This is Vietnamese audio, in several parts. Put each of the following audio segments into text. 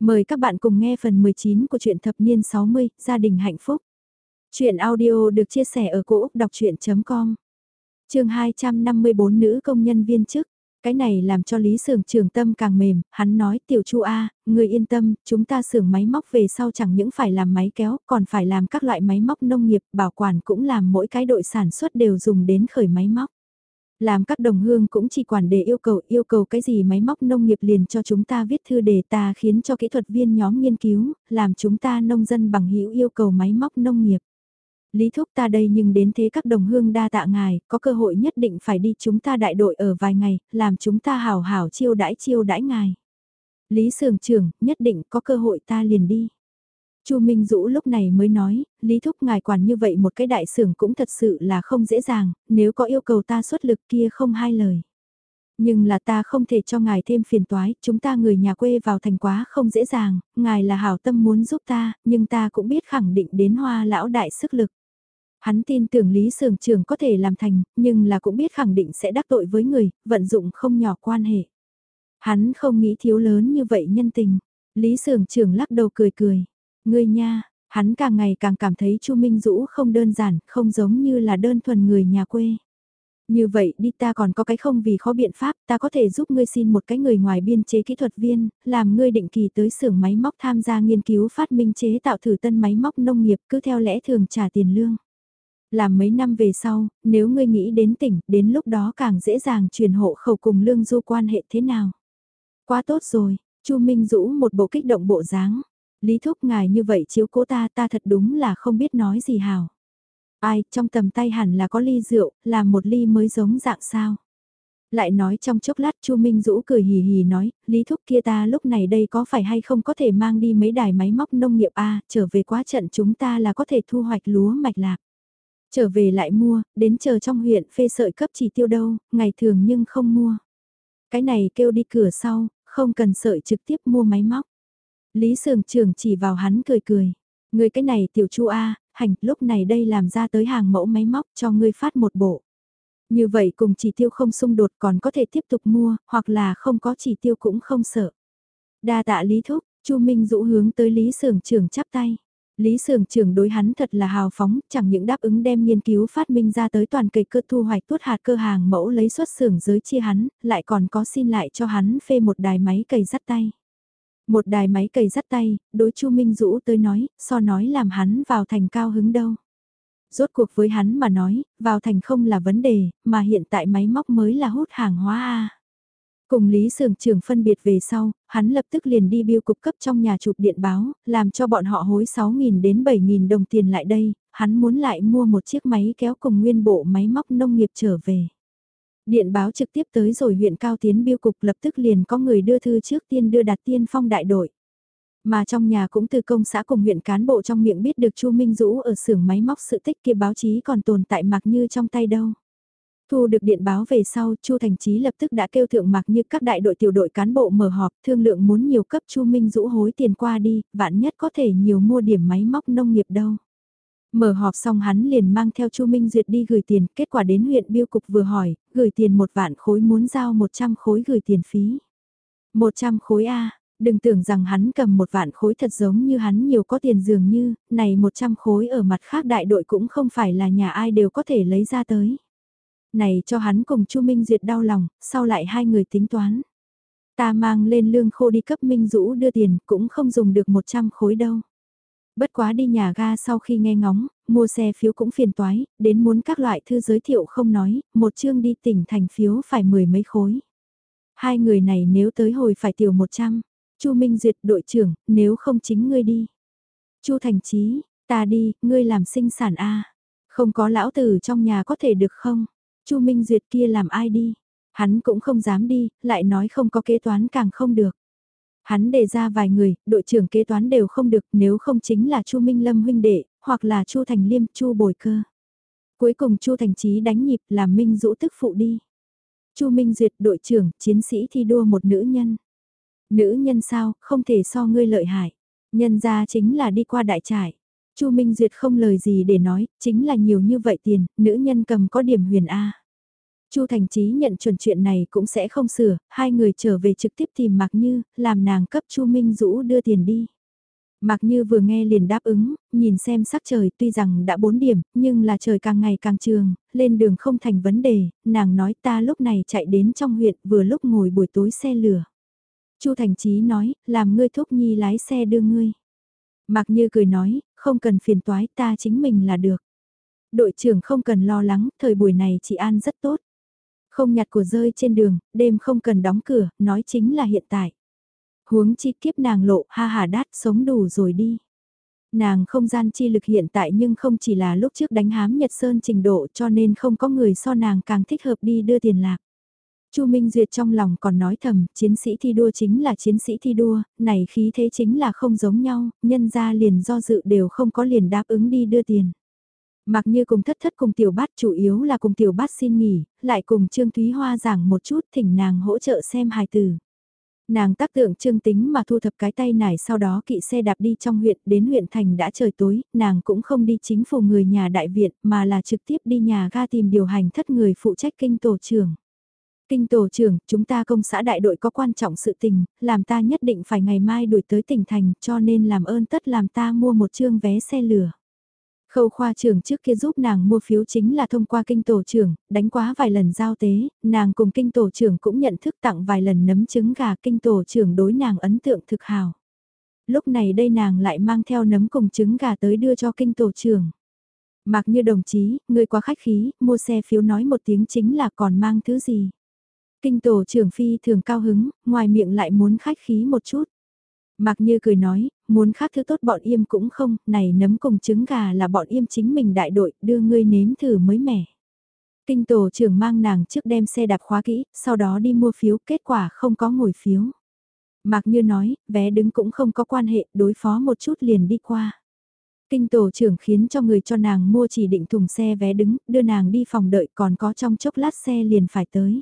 Mời các bạn cùng nghe phần 19 của truyện thập niên 60, gia đình hạnh phúc. Chuyện audio được chia sẻ ở cỗ đọc chuyện.com Trường 254 nữ công nhân viên chức. Cái này làm cho Lý Sưởng trường tâm càng mềm, hắn nói tiểu chu A, người yên tâm, chúng ta xưởng máy móc về sau chẳng những phải làm máy kéo, còn phải làm các loại máy móc nông nghiệp, bảo quản cũng làm mỗi cái đội sản xuất đều dùng đến khởi máy móc. Làm các đồng hương cũng chỉ quản đề yêu cầu, yêu cầu cái gì máy móc nông nghiệp liền cho chúng ta viết thư đề ta khiến cho kỹ thuật viên nhóm nghiên cứu, làm chúng ta nông dân bằng hữu yêu cầu máy móc nông nghiệp. Lý thúc ta đây nhưng đến thế các đồng hương đa tạ ngài, có cơ hội nhất định phải đi chúng ta đại đội ở vài ngày, làm chúng ta hào hảo chiêu đãi chiêu đãi ngài. Lý sưởng trưởng, nhất định có cơ hội ta liền đi. Chu Minh Dũ lúc này mới nói, Lý Thúc ngài quản như vậy một cái đại xưởng cũng thật sự là không dễ dàng, nếu có yêu cầu ta xuất lực kia không hai lời. Nhưng là ta không thể cho ngài thêm phiền toái, chúng ta người nhà quê vào thành quá không dễ dàng, ngài là hảo tâm muốn giúp ta, nhưng ta cũng biết khẳng định đến hoa lão đại sức lực. Hắn tin tưởng Lý Sưởng trường có thể làm thành, nhưng là cũng biết khẳng định sẽ đắc tội với người, vận dụng không nhỏ quan hệ. Hắn không nghĩ thiếu lớn như vậy nhân tình. Lý Sưởng trường lắc đầu cười cười. Ngươi nha, hắn càng ngày càng cảm thấy Chu Minh Dũ không đơn giản, không giống như là đơn thuần người nhà quê. Như vậy đi ta còn có cái không vì khó biện pháp, ta có thể giúp ngươi xin một cái người ngoài biên chế kỹ thuật viên, làm ngươi định kỳ tới xưởng máy móc tham gia nghiên cứu phát minh chế tạo thử tân máy móc nông nghiệp cứ theo lẽ thường trả tiền lương. Làm mấy năm về sau, nếu ngươi nghĩ đến tỉnh, đến lúc đó càng dễ dàng truyền hộ khẩu cùng lương du quan hệ thế nào. Quá tốt rồi, Chu Minh Dũ một bộ kích động bộ dáng. Lý Thúc ngài như vậy chiếu cố ta ta thật đúng là không biết nói gì hào. Ai, trong tầm tay hẳn là có ly rượu, làm một ly mới giống dạng sao. Lại nói trong chốc lát Chu Minh Dũ cười hì hì nói, Lý Thúc kia ta lúc này đây có phải hay không có thể mang đi mấy đài máy móc nông nghiệp A, trở về quá trận chúng ta là có thể thu hoạch lúa mạch lạc. Trở về lại mua, đến chờ trong huyện phê sợi cấp chỉ tiêu đâu, ngày thường nhưng không mua. Cái này kêu đi cửa sau, không cần sợi trực tiếp mua máy móc. Lý Sường trưởng chỉ vào hắn cười cười. Người cái này tiểu chu A, hành, lúc này đây làm ra tới hàng mẫu máy móc cho ngươi phát một bộ. Như vậy cùng chỉ tiêu không xung đột còn có thể tiếp tục mua, hoặc là không có chỉ tiêu cũng không sợ. Đa tạ Lý Thúc, Chu Minh dũ hướng tới Lý Sường trưởng chắp tay. Lý Sường trưởng đối hắn thật là hào phóng, chẳng những đáp ứng đem nghiên cứu phát minh ra tới toàn cây cơ thu hoạch tuốt hạt cơ hàng mẫu lấy xuất xưởng giới chia hắn, lại còn có xin lại cho hắn phê một đài máy cày dắt tay. Một đài máy cày dắt tay, đối Chu Minh Dũ tới nói, so nói làm hắn vào thành cao hứng đâu. Rốt cuộc với hắn mà nói, vào thành không là vấn đề, mà hiện tại máy móc mới là hút hàng hóa A. Cùng Lý Sường trưởng phân biệt về sau, hắn lập tức liền đi biêu cục cấp trong nhà chụp điện báo, làm cho bọn họ hối 6.000 đến 7.000 đồng tiền lại đây, hắn muốn lại mua một chiếc máy kéo cùng nguyên bộ máy móc nông nghiệp trở về. Điện báo trực tiếp tới rồi huyện Cao Tiến biêu cục lập tức liền có người đưa thư trước tiên đưa đặt tiên phong đại đội. Mà trong nhà cũng từ công xã cùng huyện cán bộ trong miệng biết được Chu Minh Dũ ở xưởng máy móc sự tích kia báo chí còn tồn tại mặc như trong tay đâu. Thu được điện báo về sau, Chu Thành Chí lập tức đã kêu thượng mặc như các đại đội tiểu đội cán bộ mở họp, thương lượng muốn nhiều cấp Chu Minh Dũ hối tiền qua đi, vạn nhất có thể nhiều mua điểm máy móc nông nghiệp đâu. Mở họp xong hắn liền mang theo Chu Minh Duyệt đi gửi tiền, kết quả đến huyện biêu cục vừa hỏi, gửi tiền một vạn khối muốn giao 100 khối gửi tiền phí. 100 khối A, đừng tưởng rằng hắn cầm một vạn khối thật giống như hắn nhiều có tiền dường như, này 100 khối ở mặt khác đại đội cũng không phải là nhà ai đều có thể lấy ra tới. Này cho hắn cùng Chu Minh Duyệt đau lòng, sau lại hai người tính toán. Ta mang lên lương khô đi cấp Minh Dũ đưa tiền cũng không dùng được 100 khối đâu. Bất quá đi nhà ga sau khi nghe ngóng, mua xe phiếu cũng phiền toái, đến muốn các loại thư giới thiệu không nói, một chương đi tỉnh thành phiếu phải mười mấy khối. Hai người này nếu tới hồi phải tiểu 100, Chu Minh Duyệt đội trưởng, nếu không chính ngươi đi. Chu Thành Chí, ta đi, ngươi làm sinh sản a. Không có lão tử trong nhà có thể được không? Chu Minh Duyệt kia làm ai đi? Hắn cũng không dám đi, lại nói không có kế toán càng không được. Hắn đề ra vài người, đội trưởng kế toán đều không được, nếu không chính là Chu Minh Lâm huynh đệ, hoặc là Chu Thành Liêm, Chu Bồi Cơ. Cuối cùng Chu Thành Chí đánh nhịp làm Minh Dũ tức phụ đi. Chu Minh Duyệt đội trưởng, chiến sĩ thi đua một nữ nhân. Nữ nhân sao, không thể so ngươi lợi hại. Nhân ra chính là đi qua đại trải. Chu Minh Duyệt không lời gì để nói, chính là nhiều như vậy tiền, nữ nhân cầm có điểm huyền A. Chu Thành Chí nhận chuẩn chuyện này cũng sẽ không sửa, hai người trở về trực tiếp tìm Mạc Như, làm nàng cấp Chu Minh Dũ đưa tiền đi. Mạc Như vừa nghe liền đáp ứng, nhìn xem sắc trời tuy rằng đã 4 điểm, nhưng là trời càng ngày càng trường, lên đường không thành vấn đề, nàng nói ta lúc này chạy đến trong huyện vừa lúc ngồi buổi tối xe lửa. Chu Thành Chí nói, làm ngươi thúc nhi lái xe đưa ngươi. Mạc Như cười nói, không cần phiền toái ta chính mình là được. Đội trưởng không cần lo lắng, thời buổi này chị An rất tốt. Không nhặt của rơi trên đường, đêm không cần đóng cửa, nói chính là hiện tại. Huống chi kiếp nàng lộ, ha hà đát, sống đủ rồi đi. Nàng không gian chi lực hiện tại nhưng không chỉ là lúc trước đánh hám Nhật Sơn trình độ cho nên không có người so nàng càng thích hợp đi đưa tiền lạc. Chu Minh Duyệt trong lòng còn nói thầm, chiến sĩ thi đua chính là chiến sĩ thi đua, này khí thế chính là không giống nhau, nhân ra liền do dự đều không có liền đáp ứng đi đưa tiền. Mặc như cùng thất thất cùng tiểu bát chủ yếu là cùng tiểu bát xin nghỉ, lại cùng Trương Thúy Hoa giảng một chút thỉnh nàng hỗ trợ xem hài tử. Nàng tác tượng trương tính mà thu thập cái tay nải sau đó kỵ xe đạp đi trong huyện đến huyện thành đã trời tối, nàng cũng không đi chính phủ người nhà đại viện mà là trực tiếp đi nhà ga tìm điều hành thất người phụ trách kinh tổ trưởng. Kinh tổ trưởng, chúng ta công xã đại đội có quan trọng sự tình, làm ta nhất định phải ngày mai đuổi tới tỉnh thành cho nên làm ơn tất làm ta mua một chương vé xe lửa. Khâu khoa trưởng trước kia giúp nàng mua phiếu chính là thông qua kinh tổ trưởng, đánh quá vài lần giao tế, nàng cùng kinh tổ trưởng cũng nhận thức tặng vài lần nấm trứng gà kinh tổ trưởng đối nàng ấn tượng thực hào. Lúc này đây nàng lại mang theo nấm cùng trứng gà tới đưa cho kinh tổ trưởng. Mặc như đồng chí, người quá khách khí, mua xe phiếu nói một tiếng chính là còn mang thứ gì. Kinh tổ trưởng phi thường cao hứng, ngoài miệng lại muốn khách khí một chút. Mạc Như cười nói, muốn khác thứ tốt bọn im cũng không, này nấm cùng trứng gà là bọn im chính mình đại đội, đưa ngươi nếm thử mới mẻ. Kinh tổ trưởng mang nàng trước đem xe đạp khóa kỹ, sau đó đi mua phiếu, kết quả không có ngồi phiếu. Mạc Như nói, vé đứng cũng không có quan hệ, đối phó một chút liền đi qua. Kinh tổ trưởng khiến cho người cho nàng mua chỉ định thùng xe vé đứng, đưa nàng đi phòng đợi còn có trong chốc lát xe liền phải tới.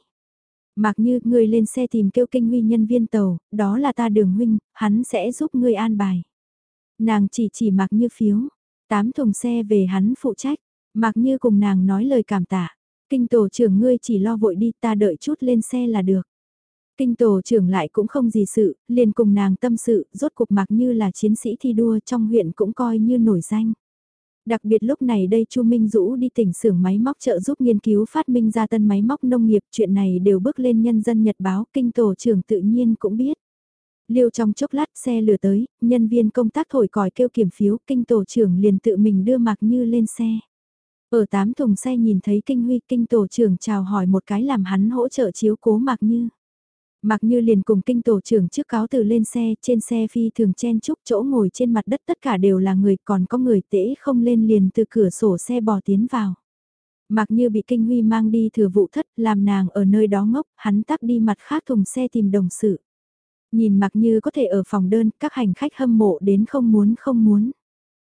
Mạc Như, ngươi lên xe tìm kêu kinh huy nhân viên tàu, đó là ta đường huynh, hắn sẽ giúp ngươi an bài. Nàng chỉ chỉ Mạc Như phiếu, tám thùng xe về hắn phụ trách, Mạc Như cùng nàng nói lời cảm tạ. Kinh tổ trưởng ngươi chỉ lo vội đi ta đợi chút lên xe là được. Kinh tổ trưởng lại cũng không gì sự, liền cùng nàng tâm sự, rốt cuộc Mạc Như là chiến sĩ thi đua trong huyện cũng coi như nổi danh. Đặc biệt lúc này đây Chu Minh Dũ đi tỉnh xưởng máy móc trợ giúp nghiên cứu phát minh ra tân máy móc nông nghiệp, chuyện này đều bước lên nhân dân nhật báo, kinh tổ trưởng tự nhiên cũng biết. Liêu trong chốc lát xe lửa tới, nhân viên công tác thổi còi kêu kiểm phiếu, kinh tổ trưởng liền tự mình đưa Mạc Như lên xe. Ở tám thùng xe nhìn thấy kinh huy, kinh tổ trưởng chào hỏi một cái làm hắn hỗ trợ chiếu cố Mạc Như. Mặc như liền cùng kinh tổ trưởng trước cáo từ lên xe, trên xe phi thường chen chúc chỗ ngồi trên mặt đất tất cả đều là người còn có người tễ không lên liền từ cửa sổ xe bò tiến vào. Mặc như bị kinh huy mang đi thừa vụ thất làm nàng ở nơi đó ngốc, hắn tắc đi mặt khác thùng xe tìm đồng sự. Nhìn mặc như có thể ở phòng đơn, các hành khách hâm mộ đến không muốn không muốn.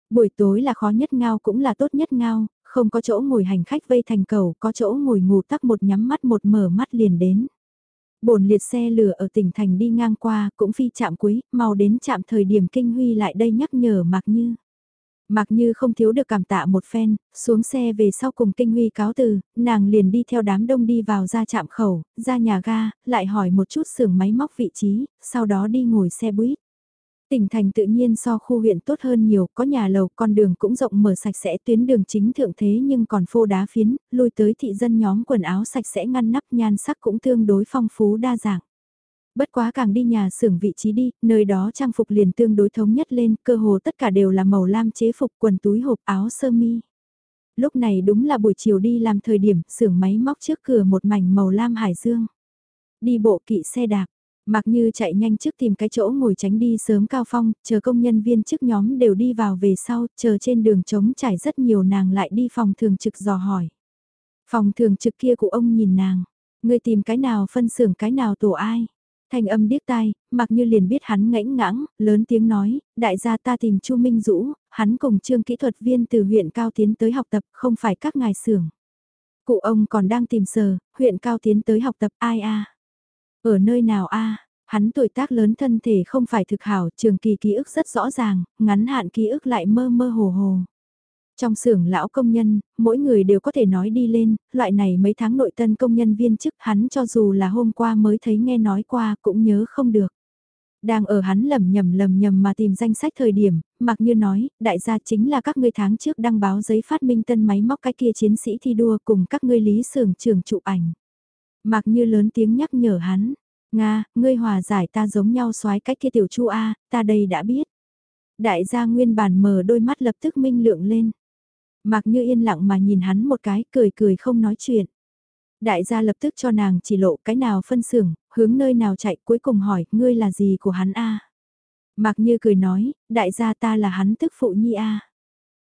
Buổi tối là khó nhất ngao cũng là tốt nhất ngao, không có chỗ ngồi hành khách vây thành cầu, có chỗ ngồi ngủ tắc một nhắm mắt một mở mắt liền đến bổn liệt xe lửa ở tỉnh thành đi ngang qua cũng phi chạm cuối, mau đến chạm thời điểm kinh huy lại đây nhắc nhở Mạc Như. Mạc Như không thiếu được cảm tạ một phen, xuống xe về sau cùng kinh huy cáo từ, nàng liền đi theo đám đông đi vào ra chạm khẩu, ra nhà ga, lại hỏi một chút xưởng máy móc vị trí, sau đó đi ngồi xe buýt. Tỉnh thành tự nhiên so khu huyện tốt hơn nhiều, có nhà lầu, con đường cũng rộng mở sạch sẽ, tuyến đường chính thượng thế nhưng còn phô đá phiến, lui tới thị dân nhóm quần áo sạch sẽ ngăn nắp nhan sắc cũng tương đối phong phú đa dạng. Bất quá càng đi nhà xưởng vị trí đi, nơi đó trang phục liền tương đối thống nhất lên, cơ hồ tất cả đều là màu lam chế phục quần túi hộp áo sơ mi. Lúc này đúng là buổi chiều đi làm thời điểm, xưởng máy móc trước cửa một mảnh màu lam hải dương. Đi bộ kỵ xe đạp, Mặc như chạy nhanh trước tìm cái chỗ ngồi tránh đi sớm cao phong, chờ công nhân viên trước nhóm đều đi vào về sau, chờ trên đường trống trải rất nhiều nàng lại đi phòng thường trực dò hỏi. Phòng thường trực kia của ông nhìn nàng, người tìm cái nào phân xưởng cái nào tổ ai. thành âm điếc tai, mặc như liền biết hắn ngãnh ngãng, lớn tiếng nói, đại gia ta tìm Chu Minh Dũ, hắn cùng trương kỹ thuật viên từ huyện Cao Tiến tới học tập, không phải các ngài xưởng. Cụ ông còn đang tìm sờ, huyện Cao Tiến tới học tập ai a ở nơi nào a hắn tuổi tác lớn thân thể không phải thực hảo, trường kỳ ký ức rất rõ ràng, ngắn hạn ký ức lại mơ mơ hồ hồ. Trong xưởng lão công nhân, mỗi người đều có thể nói đi lên, loại này mấy tháng nội tân công nhân viên chức hắn cho dù là hôm qua mới thấy nghe nói qua cũng nhớ không được. Đang ở hắn lầm nhầm lầm nhầm mà tìm danh sách thời điểm, mặc như nói, đại gia chính là các ngươi tháng trước đăng báo giấy phát minh tân máy móc cái kia chiến sĩ thi đua cùng các ngươi lý xưởng trưởng chụp ảnh. Mặc như lớn tiếng nhắc nhở hắn, Nga, ngươi hòa giải ta giống nhau soái cách kia tiểu chu A, ta đây đã biết. Đại gia nguyên bản mở đôi mắt lập tức minh lượng lên. Mặc như yên lặng mà nhìn hắn một cái, cười cười không nói chuyện. Đại gia lập tức cho nàng chỉ lộ cái nào phân xưởng, hướng nơi nào chạy cuối cùng hỏi, ngươi là gì của hắn a? Mặc như cười nói, đại gia ta là hắn tức phụ nhi a.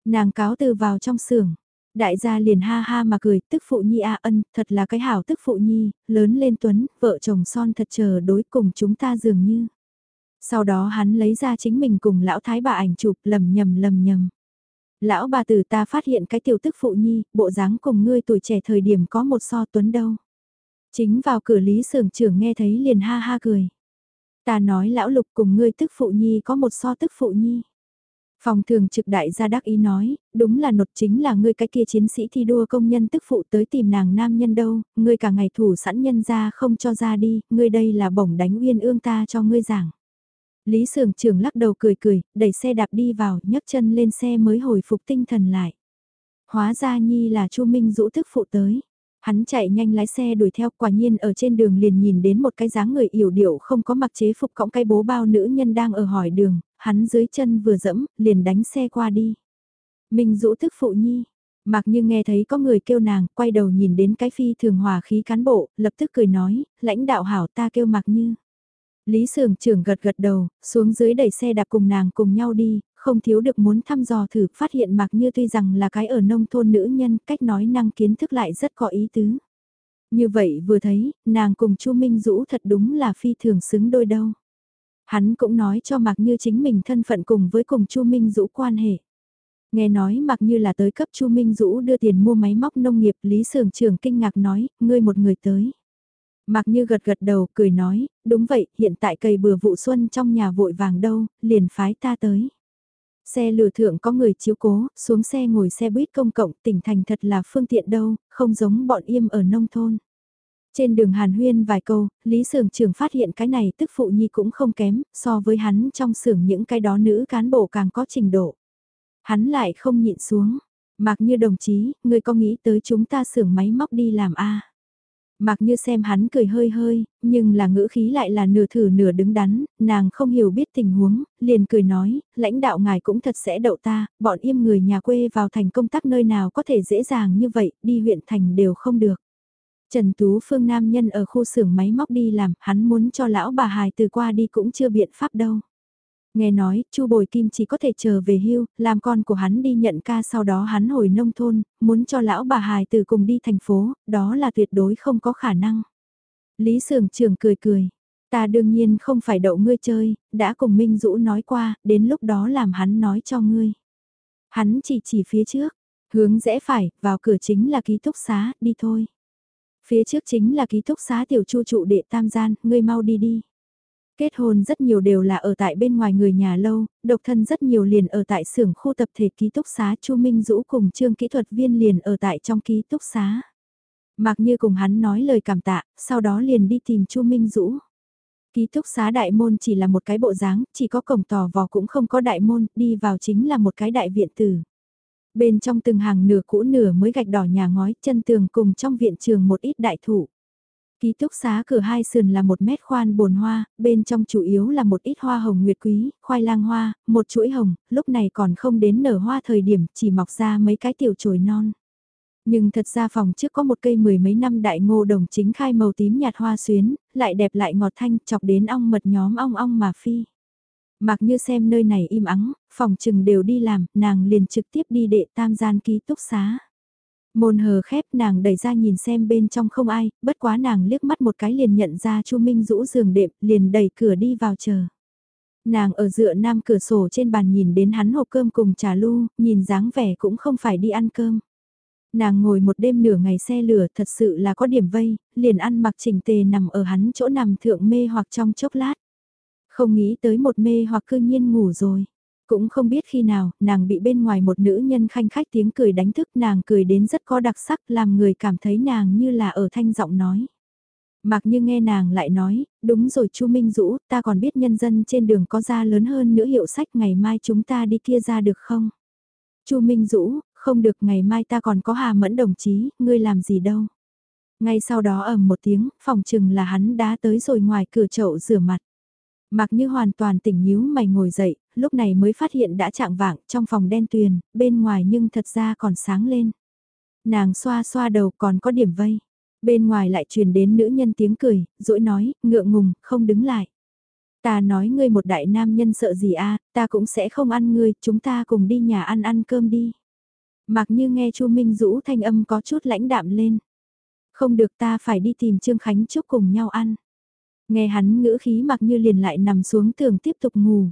Nàng cáo từ vào trong xưởng, đại gia liền ha ha mà cười, tức phụ nhi a ân, thật là cái hảo tức phụ nhi, lớn lên tuấn, vợ chồng son thật chờ đối cùng chúng ta dường như. Sau đó hắn lấy ra chính mình cùng lão thái bà ảnh chụp lầm nhầm lầm nhầm. Lão bà tử ta phát hiện cái tiểu tức phụ nhi, bộ dáng cùng ngươi tuổi trẻ thời điểm có một so tuấn đâu. Chính vào cửa lý sưởng trưởng nghe thấy liền ha ha cười. Ta nói lão lục cùng ngươi tức phụ nhi có một so tức phụ nhi. Phòng thường trực đại gia đắc ý nói, đúng là nột chính là ngươi cái kia chiến sĩ thi đua công nhân tức phụ tới tìm nàng nam nhân đâu, ngươi cả ngày thủ sẵn nhân ra không cho ra đi, ngươi đây là bổng đánh uyên ương ta cho ngươi giảng. Lý Sưởng trưởng lắc đầu cười cười, đẩy xe đạp đi vào, nhấc chân lên xe mới hồi phục tinh thần lại. Hóa ra Nhi là Chu Minh Dũ thức phụ tới. Hắn chạy nhanh lái xe đuổi theo quả nhiên ở trên đường liền nhìn đến một cái dáng người yểu điệu không có mặc chế phục cõng cái bố bao nữ nhân đang ở hỏi đường, hắn dưới chân vừa dẫm, liền đánh xe qua đi. Minh Dũ thức phụ Nhi, Mặc như nghe thấy có người kêu nàng, quay đầu nhìn đến cái phi thường hòa khí cán bộ, lập tức cười nói, lãnh đạo hảo ta kêu mặc như. Lý sường trưởng gật gật đầu, xuống dưới đẩy xe đạp cùng nàng cùng nhau đi, không thiếu được muốn thăm dò thử, phát hiện Mạc Như tuy rằng là cái ở nông thôn nữ nhân, cách nói năng kiến thức lại rất có ý tứ. Như vậy vừa thấy, nàng cùng Chu Minh Dũ thật đúng là phi thường xứng đôi đâu. Hắn cũng nói cho Mạc Như chính mình thân phận cùng với cùng Chu Minh Dũ quan hệ. Nghe nói Mạc Như là tới cấp Chu Minh Dũ đưa tiền mua máy móc nông nghiệp, Lý Sưởng trưởng kinh ngạc nói, ngươi một người tới. Mạc Như gật gật đầu, cười nói, đúng vậy, hiện tại cây bừa vụ xuân trong nhà vội vàng đâu, liền phái ta tới. Xe lừa thượng có người chiếu cố, xuống xe ngồi xe buýt công cộng, tỉnh thành thật là phương tiện đâu, không giống bọn im ở nông thôn. Trên đường Hàn Huyên vài câu, Lý Sưởng trưởng phát hiện cái này tức phụ nhi cũng không kém, so với hắn trong xưởng những cái đó nữ cán bộ càng có trình độ. Hắn lại không nhịn xuống, mặc như đồng chí, người có nghĩ tới chúng ta xưởng máy móc đi làm a Mặc như xem hắn cười hơi hơi, nhưng là ngữ khí lại là nửa thử nửa đứng đắn, nàng không hiểu biết tình huống, liền cười nói, lãnh đạo ngài cũng thật sẽ đậu ta, bọn im người nhà quê vào thành công tác nơi nào có thể dễ dàng như vậy, đi huyện thành đều không được. Trần Tú Phương nam nhân ở khu xưởng máy móc đi làm, hắn muốn cho lão bà hài từ qua đi cũng chưa biện pháp đâu. Nghe nói, Chu Bồi Kim chỉ có thể chờ về hưu, làm con của hắn đi nhận ca sau đó hắn hồi nông thôn, muốn cho lão bà hài từ cùng đi thành phố, đó là tuyệt đối không có khả năng. Lý Sưởng trưởng cười cười, ta đương nhiên không phải đậu ngươi chơi, đã cùng Minh Dũ nói qua, đến lúc đó làm hắn nói cho ngươi. Hắn chỉ chỉ phía trước, hướng rẽ phải, vào cửa chính là ký túc xá, đi thôi. Phía trước chính là ký túc xá tiểu chu trụ đệ tam gian, ngươi mau đi đi. Kết hôn rất nhiều đều là ở tại bên ngoài người nhà lâu, độc thân rất nhiều liền ở tại xưởng khu tập thể ký túc xá Chu Minh Dũ cùng trương kỹ thuật viên liền ở tại trong ký túc xá. Mặc như cùng hắn nói lời cảm tạ, sau đó liền đi tìm Chu Minh Dũ. Ký túc xá đại môn chỉ là một cái bộ dáng, chỉ có cổng tò vò cũng không có đại môn, đi vào chính là một cái đại viện tử. Bên trong từng hàng nửa cũ nửa mới gạch đỏ nhà ngói, chân tường cùng trong viện trường một ít đại thụ Ký túc xá cửa hai sườn là một mét khoan bồn hoa, bên trong chủ yếu là một ít hoa hồng nguyệt quý, khoai lang hoa, một chuỗi hồng, lúc này còn không đến nở hoa thời điểm chỉ mọc ra mấy cái tiểu chồi non. Nhưng thật ra phòng trước có một cây mười mấy năm đại ngô đồng chính khai màu tím nhạt hoa xuyến, lại đẹp lại ngọt thanh chọc đến ong mật nhóm ong ong mà phi. Mặc như xem nơi này im ắng, phòng trừng đều đi làm, nàng liền trực tiếp đi đệ tam gian ký túc xá. Môn hờ khép nàng đẩy ra nhìn xem bên trong không ai, bất quá nàng liếc mắt một cái liền nhận ra Chu Minh rũ giường đệm, liền đẩy cửa đi vào chờ. Nàng ở dựa nam cửa sổ trên bàn nhìn đến hắn hộp cơm cùng trà lu, nhìn dáng vẻ cũng không phải đi ăn cơm. Nàng ngồi một đêm nửa ngày xe lửa thật sự là có điểm vây, liền ăn mặc chỉnh tề nằm ở hắn chỗ nằm thượng mê hoặc trong chốc lát. Không nghĩ tới một mê hoặc cư nhiên ngủ rồi. Cũng không biết khi nào, nàng bị bên ngoài một nữ nhân khanh khách tiếng cười đánh thức nàng cười đến rất có đặc sắc làm người cảm thấy nàng như là ở thanh giọng nói. Mặc như nghe nàng lại nói, đúng rồi Chu Minh Dũ, ta còn biết nhân dân trên đường có ra lớn hơn nữa hiệu sách ngày mai chúng ta đi kia ra được không? Chu Minh Dũ, không được ngày mai ta còn có Hà Mẫn đồng chí, ngươi làm gì đâu? Ngay sau đó ầm một tiếng, phòng chừng là hắn đã tới rồi ngoài cửa chậu rửa mặt. Mặc như hoàn toàn tỉnh nhíu mày ngồi dậy, lúc này mới phát hiện đã chạng vạng trong phòng đen tuyền, bên ngoài nhưng thật ra còn sáng lên. Nàng xoa xoa đầu còn có điểm vây. Bên ngoài lại truyền đến nữ nhân tiếng cười, dỗi nói, ngượng ngùng, không đứng lại. Ta nói ngươi một đại nam nhân sợ gì a ta cũng sẽ không ăn ngươi, chúng ta cùng đi nhà ăn ăn cơm đi. Mặc như nghe Chu Minh Dũ thanh âm có chút lãnh đạm lên. Không được ta phải đi tìm Trương Khánh Trúc cùng nhau ăn. Nghe hắn ngữ khí mặc như liền lại nằm xuống tường tiếp tục ngủ.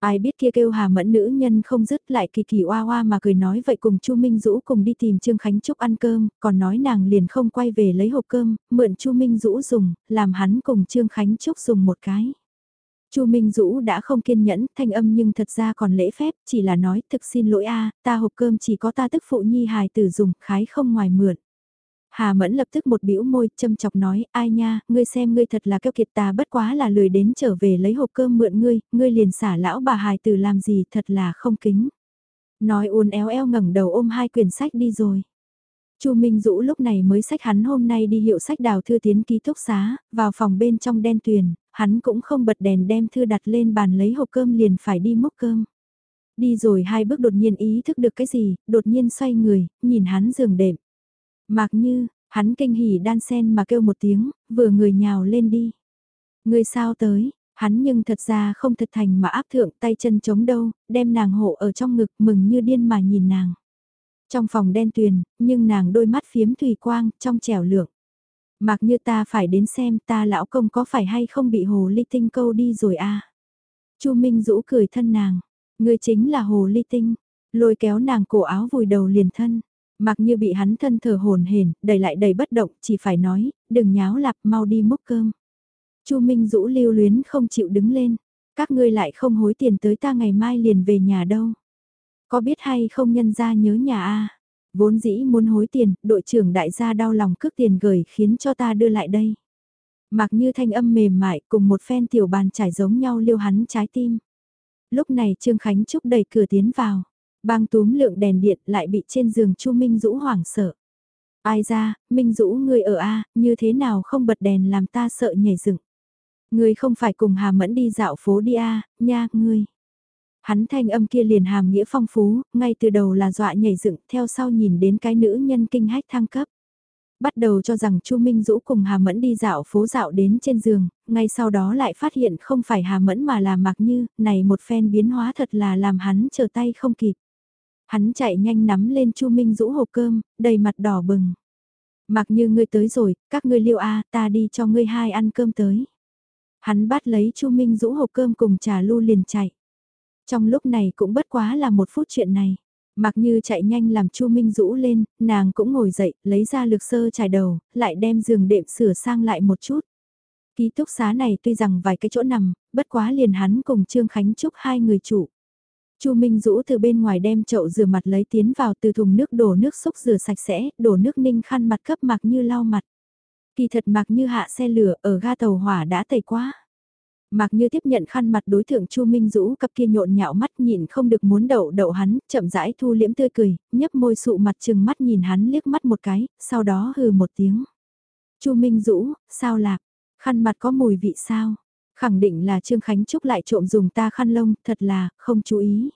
Ai biết kia kêu hà mẫn nữ nhân không dứt lại kỳ kỳ oa oa mà cười nói vậy cùng Chu Minh Dũ cùng đi tìm Trương Khánh Trúc ăn cơm, còn nói nàng liền không quay về lấy hộp cơm, mượn Chu Minh Dũ dùng, làm hắn cùng Trương Khánh Trúc dùng một cái. Chu Minh Dũ đã không kiên nhẫn, thanh âm nhưng thật ra còn lễ phép, chỉ là nói thực xin lỗi a, ta hộp cơm chỉ có ta tức phụ nhi hài tử dùng, khái không ngoài mượn. Hà Mẫn lập tức một bĩu môi, châm chọc nói, ai nha, ngươi xem ngươi thật là keo kiệt ta bất quá là lười đến trở về lấy hộp cơm mượn ngươi, ngươi liền xả lão bà hài tử làm gì thật là không kính. Nói uốn éo eo ngẩng đầu ôm hai quyển sách đi rồi. Chu Minh Dũ lúc này mới sách hắn hôm nay đi hiệu sách đào thư tiến ký túc xá, vào phòng bên trong đen tuyền, hắn cũng không bật đèn đem thư đặt lên bàn lấy hộp cơm liền phải đi múc cơm. Đi rồi hai bước đột nhiên ý thức được cái gì, đột nhiên xoay người, nhìn hắn giường đệm. Mạc như, hắn kinh hỉ đan sen mà kêu một tiếng, vừa người nhào lên đi. Người sao tới, hắn nhưng thật ra không thật thành mà áp thượng tay chân chống đâu, đem nàng hộ ở trong ngực mừng như điên mà nhìn nàng. Trong phòng đen tuyền, nhưng nàng đôi mắt phiếm thủy quang, trong trẻo lượng. Mặc như ta phải đến xem ta lão công có phải hay không bị hồ ly tinh câu đi rồi à. Chu Minh Dũ cười thân nàng, người chính là hồ ly tinh, lôi kéo nàng cổ áo vùi đầu liền thân. Mặc như bị hắn thân thờ hồn hển, đầy lại đầy bất động, chỉ phải nói, đừng nháo lạp mau đi múc cơm. Chu Minh Dũ lưu luyến không chịu đứng lên, các ngươi lại không hối tiền tới ta ngày mai liền về nhà đâu. Có biết hay không nhân ra nhớ nhà a Vốn dĩ muốn hối tiền, đội trưởng đại gia đau lòng cước tiền gửi khiến cho ta đưa lại đây. Mặc như thanh âm mềm mại cùng một phen tiểu bàn trải giống nhau liêu hắn trái tim. Lúc này Trương Khánh Trúc đẩy cửa tiến vào. Bang túm lượng đèn điện lại bị trên giường Chu Minh Dũ hoảng sợ. Ai ra, Minh Dũ ngươi ở A, như thế nào không bật đèn làm ta sợ nhảy dựng. Ngươi không phải cùng Hà Mẫn đi dạo phố đi A, nha, ngươi. Hắn thanh âm kia liền hàm nghĩa phong phú, ngay từ đầu là dọa nhảy dựng, theo sau nhìn đến cái nữ nhân kinh hách thăng cấp bắt đầu cho rằng Chu Minh Dũ cùng Hà Mẫn đi dạo phố dạo đến trên giường, ngay sau đó lại phát hiện không phải Hà Mẫn mà là Mạc Như, này một phen biến hóa thật là làm hắn chờ tay không kịp. Hắn chạy nhanh nắm lên Chu Minh Dũ hộp cơm, đầy mặt đỏ bừng. Mặc như ngươi tới rồi, các ngươi liêu a, ta đi cho ngươi hai ăn cơm tới. Hắn bắt lấy Chu Minh Dũ hộp cơm cùng trà lu liền chạy. Trong lúc này cũng bất quá là một phút chuyện này. Mặc như chạy nhanh làm Chu Minh Dũ lên, nàng cũng ngồi dậy, lấy ra lược sơ trải đầu, lại đem giường đệm sửa sang lại một chút. Ký túc xá này tuy rằng vài cái chỗ nằm, bất quá liền hắn cùng Trương Khánh Trúc hai người chủ. Chu Minh Dũ từ bên ngoài đem chậu rửa mặt lấy tiến vào từ thùng nước đổ nước xúc rửa sạch sẽ, đổ nước ninh khăn mặt cấp mặc như lau mặt. Kỳ thật mặc như hạ xe lửa ở ga tàu hỏa đã tẩy quá. Mặc như tiếp nhận khăn mặt đối tượng Chu Minh Dũ cặp kia nhộn nhạo mắt nhìn không được muốn đậu đậu hắn, chậm rãi thu liễm tươi cười, nhấp môi sụ mặt chừng mắt nhìn hắn liếc mắt một cái, sau đó hừ một tiếng. Chu Minh Dũ, sao lạc, khăn mặt có mùi vị sao? Khẳng định là Trương Khánh Trúc lại trộm dùng ta khăn lông, thật là, không chú ý.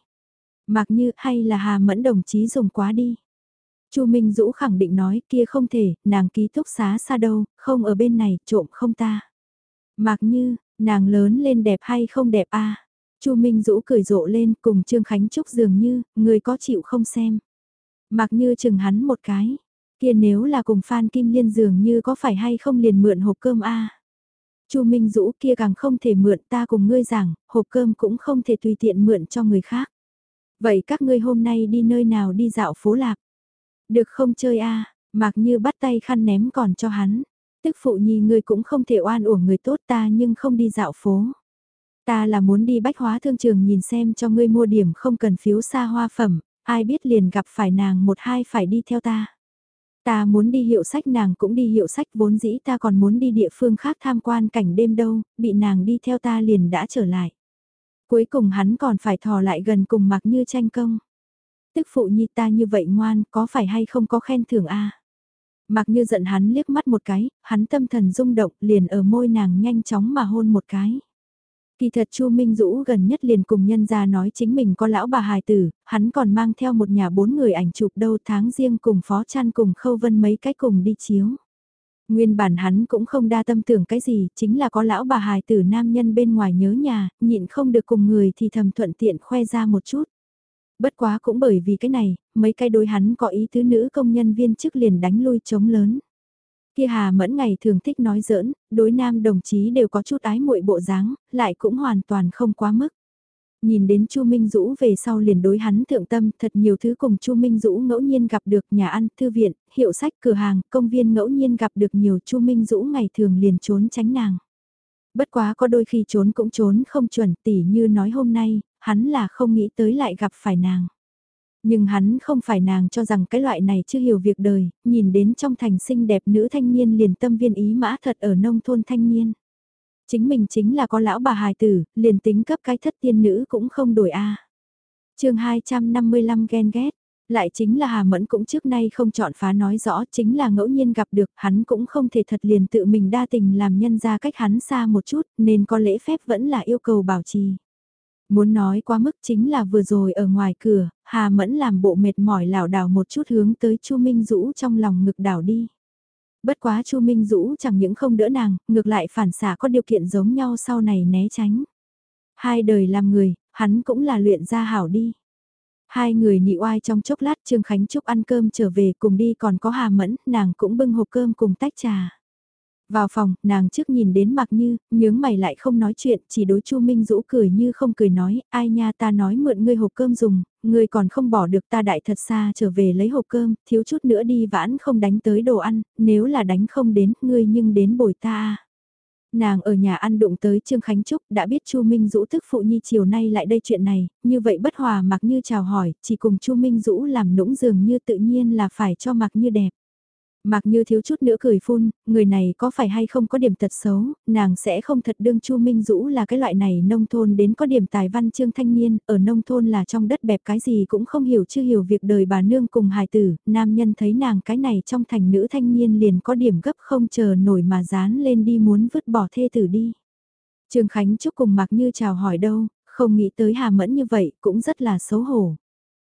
Mặc như, hay là Hà Mẫn đồng chí dùng quá đi. Chu Minh Dũ khẳng định nói kia không thể, nàng ký túc xá xa đâu, không ở bên này, trộm không ta. Mặc như, nàng lớn lên đẹp hay không đẹp a Chu Minh Dũ cười rộ lên cùng Trương Khánh Trúc dường như, người có chịu không xem. Mặc như chừng hắn một cái, kia nếu là cùng Phan Kim Liên dường như có phải hay không liền mượn hộp cơm a Chu Minh Dũ kia càng không thể mượn ta cùng ngươi rằng, hộp cơm cũng không thể tùy tiện mượn cho người khác. Vậy các ngươi hôm nay đi nơi nào đi dạo phố lạc? Được không chơi a à? Mạc Như bắt tay khăn ném còn cho hắn. Tức phụ nhi ngươi cũng không thể oan uổng người tốt ta nhưng không đi dạo phố. Ta là muốn đi bách hóa thương trường nhìn xem cho ngươi mua điểm không cần phiếu xa hoa phẩm, ai biết liền gặp phải nàng một hai phải đi theo ta. Ta muốn đi hiệu sách nàng cũng đi hiệu sách vốn dĩ ta còn muốn đi địa phương khác tham quan cảnh đêm đâu, bị nàng đi theo ta liền đã trở lại. Cuối cùng hắn còn phải thò lại gần cùng mặc như tranh công. Tức phụ nhi ta như vậy ngoan có phải hay không có khen thưởng a Mặc như giận hắn liếc mắt một cái, hắn tâm thần rung động liền ở môi nàng nhanh chóng mà hôn một cái. Kỳ thật Chu Minh Dũ gần nhất liền cùng nhân gia nói chính mình có lão bà hài tử, hắn còn mang theo một nhà bốn người ảnh chụp đâu tháng riêng cùng Phó Trăn cùng Khâu Vân mấy cái cùng đi chiếu. Nguyên bản hắn cũng không đa tâm tưởng cái gì, chính là có lão bà hài tử nam nhân bên ngoài nhớ nhà, nhịn không được cùng người thì thầm thuận tiện khoe ra một chút. Bất quá cũng bởi vì cái này, mấy cái đối hắn có ý tứ nữ công nhân viên chức liền đánh lui chống lớn. Kia Hà Mẫn ngày thường thích nói giỡn, đối nam đồng chí đều có chút ái muội bộ dáng, lại cũng hoàn toàn không quá mức. Nhìn đến Chu Minh Dũ về sau liền đối hắn thượng tâm, thật nhiều thứ cùng Chu Minh Dũ ngẫu nhiên gặp được nhà ăn, thư viện, hiệu sách, cửa hàng, công viên ngẫu nhiên gặp được nhiều Chu Minh Dũ ngày thường liền trốn tránh nàng. Bất quá có đôi khi trốn cũng trốn không chuẩn tỉ như nói hôm nay, hắn là không nghĩ tới lại gặp phải nàng. Nhưng hắn không phải nàng cho rằng cái loại này chưa hiểu việc đời, nhìn đến trong thành xinh đẹp nữ thanh niên liền tâm viên ý mã thật ở nông thôn thanh niên. Chính mình chính là có lão bà hài tử, liền tính cấp cái thất tiên nữ cũng không đổi a à. chương 255 ghen ghét, lại chính là Hà Mẫn cũng trước nay không chọn phá nói rõ chính là ngẫu nhiên gặp được hắn cũng không thể thật liền tự mình đa tình làm nhân ra cách hắn xa một chút nên có lễ phép vẫn là yêu cầu bảo trì. Muốn nói quá mức chính là vừa rồi ở ngoài cửa, Hà Mẫn làm bộ mệt mỏi lảo đảo một chút hướng tới Chu Minh Dũ trong lòng ngực đảo đi. Bất quá Chu Minh Dũ chẳng những không đỡ nàng, ngược lại phản xả có điều kiện giống nhau sau này né tránh. Hai đời làm người, hắn cũng là luyện ra hảo đi. Hai người nhị oai trong chốc lát Trương Khánh Trúc ăn cơm trở về cùng đi còn có Hà Mẫn, nàng cũng bưng hộp cơm cùng tách trà. Vào phòng, nàng trước nhìn đến mặc như, nhướng mày lại không nói chuyện, chỉ đối Chu Minh Dũ cười như không cười nói, ai nha ta nói mượn ngươi hộp cơm dùng, ngươi còn không bỏ được ta đại thật xa trở về lấy hộp cơm, thiếu chút nữa đi vãn không đánh tới đồ ăn, nếu là đánh không đến, ngươi nhưng đến bồi ta. Nàng ở nhà ăn đụng tới Trương Khánh Trúc đã biết Chu Minh Dũ thức phụ nhi chiều nay lại đây chuyện này, như vậy bất hòa mặc như chào hỏi, chỉ cùng Chu Minh Dũ làm nũng dường như tự nhiên là phải cho mặc như đẹp. Mặc như thiếu chút nữa cười phun, người này có phải hay không có điểm tật xấu, nàng sẽ không thật đương Chu Minh Dũ là cái loại này nông thôn đến có điểm tài văn chương thanh niên, ở nông thôn là trong đất bẹp cái gì cũng không hiểu chưa hiểu việc đời bà nương cùng hài tử, nam nhân thấy nàng cái này trong thành nữ thanh niên liền có điểm gấp không chờ nổi mà dán lên đi muốn vứt bỏ thê tử đi. Trương Khánh chúc cùng mặc như chào hỏi đâu, không nghĩ tới Hà Mẫn như vậy cũng rất là xấu hổ.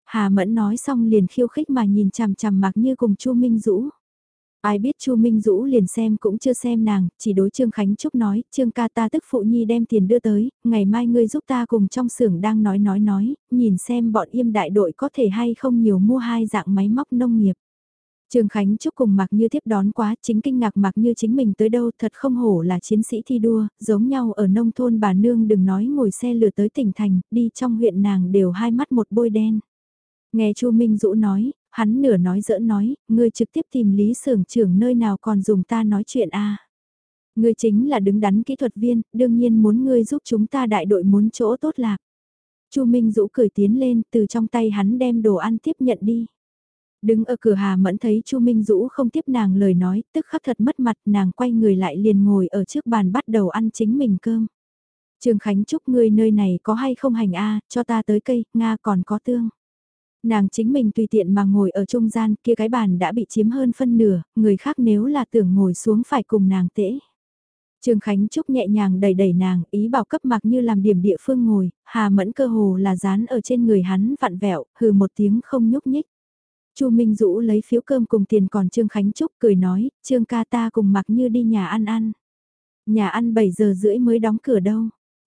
Hà Mẫn nói xong liền khiêu khích mà nhìn chằm chằm mặc như cùng Chu Minh Dũ. Ai biết Chu Minh Dũ liền xem cũng chưa xem nàng, chỉ đối Trương Khánh Trúc nói, Trương ca ta tức phụ nhi đem tiền đưa tới, ngày mai ngươi giúp ta cùng trong xưởng đang nói nói nói, nhìn xem bọn im đại đội có thể hay không nhiều mua hai dạng máy móc nông nghiệp. Trương Khánh Trúc cùng mặc như tiếp đón quá chính kinh ngạc mặc như chính mình tới đâu thật không hổ là chiến sĩ thi đua, giống nhau ở nông thôn bà nương đừng nói ngồi xe lửa tới tỉnh thành, đi trong huyện nàng đều hai mắt một bôi đen. Nghe Chu Minh Dũ nói, hắn nửa nói giỡn nói, ngươi trực tiếp tìm lý xưởng trưởng nơi nào còn dùng ta nói chuyện a à. Ngươi chính là đứng đắn kỹ thuật viên, đương nhiên muốn ngươi giúp chúng ta đại đội muốn chỗ tốt lạc. Chu Minh Dũ cười tiến lên, từ trong tay hắn đem đồ ăn tiếp nhận đi. Đứng ở cửa Hà Mẫn thấy Chu Minh Dũ không tiếp nàng lời nói, tức khắc thật mất mặt, nàng quay người lại liền ngồi ở trước bàn bắt đầu ăn chính mình cơm. Trường Khánh chúc ngươi nơi này có hay không hành a, cho ta tới cây, nga còn có tương. Nàng chính mình tùy tiện mà ngồi ở trung gian kia cái bàn đã bị chiếm hơn phân nửa, người khác nếu là tưởng ngồi xuống phải cùng nàng tễ. Trương Khánh Trúc nhẹ nhàng đẩy đẩy nàng, ý bảo cấp mặc như làm điểm địa phương ngồi, hà mẫn cơ hồ là dán ở trên người hắn vặn vẹo, hừ một tiếng không nhúc nhích. Chu Minh Dũ lấy phiếu cơm cùng tiền còn Trương Khánh Trúc cười nói, Trương ca ta cùng mặc như đi nhà ăn ăn. Nhà ăn 7 giờ rưỡi mới đóng cửa đâu.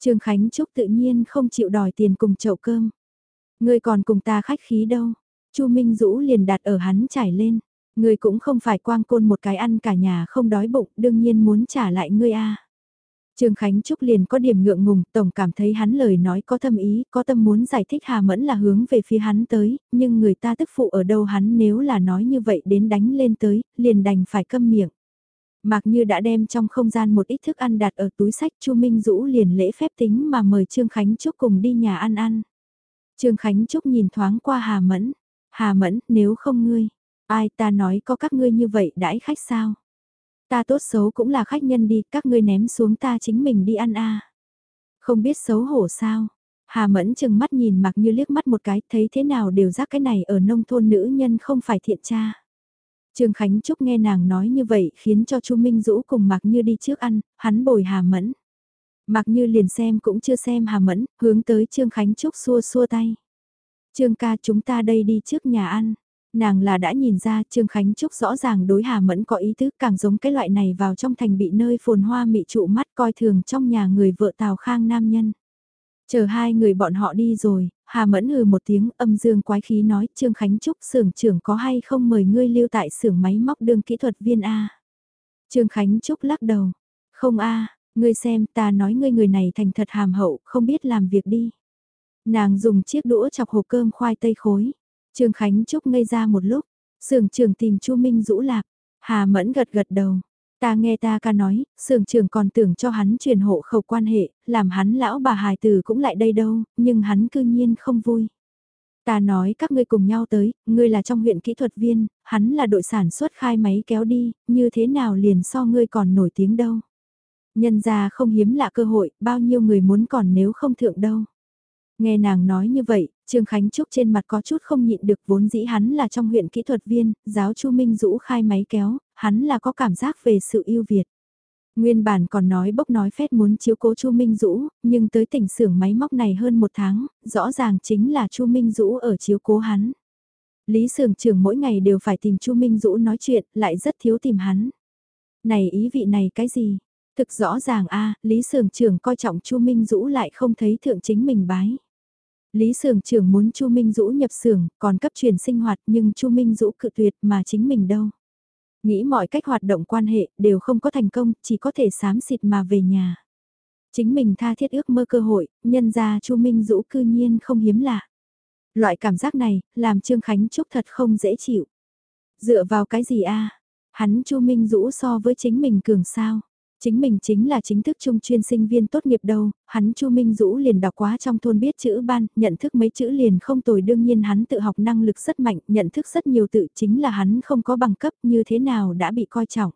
Trương Khánh Trúc tự nhiên không chịu đòi tiền cùng chậu cơm. Ngươi còn cùng ta khách khí đâu. Chu Minh Dũ liền đặt ở hắn trải lên. Ngươi cũng không phải quang côn một cái ăn cả nhà không đói bụng, đương nhiên muốn trả lại ngươi a. Trương Khánh Trúc liền có điểm ngượng ngùng, tổng cảm thấy hắn lời nói có thâm ý, có tâm muốn giải thích Hà Mẫn là hướng về phía hắn tới, nhưng người ta tức phụ ở đâu hắn nếu là nói như vậy đến đánh lên tới, liền đành phải câm miệng. Mặc như đã đem trong không gian một ít thức ăn đặt ở túi sách Chu Minh Dũ liền lễ phép tính mà mời Trương Khánh Trúc cùng đi nhà ăn ăn. Trương Khánh Trúc nhìn thoáng qua Hà Mẫn. Hà Mẫn, nếu không ngươi, ai ta nói có các ngươi như vậy đãi khách sao? Ta tốt xấu cũng là khách nhân đi, các ngươi ném xuống ta chính mình đi ăn a. Không biết xấu hổ sao? Hà Mẫn chừng mắt nhìn mặc như liếc mắt một cái, thấy thế nào đều giác cái này ở nông thôn nữ nhân không phải thiện tra. Trương Khánh Trúc nghe nàng nói như vậy khiến cho Chu Minh Dũ cùng Mạc Như đi trước ăn, hắn bồi Hà Mẫn mặc Như liền xem cũng chưa xem Hà Mẫn, hướng tới Trương Khánh Trúc xua xua tay. Trương ca chúng ta đây đi trước nhà ăn. Nàng là đã nhìn ra Trương Khánh Trúc rõ ràng đối Hà Mẫn có ý tứ càng giống cái loại này vào trong thành bị nơi phồn hoa mị trụ mắt coi thường trong nhà người vợ Tào Khang nam nhân. Chờ hai người bọn họ đi rồi, Hà Mẫn hừ một tiếng âm dương quái khí nói Trương Khánh Trúc xưởng trưởng có hay không mời ngươi lưu tại xưởng máy móc đường kỹ thuật viên A. Trương Khánh Trúc lắc đầu. Không A, ngươi xem ta nói ngươi người này thành thật hàm hậu, không biết làm việc đi. Nàng dùng chiếc đũa chọc hộp cơm khoai tây khối. Trương Khánh Trúc ngây ra một lúc, sưởng trưởng tìm Chu Minh rũ lạc. Hà Mẫn gật gật đầu, Ta nghe ta ca nói, sưởng trưởng còn tưởng cho hắn truyền hộ khẩu quan hệ, làm hắn lão bà hài tử cũng lại đây đâu, nhưng hắn cư nhiên không vui. Ta nói các ngươi cùng nhau tới, ngươi là trong huyện kỹ thuật viên, hắn là đội sản xuất khai máy kéo đi, như thế nào liền so ngươi còn nổi tiếng đâu. Nhân ra không hiếm lạ cơ hội, bao nhiêu người muốn còn nếu không thượng đâu. Nghe nàng nói như vậy, Trương Khánh Trúc trên mặt có chút không nhịn được vốn dĩ hắn là trong huyện kỹ thuật viên, giáo Chu Minh Dũ khai máy kéo, hắn là có cảm giác về sự yêu Việt. Nguyên bản còn nói bốc nói phét muốn chiếu cố Chu Minh Dũ, nhưng tới tỉnh xưởng máy móc này hơn một tháng, rõ ràng chính là Chu Minh Dũ ở chiếu cố hắn. Lý Sưởng trưởng mỗi ngày đều phải tìm Chu Minh Dũ nói chuyện, lại rất thiếu tìm hắn. Này ý vị này cái gì? Thực rõ ràng a, Lý sường trưởng coi trọng Chu Minh Dũ lại không thấy thượng chính mình bái. Lý sường trưởng muốn Chu Minh Dũ nhập xưởng, còn cấp truyền sinh hoạt nhưng Chu Minh Dũ cự tuyệt mà chính mình đâu. Nghĩ mọi cách hoạt động quan hệ đều không có thành công, chỉ có thể sám xịt mà về nhà. Chính mình tha thiết ước mơ cơ hội, nhân ra Chu Minh Dũ cư nhiên không hiếm lạ. Loại cảm giác này, làm Trương Khánh Trúc thật không dễ chịu. Dựa vào cái gì a Hắn Chu Minh Dũ so với chính mình cường sao? Chính mình chính là chính thức trung chuyên sinh viên tốt nghiệp đâu, hắn Chu Minh Dũ liền đọc quá trong thôn biết chữ ban, nhận thức mấy chữ liền không tồi đương nhiên hắn tự học năng lực rất mạnh, nhận thức rất nhiều tự chính là hắn không có bằng cấp như thế nào đã bị coi trọng.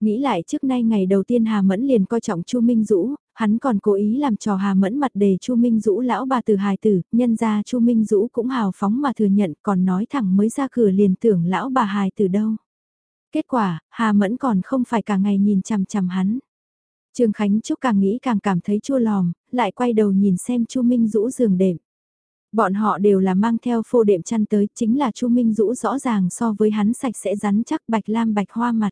Nghĩ lại trước nay ngày đầu tiên Hà Mẫn liền coi trọng Chu Minh Dũ, hắn còn cố ý làm trò Hà Mẫn mặt đề Chu Minh Dũ lão bà từ hài tử, nhân ra Chu Minh Dũ cũng hào phóng mà thừa nhận còn nói thẳng mới ra cửa liền tưởng lão bà hài tử đâu. Kết quả, Hà Mẫn còn không phải cả ngày nhìn chằm chằm hắn. Trương Khánh Trúc càng nghĩ càng cảm thấy chua lòm, lại quay đầu nhìn xem Chu Minh Dũ giường đệm. Bọn họ đều là mang theo phô đệm chăn tới, chính là Chu Minh Dũ rõ ràng so với hắn sạch sẽ rắn chắc bạch lam bạch hoa mặt.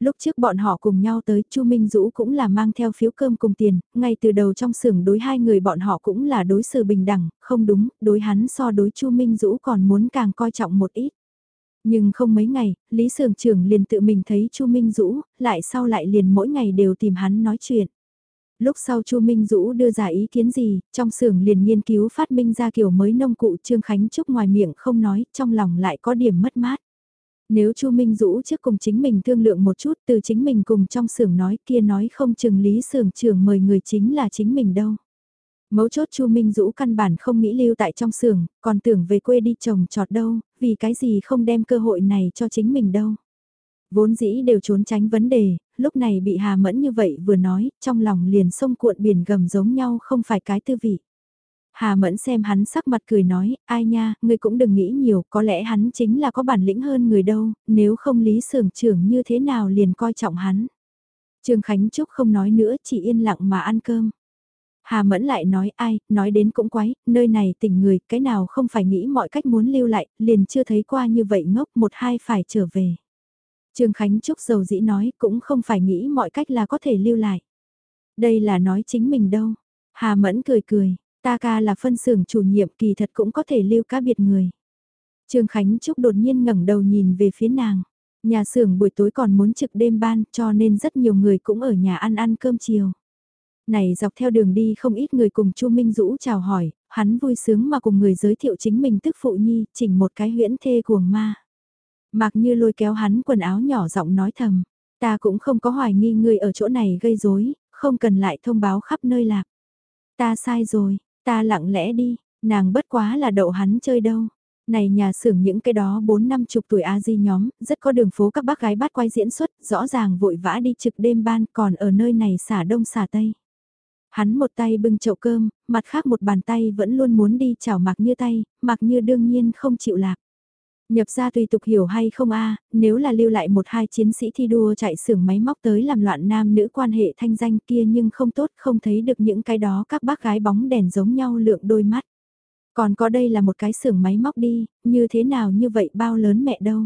Lúc trước bọn họ cùng nhau tới, Chu Minh Dũ cũng là mang theo phiếu cơm cùng tiền, ngay từ đầu trong xưởng đối hai người bọn họ cũng là đối xử bình đẳng, không đúng, đối hắn so đối Chu Minh Dũ còn muốn càng coi trọng một ít. Nhưng không mấy ngày, Lý Sưởng trưởng liền tự mình thấy Chu Minh Dũ, lại sau lại liền mỗi ngày đều tìm hắn nói chuyện. Lúc sau Chu Minh Dũ đưa ra ý kiến gì, trong xưởng liền nghiên cứu phát minh ra kiểu mới nông cụ Trương Khánh Trúc ngoài miệng không nói, trong lòng lại có điểm mất mát. Nếu Chu Minh Dũ trước cùng chính mình thương lượng một chút từ chính mình cùng trong xưởng nói kia nói không chừng Lý Sưởng trưởng mời người chính là chính mình đâu. Mấu chốt Chu Minh Dũ căn bản không nghĩ lưu tại trong xưởng, còn tưởng về quê đi trồng trọt đâu, vì cái gì không đem cơ hội này cho chính mình đâu. Vốn dĩ đều trốn tránh vấn đề, lúc này bị Hà Mẫn như vậy vừa nói, trong lòng liền sông cuộn biển gầm giống nhau không phải cái tư vị. Hà Mẫn xem hắn sắc mặt cười nói, ai nha, ngươi cũng đừng nghĩ nhiều, có lẽ hắn chính là có bản lĩnh hơn người đâu, nếu không lý sưởng trưởng như thế nào liền coi trọng hắn. Trương Khánh Trúc không nói nữa, chỉ yên lặng mà ăn cơm. Hà Mẫn lại nói ai, nói đến cũng quái, nơi này tỉnh người, cái nào không phải nghĩ mọi cách muốn lưu lại, liền chưa thấy qua như vậy ngốc một hai phải trở về. Trương Khánh Trúc dầu dĩ nói cũng không phải nghĩ mọi cách là có thể lưu lại. Đây là nói chính mình đâu. Hà Mẫn cười cười, ta ca là phân xưởng chủ nhiệm kỳ thật cũng có thể lưu cá biệt người. Trương Khánh Trúc đột nhiên ngẩng đầu nhìn về phía nàng. Nhà xưởng buổi tối còn muốn trực đêm ban cho nên rất nhiều người cũng ở nhà ăn ăn cơm chiều. Này dọc theo đường đi không ít người cùng Chu Minh Dũ chào hỏi, hắn vui sướng mà cùng người giới thiệu chính mình tức phụ nhi, chỉnh một cái huyễn thê cuồng ma. Mặc như lôi kéo hắn quần áo nhỏ giọng nói thầm, Ta cũng không có hoài nghi người ở chỗ này gây rối, không cần lại thông báo khắp nơi lạc. Ta sai rồi, ta lặng lẽ đi, nàng bất quá là đậu hắn chơi đâu. Này nhà xưởng những cái đó bốn năm chục tuổi A di nhóm, rất có đường phố các bác gái bắt quay diễn xuất, rõ ràng vội vã đi trực đêm ban còn ở nơi này xả đông xả tây. Hắn một tay bưng chậu cơm, mặt khác một bàn tay vẫn luôn muốn đi chảo mặc như tay, mặc như đương nhiên không chịu lạc. Nhập ra tùy tục hiểu hay không a nếu là lưu lại một hai chiến sĩ thi đua chạy xưởng máy móc tới làm loạn nam nữ quan hệ thanh danh kia nhưng không tốt không thấy được những cái đó các bác gái bóng đèn giống nhau lượng đôi mắt. Còn có đây là một cái xưởng máy móc đi, như thế nào như vậy bao lớn mẹ đâu.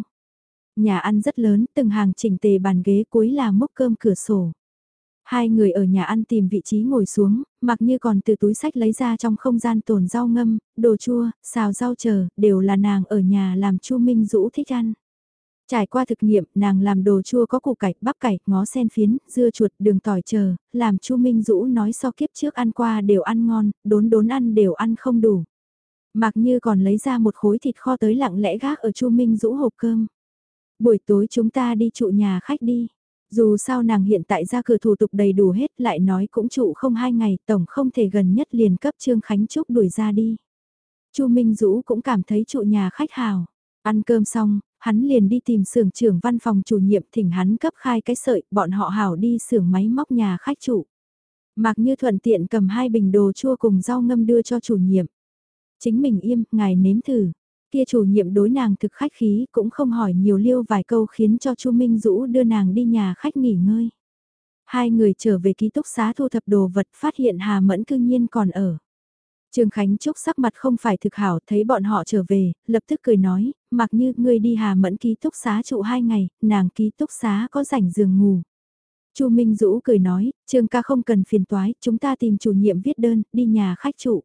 Nhà ăn rất lớn, từng hàng chỉnh tề bàn ghế cuối là mốc cơm cửa sổ. Hai người ở nhà ăn tìm vị trí ngồi xuống, mặc như còn từ túi sách lấy ra trong không gian tồn rau ngâm, đồ chua, xào rau chờ, đều là nàng ở nhà làm chu Minh Dũ thích ăn. Trải qua thực nghiệm, nàng làm đồ chua có củ cải, bắp cải, ngó sen phiến, dưa chuột, đường tỏi chờ, làm chu Minh Dũ nói so kiếp trước ăn qua đều ăn ngon, đốn đốn ăn đều ăn không đủ. Mặc như còn lấy ra một khối thịt kho tới lặng lẽ gác ở chu Minh Dũ hộp cơm. Buổi tối chúng ta đi trụ nhà khách đi. Dù sao nàng hiện tại ra cửa thủ tục đầy đủ hết lại nói cũng trụ không hai ngày tổng không thể gần nhất liền cấp Trương Khánh Trúc đuổi ra đi. Chu Minh Dũ cũng cảm thấy trụ nhà khách hào. Ăn cơm xong, hắn liền đi tìm xưởng trưởng văn phòng chủ nhiệm thỉnh hắn cấp khai cái sợi, bọn họ hảo đi xưởng máy móc nhà khách chủ. Mặc như thuận tiện cầm hai bình đồ chua cùng rau ngâm đưa cho chủ nhiệm. Chính mình im, ngài nếm thử. Kia chủ nhiệm đối nàng thực khách khí cũng không hỏi nhiều liêu vài câu khiến cho Chu Minh Dũ đưa nàng đi nhà khách nghỉ ngơi. Hai người trở về ký túc xá thu thập đồ vật phát hiện Hà Mẫn cương nhiên còn ở. Trương Khánh Trúc sắc mặt không phải thực hảo thấy bọn họ trở về, lập tức cười nói, mặc như ngươi đi Hà Mẫn ký túc xá trụ hai ngày, nàng ký túc xá có rảnh giường ngủ. Chu Minh Dũ cười nói, Trương ca không cần phiền toái, chúng ta tìm chủ nhiệm viết đơn, đi nhà khách trụ.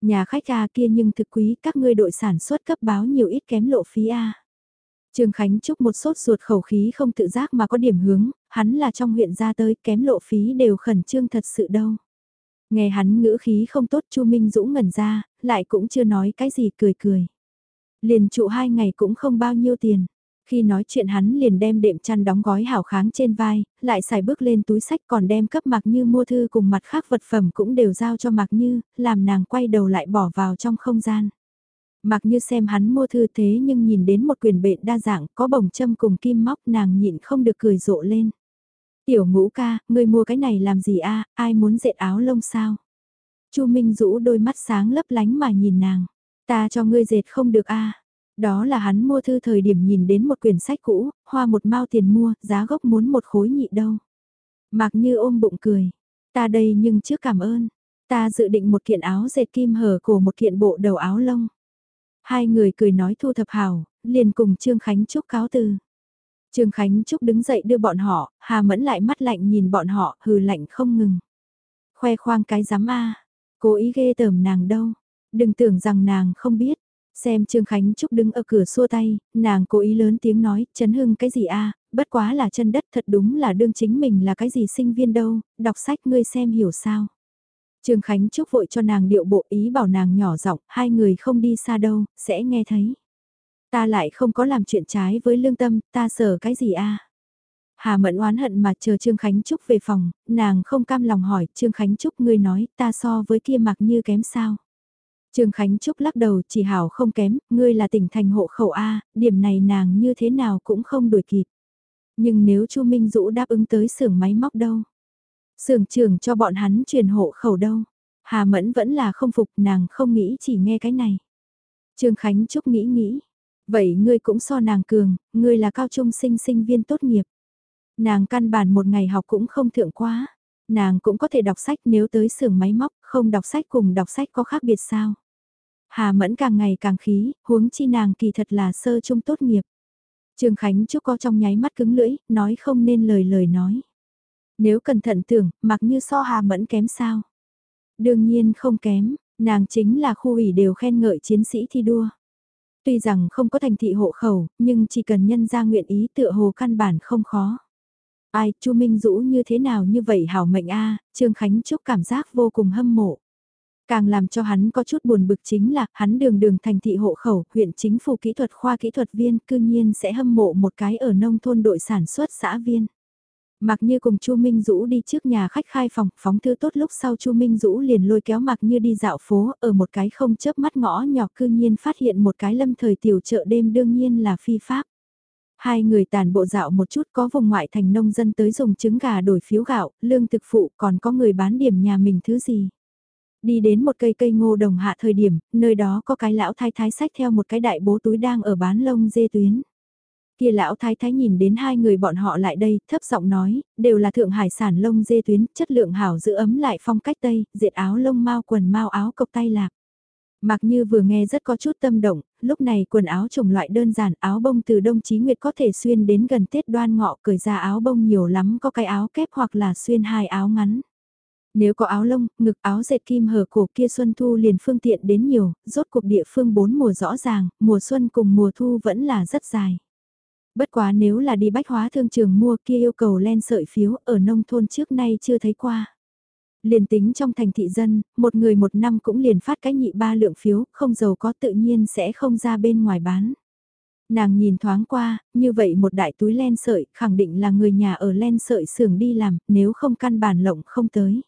Nhà khách A kia nhưng thực quý các ngươi đội sản xuất cấp báo nhiều ít kém lộ phí A. Trương Khánh Trúc một sốt ruột khẩu khí không tự giác mà có điểm hướng, hắn là trong huyện ra tới kém lộ phí đều khẩn trương thật sự đâu. Nghe hắn ngữ khí không tốt Chu Minh Dũng ngẩn ra, lại cũng chưa nói cái gì cười cười. Liền trụ hai ngày cũng không bao nhiêu tiền. Khi nói chuyện hắn liền đem đệm chăn đóng gói hảo kháng trên vai, lại xài bước lên túi sách còn đem cấp Mạc Như mua thư cùng mặt khác vật phẩm cũng đều giao cho Mạc Như, làm nàng quay đầu lại bỏ vào trong không gian. Mạc Như xem hắn mua thư thế nhưng nhìn đến một quyền bệ đa dạng có bồng châm cùng kim móc nàng nhịn không được cười rộ lên. Tiểu ngũ ca, ngươi mua cái này làm gì a ai muốn dệt áo lông sao? Chu Minh rũ đôi mắt sáng lấp lánh mà nhìn nàng. Ta cho ngươi dệt không được a đó là hắn mua thư thời điểm nhìn đến một quyển sách cũ, hoa một mao tiền mua, giá gốc muốn một khối nhị đâu. Mạc như ôm bụng cười. Ta đây nhưng trước cảm ơn. Ta dự định một kiện áo dệt kim hở cổ một kiện bộ đầu áo lông. Hai người cười nói thu thập hào, liền cùng Trương Khánh Trúc cáo từ. Trương Khánh Trúc đứng dậy đưa bọn họ, Hà Mẫn lại mắt lạnh nhìn bọn họ, hừ lạnh không ngừng. Khoe khoang cái giám a cố ý ghê tởm nàng đâu. Đừng tưởng rằng nàng không biết, Xem Trương Khánh Trúc đứng ở cửa xua tay, nàng cố ý lớn tiếng nói, chấn hưng cái gì a bất quá là chân đất thật đúng là đương chính mình là cái gì sinh viên đâu, đọc sách ngươi xem hiểu sao. Trương Khánh Trúc vội cho nàng điệu bộ ý bảo nàng nhỏ giọng, hai người không đi xa đâu, sẽ nghe thấy. Ta lại không có làm chuyện trái với lương tâm, ta sợ cái gì a Hà Mẫn oán hận mà chờ Trương Khánh Trúc về phòng, nàng không cam lòng hỏi, Trương Khánh Trúc ngươi nói, ta so với kia mặc như kém sao. Trương Khánh Trúc lắc đầu chỉ hảo không kém, ngươi là tỉnh thành hộ khẩu A, điểm này nàng như thế nào cũng không đuổi kịp. Nhưng nếu Chu Minh Dũ đáp ứng tới xưởng máy móc đâu? Xưởng trưởng cho bọn hắn truyền hộ khẩu đâu? Hà Mẫn vẫn là không phục nàng không nghĩ chỉ nghe cái này. Trương Khánh Trúc nghĩ nghĩ. Vậy ngươi cũng so nàng cường, ngươi là cao trung sinh sinh viên tốt nghiệp. Nàng căn bản một ngày học cũng không thượng quá. Nàng cũng có thể đọc sách nếu tới xưởng máy móc, không đọc sách cùng đọc sách có khác biệt sao. Hà Mẫn càng ngày càng khí, huống chi nàng kỳ thật là sơ trung tốt nghiệp. Trương Khánh Trúc có trong nháy mắt cứng lưỡi, nói không nên lời lời nói. Nếu cẩn thận tưởng, mặc như so Hà Mẫn kém sao? Đương nhiên không kém, nàng chính là khu ủy đều khen ngợi chiến sĩ thi đua. Tuy rằng không có thành thị hộ khẩu, nhưng chỉ cần nhân ra nguyện ý tựa hồ căn bản không khó. Ai, Chu Minh Dũ như thế nào như vậy hảo mệnh a Trương Khánh Trúc cảm giác vô cùng hâm mộ. Càng làm cho hắn có chút buồn bực chính là hắn đường đường thành thị hộ khẩu, huyện chính phủ kỹ thuật khoa kỹ thuật viên cư nhiên sẽ hâm mộ một cái ở nông thôn đội sản xuất xã viên. Mạc Như cùng Chu Minh Dũ đi trước nhà khách khai phòng, phóng thư tốt lúc sau Chu Minh Dũ liền lôi kéo Mạc Như đi dạo phố, ở một cái không chớp mắt ngõ nhỏ cư nhiên phát hiện một cái lâm thời tiểu chợ đêm đương nhiên là phi pháp. Hai người tàn bộ dạo một chút có vùng ngoại thành nông dân tới dùng trứng gà đổi phiếu gạo, lương thực phụ còn có người bán điểm nhà mình thứ gì. Đi đến một cây cây ngô đồng hạ thời điểm, nơi đó có cái lão thái thái sách theo một cái đại bố túi đang ở bán lông dê tuyến. Kia lão thái thái nhìn đến hai người bọn họ lại đây, thấp giọng nói, đều là thượng hải sản lông dê tuyến, chất lượng hảo giữ ấm lại phong cách tây, diệt áo lông mau quần mau áo cộc tay lạc. Mặc như vừa nghe rất có chút tâm động, lúc này quần áo trồng loại đơn giản áo bông từ đông chí nguyệt có thể xuyên đến gần Tết đoan ngọ cởi ra áo bông nhiều lắm có cái áo kép hoặc là xuyên hai áo ngắn. Nếu có áo lông, ngực áo dệt kim hở cổ kia xuân thu liền phương tiện đến nhiều, rốt cuộc địa phương bốn mùa rõ ràng, mùa xuân cùng mùa thu vẫn là rất dài. Bất quá nếu là đi bách hóa thương trường mua kia yêu cầu len sợi phiếu ở nông thôn trước nay chưa thấy qua. Liền tính trong thành thị dân, một người một năm cũng liền phát cái nhị ba lượng phiếu, không giàu có tự nhiên sẽ không ra bên ngoài bán. Nàng nhìn thoáng qua, như vậy một đại túi len sợi, khẳng định là người nhà ở len sợi xưởng đi làm, nếu không căn bản lộng không tới.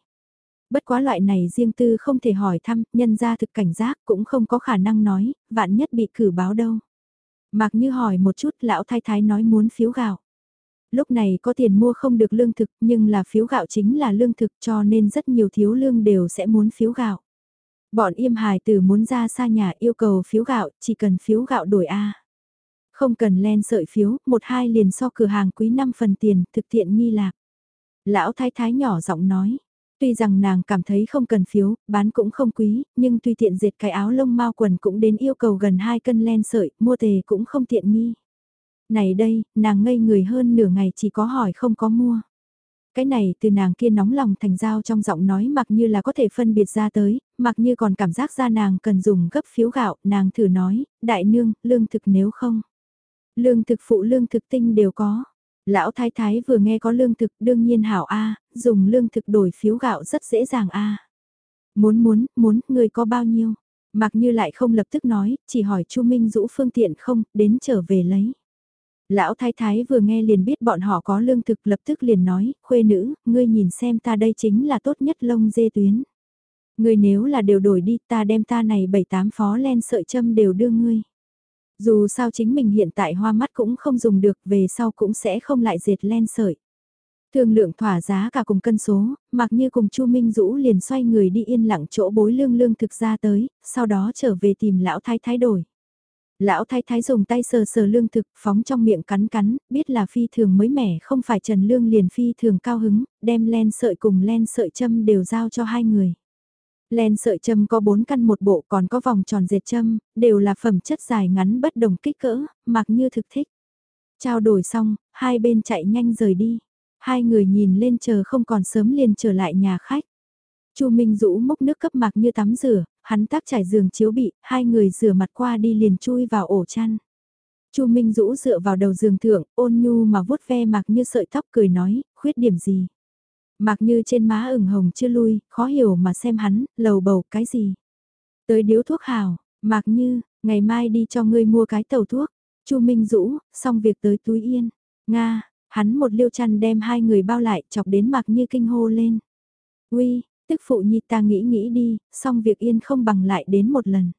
Bất quá loại này riêng tư không thể hỏi thăm, nhân ra thực cảnh giác cũng không có khả năng nói, vạn nhất bị cử báo đâu. Mạc như hỏi một chút lão thái thái nói muốn phiếu gạo. Lúc này có tiền mua không được lương thực nhưng là phiếu gạo chính là lương thực cho nên rất nhiều thiếu lương đều sẽ muốn phiếu gạo. Bọn im hài từ muốn ra xa nhà yêu cầu phiếu gạo, chỉ cần phiếu gạo đổi A. Không cần len sợi phiếu, một hai liền so cửa hàng quý 5 phần tiền, thực tiện nghi lạc. Lão thái thái nhỏ giọng nói, Tuy rằng nàng cảm thấy không cần phiếu, bán cũng không quý, nhưng tùy tiện dệt cái áo lông mau quần cũng đến yêu cầu gần 2 cân len sợi, mua tề cũng không tiện nghi. Này đây, nàng ngây người hơn nửa ngày chỉ có hỏi không có mua. Cái này từ nàng kia nóng lòng thành dao trong giọng nói mặc như là có thể phân biệt ra tới, mặc như còn cảm giác ra nàng cần dùng gấp phiếu gạo, nàng thử nói, đại nương, lương thực nếu không. Lương thực phụ lương thực tinh đều có. Lão thái thái vừa nghe có lương thực đương nhiên hảo A, dùng lương thực đổi phiếu gạo rất dễ dàng A. Muốn muốn, muốn, người có bao nhiêu? Mặc như lại không lập tức nói, chỉ hỏi Chu Minh Dũ phương tiện không, đến trở về lấy. Lão thái thái vừa nghe liền biết bọn họ có lương thực lập tức liền nói, khuê nữ, ngươi nhìn xem ta đây chính là tốt nhất lông dê tuyến. Ngươi nếu là đều đổi đi ta đem ta này bảy tám phó len sợi châm đều đưa ngươi. Dù sao chính mình hiện tại hoa mắt cũng không dùng được về sau cũng sẽ không lại dệt len sợi. Thương lượng thỏa giá cả cùng cân số, mặc như cùng Chu Minh Dũ liền xoay người đi yên lặng chỗ bối lương lương thực ra tới, sau đó trở về tìm lão thái thái đổi. Lão thái thái dùng tay sờ sờ lương thực, phóng trong miệng cắn cắn, biết là phi thường mới mẻ không phải trần lương liền phi thường cao hứng, đem len sợi cùng len sợi châm đều giao cho hai người. Len sợi châm có 4 căn một bộ còn có vòng tròn dệt châm, đều là phẩm chất dài ngắn bất đồng kích cỡ, mặc như thực thích. Trao đổi xong, hai bên chạy nhanh rời đi. Hai người nhìn lên chờ không còn sớm liền trở lại nhà khách. Chu Minh Dũ múc nước cấp mạc như tắm rửa, hắn tác trải giường chiếu bị, hai người rửa mặt qua đi liền chui vào ổ chăn. Chu Minh Dũ dựa vào đầu giường thượng, ôn nhu mà vuốt ve mạc như sợi tóc cười nói, khuyết điểm gì. Mạc như trên má ửng hồng chưa lui, khó hiểu mà xem hắn, lầu bầu cái gì. Tới điếu thuốc hào, mạc như, ngày mai đi cho ngươi mua cái tàu thuốc. Chu Minh Dũ, xong việc tới túi yên. Nga, hắn một liêu chăn đem hai người bao lại chọc đến mạc như kinh hô lên. Uy, tức phụ nhi ta nghĩ nghĩ đi, xong việc yên không bằng lại đến một lần.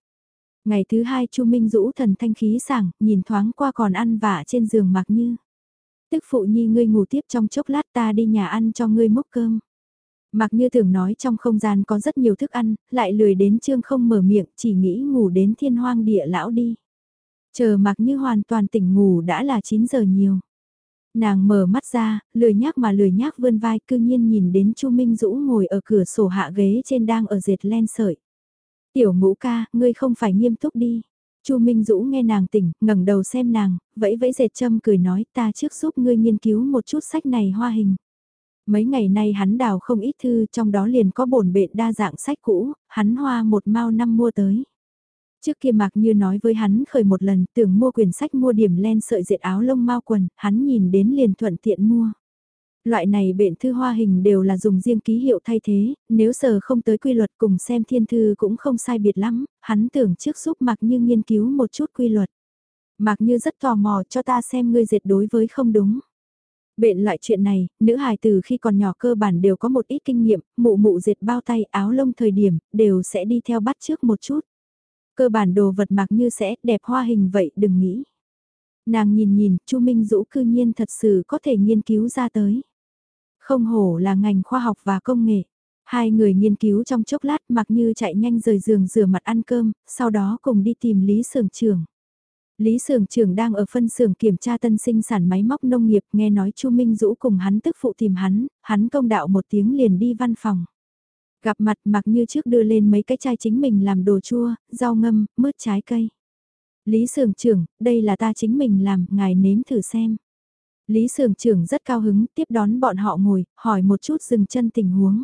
Ngày thứ hai Chu Minh Dũ thần thanh khí sảng, nhìn thoáng qua còn ăn vả trên giường mặc như tức phụ nhi ngươi ngủ tiếp trong chốc lát ta đi nhà ăn cho ngươi múc cơm. Mặc như thường nói trong không gian có rất nhiều thức ăn, lại lười đến trương không mở miệng, chỉ nghĩ ngủ đến thiên hoang địa lão đi. Chờ mặc như hoàn toàn tỉnh ngủ đã là 9 giờ nhiều. Nàng mở mắt ra, lười nhác mà lười nhác vươn vai cư nhiên nhìn đến Chu Minh Dũ ngồi ở cửa sổ hạ ghế trên đang ở dệt len sợi. Tiểu ngũ ca, ngươi không phải nghiêm túc đi. Chu Minh Dũ nghe nàng tỉnh, ngẩng đầu xem nàng, vẫy vẫy dệt châm cười nói ta trước giúp ngươi nghiên cứu một chút sách này hoa hình. Mấy ngày nay hắn đào không ít thư trong đó liền có bổn bệ đa dạng sách cũ, hắn hoa một mao năm mua tới. Trước kia Mạc Như nói với hắn khởi một lần tưởng mua quyển sách mua điểm len sợi dệt áo lông mau quần, hắn nhìn đến liền thuận tiện mua. Loại này bệnh thư hoa hình đều là dùng riêng ký hiệu thay thế, nếu sờ không tới quy luật cùng xem thiên thư cũng không sai biệt lắm, hắn tưởng trước giúp Mạc Như nghiên cứu một chút quy luật. Mạc Như rất tò mò cho ta xem ngươi dệt đối với không đúng. Bện loại chuyện này, nữ hài từ khi còn nhỏ cơ bản đều có một ít kinh nghiệm, mụ mụ dệt bao tay áo lông thời điểm, đều sẽ đi theo bắt trước một chút. Cơ bản đồ vật mặc như sẽ đẹp hoa hình vậy đừng nghĩ. Nàng nhìn nhìn, Chu Minh Dũ cư nhiên thật sự có thể nghiên cứu ra tới. Không hổ là ngành khoa học và công nghệ. Hai người nghiên cứu trong chốc lát mặc như chạy nhanh rời giường rửa mặt ăn cơm, sau đó cùng đi tìm Lý Sưởng Trường. Lý Sưởng Trường đang ở phân xưởng kiểm tra tân sinh sản máy móc nông nghiệp nghe nói Chu Minh Dũ cùng hắn tức phụ tìm hắn, hắn công đạo một tiếng liền đi văn phòng. Gặp mặt mặc như trước đưa lên mấy cái chai chính mình làm đồ chua, rau ngâm, mứt trái cây. Lý Sưởng Trưởng, đây là ta chính mình làm, ngài nếm thử xem. Lý Sưởng Trưởng rất cao hứng, tiếp đón bọn họ ngồi, hỏi một chút dừng chân tình huống.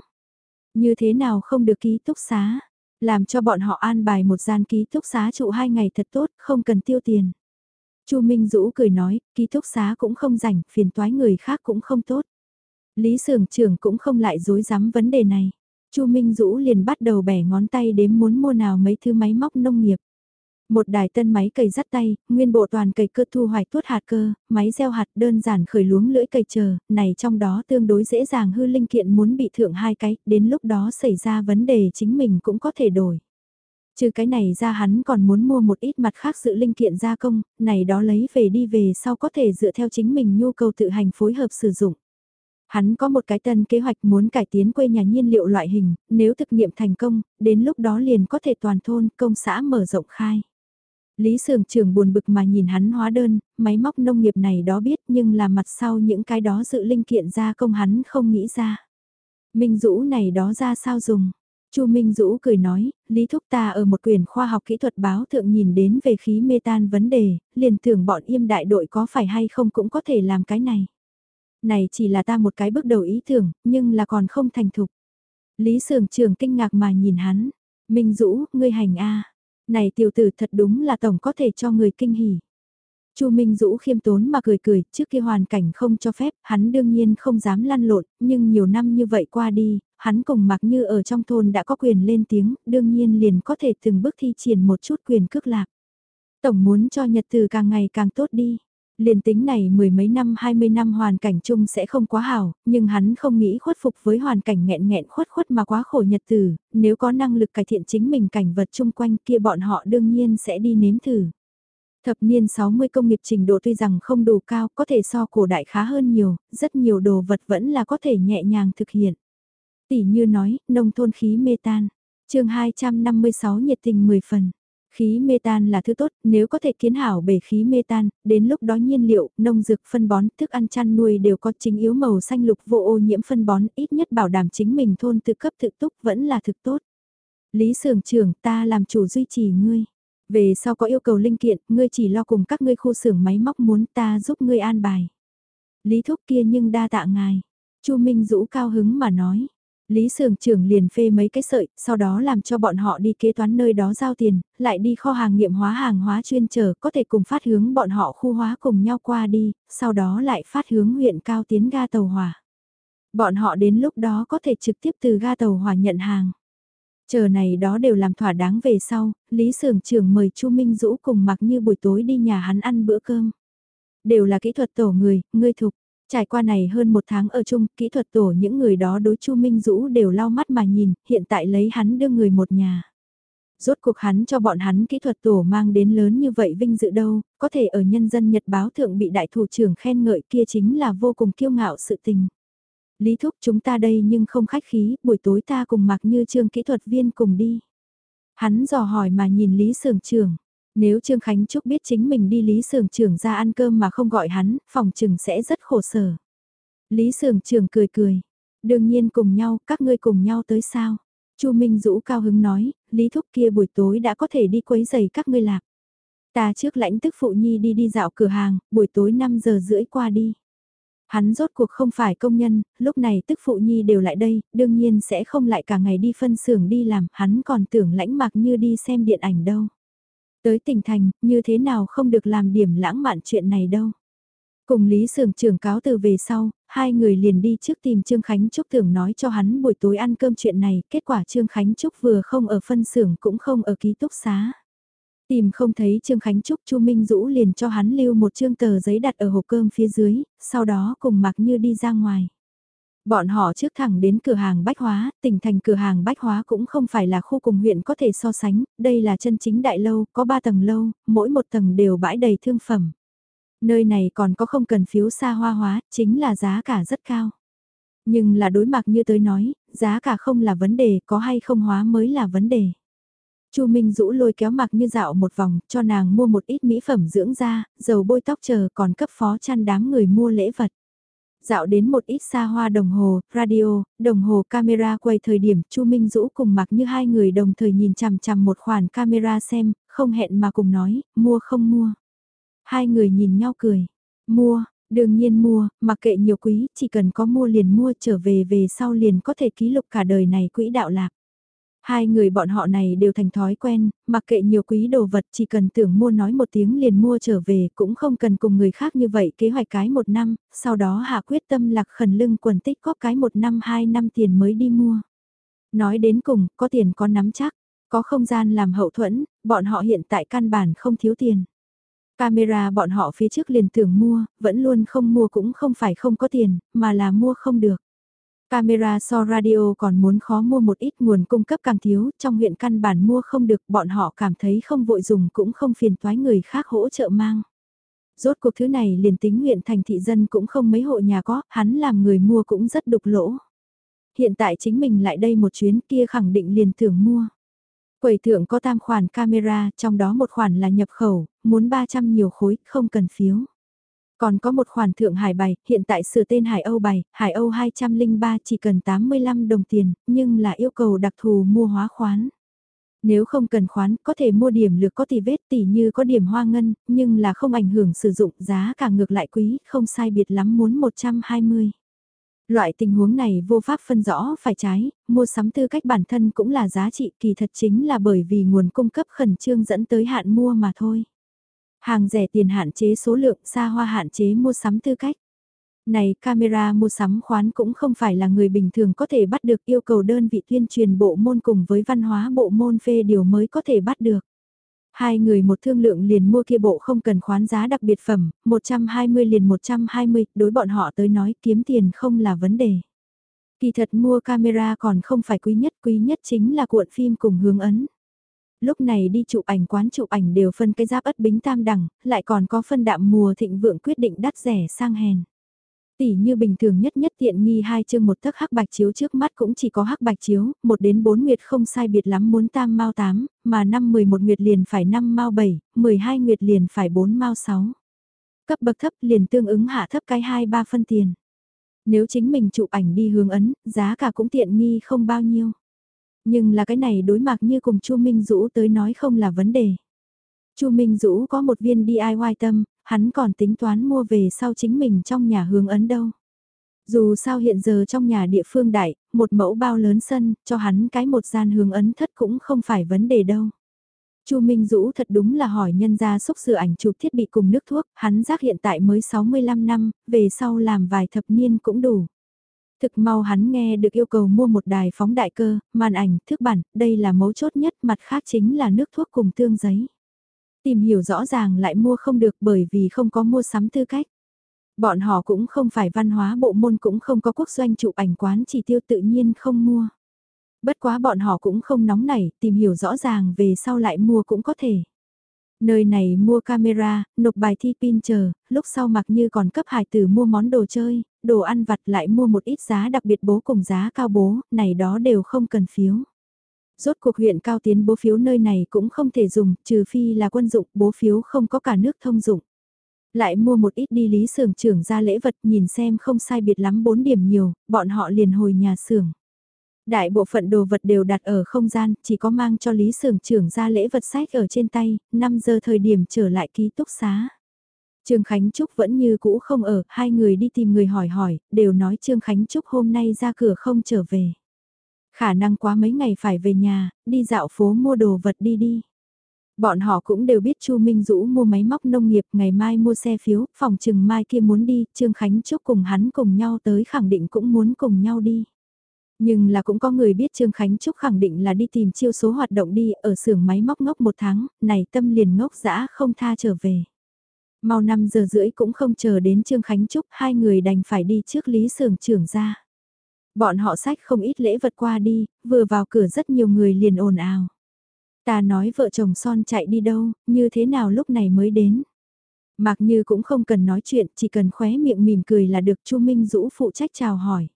Như thế nào không được ký túc xá, làm cho bọn họ an bài một gian ký túc xá trụ hai ngày thật tốt, không cần tiêu tiền. Chu Minh Dũ cười nói, ký túc xá cũng không rảnh, phiền toái người khác cũng không tốt. Lý Sưởng Trưởng cũng không lại dối rắm vấn đề này. Chu Minh Dũ liền bắt đầu bẻ ngón tay đếm muốn mua nào mấy thứ máy móc nông nghiệp. Một đài tân máy cày dắt tay, nguyên bộ toàn cày cơ thu hoạch tuốt hạt cơ, máy gieo hạt đơn giản khởi luống lưỡi cày chờ, này trong đó tương đối dễ dàng hư linh kiện muốn bị thượng hai cái, đến lúc đó xảy ra vấn đề chính mình cũng có thể đổi. Trừ cái này ra hắn còn muốn mua một ít mặt khác sự linh kiện gia công, này đó lấy về đi về sau có thể dựa theo chính mình nhu cầu tự hành phối hợp sử dụng. Hắn có một cái tân kế hoạch muốn cải tiến quê nhà nhiên liệu loại hình, nếu thực nghiệm thành công, đến lúc đó liền có thể toàn thôn công xã mở rộng khai. Lý sường trưởng buồn bực mà nhìn hắn hóa đơn, máy móc nông nghiệp này đó biết nhưng là mặt sau những cái đó dự linh kiện ra công hắn không nghĩ ra. Minh Dũ này đó ra sao dùng? Chu Minh Dũ cười nói, Lý Thúc ta ở một quyển khoa học kỹ thuật báo thượng nhìn đến về khí mê tan vấn đề, liền tưởng bọn im đại đội có phải hay không cũng có thể làm cái này. Này chỉ là ta một cái bước đầu ý tưởng, nhưng là còn không thành thục. Lý Sường Trường kinh ngạc mà nhìn hắn, Minh Dũ, ngươi hành a này tiểu tử thật đúng là tổng có thể cho người kinh hỉ. Chu Minh Dũ khiêm tốn mà cười cười, trước kia hoàn cảnh không cho phép, hắn đương nhiên không dám lăn lộn, nhưng nhiều năm như vậy qua đi, hắn cùng mặc như ở trong thôn đã có quyền lên tiếng, đương nhiên liền có thể từng bước thi triển một chút quyền cước lạc. Tổng muốn cho nhật từ càng ngày càng tốt đi. Liền tính này mười mấy năm hai mươi năm hoàn cảnh chung sẽ không quá hảo, nhưng hắn không nghĩ khuất phục với hoàn cảnh nghẹn nghẹn khuất khuất mà quá khổ nhật tử, nếu có năng lực cải thiện chính mình cảnh vật chung quanh kia bọn họ đương nhiên sẽ đi nếm thử. Thập niên 60 công nghiệp trình độ tuy rằng không đủ cao, có thể so cổ đại khá hơn nhiều, rất nhiều đồ vật vẫn là có thể nhẹ nhàng thực hiện. Tỷ như nói, nông thôn khí mê tan. chương 256 nhiệt tình 10 phần. Khí mê tan là thứ tốt, nếu có thể kiến hảo bể khí mê tan, đến lúc đó nhiên liệu, nông dược, phân bón, thức ăn chăn nuôi đều có chính yếu màu xanh lục vô ô nhiễm phân bón, ít nhất bảo đảm chính mình thôn tự cấp thực túc vẫn là thực tốt. Lý Sưởng trưởng ta làm chủ duy trì ngươi. Về sau có yêu cầu linh kiện, ngươi chỉ lo cùng các ngươi khu xưởng máy móc muốn ta giúp ngươi an bài. Lý thúc kia nhưng đa tạ ngài. Chu Minh Dũ cao hứng mà nói. Lý Sường trưởng liền phê mấy cái sợi, sau đó làm cho bọn họ đi kế toán nơi đó giao tiền, lại đi kho hàng nghiệm hóa hàng hóa chuyên chờ có thể cùng phát hướng bọn họ khu hóa cùng nhau qua đi, sau đó lại phát hướng huyện cao tiến ga tàu hỏa. Bọn họ đến lúc đó có thể trực tiếp từ ga tàu hỏa nhận hàng. Chờ này đó đều làm thỏa đáng về sau, Lý Sường trưởng mời Chu Minh Dũ cùng mặc như buổi tối đi nhà hắn ăn bữa cơm. Đều là kỹ thuật tổ người, ngươi thục, Trải qua này hơn một tháng ở chung, kỹ thuật tổ những người đó đối Chu Minh Dũ đều lau mắt mà nhìn, hiện tại lấy hắn đưa người một nhà. Rốt cuộc hắn cho bọn hắn kỹ thuật tổ mang đến lớn như vậy vinh dự đâu, có thể ở nhân dân Nhật báo thượng bị đại thủ trưởng khen ngợi kia chính là vô cùng kiêu ngạo sự tình. Lý thúc chúng ta đây nhưng không khách khí, buổi tối ta cùng mặc như trương kỹ thuật viên cùng đi. Hắn dò hỏi mà nhìn Lý Sưởng trưởng nếu Trương Khánh Trúc biết chính mình đi Lý sường trưởng ra ăn cơm mà không gọi hắn, phòng trừng sẽ rất khổ sở. Lý sường trưởng cười cười. Đương nhiên cùng nhau, các ngươi cùng nhau tới sao? Chu Minh Dũ cao hứng nói, Lý Thúc kia buổi tối đã có thể đi quấy giày các ngươi lạc. Ta trước lãnh tức phụ nhi đi đi dạo cửa hàng, buổi tối 5 giờ rưỡi qua đi. Hắn rốt cuộc không phải công nhân, lúc này tức phụ nhi đều lại đây, đương nhiên sẽ không lại cả ngày đi phân xưởng đi làm, hắn còn tưởng lãnh mặc như đi xem điện ảnh đâu. Tới tỉnh thành, như thế nào không được làm điểm lãng mạn chuyện này đâu. Cùng Lý Sưởng trưởng cáo từ về sau, hai người liền đi trước tìm Trương Khánh Trúc tưởng nói cho hắn buổi tối ăn cơm chuyện này, kết quả Trương Khánh Trúc vừa không ở phân xưởng cũng không ở ký túc xá. Tìm không thấy Trương Khánh Trúc Chu Minh Dũ liền cho hắn lưu một chương tờ giấy đặt ở hộp cơm phía dưới, sau đó cùng mặc như đi ra ngoài. Bọn họ trước thẳng đến cửa hàng bách hóa, tỉnh thành cửa hàng bách hóa cũng không phải là khu cùng huyện có thể so sánh, đây là chân chính đại lâu, có 3 tầng lâu, mỗi một tầng đều bãi đầy thương phẩm. Nơi này còn có không cần phiếu xa hoa hóa, chính là giá cả rất cao. Nhưng là đối mặt như tới nói, giá cả không là vấn đề, có hay không hóa mới là vấn đề. Chu Minh Dũ lôi kéo mặc như dạo một vòng, cho nàng mua một ít mỹ phẩm dưỡng da, dầu bôi tóc chờ còn cấp phó chăn đám người mua lễ vật. Dạo đến một ít xa hoa đồng hồ, radio, đồng hồ camera quay thời điểm Chu Minh Dũ cùng mặc như hai người đồng thời nhìn chằm chằm một khoản camera xem, không hẹn mà cùng nói, mua không mua. Hai người nhìn nhau cười, mua, đương nhiên mua, mặc kệ nhiều quý, chỉ cần có mua liền mua trở về về sau liền có thể ký lục cả đời này quỹ đạo lạc. Hai người bọn họ này đều thành thói quen, mặc kệ nhiều quý đồ vật chỉ cần tưởng mua nói một tiếng liền mua trở về cũng không cần cùng người khác như vậy kế hoạch cái một năm, sau đó hạ quyết tâm lạc khẩn lưng quần tích góp cái một năm hai năm tiền mới đi mua. Nói đến cùng, có tiền có nắm chắc, có không gian làm hậu thuẫn, bọn họ hiện tại căn bản không thiếu tiền. Camera bọn họ phía trước liền tưởng mua, vẫn luôn không mua cũng không phải không có tiền, mà là mua không được. Camera so radio còn muốn khó mua một ít nguồn cung cấp càng thiếu, trong huyện căn bản mua không được, bọn họ cảm thấy không vội dùng cũng không phiền toái người khác hỗ trợ mang. Rốt cuộc thứ này liền tính huyện thành thị dân cũng không mấy hộ nhà có, hắn làm người mua cũng rất đục lỗ. Hiện tại chính mình lại đây một chuyến kia khẳng định liền tưởng mua. Quầy thưởng có tam khoản camera, trong đó một khoản là nhập khẩu, muốn 300 nhiều khối, không cần phiếu. Còn có một khoản thượng hải bài, hiện tại sửa tên Hải Âu bài, Hải Âu 203 chỉ cần 85 đồng tiền, nhưng là yêu cầu đặc thù mua hóa khoán. Nếu không cần khoán, có thể mua điểm lược có tỷ vết tỷ như có điểm hoa ngân, nhưng là không ảnh hưởng sử dụng giá cả ngược lại quý, không sai biệt lắm muốn 120. Loại tình huống này vô pháp phân rõ phải trái, mua sắm tư cách bản thân cũng là giá trị kỳ thật chính là bởi vì nguồn cung cấp khẩn trương dẫn tới hạn mua mà thôi. Hàng rẻ tiền hạn chế số lượng xa hoa hạn chế mua sắm tư cách. Này camera mua sắm khoán cũng không phải là người bình thường có thể bắt được yêu cầu đơn vị tuyên truyền bộ môn cùng với văn hóa bộ môn phê điều mới có thể bắt được. Hai người một thương lượng liền mua kia bộ không cần khoán giá đặc biệt phẩm, 120 liền 120, đối bọn họ tới nói kiếm tiền không là vấn đề. Kỳ thật mua camera còn không phải quý nhất, quý nhất chính là cuộn phim cùng hướng ấn. Lúc này đi chụp ảnh quán chụp ảnh đều phân cái giáp ất bính tam đẳng, lại còn có phân đạm mùa thịnh vượng quyết định đắt rẻ sang hèn. Tỷ như bình thường nhất nhất tiện nghi hai chương một tấc hắc bạch chiếu trước mắt cũng chỉ có hắc bạch chiếu, một đến bốn nguyệt không sai biệt lắm muốn tam mao tám, mà năm mười một nguyệt liền phải năm mao bảy, mười hai nguyệt liền phải bốn mao sáu. Cấp bậc thấp liền tương ứng hạ thấp cái hai ba phân tiền. Nếu chính mình chụp ảnh đi hướng ấn, giá cả cũng tiện nghi không bao nhiêu. Nhưng là cái này đối mặt như cùng Chu Minh Dũ tới nói không là vấn đề. Chu Minh Dũ có một viên DIY tâm, hắn còn tính toán mua về sau chính mình trong nhà hướng ấn đâu. Dù sao hiện giờ trong nhà địa phương đại, một mẫu bao lớn sân, cho hắn cái một gian hướng ấn thất cũng không phải vấn đề đâu. Chu Minh Dũ thật đúng là hỏi nhân gia xúc sửa ảnh chụp thiết bị cùng nước thuốc, hắn giác hiện tại mới 65 năm, về sau làm vài thập niên cũng đủ. Thực mau hắn nghe được yêu cầu mua một đài phóng đại cơ, màn ảnh, thước bản, đây là mấu chốt nhất, mặt khác chính là nước thuốc cùng tương giấy. Tìm hiểu rõ ràng lại mua không được bởi vì không có mua sắm tư cách. Bọn họ cũng không phải văn hóa bộ môn cũng không có quốc doanh chụp ảnh quán chỉ tiêu tự nhiên không mua. Bất quá bọn họ cũng không nóng nảy, tìm hiểu rõ ràng về sau lại mua cũng có thể. Nơi này mua camera, nộp bài thi pin chờ, lúc sau mặc như còn cấp hải tử mua món đồ chơi, đồ ăn vặt lại mua một ít giá đặc biệt bố cùng giá cao bố, này đó đều không cần phiếu. Rốt cuộc huyện cao tiến bố phiếu nơi này cũng không thể dùng, trừ phi là quân dụng, bố phiếu không có cả nước thông dụng. Lại mua một ít đi lý xưởng trưởng ra lễ vật nhìn xem không sai biệt lắm 4 điểm nhiều, bọn họ liền hồi nhà xưởng. Đại bộ phận đồ vật đều đặt ở không gian, chỉ có mang cho lý sưởng trưởng ra lễ vật sách ở trên tay, 5 giờ thời điểm trở lại ký túc xá. Trương Khánh Trúc vẫn như cũ không ở, hai người đi tìm người hỏi hỏi, đều nói Trương Khánh Trúc hôm nay ra cửa không trở về. Khả năng quá mấy ngày phải về nhà, đi dạo phố mua đồ vật đi đi. Bọn họ cũng đều biết Chu Minh Dũ mua máy móc nông nghiệp, ngày mai mua xe phiếu, phòng trừng mai kia muốn đi, Trương Khánh Trúc cùng hắn cùng nhau tới khẳng định cũng muốn cùng nhau đi. Nhưng là cũng có người biết Trương Khánh Trúc khẳng định là đi tìm chiêu số hoạt động đi ở xưởng máy móc ngốc một tháng, này tâm liền ngốc dã không tha trở về. Mau 5 giờ rưỡi cũng không chờ đến Trương Khánh Trúc, hai người đành phải đi trước Lý xưởng trưởng ra. Bọn họ sách không ít lễ vật qua đi, vừa vào cửa rất nhiều người liền ồn ào. Ta nói vợ chồng son chạy đi đâu, như thế nào lúc này mới đến. Mạc Như cũng không cần nói chuyện, chỉ cần khóe miệng mỉm cười là được Chu Minh Dũ phụ trách chào hỏi.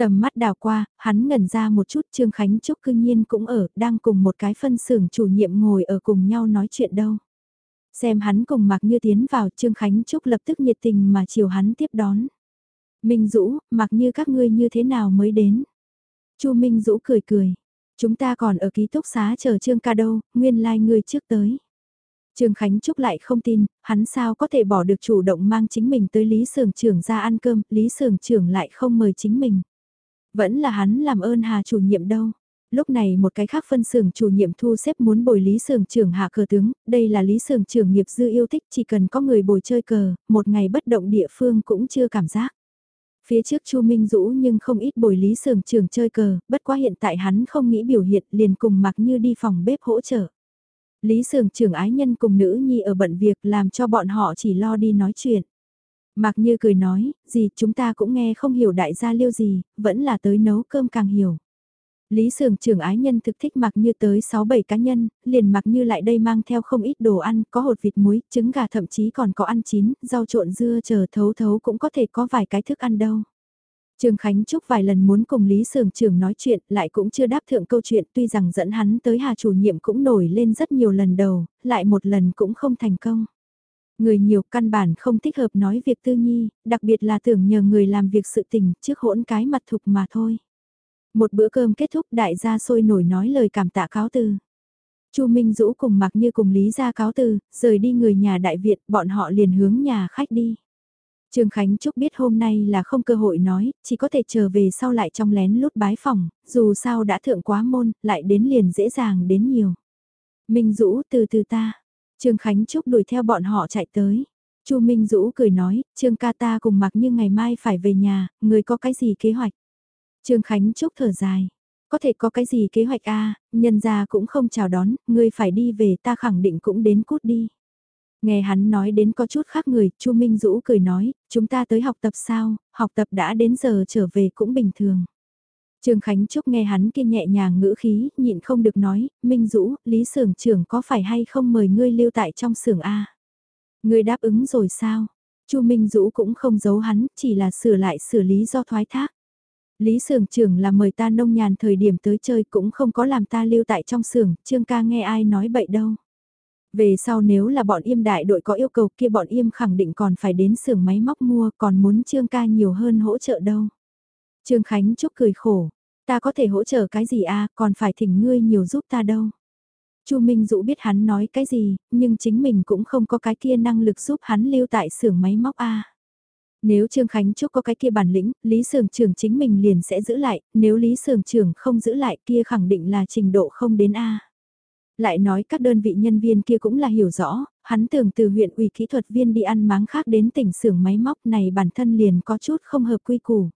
Tầm mắt đào qua, hắn ngẩn ra một chút Trương Khánh Trúc cư nhiên cũng ở, đang cùng một cái phân xưởng chủ nhiệm ngồi ở cùng nhau nói chuyện đâu. Xem hắn cùng Mạc Như tiến vào Trương Khánh Trúc lập tức nhiệt tình mà chiều hắn tiếp đón. Minh Dũ, Mạc Như các ngươi như thế nào mới đến? Chu Minh Dũ cười cười. Chúng ta còn ở ký túc xá chờ Trương ca đâu, nguyên lai like ngươi trước tới. Trương Khánh Trúc lại không tin, hắn sao có thể bỏ được chủ động mang chính mình tới Lý Sưởng trưởng ra ăn cơm, Lý Sưởng trưởng lại không mời chính mình. Vẫn là hắn làm ơn Hà chủ nhiệm đâu. Lúc này một cái khác phân xưởng chủ nhiệm thu xếp muốn bồi Lý Sưởng trưởng hạ cờ tướng, đây là Lý Sưởng trưởng nghiệp dư yêu thích chỉ cần có người bồi chơi cờ, một ngày bất động địa phương cũng chưa cảm giác. Phía trước Chu Minh Dũ nhưng không ít bồi Lý Sưởng trưởng chơi cờ, bất quá hiện tại hắn không nghĩ biểu hiện liền cùng mặc như đi phòng bếp hỗ trợ. Lý Sưởng trưởng ái nhân cùng nữ nhi ở bận việc làm cho bọn họ chỉ lo đi nói chuyện. Mạc Như cười nói, gì chúng ta cũng nghe không hiểu đại gia liêu gì, vẫn là tới nấu cơm càng hiểu. Lý sường trưởng ái nhân thực thích Mạc Như tới 6-7 cá nhân, liền Mạc Như lại đây mang theo không ít đồ ăn, có hột vịt muối, trứng gà thậm chí còn có ăn chín, rau trộn dưa chờ thấu thấu cũng có thể có vài cái thức ăn đâu. Trương Khánh Trúc vài lần muốn cùng Lý sường trưởng nói chuyện, lại cũng chưa đáp thượng câu chuyện, tuy rằng dẫn hắn tới Hà chủ nhiệm cũng nổi lên rất nhiều lần đầu, lại một lần cũng không thành công. Người nhiều căn bản không thích hợp nói việc tư nhi, đặc biệt là tưởng nhờ người làm việc sự tình trước hỗn cái mặt thục mà thôi. Một bữa cơm kết thúc đại gia sôi nổi nói lời cảm tạ cáo từ. Chu Minh Dũ cùng mặc như cùng Lý ra cáo từ, rời đi người nhà đại viện, bọn họ liền hướng nhà khách đi. Trương Khánh Trúc biết hôm nay là không cơ hội nói, chỉ có thể chờ về sau lại trong lén lút bái phòng, dù sao đã thượng quá môn, lại đến liền dễ dàng đến nhiều. Minh Dũ từ từ ta, Trương Khánh Trúc đuổi theo bọn họ chạy tới. Chu Minh Dũ cười nói, Trương ca ta cùng mặc như ngày mai phải về nhà, người có cái gì kế hoạch? Trương Khánh Trúc thở dài. Có thể có cái gì kế hoạch a nhân gia cũng không chào đón, ngươi phải đi về ta khẳng định cũng đến cút đi. Nghe hắn nói đến có chút khác người, Chu Minh Dũ cười nói, chúng ta tới học tập sao, học tập đã đến giờ trở về cũng bình thường. Trương Khánh Trúc nghe hắn kia nhẹ nhàng ngữ khí, nhịn không được nói, Minh Dũ, Lý Sưởng trưởng có phải hay không mời ngươi lưu tại trong xưởng A. Ngươi đáp ứng rồi sao? Chu Minh Dũ cũng không giấu hắn, chỉ là sửa lại xử lý do thoái thác. Lý Sưởng trưởng là mời ta nông nhàn thời điểm tới chơi cũng không có làm ta lưu tại trong xưởng, Trương ca nghe ai nói bậy đâu. Về sau nếu là bọn im đại đội có yêu cầu kia bọn im khẳng định còn phải đến xưởng máy móc mua còn muốn Trương ca nhiều hơn hỗ trợ đâu. Trương Khánh Trúc cười khổ, ta có thể hỗ trợ cái gì a còn phải thỉnh ngươi nhiều giúp ta đâu. Chu Minh Dũ biết hắn nói cái gì, nhưng chính mình cũng không có cái kia năng lực giúp hắn lưu tại xưởng máy móc a. Nếu Trương Khánh Trúc có cái kia bản lĩnh, Lý Sưởng trưởng chính mình liền sẽ giữ lại, nếu Lý Sưởng trưởng không giữ lại kia khẳng định là trình độ không đến a. Lại nói các đơn vị nhân viên kia cũng là hiểu rõ, hắn tưởng từ huyện ủy kỹ thuật viên đi ăn máng khác đến tỉnh xưởng máy móc này bản thân liền có chút không hợp quy củ.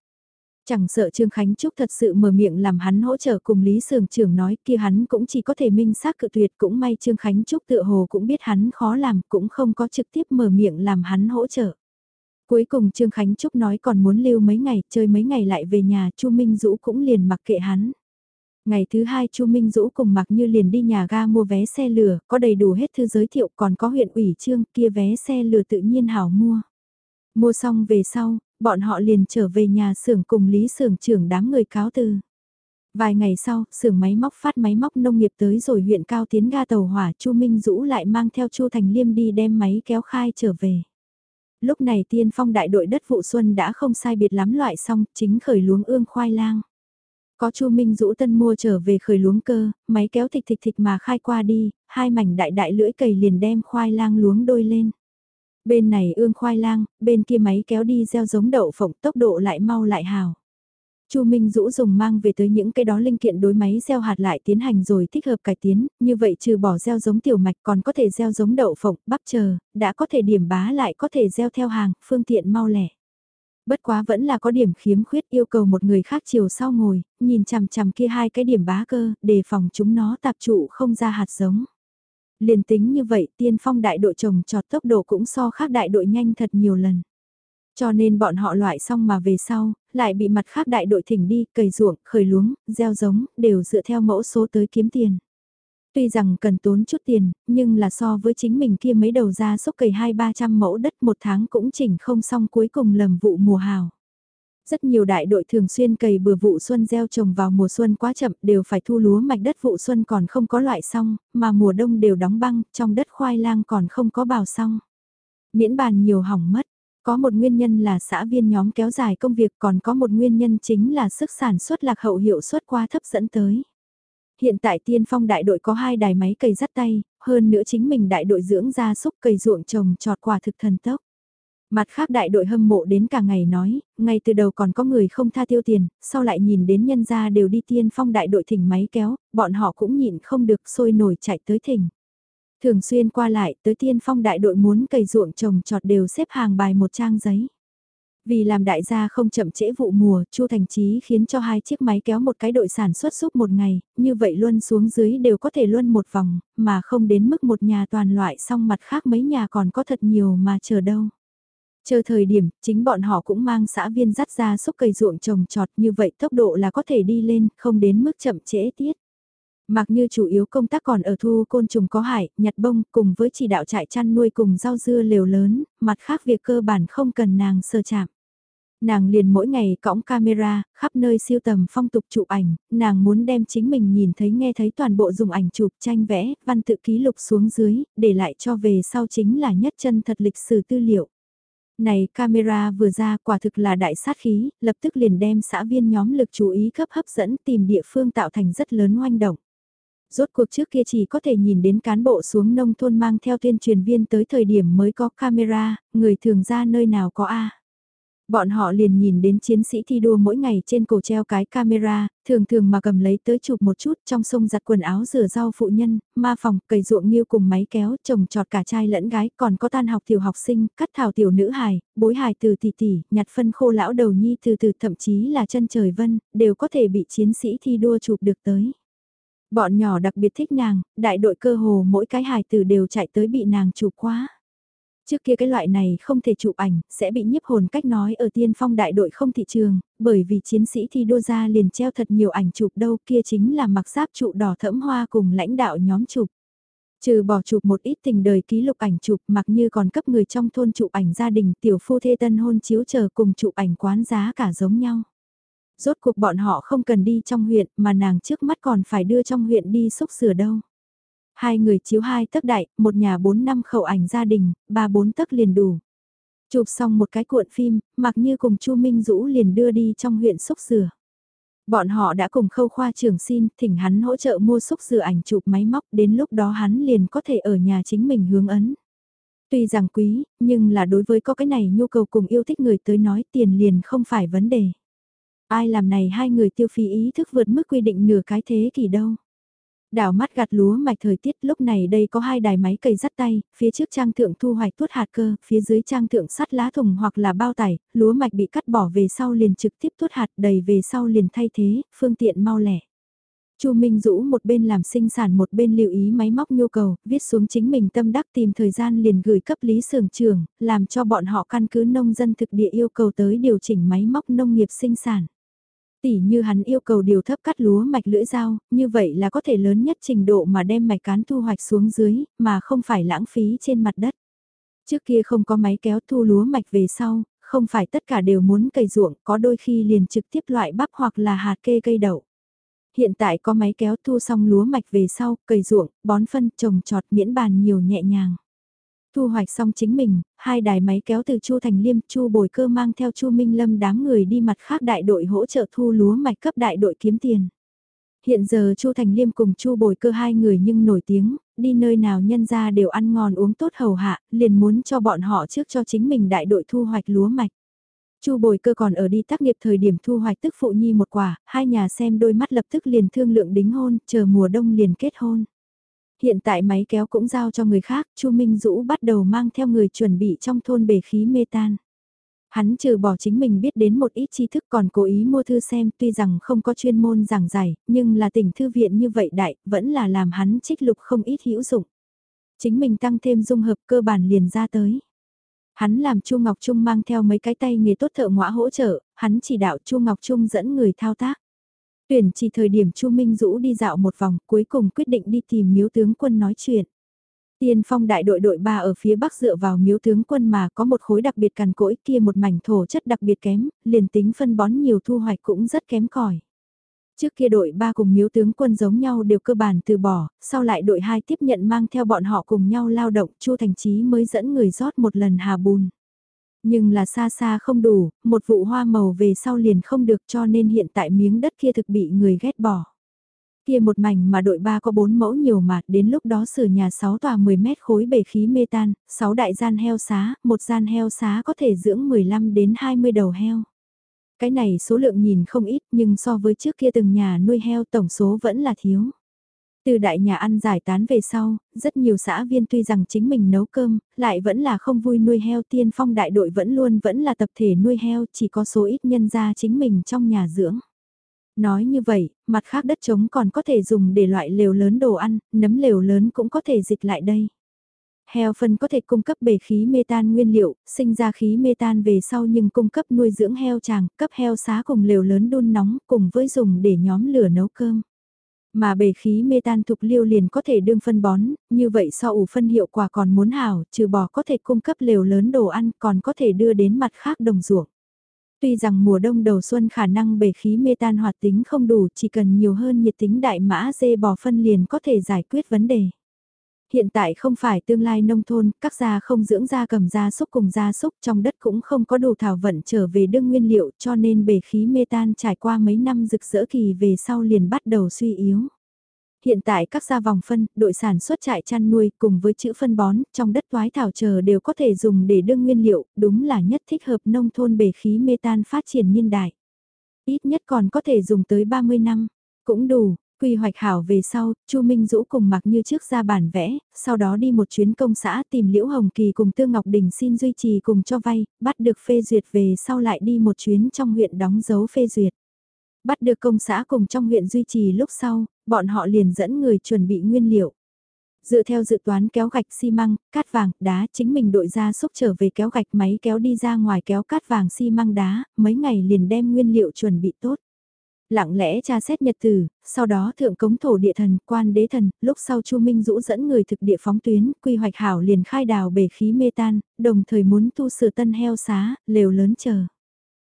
Chẳng sợ Trương Khánh Trúc thật sự mở miệng làm hắn hỗ trợ cùng Lý Sường trưởng nói kia hắn cũng chỉ có thể minh xác cự tuyệt cũng may Trương Khánh Trúc tựa hồ cũng biết hắn khó làm cũng không có trực tiếp mở miệng làm hắn hỗ trợ. Cuối cùng Trương Khánh Trúc nói còn muốn lưu mấy ngày, chơi mấy ngày lại về nhà, Chu Minh Dũ cũng liền mặc kệ hắn. Ngày thứ hai Chu Minh Dũ cùng Mặc Như liền đi nhà ga mua vé xe lửa, có đầy đủ hết thư giới thiệu còn có huyện ủy trương kia vé xe lửa tự nhiên hảo mua. Mua xong về sau, bọn họ liền trở về nhà xưởng cùng Lý xưởng trưởng đám người cáo từ. Vài ngày sau, xưởng máy móc phát máy móc nông nghiệp tới rồi huyện cao tiến ga tàu hỏa Chu Minh Dũ lại mang theo Chu Thành Liêm đi đem máy kéo khai trở về. Lúc này tiên phong đại đội đất vụ xuân đã không sai biệt lắm loại xong, chính khởi luống ương khoai lang. Có Chu Minh Dũ tân mua trở về khởi luống cơ, máy kéo thịt thịt thịt mà khai qua đi, hai mảnh đại đại lưỡi cầy liền đem khoai lang luống đôi lên. Bên này ương khoai lang, bên kia máy kéo đi gieo giống đậu phộng tốc độ lại mau lại hào. Chu Minh Dũ dùng mang về tới những cái đó linh kiện đối máy gieo hạt lại tiến hành rồi thích hợp cải tiến, như vậy trừ bỏ gieo giống tiểu mạch còn có thể gieo giống đậu phộng, bắp chờ, đã có thể điểm bá lại có thể gieo theo hàng, phương tiện mau lẻ. Bất quá vẫn là có điểm khiếm khuyết yêu cầu một người khác chiều sau ngồi, nhìn chằm chằm kia hai cái điểm bá cơ, đề phòng chúng nó tạp trụ không ra hạt giống. Liền tính như vậy tiên phong đại đội trồng trọt tốc độ cũng so khác đại đội nhanh thật nhiều lần. Cho nên bọn họ loại xong mà về sau, lại bị mặt khác đại đội thỉnh đi, cày ruộng, khởi luống, gieo giống, đều dựa theo mẫu số tới kiếm tiền. Tuy rằng cần tốn chút tiền, nhưng là so với chính mình kia mấy đầu ra xúc cày hai ba trăm mẫu đất một tháng cũng chỉnh không xong cuối cùng lầm vụ mùa hào. Rất nhiều đại đội thường xuyên cày bừa vụ xuân gieo trồng vào mùa xuân quá chậm đều phải thu lúa mạch đất vụ xuân còn không có loại xong, mà mùa đông đều đóng băng, trong đất khoai lang còn không có bào xong. Miễn bàn nhiều hỏng mất, có một nguyên nhân là xã viên nhóm kéo dài công việc còn có một nguyên nhân chính là sức sản xuất lạc hậu hiệu suất quá thấp dẫn tới. Hiện tại tiên phong đại đội có hai đài máy cày dắt tay, hơn nữa chính mình đại đội dưỡng gia súc cày ruộng trồng trọt quả thực thần tốc. Mặt khác đại đội hâm mộ đến cả ngày nói, ngay từ đầu còn có người không tha tiêu tiền, sau lại nhìn đến nhân gia đều đi tiên phong đại đội thỉnh máy kéo, bọn họ cũng nhịn không được sôi nổi chạy tới thỉnh. Thường xuyên qua lại tới tiên phong đại đội muốn cày ruộng trồng trọt đều xếp hàng bài một trang giấy. Vì làm đại gia không chậm trễ vụ mùa, Chu Thành Chí khiến cho hai chiếc máy kéo một cái đội sản xuất suốt một ngày, như vậy luôn xuống dưới đều có thể luôn một vòng, mà không đến mức một nhà toàn loại xong mặt khác mấy nhà còn có thật nhiều mà chờ đâu. Chờ thời điểm, chính bọn họ cũng mang xã viên dắt ra xúc cây ruộng trồng trọt như vậy tốc độ là có thể đi lên, không đến mức chậm trễ tiết. Mặc như chủ yếu công tác còn ở thu côn trùng có hại, nhặt bông cùng với chỉ đạo trại chăn nuôi cùng rau dưa liều lớn, mặt khác việc cơ bản không cần nàng sơ chạm. Nàng liền mỗi ngày cõng camera, khắp nơi siêu tầm phong tục chụp ảnh, nàng muốn đem chính mình nhìn thấy nghe thấy toàn bộ dùng ảnh chụp tranh vẽ, văn tự ký lục xuống dưới, để lại cho về sau chính là nhất chân thật lịch sử tư liệu. Này camera vừa ra quả thực là đại sát khí, lập tức liền đem xã viên nhóm lực chú ý cấp hấp dẫn tìm địa phương tạo thành rất lớn oanh động. Rốt cuộc trước kia chỉ có thể nhìn đến cán bộ xuống nông thôn mang theo tuyên truyền viên tới thời điểm mới có camera, người thường ra nơi nào có A. Bọn họ liền nhìn đến chiến sĩ thi đua mỗi ngày trên cổ treo cái camera, thường thường mà cầm lấy tới chụp một chút trong sông giặt quần áo rửa rau phụ nhân, ma phòng, cầy ruộng nghiêu cùng máy kéo, trồng trọt cả trai lẫn gái, còn có tan học tiểu học sinh, cắt thảo tiểu nữ hài, bối hài từ tỷ tỷ, nhặt phân khô lão đầu nhi từ từ thậm chí là chân trời vân, đều có thể bị chiến sĩ thi đua chụp được tới. Bọn nhỏ đặc biệt thích nàng, đại đội cơ hồ mỗi cái hài từ đều chạy tới bị nàng chụp quá. Trước kia cái loại này không thể chụp ảnh, sẽ bị nhiếp hồn cách nói ở tiên phong đại đội không thị trường, bởi vì chiến sĩ thi đua ra liền treo thật nhiều ảnh chụp đâu kia chính là mặc giáp trụ đỏ thẫm hoa cùng lãnh đạo nhóm chụp. Trừ bỏ chụp một ít tình đời ký lục ảnh chụp mặc như còn cấp người trong thôn chụp ảnh gia đình tiểu phu thê tân hôn chiếu chờ cùng chụp ảnh quán giá cả giống nhau. Rốt cuộc bọn họ không cần đi trong huyện mà nàng trước mắt còn phải đưa trong huyện đi xúc sửa đâu. Hai người chiếu hai tấc đại, một nhà bốn năm khẩu ảnh gia đình, ba bốn tấc liền đủ. Chụp xong một cái cuộn phim, mặc như cùng Chu Minh Dũ liền đưa đi trong huyện xúc sửa. Bọn họ đã cùng khâu khoa trưởng xin, thỉnh hắn hỗ trợ mua xúc sửa ảnh chụp máy móc, đến lúc đó hắn liền có thể ở nhà chính mình hướng ấn. Tuy rằng quý, nhưng là đối với có cái này nhu cầu cùng yêu thích người tới nói tiền liền không phải vấn đề. Ai làm này hai người tiêu phí ý thức vượt mức quy định nửa cái thế kỷ đâu. Đảo mắt gặt lúa mạch thời tiết lúc này đây có hai đài máy cày dắt tay, phía trước trang thượng thu hoạch tuốt hạt cơ, phía dưới trang thượng sắt lá thùng hoặc là bao tải, lúa mạch bị cắt bỏ về sau liền trực tiếp tuốt hạt đầy về sau liền thay thế, phương tiện mau lẻ. Chu Minh Dũ một bên làm sinh sản một bên lưu ý máy móc nhu cầu, viết xuống chính mình tâm đắc tìm thời gian liền gửi cấp lý sưởng trường, làm cho bọn họ căn cứ nông dân thực địa yêu cầu tới điều chỉnh máy móc nông nghiệp sinh sản. Tỉ như hắn yêu cầu điều thấp cắt lúa mạch lưỡi dao, như vậy là có thể lớn nhất trình độ mà đem mạch cán thu hoạch xuống dưới, mà không phải lãng phí trên mặt đất. Trước kia không có máy kéo thu lúa mạch về sau, không phải tất cả đều muốn cày ruộng, có đôi khi liền trực tiếp loại bắp hoặc là hạt kê cây đậu. Hiện tại có máy kéo thu xong lúa mạch về sau, cày ruộng, bón phân, trồng trọt miễn bàn nhiều nhẹ nhàng. Thu hoạch xong chính mình, hai đài máy kéo từ Chu Thành Liêm, Chu Bồi Cơ mang theo Chu Minh Lâm đám người đi mặt khác đại đội hỗ trợ thu lúa mạch cấp đại đội kiếm tiền. Hiện giờ Chu Thành Liêm cùng Chu Bồi Cơ hai người nhưng nổi tiếng, đi nơi nào nhân ra đều ăn ngon uống tốt hầu hạ, liền muốn cho bọn họ trước cho chính mình đại đội thu hoạch lúa mạch. Chu Bồi Cơ còn ở đi tác nghiệp thời điểm thu hoạch tức phụ nhi một quả, hai nhà xem đôi mắt lập tức liền thương lượng đính hôn, chờ mùa đông liền kết hôn. Hiện tại máy kéo cũng giao cho người khác, Chu Minh Dũ bắt đầu mang theo người chuẩn bị trong thôn bể khí mê tan. Hắn trừ bỏ chính mình biết đến một ít tri thức còn cố ý mua thư xem tuy rằng không có chuyên môn giảng giải, nhưng là tỉnh thư viện như vậy đại, vẫn là làm hắn trích lục không ít hữu dụng. Chính mình tăng thêm dung hợp cơ bản liền ra tới. Hắn làm Chu Ngọc Trung mang theo mấy cái tay nghề tốt thợ ngõa hỗ trợ, hắn chỉ đạo Chu Ngọc Trung dẫn người thao tác. Tuyển chỉ thời điểm Chu Minh Dũ đi dạo một vòng, cuối cùng quyết định đi tìm miếu tướng quân nói chuyện. Tiên phong đại đội đội 3 ở phía bắc dựa vào miếu tướng quân mà có một khối đặc biệt cằn cỗi kia một mảnh thổ chất đặc biệt kém, liền tính phân bón nhiều thu hoạch cũng rất kém cỏi. Trước kia đội 3 cùng miếu tướng quân giống nhau đều cơ bản từ bỏ, sau lại đội 2 tiếp nhận mang theo bọn họ cùng nhau lao động, Chu Thành Chí mới dẫn người rót một lần hà bùn. Nhưng là xa xa không đủ, một vụ hoa màu về sau liền không được cho nên hiện tại miếng đất kia thực bị người ghét bỏ. Kia một mảnh mà đội ba có bốn mẫu nhiều mà, đến lúc đó sửa nhà 6 tòa 10 mét khối bể khí mê tan, 6 đại gian heo xá, một gian heo xá có thể dưỡng 15 đến 20 đầu heo. Cái này số lượng nhìn không ít nhưng so với trước kia từng nhà nuôi heo tổng số vẫn là thiếu. Từ đại nhà ăn giải tán về sau, rất nhiều xã viên tuy rằng chính mình nấu cơm, lại vẫn là không vui nuôi heo tiên phong đại đội vẫn luôn vẫn là tập thể nuôi heo chỉ có số ít nhân gia chính mình trong nhà dưỡng. Nói như vậy, mặt khác đất trống còn có thể dùng để loại lều lớn đồ ăn, nấm lều lớn cũng có thể dịch lại đây. Heo phân có thể cung cấp bể khí metan nguyên liệu, sinh ra khí metan về sau nhưng cung cấp nuôi dưỡng heo chàng, cấp heo xá cùng lều lớn đun nóng cùng với dùng để nhóm lửa nấu cơm. Mà bể khí metan thục liêu liền có thể đương phân bón, như vậy so ủ phân hiệu quả còn muốn hảo, trừ bỏ có thể cung cấp lều lớn đồ ăn còn có thể đưa đến mặt khác đồng ruộng. Tuy rằng mùa đông đầu xuân khả năng bể khí metan hoạt tính không đủ, chỉ cần nhiều hơn nhiệt tính đại mã dê bò phân liền có thể giải quyết vấn đề. Hiện tại không phải tương lai nông thôn, các gia không dưỡng gia cầm gia súc cùng gia súc trong đất cũng không có đủ thảo vận trở về đương nguyên liệu cho nên bể khí metan trải qua mấy năm rực rỡ kỳ về sau liền bắt đầu suy yếu. Hiện tại các gia vòng phân, đội sản xuất trại chăn nuôi cùng với chữ phân bón trong đất toái thảo chờ đều có thể dùng để đương nguyên liệu, đúng là nhất thích hợp nông thôn bể khí metan phát triển niên đại. Ít nhất còn có thể dùng tới 30 năm, cũng đủ, Quy hoạch hảo về sau, Chu Minh Dũ cùng mặc như trước ra bản vẽ, sau đó đi một chuyến công xã tìm Liễu Hồng Kỳ cùng Tương Ngọc Đình xin duy trì cùng cho vay, bắt được phê duyệt về sau lại đi một chuyến trong huyện đóng dấu phê duyệt. Bắt được công xã cùng trong huyện duy trì lúc sau, bọn họ liền dẫn người chuẩn bị nguyên liệu. Dựa theo dự toán kéo gạch xi măng, cát vàng, đá chính mình đội ra xúc trở về kéo gạch máy kéo đi ra ngoài kéo cát vàng xi măng đá, mấy ngày liền đem nguyên liệu chuẩn bị tốt lặng lẽ tra xét nhật tử, sau đó thượng cống thổ địa thần, quan đế thần, lúc sau Chu Minh Dũ dẫn người thực địa phóng tuyến, quy hoạch hảo liền khai đào bể khí mê tan, đồng thời muốn tu sửa tân heo xá, lều lớn chờ.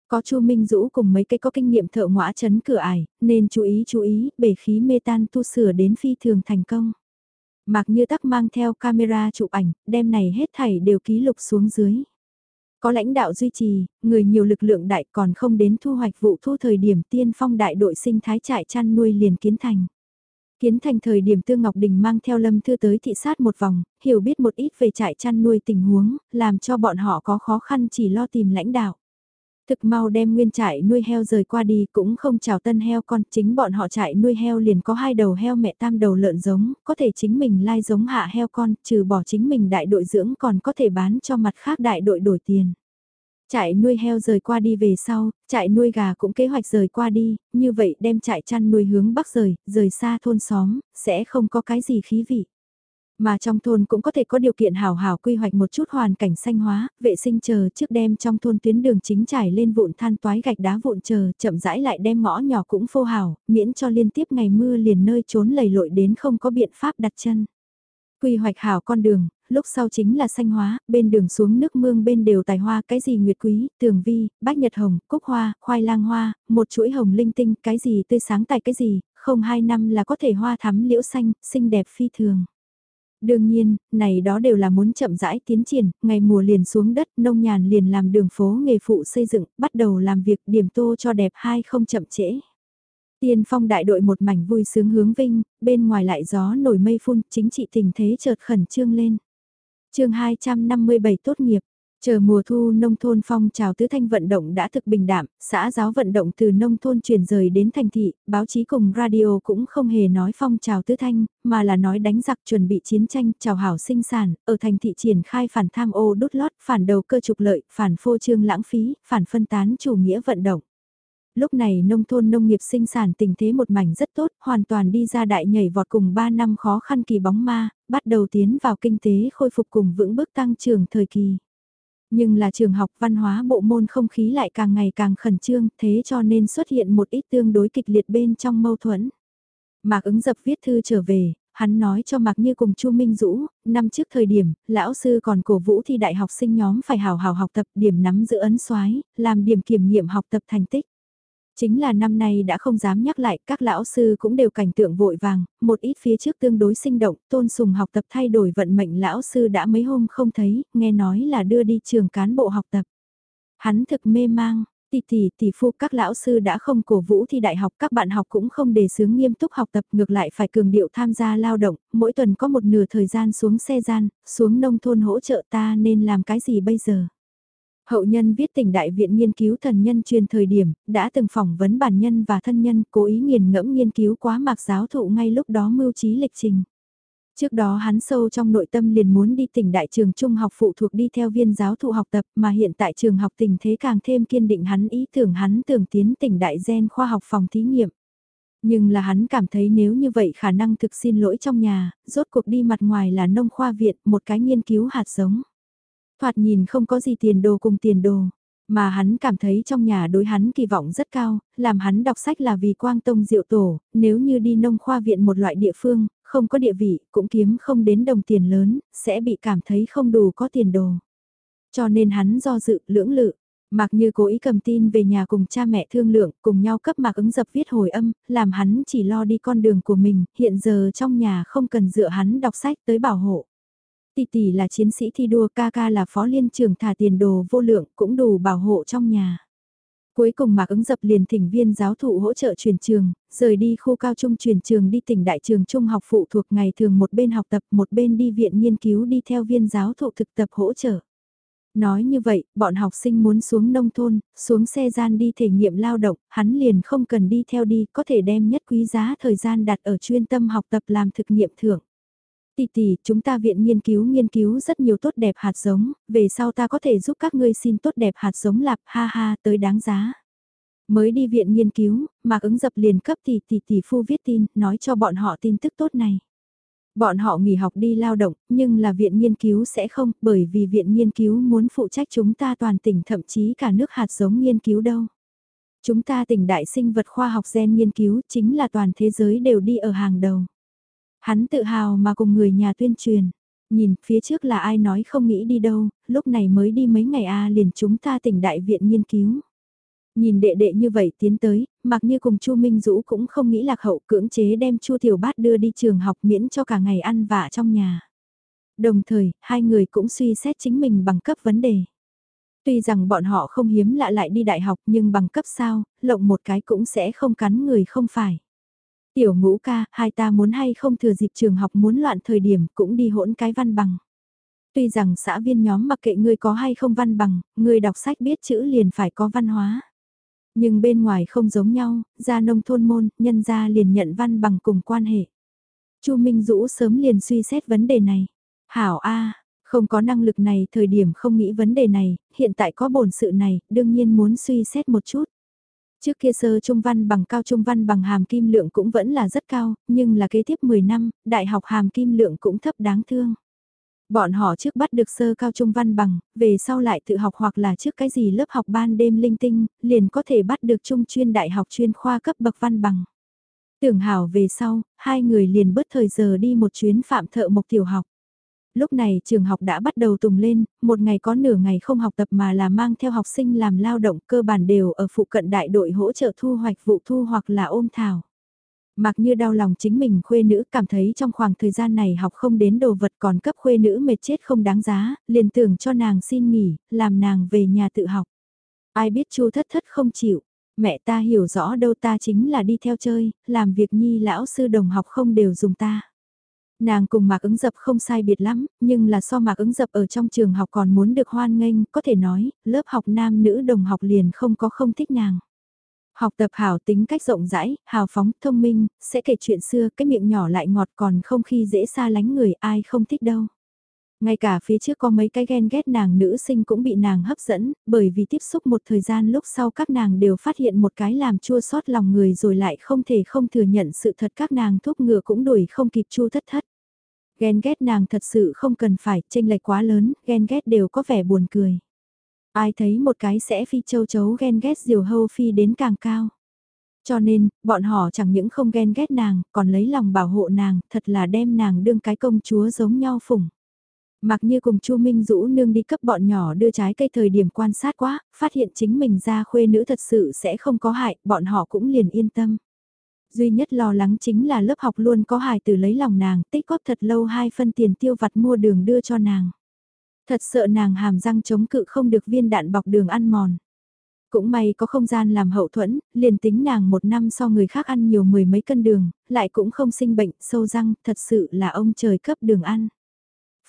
Có Chu Minh Dũ cùng mấy cái có kinh nghiệm thợ ngõa chấn cửa ải, nên chú ý chú ý, bể khí mê tan tu sửa đến phi thường thành công. Mạc Như Tắc mang theo camera chụp ảnh, đem này hết thảy đều ký lục xuống dưới. Có lãnh đạo duy trì, người nhiều lực lượng đại còn không đến thu hoạch vụ thu thời điểm tiên phong đại đội sinh thái trại chăn nuôi liền kiến thành. Kiến thành thời điểm Tương Ngọc Đình mang theo Lâm Thư tới thị sát một vòng, hiểu biết một ít về trại chăn nuôi tình huống, làm cho bọn họ có khó khăn chỉ lo tìm lãnh đạo. Thực mau đem nguyên trại nuôi heo rời qua đi cũng không chào tân heo con, chính bọn họ trại nuôi heo liền có hai đầu heo mẹ tam đầu lợn giống, có thể chính mình lai giống hạ heo con, trừ bỏ chính mình đại đội dưỡng còn có thể bán cho mặt khác đại đội đổi tiền. Trại nuôi heo rời qua đi về sau, trại nuôi gà cũng kế hoạch rời qua đi, như vậy đem trại chăn nuôi hướng bắc rời, rời xa thôn xóm, sẽ không có cái gì khí vị. Mà trong thôn cũng có thể có điều kiện hào hào quy hoạch một chút hoàn cảnh xanh hóa, vệ sinh chờ trước đem trong thôn tuyến đường chính trải lên vụn than toái gạch đá vụn chờ, chậm rãi lại đem ngõ nhỏ cũng phô hào, miễn cho liên tiếp ngày mưa liền nơi trốn lầy lội đến không có biện pháp đặt chân. Quy hoạch hảo con đường, lúc sau chính là xanh hóa, bên đường xuống nước mương bên đều tài hoa, cái gì nguyệt quý, tường vi, bách nhật hồng, cúc hoa, khoai lang hoa, một chuỗi hồng linh tinh, cái gì tươi sáng tài cái gì, không hai năm là có thể hoa thắm liễu xanh, xinh đẹp phi thường. Đương nhiên, này đó đều là muốn chậm rãi tiến triển, ngày mùa liền xuống đất, nông nhàn liền làm đường phố nghề phụ xây dựng, bắt đầu làm việc điểm tô cho đẹp hai không chậm trễ. Tiên phong đại đội một mảnh vui sướng hướng vinh, bên ngoài lại gió nổi mây phun, chính trị tình thế chợt khẩn trương lên. chương 257 tốt nghiệp, Chờ mùa thu nông thôn phong trào tứ thanh vận động đã thực bình đạm, xã giáo vận động từ nông thôn chuyển rời đến thành thị, báo chí cùng radio cũng không hề nói phong trào tứ thanh, mà là nói đánh giặc chuẩn bị chiến tranh, trào hảo sinh sản, ở thành thị triển khai phản tham ô đốt lót, phản đầu cơ trục lợi, phản phô trương lãng phí, phản phân tán chủ nghĩa vận động. Lúc này nông thôn nông nghiệp sinh sản tình thế một mảnh rất tốt, hoàn toàn đi ra đại nhảy vọt cùng 3 năm khó khăn kỳ bóng ma, bắt đầu tiến vào kinh tế khôi phục cùng vững bước tăng trưởng thời kỳ. Nhưng là trường học văn hóa bộ môn không khí lại càng ngày càng khẩn trương, thế cho nên xuất hiện một ít tương đối kịch liệt bên trong mâu thuẫn. Mạc ứng dập viết thư trở về, hắn nói cho Mạc Như cùng Chu Minh Dũ, năm trước thời điểm, lão sư còn cổ vũ thi đại học sinh nhóm phải hào hào học tập điểm nắm giữ ấn soái làm điểm kiểm nghiệm học tập thành tích. Chính là năm nay đã không dám nhắc lại, các lão sư cũng đều cảnh tượng vội vàng, một ít phía trước tương đối sinh động, tôn sùng học tập thay đổi vận mệnh lão sư đã mấy hôm không thấy, nghe nói là đưa đi trường cán bộ học tập. Hắn thực mê mang, tỷ tỷ tỷ phu các lão sư đã không cổ vũ thi đại học các bạn học cũng không đề xướng nghiêm túc học tập ngược lại phải cường điệu tham gia lao động, mỗi tuần có một nửa thời gian xuống xe gian, xuống nông thôn hỗ trợ ta nên làm cái gì bây giờ. Hậu nhân viết tỉnh đại viện nghiên cứu thần nhân truyền thời điểm, đã từng phỏng vấn bản nhân và thân nhân cố ý nghiền ngẫm nghiên cứu quá mạc giáo thụ ngay lúc đó mưu trí lịch trình. Trước đó hắn sâu trong nội tâm liền muốn đi tỉnh đại trường trung học phụ thuộc đi theo viên giáo thụ học tập mà hiện tại trường học tình thế càng thêm kiên định hắn ý tưởng hắn tưởng tiến tỉnh đại gen khoa học phòng thí nghiệm. Nhưng là hắn cảm thấy nếu như vậy khả năng thực xin lỗi trong nhà, rốt cuộc đi mặt ngoài là nông khoa viện, một cái nghiên cứu hạt giống. Thoạt nhìn không có gì tiền đồ cùng tiền đồ, mà hắn cảm thấy trong nhà đối hắn kỳ vọng rất cao, làm hắn đọc sách là vì quang tông diệu tổ, nếu như đi nông khoa viện một loại địa phương, không có địa vị, cũng kiếm không đến đồng tiền lớn, sẽ bị cảm thấy không đủ có tiền đồ. Cho nên hắn do dự, lưỡng lự, Mặc như cố ý cầm tin về nhà cùng cha mẹ thương lượng, cùng nhau cấp mạc ứng dập viết hồi âm, làm hắn chỉ lo đi con đường của mình, hiện giờ trong nhà không cần dựa hắn đọc sách tới bảo hộ tỷ tỷ là chiến sĩ thi đua ca ca là phó liên trưởng thả tiền đồ vô lượng cũng đủ bảo hộ trong nhà. Cuối cùng Mạc ứng dập liền thỉnh viên giáo thụ hỗ trợ truyền trường, rời đi khu cao trung truyền trường đi tỉnh đại trường trung học phụ thuộc ngày thường một bên học tập một bên đi viện nghiên cứu đi theo viên giáo thụ thực tập hỗ trợ. Nói như vậy, bọn học sinh muốn xuống nông thôn, xuống xe gian đi thể nghiệm lao động, hắn liền không cần đi theo đi, có thể đem nhất quý giá thời gian đặt ở chuyên tâm học tập làm thực nghiệm thưởng tỷ tỷ, chúng ta viện nghiên cứu nghiên cứu rất nhiều tốt đẹp hạt giống, về sau ta có thể giúp các ngươi xin tốt đẹp hạt giống lạp ha ha tới đáng giá. Mới đi viện nghiên cứu, Mạc ứng dập liền cấp tỷ tỷ tỷ phu viết tin, nói cho bọn họ tin tức tốt này. Bọn họ nghỉ học đi lao động, nhưng là viện nghiên cứu sẽ không, bởi vì viện nghiên cứu muốn phụ trách chúng ta toàn tỉnh thậm chí cả nước hạt giống nghiên cứu đâu. Chúng ta tỉnh đại sinh vật khoa học gen nghiên cứu chính là toàn thế giới đều đi ở hàng đầu. Hắn tự hào mà cùng người nhà tuyên truyền. Nhìn, phía trước là ai nói không nghĩ đi đâu, lúc này mới đi mấy ngày a à, liền chúng ta tỉnh đại viện nghiên cứu. Nhìn đệ đệ như vậy tiến tới, mặc như cùng Chu Minh Dũ cũng không nghĩ lạc hậu cưỡng chế đem Chu Tiểu Bát đưa đi trường học miễn cho cả ngày ăn vạ trong nhà. Đồng thời, hai người cũng suy xét chính mình bằng cấp vấn đề. Tuy rằng bọn họ không hiếm lạ lại đi đại học nhưng bằng cấp sao, lộng một cái cũng sẽ không cắn người không phải. Tiểu ngũ ca, hai ta muốn hay không thừa dịp trường học muốn loạn thời điểm cũng đi hỗn cái văn bằng. Tuy rằng xã viên nhóm mặc kệ ngươi có hay không văn bằng, ngươi đọc sách biết chữ liền phải có văn hóa. Nhưng bên ngoài không giống nhau, ra nông thôn môn, nhân ra liền nhận văn bằng cùng quan hệ. Chu Minh Dũ sớm liền suy xét vấn đề này. Hảo A, không có năng lực này thời điểm không nghĩ vấn đề này, hiện tại có bổn sự này, đương nhiên muốn suy xét một chút. Trước kia sơ trung văn bằng cao trung văn bằng hàm kim lượng cũng vẫn là rất cao, nhưng là kế tiếp 10 năm, đại học hàm kim lượng cũng thấp đáng thương. Bọn họ trước bắt được sơ cao trung văn bằng, về sau lại tự học hoặc là trước cái gì lớp học ban đêm linh tinh, liền có thể bắt được trung chuyên đại học chuyên khoa cấp bậc văn bằng. Tưởng hảo về sau, hai người liền bớt thời giờ đi một chuyến phạm thợ mộc tiểu học. Lúc này trường học đã bắt đầu tùng lên, một ngày có nửa ngày không học tập mà là mang theo học sinh làm lao động cơ bản đều ở phụ cận đại đội hỗ trợ thu hoạch vụ thu hoặc là ôm thảo. Mặc như đau lòng chính mình khuê nữ cảm thấy trong khoảng thời gian này học không đến đồ vật còn cấp khuê nữ mệt chết không đáng giá, liền tưởng cho nàng xin nghỉ, làm nàng về nhà tự học. Ai biết chu thất thất không chịu, mẹ ta hiểu rõ đâu ta chính là đi theo chơi, làm việc nhi lão sư đồng học không đều dùng ta. Nàng cùng Mạc ứng dập không sai biệt lắm, nhưng là so Mạc ứng dập ở trong trường học còn muốn được hoan nghênh, có thể nói, lớp học nam nữ đồng học liền không có không thích nàng. Học tập hảo tính cách rộng rãi, hào phóng, thông minh, sẽ kể chuyện xưa, cái miệng nhỏ lại ngọt còn không khi dễ xa lánh người ai không thích đâu. Ngay cả phía trước có mấy cái ghen ghét nàng nữ sinh cũng bị nàng hấp dẫn, bởi vì tiếp xúc một thời gian lúc sau các nàng đều phát hiện một cái làm chua sót lòng người rồi lại không thể không thừa nhận sự thật các nàng thúc ngựa cũng đuổi không kịp chu thất thất. Ghen ghét nàng thật sự không cần phải, tranh lệch quá lớn, ghen ghét đều có vẻ buồn cười. Ai thấy một cái sẽ phi châu chấu ghen ghét diều hâu phi đến càng cao. Cho nên, bọn họ chẳng những không ghen ghét nàng, còn lấy lòng bảo hộ nàng, thật là đem nàng đương cái công chúa giống nhau phủng. Mặc như cùng Chu Minh Dũ nương đi cấp bọn nhỏ đưa trái cây thời điểm quan sát quá, phát hiện chính mình ra khuê nữ thật sự sẽ không có hại, bọn họ cũng liền yên tâm. Duy nhất lo lắng chính là lớp học luôn có hài từ lấy lòng nàng, tích góp thật lâu hai phân tiền tiêu vặt mua đường đưa cho nàng. Thật sợ nàng hàm răng chống cự không được viên đạn bọc đường ăn mòn. Cũng may có không gian làm hậu thuẫn, liền tính nàng một năm so người khác ăn nhiều mười mấy cân đường, lại cũng không sinh bệnh, sâu răng, thật sự là ông trời cấp đường ăn.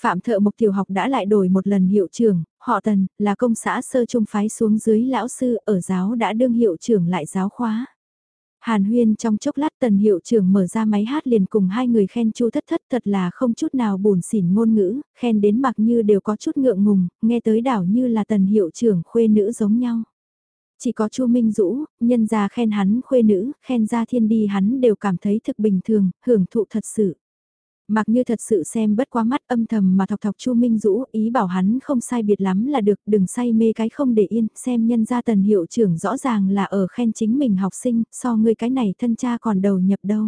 Phạm thợ mộc tiểu học đã lại đổi một lần hiệu trưởng, họ tần, là công xã sơ trung phái xuống dưới lão sư ở giáo đã đương hiệu trưởng lại giáo khóa. Hàn huyên trong chốc lát tần hiệu trưởng mở ra máy hát liền cùng hai người khen chu thất thất thật là không chút nào buồn xỉn ngôn ngữ, khen đến mặc như đều có chút ngượng ngùng, nghe tới đảo như là tần hiệu trưởng khuê nữ giống nhau. Chỉ có chu Minh Dũ, nhân gia khen hắn khuê nữ, khen ra thiên đi hắn đều cảm thấy thực bình thường, hưởng thụ thật sự. Mặc như thật sự xem bất quá mắt âm thầm mà thọc thọc Chu Minh Dũ ý bảo hắn không sai biệt lắm là được đừng say mê cái không để yên xem nhân gia tần hiệu trưởng rõ ràng là ở khen chính mình học sinh so người cái này thân cha còn đầu nhập đâu.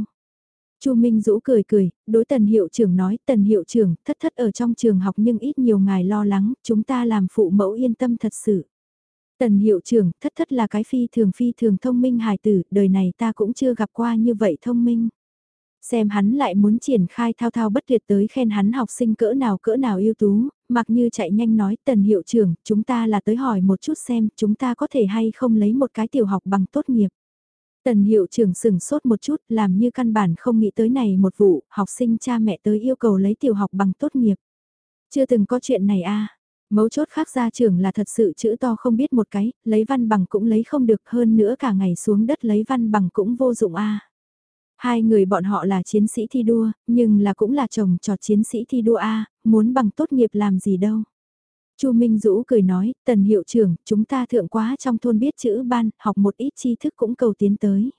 Chu Minh Dũ cười cười, đối tần hiệu trưởng nói tần hiệu trưởng thất thất ở trong trường học nhưng ít nhiều ngài lo lắng, chúng ta làm phụ mẫu yên tâm thật sự. Tần hiệu trưởng thất thất là cái phi thường phi thường thông minh hài tử, đời này ta cũng chưa gặp qua như vậy thông minh. Xem hắn lại muốn triển khai thao thao bất tuyệt tới khen hắn học sinh cỡ nào cỡ nào ưu tú, mặc như chạy nhanh nói tần hiệu trưởng, chúng ta là tới hỏi một chút xem chúng ta có thể hay không lấy một cái tiểu học bằng tốt nghiệp. Tần hiệu trưởng sửng sốt một chút làm như căn bản không nghĩ tới này một vụ, học sinh cha mẹ tới yêu cầu lấy tiểu học bằng tốt nghiệp. Chưa từng có chuyện này a Mấu chốt khác gia trưởng là thật sự chữ to không biết một cái, lấy văn bằng cũng lấy không được hơn nữa cả ngày xuống đất lấy văn bằng cũng vô dụng a Hai người bọn họ là chiến sĩ thi đua, nhưng là cũng là chồng trọt chiến sĩ thi đua A, muốn bằng tốt nghiệp làm gì đâu. Chu Minh Dũ cười nói, tần hiệu trưởng, chúng ta thượng quá trong thôn biết chữ ban, học một ít tri thức cũng cầu tiến tới.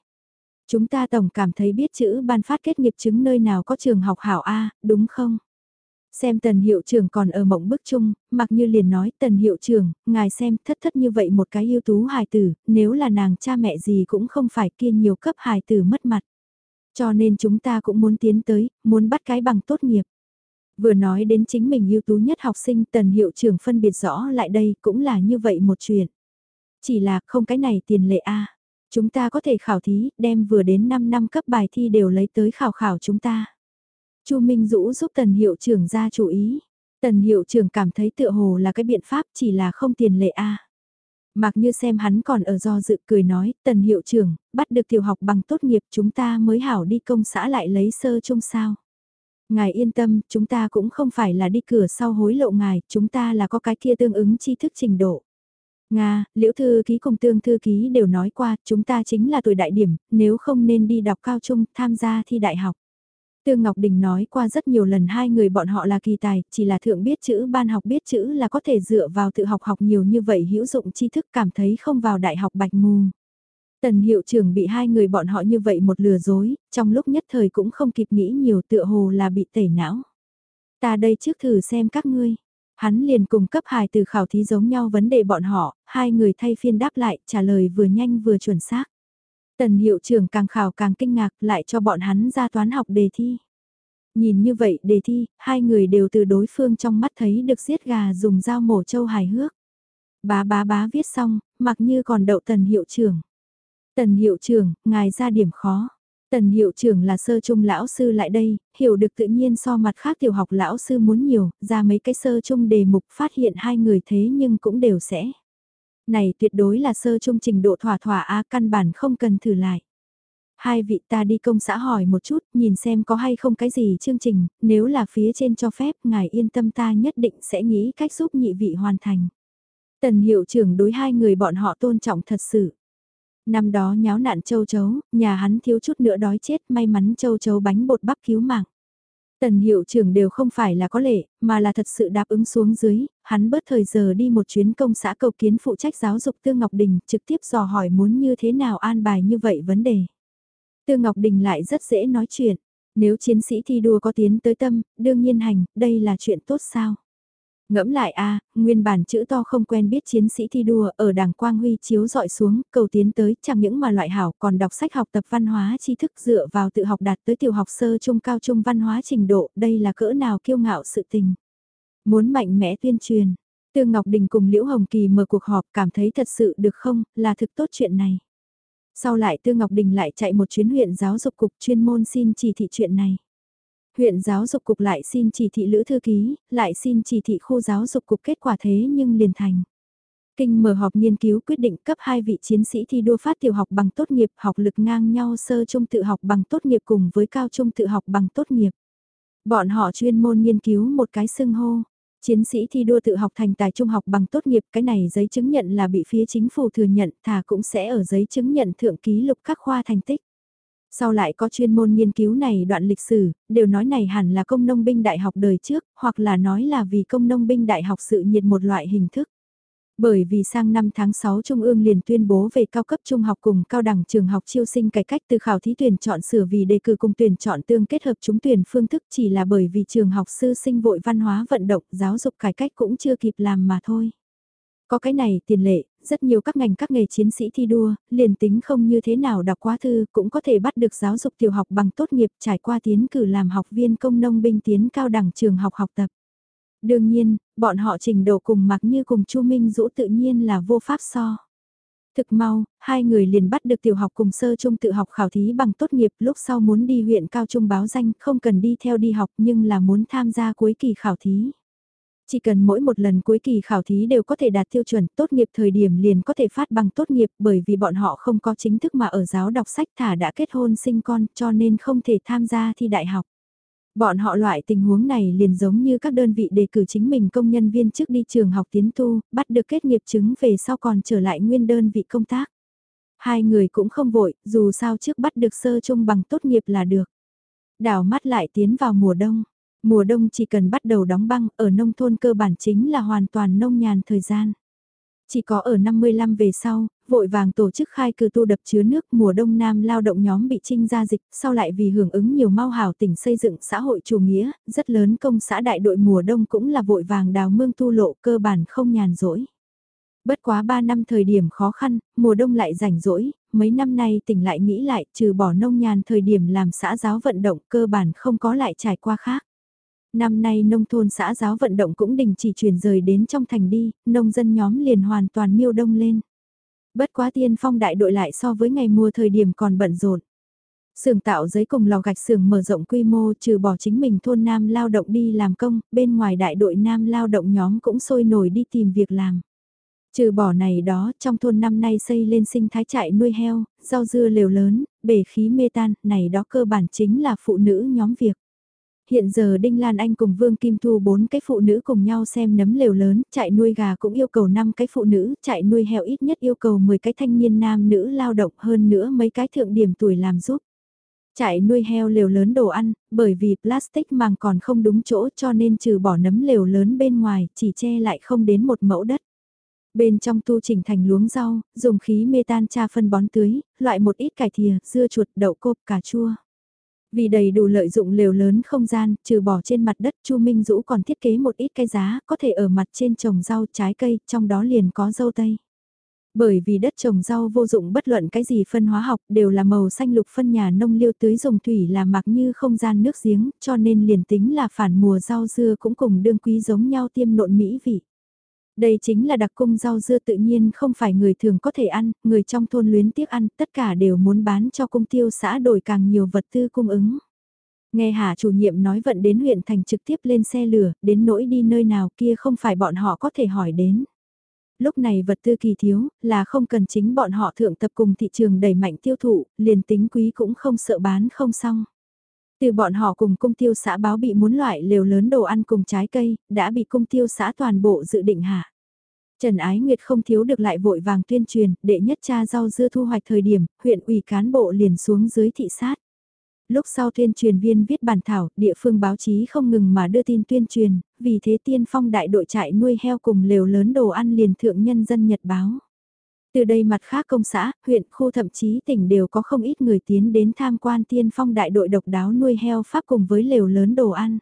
Chúng ta tổng cảm thấy biết chữ ban phát kết nghiệp chứng nơi nào có trường học hảo A, đúng không? Xem tần hiệu trưởng còn ở mộng bức chung, mặc như liền nói tần hiệu trưởng, ngài xem thất thất như vậy một cái ưu tú hài tử, nếu là nàng cha mẹ gì cũng không phải kia nhiều cấp hài tử mất mặt. Cho nên chúng ta cũng muốn tiến tới, muốn bắt cái bằng tốt nghiệp. Vừa nói đến chính mình ưu tú nhất học sinh tần hiệu trưởng phân biệt rõ lại đây cũng là như vậy một chuyện. Chỉ là không cái này tiền lệ A. Chúng ta có thể khảo thí, đem vừa đến 5 năm cấp bài thi đều lấy tới khảo khảo chúng ta. Chu Minh Dũ giúp tần hiệu trưởng ra chú ý. Tần hiệu trưởng cảm thấy tựa hồ là cái biện pháp chỉ là không tiền lệ A. Mặc như xem hắn còn ở do dự cười nói, tần hiệu trưởng, bắt được tiểu học bằng tốt nghiệp chúng ta mới hảo đi công xã lại lấy sơ chung sao. Ngài yên tâm, chúng ta cũng không phải là đi cửa sau hối lộ ngài, chúng ta là có cái kia tương ứng tri thức trình độ. Nga, liễu thư ký cùng tương thư ký đều nói qua, chúng ta chính là tuổi đại điểm, nếu không nên đi đọc cao trung, tham gia thi đại học. Tương Ngọc Đình nói qua rất nhiều lần hai người bọn họ là kỳ tài, chỉ là thượng biết chữ ban học biết chữ là có thể dựa vào tự học học nhiều như vậy hữu dụng tri thức cảm thấy không vào đại học bạch mù. Tần hiệu trưởng bị hai người bọn họ như vậy một lừa dối, trong lúc nhất thời cũng không kịp nghĩ nhiều tựa hồ là bị tẩy não. Ta đây trước thử xem các ngươi. Hắn liền cùng cấp hài từ khảo thí giống nhau vấn đề bọn họ, hai người thay phiên đáp lại, trả lời vừa nhanh vừa chuẩn xác. Tần hiệu trưởng càng khảo càng kinh ngạc lại cho bọn hắn ra toán học đề thi. Nhìn như vậy đề thi, hai người đều từ đối phương trong mắt thấy được giết gà dùng dao mổ trâu hài hước. Bá bá bá viết xong, mặc như còn đậu tần hiệu trưởng. Tần hiệu trưởng, ngài ra điểm khó. Tần hiệu trưởng là sơ trung lão sư lại đây, hiểu được tự nhiên so mặt khác tiểu học lão sư muốn nhiều, ra mấy cái sơ trung đề mục phát hiện hai người thế nhưng cũng đều sẽ. Này tuyệt đối là sơ trung trình độ thỏa thỏa á căn bản không cần thử lại. Hai vị ta đi công xã hỏi một chút, nhìn xem có hay không cái gì chương trình, nếu là phía trên cho phép, ngài yên tâm ta nhất định sẽ nghĩ cách giúp nhị vị hoàn thành. Tần hiệu trưởng đối hai người bọn họ tôn trọng thật sự. Năm đó nháo nạn châu chấu, nhà hắn thiếu chút nữa đói chết, may mắn châu chấu bánh bột bắp cứu mạng. Tần hiệu trưởng đều không phải là có lệ, mà là thật sự đáp ứng xuống dưới, hắn bớt thời giờ đi một chuyến công xã cầu kiến phụ trách giáo dục Tương Ngọc Đình trực tiếp dò hỏi muốn như thế nào an bài như vậy vấn đề. Tương Ngọc Đình lại rất dễ nói chuyện, nếu chiến sĩ thi đua có tiến tới tâm, đương nhiên hành, đây là chuyện tốt sao. Ngẫm lại a nguyên bản chữ to không quen biết chiến sĩ thi đua ở đảng Quang Huy chiếu dọi xuống, cầu tiến tới chẳng những mà loại hảo còn đọc sách học tập văn hóa tri thức dựa vào tự học đạt tới tiểu học sơ trung cao trung văn hóa trình độ, đây là cỡ nào kiêu ngạo sự tình. Muốn mạnh mẽ tuyên truyền, Tương Ngọc Đình cùng Liễu Hồng Kỳ mở cuộc họp cảm thấy thật sự được không, là thực tốt chuyện này. Sau lại Tương Ngọc Đình lại chạy một chuyến huyện giáo dục cục chuyên môn xin chỉ thị chuyện này. Huyện giáo dục cục lại xin chỉ thị lữ thư ký, lại xin chỉ thị khu giáo dục cục kết quả thế nhưng liền thành. Kinh mở họp nghiên cứu quyết định cấp hai vị chiến sĩ thi đua phát tiểu học bằng tốt nghiệp học lực ngang nhau sơ trung tự học bằng tốt nghiệp cùng với cao trung tự học bằng tốt nghiệp. Bọn họ chuyên môn nghiên cứu một cái xưng hô. Chiến sĩ thi đua tự học thành tài trung học bằng tốt nghiệp cái này giấy chứng nhận là bị phía chính phủ thừa nhận thà cũng sẽ ở giấy chứng nhận thượng ký lục các khoa thành tích. Sau lại có chuyên môn nghiên cứu này đoạn lịch sử, đều nói này hẳn là công nông binh đại học đời trước, hoặc là nói là vì công nông binh đại học sự nhiệt một loại hình thức. Bởi vì sang năm tháng 6 Trung ương liền tuyên bố về cao cấp trung học cùng cao đẳng trường học chiêu sinh cải cách từ khảo thí tuyển chọn sửa vì đề cử cùng tuyển chọn tương kết hợp chúng tuyển phương thức chỉ là bởi vì trường học sư sinh vội văn hóa vận động giáo dục cải cách cũng chưa kịp làm mà thôi. Có cái này tiền lệ, rất nhiều các ngành các nghề chiến sĩ thi đua, liền tính không như thế nào đọc quá thư cũng có thể bắt được giáo dục tiểu học bằng tốt nghiệp trải qua tiến cử làm học viên công nông binh tiến cao đẳng trường học học tập. Đương nhiên, bọn họ trình độ cùng mặc như cùng Chu Minh Dũ tự nhiên là vô pháp so. Thực mau, hai người liền bắt được tiểu học cùng sơ trung tự học khảo thí bằng tốt nghiệp lúc sau muốn đi huyện cao trung báo danh không cần đi theo đi học nhưng là muốn tham gia cuối kỳ khảo thí. Chỉ cần mỗi một lần cuối kỳ khảo thí đều có thể đạt tiêu chuẩn tốt nghiệp thời điểm liền có thể phát bằng tốt nghiệp bởi vì bọn họ không có chính thức mà ở giáo đọc sách thả đã kết hôn sinh con cho nên không thể tham gia thi đại học. Bọn họ loại tình huống này liền giống như các đơn vị đề cử chính mình công nhân viên trước đi trường học tiến tu, bắt được kết nghiệp chứng về sau còn trở lại nguyên đơn vị công tác. Hai người cũng không vội, dù sao trước bắt được sơ chung bằng tốt nghiệp là được. Đảo mắt lại tiến vào mùa đông. Mùa đông chỉ cần bắt đầu đóng băng, ở nông thôn cơ bản chính là hoàn toàn nông nhàn thời gian. Chỉ có ở 55 về sau, vội vàng tổ chức khai cử tu đập chứa nước mùa đông nam lao động nhóm bị trinh ra dịch, sau lại vì hưởng ứng nhiều mau hào tỉnh xây dựng xã hội chủ nghĩa, rất lớn công xã đại đội mùa đông cũng là vội vàng đào mương tu lộ cơ bản không nhàn rỗi. Bất quá 3 năm thời điểm khó khăn, mùa đông lại rảnh rỗi, mấy năm nay tỉnh lại nghĩ lại trừ bỏ nông nhàn thời điểm làm xã giáo vận động cơ bản không có lại trải qua khác. Năm nay nông thôn xã giáo vận động cũng đình chỉ chuyển rời đến trong thành đi, nông dân nhóm liền hoàn toàn miêu đông lên. Bất quá tiên phong đại đội lại so với ngày mùa thời điểm còn bận rộn. Sưởng tạo giấy cùng lò gạch sưởng mở rộng quy mô trừ bỏ chính mình thôn nam lao động đi làm công, bên ngoài đại đội nam lao động nhóm cũng sôi nổi đi tìm việc làm. Trừ bỏ này đó, trong thôn năm nay xây lên sinh thái trại nuôi heo, rau dưa lều lớn, bể khí mê tan, này đó cơ bản chính là phụ nữ nhóm việc. Hiện giờ Đinh Lan Anh cùng Vương Kim Thu bốn cái phụ nữ cùng nhau xem nấm lều lớn, chạy nuôi gà cũng yêu cầu 5 cái phụ nữ, chạy nuôi heo ít nhất yêu cầu 10 cái thanh niên nam nữ lao động hơn nữa mấy cái thượng điểm tuổi làm giúp. Chạy nuôi heo lều lớn đồ ăn, bởi vì plastic màng còn không đúng chỗ cho nên trừ bỏ nấm lều lớn bên ngoài, chỉ che lại không đến một mẫu đất. Bên trong tu chỉnh thành luống rau, dùng khí mê tan tra phân bón tưới, loại một ít cải thìa, dưa chuột, đậu cộp, cà chua. Vì đầy đủ lợi dụng lều lớn không gian, trừ bỏ trên mặt đất Chu Minh Dũ còn thiết kế một ít cây giá, có thể ở mặt trên trồng rau trái cây, trong đó liền có dâu tây. Bởi vì đất trồng rau vô dụng bất luận cái gì phân hóa học đều là màu xanh lục phân nhà nông liêu tưới dùng thủy là mặc như không gian nước giếng, cho nên liền tính là phản mùa rau dưa cũng cùng đương quý giống nhau tiêm nộn mỹ vị. Đây chính là đặc cung rau dưa tự nhiên không phải người thường có thể ăn, người trong thôn luyến tiếc ăn, tất cả đều muốn bán cho cung tiêu xã đổi càng nhiều vật tư cung ứng. Nghe Hà chủ nhiệm nói vận đến huyện thành trực tiếp lên xe lửa, đến nỗi đi nơi nào kia không phải bọn họ có thể hỏi đến. Lúc này vật tư kỳ thiếu, là không cần chính bọn họ thượng tập cùng thị trường đẩy mạnh tiêu thụ, liền tính quý cũng không sợ bán không xong. Từ bọn họ cùng cung tiêu xã báo bị muốn loại lều lớn đồ ăn cùng trái cây, đã bị cung tiêu xã toàn bộ dự định hạ. Trần Ái Nguyệt không thiếu được lại vội vàng tuyên truyền, đệ nhất cha rau dưa thu hoạch thời điểm, huyện ủy cán bộ liền xuống dưới thị sát. Lúc sau tuyên truyền viên viết bản thảo, địa phương báo chí không ngừng mà đưa tin tuyên truyền, vì thế tiên phong đại đội trại nuôi heo cùng lều lớn đồ ăn liền thượng nhân dân nhật báo. Từ đây mặt khác công xã, huyện, khu thậm chí tỉnh đều có không ít người tiến đến tham quan tiên phong đại đội độc đáo nuôi heo pháp cùng với lều lớn đồ ăn.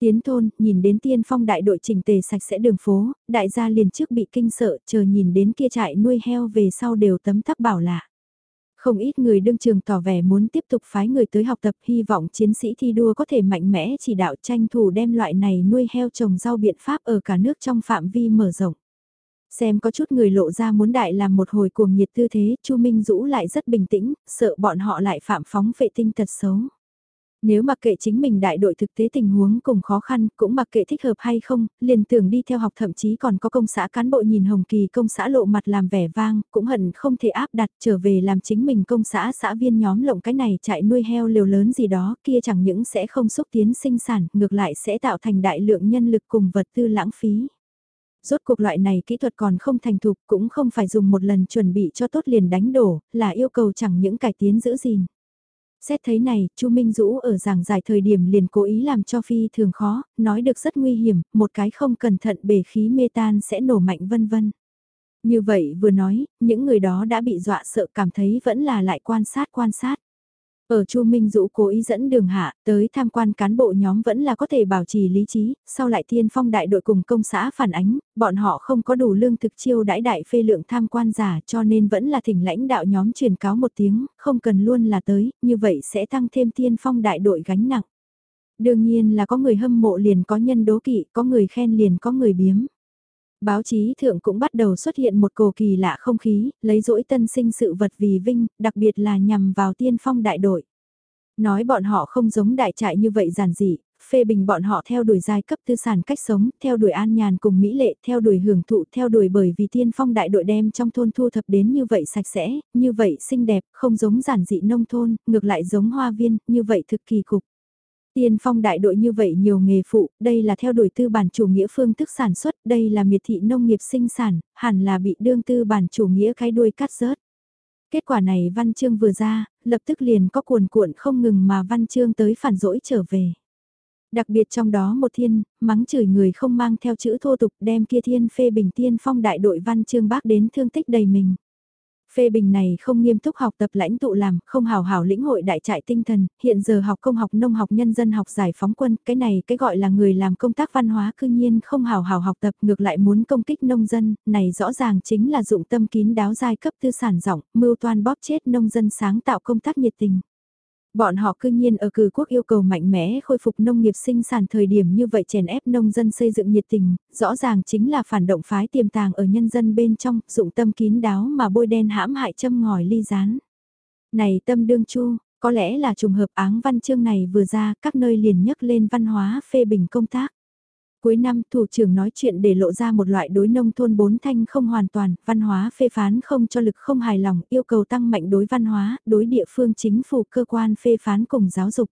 Tiến thôn, nhìn đến tiên phong đại đội chỉnh tề sạch sẽ đường phố, đại gia liền trước bị kinh sợ, chờ nhìn đến kia trại nuôi heo về sau đều tấm tắc bảo lạ. Không ít người đương trường tỏ vẻ muốn tiếp tục phái người tới học tập hy vọng chiến sĩ thi đua có thể mạnh mẽ chỉ đạo tranh thủ đem loại này nuôi heo trồng rau biện pháp ở cả nước trong phạm vi mở rộng. Xem có chút người lộ ra muốn đại làm một hồi cuồng nhiệt tư thế, Chu Minh Dũ lại rất bình tĩnh, sợ bọn họ lại phạm phóng vệ tinh thật xấu. Nếu mặc kệ chính mình đại đội thực tế tình huống cùng khó khăn, cũng mặc kệ thích hợp hay không, liền tưởng đi theo học thậm chí còn có công xã cán bộ nhìn Hồng Kỳ công xã lộ mặt làm vẻ vang, cũng hận không thể áp đặt trở về làm chính mình công xã xã viên nhóm lộng cái này chạy nuôi heo liều lớn gì đó kia chẳng những sẽ không xúc tiến sinh sản, ngược lại sẽ tạo thành đại lượng nhân lực cùng vật tư lãng phí. Rốt cuộc loại này kỹ thuật còn không thành thục cũng không phải dùng một lần chuẩn bị cho tốt liền đánh đổ, là yêu cầu chẳng những cải tiến giữ gìn. Xét thấy này, Chu Minh Dũ ở giảng giải thời điểm liền cố ý làm cho phi thường khó, nói được rất nguy hiểm, một cái không cẩn thận bể khí mê tan sẽ nổ mạnh vân vân. Như vậy vừa nói, những người đó đã bị dọa sợ cảm thấy vẫn là lại quan sát quan sát. Ở Chu Minh Dũ cố ý dẫn đường hạ, tới tham quan cán bộ nhóm vẫn là có thể bảo trì lý trí, sau lại Thiên phong đại đội cùng công xã phản ánh, bọn họ không có đủ lương thực chiêu đãi đại phê lượng tham quan giả cho nên vẫn là thỉnh lãnh đạo nhóm truyền cáo một tiếng, không cần luôn là tới, như vậy sẽ tăng thêm Thiên phong đại đội gánh nặng. Đương nhiên là có người hâm mộ liền có nhân đố kỵ, có người khen liền có người biếm. Báo chí thượng cũng bắt đầu xuất hiện một cổ kỳ lạ không khí, lấy dỗi tân sinh sự vật vì vinh, đặc biệt là nhằm vào tiên phong đại đội. Nói bọn họ không giống đại trại như vậy giản dị, phê bình bọn họ theo đuổi giai cấp tư sản cách sống, theo đuổi an nhàn cùng mỹ lệ, theo đuổi hưởng thụ, theo đuổi bởi vì tiên phong đại đội đem trong thôn thu thập đến như vậy sạch sẽ, như vậy xinh đẹp, không giống giản dị nông thôn, ngược lại giống hoa viên, như vậy thực kỳ cục. Tiên phong đại đội như vậy nhiều nghề phụ, đây là theo đuổi tư bản chủ nghĩa phương thức sản xuất, đây là miệt thị nông nghiệp sinh sản, hẳn là bị đương tư bản chủ nghĩa cái đuôi cắt rớt. Kết quả này văn chương vừa ra, lập tức liền có cuồn cuộn không ngừng mà văn chương tới phản dỗi trở về. Đặc biệt trong đó một thiên, mắng chửi người không mang theo chữ thô tục đem kia thiên phê bình tiên phong đại đội văn chương bác đến thương tích đầy mình. Phê bình này không nghiêm túc học tập lãnh tụ làm, không hào hảo lĩnh hội đại trại tinh thần, hiện giờ học công học nông học nhân dân học giải phóng quân, cái này cái gọi là người làm công tác văn hóa cư nhiên không hào hảo học tập ngược lại muốn công kích nông dân, này rõ ràng chính là dụng tâm kín đáo giai cấp tư sản rộng, mưu toan bóp chết nông dân sáng tạo công tác nhiệt tình. Bọn họ cư nhiên ở cử quốc yêu cầu mạnh mẽ khôi phục nông nghiệp sinh sản thời điểm như vậy chèn ép nông dân xây dựng nhiệt tình, rõ ràng chính là phản động phái tiềm tàng ở nhân dân bên trong, dụng tâm kín đáo mà bôi đen hãm hại châm ngòi ly rán. Này tâm đương chu, có lẽ là trùng hợp áng văn chương này vừa ra, các nơi liền nhấc lên văn hóa phê bình công tác. Cuối năm, thủ trưởng nói chuyện để lộ ra một loại đối nông thôn bốn thanh không hoàn toàn, văn hóa phê phán không cho lực không hài lòng, yêu cầu tăng mạnh đối văn hóa, đối địa phương chính phủ cơ quan phê phán cùng giáo dục.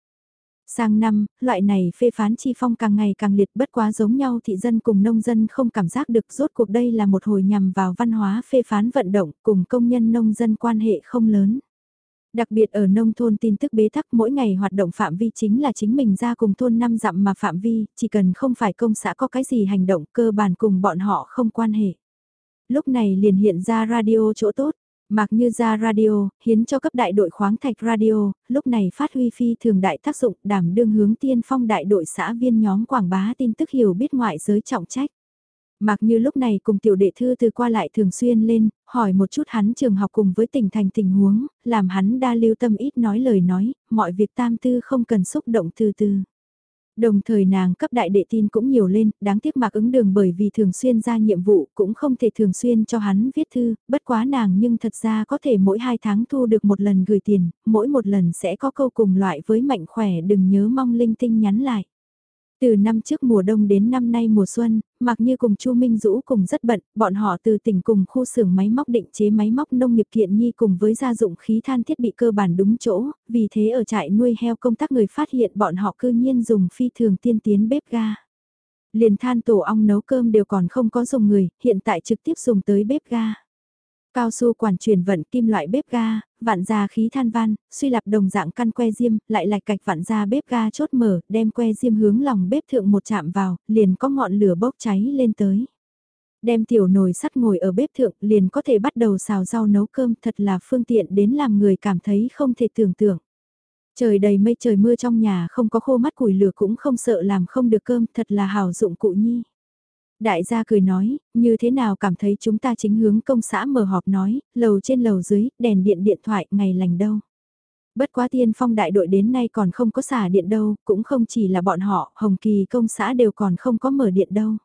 Sang năm, loại này phê phán chi phong càng ngày càng liệt bất quá giống nhau thị dân cùng nông dân không cảm giác được rốt cuộc đây là một hồi nhằm vào văn hóa phê phán vận động cùng công nhân nông dân quan hệ không lớn. Đặc biệt ở nông thôn tin tức bế tắc mỗi ngày hoạt động phạm vi chính là chính mình ra cùng thôn năm dặm mà phạm vi, chỉ cần không phải công xã có cái gì hành động cơ bản cùng bọn họ không quan hệ. Lúc này liền hiện ra radio chỗ tốt, mặc như ra radio, hiến cho cấp đại đội khoáng thạch radio, lúc này phát huy phi thường đại tác dụng đảm đương hướng tiên phong đại đội xã viên nhóm quảng bá tin tức hiểu biết ngoại giới trọng trách. Mặc như lúc này cùng tiểu đệ thư từ qua lại thường xuyên lên, hỏi một chút hắn trường học cùng với tình thành tình huống, làm hắn đa lưu tâm ít nói lời nói, mọi việc tam tư không cần xúc động từ từ. Đồng thời nàng cấp đại đệ tin cũng nhiều lên, đáng tiếc mặc ứng đường bởi vì thường xuyên ra nhiệm vụ cũng không thể thường xuyên cho hắn viết thư, bất quá nàng nhưng thật ra có thể mỗi hai tháng thu được một lần gửi tiền, mỗi một lần sẽ có câu cùng loại với mạnh khỏe đừng nhớ mong linh tinh nhắn lại. Từ năm trước mùa đông đến năm nay mùa xuân, mặc như cùng Chu Minh Dũ cùng rất bận, bọn họ từ tỉnh cùng khu xưởng máy móc định chế máy móc nông nghiệp kiện nhi cùng với gia dụng khí than thiết bị cơ bản đúng chỗ, vì thế ở trại nuôi heo công tác người phát hiện bọn họ cư nhiên dùng phi thường tiên tiến bếp ga. Liền than tổ ong nấu cơm đều còn không có dùng người, hiện tại trực tiếp dùng tới bếp ga. Cao su quản truyền vận kim loại bếp ga, vạn ra khí than van, suy lập đồng dạng căn que diêm, lại lạch cạch vạn ra bếp ga chốt mở, đem que diêm hướng lòng bếp thượng một chạm vào, liền có ngọn lửa bốc cháy lên tới. Đem tiểu nồi sắt ngồi ở bếp thượng liền có thể bắt đầu xào rau nấu cơm thật là phương tiện đến làm người cảm thấy không thể tưởng tượng. Trời đầy mây trời mưa trong nhà không có khô mắt củi lửa cũng không sợ làm không được cơm thật là hào dụng cụ nhi. Đại gia cười nói, như thế nào cảm thấy chúng ta chính hướng công xã mở họp nói, lầu trên lầu dưới, đèn điện điện thoại, ngày lành đâu. Bất quá tiên phong đại đội đến nay còn không có xả điện đâu, cũng không chỉ là bọn họ, Hồng Kỳ công xã đều còn không có mở điện đâu.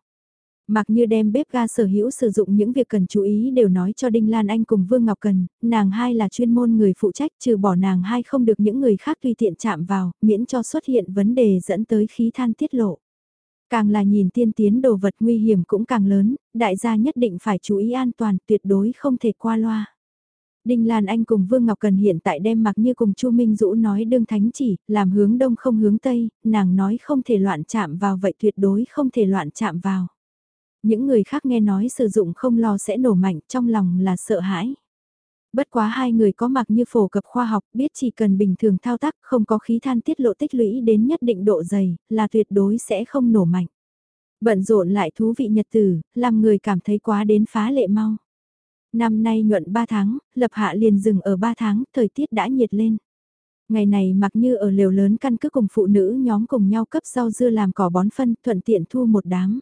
Mặc như đem bếp ga sở hữu sử dụng những việc cần chú ý đều nói cho Đinh Lan Anh cùng Vương Ngọc Cần, nàng hai là chuyên môn người phụ trách trừ bỏ nàng hai không được những người khác tùy tiện chạm vào, miễn cho xuất hiện vấn đề dẫn tới khí than tiết lộ. Càng là nhìn tiên tiến đồ vật nguy hiểm cũng càng lớn, đại gia nhất định phải chú ý an toàn, tuyệt đối không thể qua loa. Đinh Lan Anh cùng Vương Ngọc Cần hiện tại đem mặc như cùng Chu Minh Dũ nói đương thánh chỉ, làm hướng đông không hướng tây, nàng nói không thể loạn chạm vào vậy tuyệt đối không thể loạn chạm vào. Những người khác nghe nói sử dụng không lo sẽ nổ mạnh trong lòng là sợ hãi. Bất quá hai người có mặc như phổ cập khoa học biết chỉ cần bình thường thao tác không có khí than tiết lộ tích lũy đến nhất định độ dày là tuyệt đối sẽ không nổ mạnh. Bận rộn lại thú vị nhật tử, làm người cảm thấy quá đến phá lệ mau. Năm nay nhuận 3 tháng, lập hạ liền dừng ở 3 tháng, thời tiết đã nhiệt lên. Ngày này mặc như ở lều lớn căn cứ cùng phụ nữ nhóm cùng nhau cấp rau dưa làm cỏ bón phân thuận tiện thu một đám.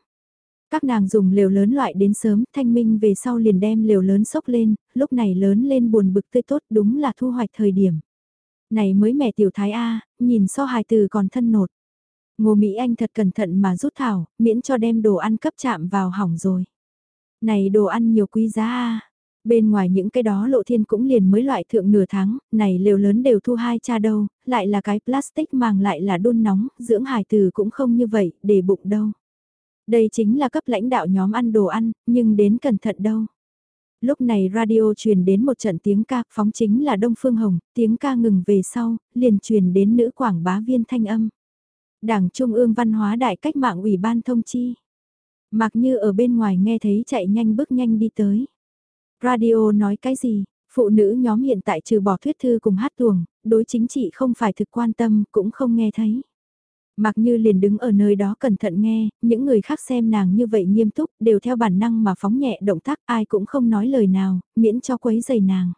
Các nàng dùng lều lớn loại đến sớm, thanh minh về sau liền đem lều lớn sốc lên, lúc này lớn lên buồn bực tươi tốt đúng là thu hoạch thời điểm. Này mới mẹ tiểu thái A, nhìn so hài từ còn thân nột. Ngô Mỹ Anh thật cẩn thận mà rút thảo, miễn cho đem đồ ăn cấp chạm vào hỏng rồi. Này đồ ăn nhiều quý giá A. Bên ngoài những cái đó lộ thiên cũng liền mới loại thượng nửa tháng, này liều lớn đều thu hai cha đâu, lại là cái plastic màng lại là đun nóng, dưỡng hài từ cũng không như vậy, để bụng đâu. Đây chính là cấp lãnh đạo nhóm ăn đồ ăn, nhưng đến cẩn thận đâu. Lúc này radio truyền đến một trận tiếng ca, phóng chính là Đông Phương Hồng, tiếng ca ngừng về sau, liền truyền đến nữ quảng bá viên thanh âm. Đảng Trung ương Văn hóa Đại cách mạng Ủy ban thông chi. Mặc như ở bên ngoài nghe thấy chạy nhanh bước nhanh đi tới. Radio nói cái gì? Phụ nữ nhóm hiện tại trừ bỏ thuyết thư cùng hát tuồng, đối chính trị không phải thực quan tâm, cũng không nghe thấy. Mặc như liền đứng ở nơi đó cẩn thận nghe, những người khác xem nàng như vậy nghiêm túc, đều theo bản năng mà phóng nhẹ động tác ai cũng không nói lời nào, miễn cho quấy giày nàng.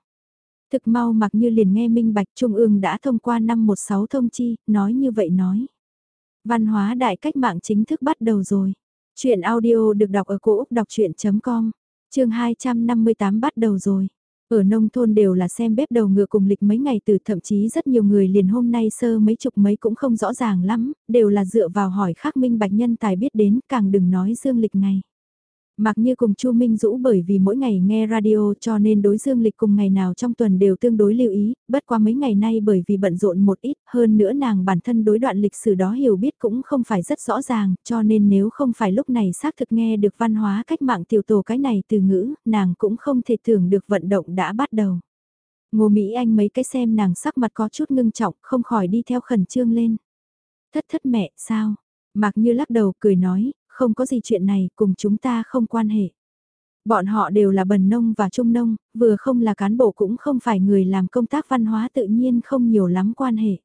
Thực mau mặc như liền nghe minh bạch Trung ương đã thông qua năm 16 thông chi, nói như vậy nói. Văn hóa đại cách mạng chính thức bắt đầu rồi. Chuyện audio được đọc ở cổ Úc đọc chuyện.com, chương 258 bắt đầu rồi. Ở nông thôn đều là xem bếp đầu ngựa cùng lịch mấy ngày từ thậm chí rất nhiều người liền hôm nay sơ mấy chục mấy cũng không rõ ràng lắm, đều là dựa vào hỏi khắc minh bạch nhân tài biết đến càng đừng nói dương lịch ngày. Mặc như cùng Chu Minh Dũ bởi vì mỗi ngày nghe radio cho nên đối dương lịch cùng ngày nào trong tuần đều tương đối lưu ý, bất qua mấy ngày nay bởi vì bận rộn một ít, hơn nữa nàng bản thân đối đoạn lịch sử đó hiểu biết cũng không phải rất rõ ràng, cho nên nếu không phải lúc này xác thực nghe được văn hóa cách mạng tiểu tổ cái này từ ngữ, nàng cũng không thể tưởng được vận động đã bắt đầu. Ngô Mỹ Anh mấy cái xem nàng sắc mặt có chút ngưng trọng, không khỏi đi theo khẩn trương lên. Thất thất mẹ, sao? Mạc như lắc đầu cười nói, không có gì chuyện này, cùng chúng ta không quan hệ. Bọn họ đều là bần nông và trung nông, vừa không là cán bộ cũng không phải người làm công tác văn hóa tự nhiên không nhiều lắm quan hệ.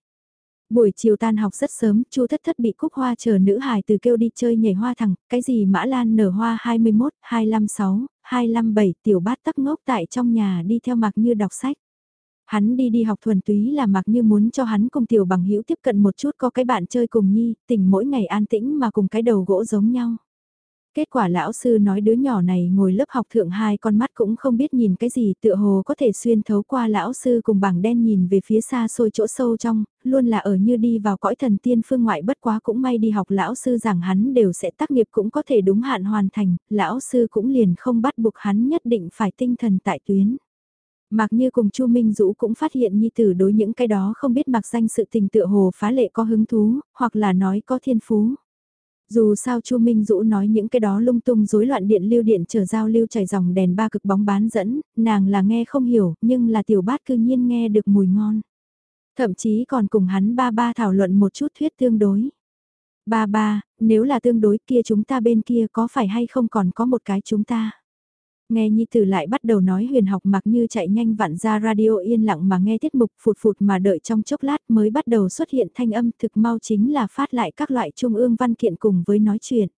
Buổi chiều tan học rất sớm, Chu Thất Thất bị Cúc Hoa chờ nữ hài từ kêu đi chơi nhảy hoa thẳng, cái gì Mã Lan nở hoa 21, 256, 257 tiểu bát tắc ngốc tại trong nhà đi theo mặc như đọc sách. Hắn đi đi học thuần túy là mặc như muốn cho hắn cùng tiểu bằng hữu tiếp cận một chút có cái bạn chơi cùng nhi, tỉnh mỗi ngày an tĩnh mà cùng cái đầu gỗ giống nhau. Kết quả lão sư nói đứa nhỏ này ngồi lớp học thượng hai con mắt cũng không biết nhìn cái gì tựa hồ có thể xuyên thấu qua lão sư cùng bảng đen nhìn về phía xa xôi chỗ sâu trong, luôn là ở như đi vào cõi thần tiên phương ngoại bất quá cũng may đi học lão sư rằng hắn đều sẽ tác nghiệp cũng có thể đúng hạn hoàn thành, lão sư cũng liền không bắt buộc hắn nhất định phải tinh thần tại tuyến. Mạc Như cùng Chu Minh Dũ cũng phát hiện Nhi Tử đối những cái đó không biết mặc danh sự tình tựa hồ phá lệ có hứng thú, hoặc là nói có thiên phú. Dù sao Chu Minh Dũ nói những cái đó lung tung rối loạn điện lưu điện trở giao lưu chảy dòng đèn ba cực bóng bán dẫn, nàng là nghe không hiểu, nhưng là tiểu bát cư nhiên nghe được mùi ngon. Thậm chí còn cùng hắn ba ba thảo luận một chút thuyết tương đối. Ba ba, nếu là tương đối kia chúng ta bên kia có phải hay không còn có một cái chúng ta. Nghe Nhi Tử lại bắt đầu nói huyền học mặc như chạy nhanh vặn ra radio yên lặng mà nghe tiết mục phụt phụt mà đợi trong chốc lát mới bắt đầu xuất hiện thanh âm thực mau chính là phát lại các loại trung ương văn kiện cùng với nói chuyện.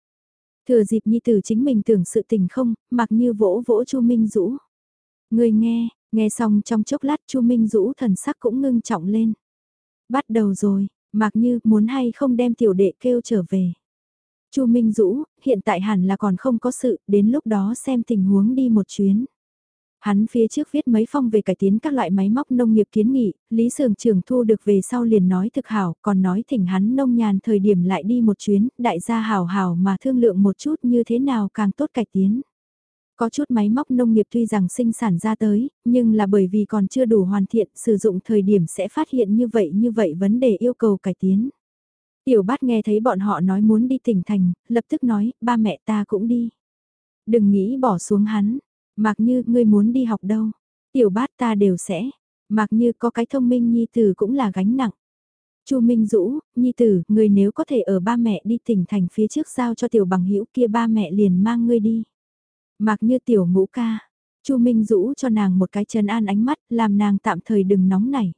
Thừa dịp Nhi Tử chính mình tưởng sự tình không, mặc như vỗ vỗ Chu Minh Dũ. Người nghe, nghe xong trong chốc lát Chu Minh Dũ thần sắc cũng ngưng trọng lên. Bắt đầu rồi, mặc như muốn hay không đem tiểu đệ kêu trở về. Chu Minh Dũ, hiện tại hẳn là còn không có sự, đến lúc đó xem tình huống đi một chuyến. Hắn phía trước viết mấy phong về cải tiến các loại máy móc nông nghiệp kiến nghị, Lý Sường trưởng thu được về sau liền nói thực hảo, còn nói thỉnh hắn nông nhàn thời điểm lại đi một chuyến, đại gia hảo hảo mà thương lượng một chút như thế nào càng tốt cải tiến. Có chút máy móc nông nghiệp tuy rằng sinh sản ra tới, nhưng là bởi vì còn chưa đủ hoàn thiện, sử dụng thời điểm sẽ phát hiện như vậy như vậy vấn đề yêu cầu cải tiến. Tiểu bát nghe thấy bọn họ nói muốn đi tỉnh thành, lập tức nói, ba mẹ ta cũng đi. Đừng nghĩ bỏ xuống hắn, mặc như ngươi muốn đi học đâu. Tiểu bát ta đều sẽ, mặc như có cái thông minh nhi tử cũng là gánh nặng. Chu Minh Dũ, nhi tử, ngươi nếu có thể ở ba mẹ đi tỉnh thành phía trước giao cho tiểu bằng hữu kia ba mẹ liền mang ngươi đi. Mặc như tiểu ngũ ca, Chu Minh Dũ cho nàng một cái chân an ánh mắt, làm nàng tạm thời đừng nóng nảy.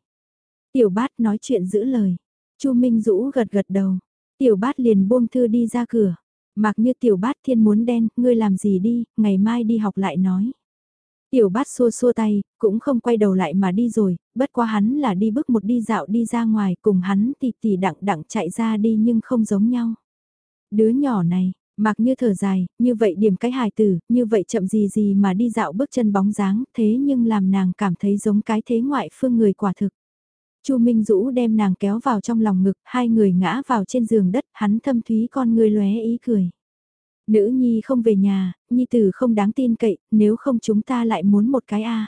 Tiểu bát nói chuyện giữ lời, Chu Minh Dũ gật gật đầu. Tiểu bát liền buông thư đi ra cửa. Mặc như tiểu bát thiên muốn đen, ngươi làm gì đi, ngày mai đi học lại nói. Tiểu bát xua xua tay, cũng không quay đầu lại mà đi rồi, bất quá hắn là đi bước một đi dạo đi ra ngoài cùng hắn tì tì đặng đặng chạy ra đi nhưng không giống nhau. Đứa nhỏ này, mặc như thở dài, như vậy điểm cái hài tử, như vậy chậm gì gì mà đi dạo bước chân bóng dáng, thế nhưng làm nàng cảm thấy giống cái thế ngoại phương người quả thực. Chu Minh Dũ đem nàng kéo vào trong lòng ngực, hai người ngã vào trên giường đất, hắn thâm thúy con người lóe ý cười. Nữ nhi không về nhà, nhi tử không đáng tin cậy, nếu không chúng ta lại muốn một cái a.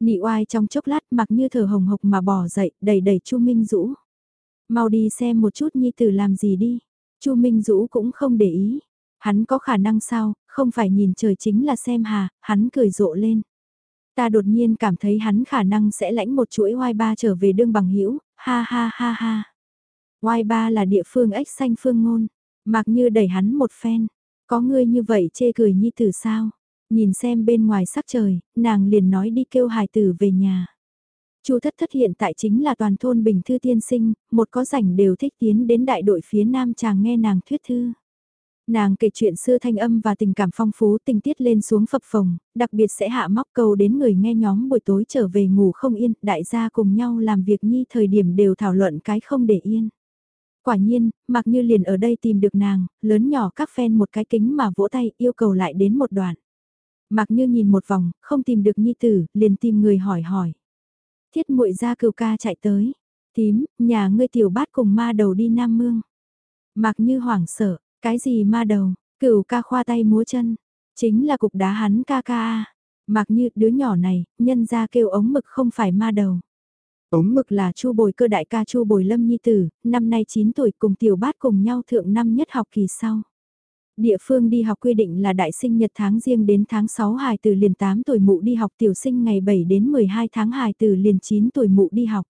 Nị oai trong chốc lát mặc như thở hồng hộc mà bỏ dậy, đẩy đẩy Chu Minh Dũ. Mau đi xem một chút nhi tử làm gì đi. Chu Minh Dũ cũng không để ý. Hắn có khả năng sao, không phải nhìn trời chính là xem hà, hắn cười rộ lên. Ta đột nhiên cảm thấy hắn khả năng sẽ lãnh một chuỗi oai ba trở về đương bằng hữu ha ha ha ha. Oai ba là địa phương ếch xanh phương ngôn, mặc như đẩy hắn một phen. Có ngươi như vậy chê cười nhi tử sao? Nhìn xem bên ngoài sắc trời, nàng liền nói đi kêu hài tử về nhà. Chu thất thất hiện tại chính là toàn thôn bình thư tiên sinh, một có rảnh đều thích tiến đến đại đội phía nam chàng nghe nàng thuyết thư. Nàng kể chuyện xưa thanh âm và tình cảm phong phú tình tiết lên xuống phập phồng, đặc biệt sẽ hạ móc câu đến người nghe nhóm buổi tối trở về ngủ không yên, đại gia cùng nhau làm việc nhi thời điểm đều thảo luận cái không để yên. Quả nhiên, mặc như liền ở đây tìm được nàng, lớn nhỏ các fan một cái kính mà vỗ tay yêu cầu lại đến một đoạn. Mặc như nhìn một vòng, không tìm được nhi tử, liền tìm người hỏi hỏi. Thiết muội ra cừu ca chạy tới. Tím, nhà ngươi tiểu bát cùng ma đầu đi Nam Mương. Mặc như hoảng sợ, cái gì ma đầu, cửu ca khoa tay múa chân, chính là cục đá hắn ca ca Mặc như đứa nhỏ này, nhân ra kêu ống mực không phải ma đầu. Ống mực là chu bồi cơ đại ca chu bồi lâm nhi tử, năm nay 9 tuổi cùng tiểu bát cùng nhau thượng năm nhất học kỳ sau. Địa phương đi học quy định là đại sinh nhật tháng riêng đến tháng 6 hài từ liền 8 tuổi mụ đi học tiểu sinh ngày 7 đến 12 tháng hài từ liền 9 tuổi mụ đi học.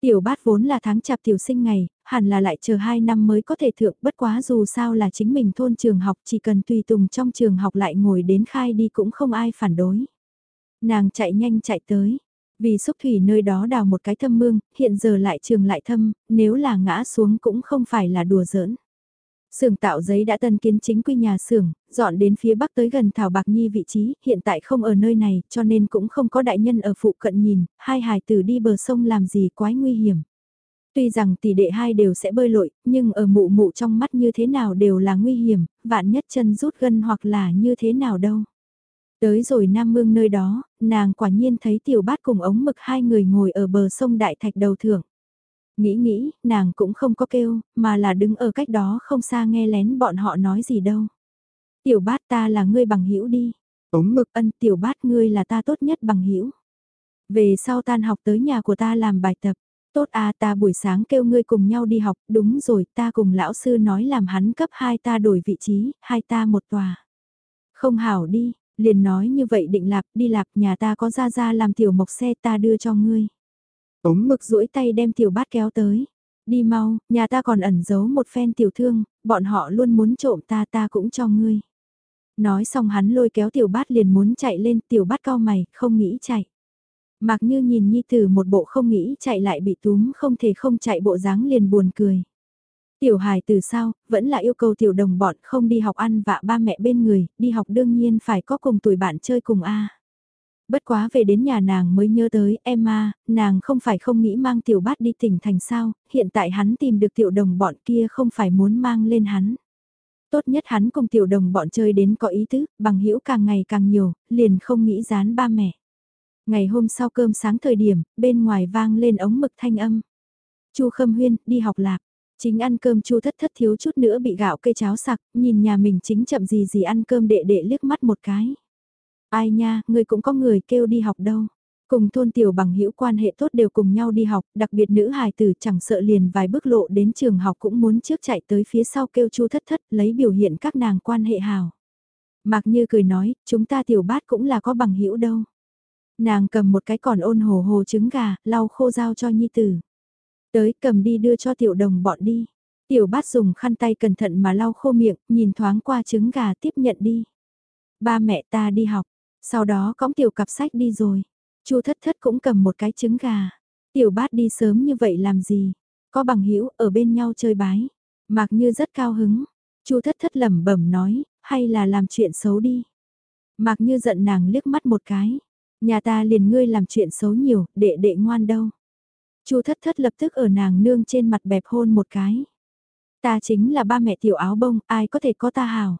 Tiểu bát vốn là tháng chạp tiểu sinh ngày, hẳn là lại chờ 2 năm mới có thể thượng bất quá dù sao là chính mình thôn trường học chỉ cần tùy tùng trong trường học lại ngồi đến khai đi cũng không ai phản đối. Nàng chạy nhanh chạy tới, vì xúc thủy nơi đó đào một cái thâm mương, hiện giờ lại trường lại thâm, nếu là ngã xuống cũng không phải là đùa giỡn. Sưởng tạo giấy đã tân kiến chính quy nhà xưởng, dọn đến phía bắc tới gần Thảo Bạc Nhi vị trí, hiện tại không ở nơi này, cho nên cũng không có đại nhân ở phụ cận nhìn, hai hài tử đi bờ sông làm gì quái nguy hiểm. Tuy rằng tỷ đệ hai đều sẽ bơi lội, nhưng ở mụ mụ trong mắt như thế nào đều là nguy hiểm, vạn nhất chân rút gân hoặc là như thế nào đâu. Tới rồi Nam Mương nơi đó, nàng quả nhiên thấy tiểu bát cùng ống mực hai người ngồi ở bờ sông Đại Thạch đầu thưởng. Nghĩ nghĩ, nàng cũng không có kêu, mà là đứng ở cách đó không xa nghe lén bọn họ nói gì đâu. Tiểu bát ta là ngươi bằng hữu đi. Ống mực ân tiểu bát ngươi là ta tốt nhất bằng hữu Về sau tan học tới nhà của ta làm bài tập. Tốt à ta buổi sáng kêu ngươi cùng nhau đi học, đúng rồi ta cùng lão sư nói làm hắn cấp hai ta đổi vị trí, hai ta một tòa. Không hảo đi, liền nói như vậy định lạp đi lạp nhà ta có ra ra làm tiểu mộc xe ta đưa cho ngươi. Ống mực duỗi tay đem tiểu bát kéo tới. Đi mau, nhà ta còn ẩn giấu một phen tiểu thương, bọn họ luôn muốn trộm ta ta cũng cho ngươi. Nói xong hắn lôi kéo tiểu bát liền muốn chạy lên tiểu bát cao mày, không nghĩ chạy. Mặc như nhìn Nhi Tử một bộ không nghĩ chạy lại bị túm không thể không chạy bộ dáng liền buồn cười. Tiểu hài từ sao, vẫn là yêu cầu tiểu đồng bọn không đi học ăn vạ ba mẹ bên người, đi học đương nhiên phải có cùng tuổi bạn chơi cùng A. Bất quá về đến nhà nàng mới nhớ tới, em à nàng không phải không nghĩ mang tiểu bát đi tỉnh thành sao, hiện tại hắn tìm được tiểu đồng bọn kia không phải muốn mang lên hắn. Tốt nhất hắn cùng tiểu đồng bọn chơi đến có ý tứ, bằng hữu càng ngày càng nhiều, liền không nghĩ dán ba mẹ. Ngày hôm sau cơm sáng thời điểm, bên ngoài vang lên ống mực thanh âm. Chu Khâm Huyên, đi học lạc. Chính ăn cơm Chu Thất Thất thiếu chút nữa bị gạo cây cháo sặc, nhìn nhà mình chính chậm gì gì ăn cơm đệ đệ liếc mắt một cái. Ai nha, người cũng có người kêu đi học đâu. Cùng thôn tiểu bằng hữu quan hệ tốt đều cùng nhau đi học, đặc biệt nữ hài tử chẳng sợ liền vài bước lộ đến trường học cũng muốn trước chạy tới phía sau kêu chu thất thất lấy biểu hiện các nàng quan hệ hào. Mạc Như cười nói, chúng ta tiểu bát cũng là có bằng hữu đâu. Nàng cầm một cái còn ôn hồ hồ trứng gà, lau khô dao cho nhi tử. Tới cầm đi đưa cho tiểu đồng bọn đi. Tiểu bát dùng khăn tay cẩn thận mà lau khô miệng, nhìn thoáng qua trứng gà tiếp nhận đi. Ba mẹ ta đi học, sau đó cõng tiểu cặp sách đi rồi. Chu thất thất cũng cầm một cái trứng gà. Tiểu bát đi sớm như vậy làm gì? Có bằng hữu ở bên nhau chơi bái. Mạc như rất cao hứng. Chu thất thất lẩm bẩm nói, hay là làm chuyện xấu đi. Mạc như giận nàng liếc mắt một cái. Nhà ta liền ngươi làm chuyện xấu nhiều, đệ đệ ngoan đâu. Chu thất thất lập tức ở nàng nương trên mặt bẹp hôn một cái. Ta chính là ba mẹ tiểu áo bông, ai có thể có ta hào.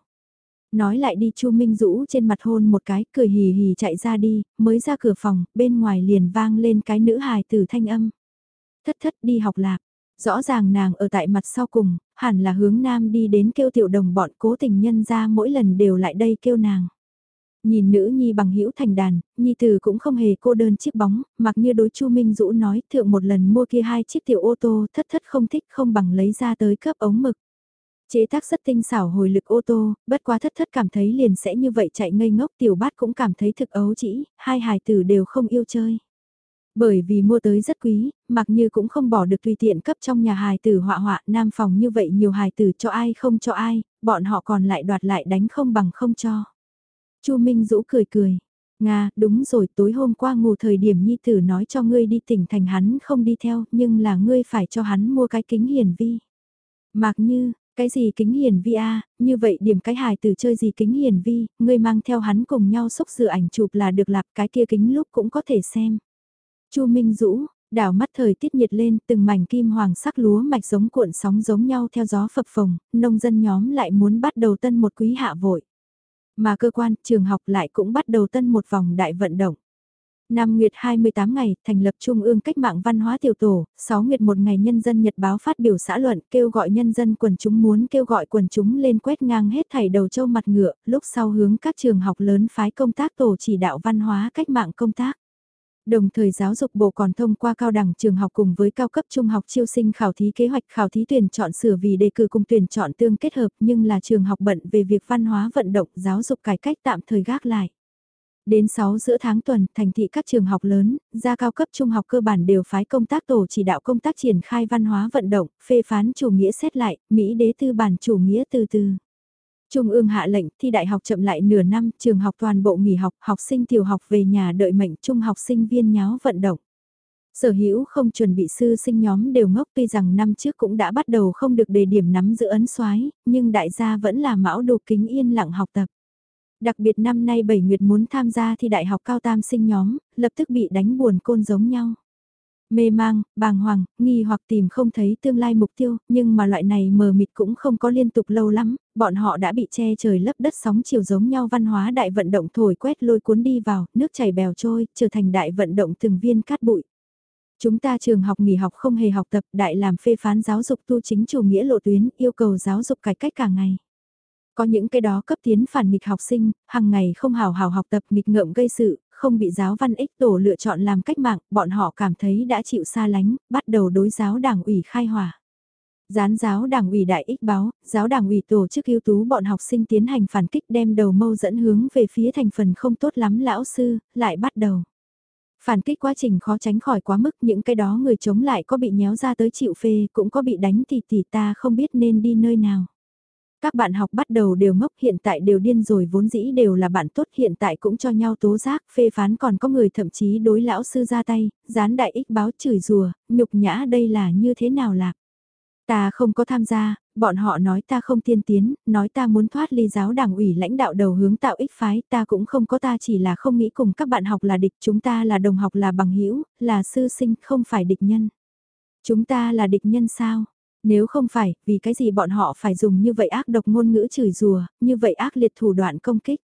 Nói lại đi Chu Minh Dũ trên mặt hôn một cái, cười hì hì chạy ra đi, mới ra cửa phòng, bên ngoài liền vang lên cái nữ hài tử thanh âm. Thất thất đi học lạc, rõ ràng nàng ở tại mặt sau cùng, hẳn là hướng nam đi đến kêu tiểu đồng bọn cố tình nhân ra mỗi lần đều lại đây kêu nàng. Nhìn nữ nhi bằng hữu thành đàn, nhi tử cũng không hề cô đơn chiếc bóng, mặc như đối chu Minh Dũ nói thượng một lần mua kia hai chiếc tiểu ô tô thất thất không thích không bằng lấy ra tới cấp ống mực. Chế tác rất tinh xảo hồi lực ô tô, bất quá thất thất cảm thấy liền sẽ như vậy chạy ngây ngốc tiểu bát cũng cảm thấy thực ấu chỉ, hai hài tử đều không yêu chơi. Bởi vì mua tới rất quý, mặc như cũng không bỏ được tùy tiện cấp trong nhà hài tử họa họa nam phòng như vậy nhiều hài tử cho ai không cho ai, bọn họ còn lại đoạt lại đánh không bằng không cho. Chu Minh Dũ cười cười. Nga, đúng rồi, tối hôm qua ngủ thời điểm Nhi Tử nói cho ngươi đi tỉnh thành hắn không đi theo, nhưng là ngươi phải cho hắn mua cái kính hiển vi. Mạc Như, cái gì kính hiển vi a như vậy điểm cái hài tử chơi gì kính hiển vi, ngươi mang theo hắn cùng nhau xúc dự ảnh chụp là được lạp cái kia kính lúc cũng có thể xem. Chu Minh Dũ, đảo mắt thời tiết nhiệt lên, từng mảnh kim hoàng sắc lúa mạch giống cuộn sóng giống nhau theo gió phập phồng, nông dân nhóm lại muốn bắt đầu tân một quý hạ vội. Mà cơ quan, trường học lại cũng bắt đầu tân một vòng đại vận động. Năm Nguyệt 28 ngày, thành lập Trung ương Cách mạng Văn hóa Tiểu Tổ, 6 Nguyệt một ngày Nhân dân Nhật báo phát biểu xã luận kêu gọi nhân dân quần chúng muốn kêu gọi quần chúng lên quét ngang hết thảy đầu châu mặt ngựa, lúc sau hướng các trường học lớn phái công tác tổ chỉ đạo văn hóa cách mạng công tác. Đồng thời giáo dục bộ còn thông qua cao đẳng trường học cùng với cao cấp trung học chiêu sinh khảo thí kế hoạch khảo thí tuyển chọn sửa vì đề cử cùng tuyển chọn tương kết hợp nhưng là trường học bận về việc văn hóa vận động giáo dục cải cách tạm thời gác lại. Đến 6 giữa tháng tuần, thành thị các trường học lớn, ra cao cấp trung học cơ bản đều phái công tác tổ chỉ đạo công tác triển khai văn hóa vận động, phê phán chủ nghĩa xét lại, Mỹ đế tư bản chủ nghĩa từ từ. Trung ương hạ lệnh thi đại học chậm lại nửa năm, trường học toàn bộ nghỉ học, học sinh tiểu học về nhà đợi mệnh trung học sinh viên nháo vận động. Sở hữu không chuẩn bị sư sinh nhóm đều ngốc tuy rằng năm trước cũng đã bắt đầu không được đề điểm nắm giữ ấn soái nhưng đại gia vẫn là mão đồ kính yên lặng học tập. Đặc biệt năm nay Bảy Nguyệt muốn tham gia thi đại học cao tam sinh nhóm, lập tức bị đánh buồn côn giống nhau. Mê mang, bàng hoàng, nghi hoặc tìm không thấy tương lai mục tiêu, nhưng mà loại này mờ mịt cũng không có liên tục lâu lắm, bọn họ đã bị che trời lấp đất sóng chiều giống nhau văn hóa đại vận động thổi quét lôi cuốn đi vào, nước chảy bèo trôi, trở thành đại vận động từng viên cát bụi. Chúng ta trường học nghỉ học không hề học tập, đại làm phê phán giáo dục tu chính chủ nghĩa lộ tuyến, yêu cầu giáo dục cải cách cả ngày. Có những cái đó cấp tiến phản nghịch học sinh, hàng ngày không hào hào học tập nghịch ngợm gây sự, không bị giáo văn ích tổ lựa chọn làm cách mạng, bọn họ cảm thấy đã chịu xa lánh, bắt đầu đối giáo đảng ủy khai hỏa. Gián giáo đảng ủy đại ích báo, giáo đảng ủy tổ chức ưu tú bọn học sinh tiến hành phản kích đem đầu mâu dẫn hướng về phía thành phần không tốt lắm lão sư, lại bắt đầu. Phản kích quá trình khó tránh khỏi quá mức những cái đó người chống lại có bị nhéo ra tới chịu phê cũng có bị đánh thì tỷ ta không biết nên đi nơi nào. Các bạn học bắt đầu đều ngốc hiện tại đều điên rồi vốn dĩ đều là bạn tốt hiện tại cũng cho nhau tố giác, phê phán còn có người thậm chí đối lão sư ra tay, dán đại ích báo chửi rùa, nhục nhã đây là như thế nào lạc. Ta không có tham gia, bọn họ nói ta không tiên tiến, nói ta muốn thoát ly giáo đảng ủy lãnh đạo đầu hướng tạo ích phái, ta cũng không có ta chỉ là không nghĩ cùng các bạn học là địch, chúng ta là đồng học là bằng hữu là sư sinh, không phải địch nhân. Chúng ta là địch nhân sao? Nếu không phải, vì cái gì bọn họ phải dùng như vậy ác độc ngôn ngữ chửi rùa, như vậy ác liệt thủ đoạn công kích.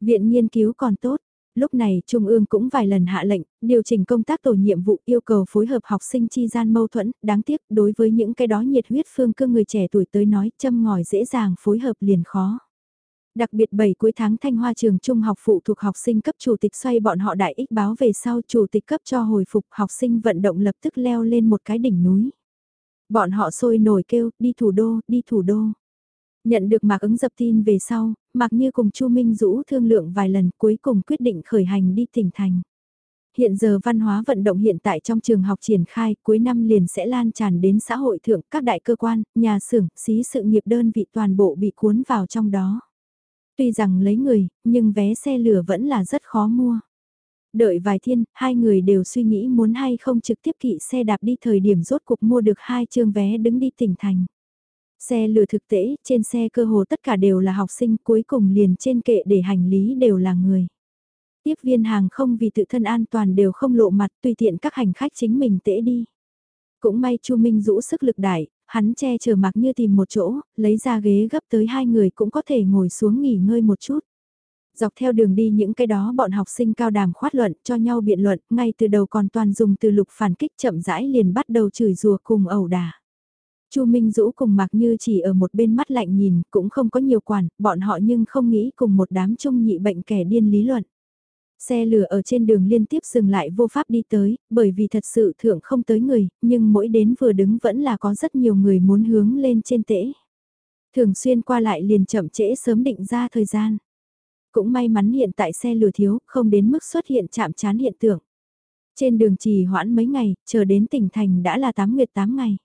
Viện nghiên cứu còn tốt, lúc này Trung ương cũng vài lần hạ lệnh, điều chỉnh công tác tổ nhiệm vụ yêu cầu phối hợp học sinh chi gian mâu thuẫn, đáng tiếc đối với những cái đó nhiệt huyết phương cương người trẻ tuổi tới nói châm ngòi dễ dàng phối hợp liền khó. Đặc biệt 7 cuối tháng Thanh Hoa trường trung học phụ thuộc học sinh cấp chủ tịch xoay bọn họ đại ích báo về sau chủ tịch cấp cho hồi phục học sinh vận động lập tức leo lên một cái đỉnh núi. Bọn họ sôi nổi kêu, đi thủ đô, đi thủ đô. Nhận được Mạc ứng dập tin về sau, Mạc Như cùng Chu Minh Dũ thương lượng vài lần cuối cùng quyết định khởi hành đi tỉnh thành. Hiện giờ văn hóa vận động hiện tại trong trường học triển khai cuối năm liền sẽ lan tràn đến xã hội thượng các đại cơ quan, nhà xưởng, xí sự nghiệp đơn vị toàn bộ bị cuốn vào trong đó. Tuy rằng lấy người, nhưng vé xe lửa vẫn là rất khó mua. Đợi vài thiên, hai người đều suy nghĩ muốn hay không trực tiếp kỵ xe đạp đi thời điểm rốt cuộc mua được hai chương vé đứng đi tỉnh thành. Xe lừa thực tế, trên xe cơ hồ tất cả đều là học sinh cuối cùng liền trên kệ để hành lý đều là người. Tiếp viên hàng không vì tự thân an toàn đều không lộ mặt tùy tiện các hành khách chính mình tễ đi. Cũng may Chu Minh rũ sức lực đại, hắn che chở mặc như tìm một chỗ, lấy ra ghế gấp tới hai người cũng có thể ngồi xuống nghỉ ngơi một chút. Dọc theo đường đi những cái đó bọn học sinh cao đàm khoát luận cho nhau biện luận, ngay từ đầu còn toàn dùng từ lục phản kích chậm rãi liền bắt đầu chửi rùa cùng ẩu đả. Chu Minh Dũ cùng Mạc Như chỉ ở một bên mắt lạnh nhìn, cũng không có nhiều quản, bọn họ nhưng không nghĩ cùng một đám trung nhị bệnh kẻ điên lý luận. Xe lửa ở trên đường liên tiếp dừng lại vô pháp đi tới, bởi vì thật sự thượng không tới người, nhưng mỗi đến vừa đứng vẫn là có rất nhiều người muốn hướng lên trên tễ. Thường xuyên qua lại liền chậm trễ sớm định ra thời gian. Cũng may mắn hiện tại xe lửa thiếu, không đến mức xuất hiện chạm chán hiện tượng. Trên đường trì hoãn mấy ngày, chờ đến tỉnh thành đã là 8 nguyệt 8 ngày.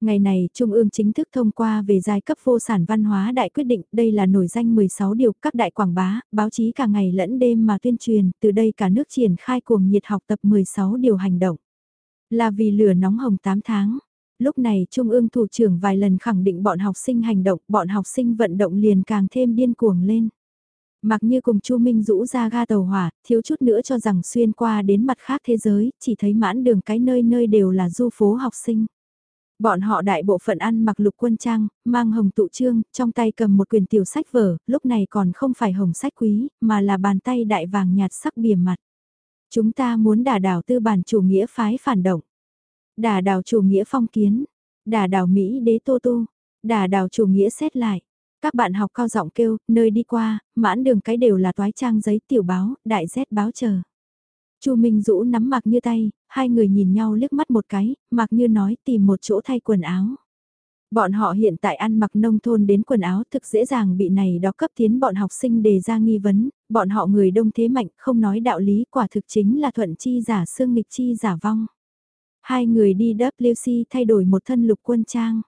Ngày này, Trung ương chính thức thông qua về giai cấp vô sản văn hóa đại quyết định, đây là nổi danh 16 điều các đại quảng bá, báo chí cả ngày lẫn đêm mà tuyên truyền, từ đây cả nước triển khai cuồng nhiệt học tập 16 điều hành động. Là vì lửa nóng hồng 8 tháng. Lúc này Trung ương thủ trưởng vài lần khẳng định bọn học sinh hành động, bọn học sinh vận động liền càng thêm điên cuồng lên. Mặc như cùng Chu Minh rũ ra ga tàu hỏa, thiếu chút nữa cho rằng xuyên qua đến mặt khác thế giới, chỉ thấy mãn đường cái nơi nơi đều là du phố học sinh. Bọn họ đại bộ phận ăn mặc lục quân trang, mang hồng tụ trương, trong tay cầm một quyển tiểu sách vở, lúc này còn không phải hồng sách quý, mà là bàn tay đại vàng nhạt sắc bìa mặt. Chúng ta muốn đả đảo tư bản chủ nghĩa phái phản động, đả đảo chủ nghĩa phong kiến, đả đảo Mỹ đế tô tu đả đảo chủ nghĩa xét lại. Các bạn học cao giọng kêu, nơi đi qua, mãn đường cái đều là toái trang giấy tiểu báo, đại rét báo chờ. Chu Minh Dũ nắm Mạc Như tay, hai người nhìn nhau liếc mắt một cái, Mạc Như nói tìm một chỗ thay quần áo. Bọn họ hiện tại ăn mặc nông thôn đến quần áo thực dễ dàng bị này đó cấp tiến bọn học sinh đề ra nghi vấn, bọn họ người đông thế mạnh không nói đạo lý quả thực chính là thuận chi giả xương nghịch chi giả vong. Hai người đi WC thay đổi một thân lục quân trang.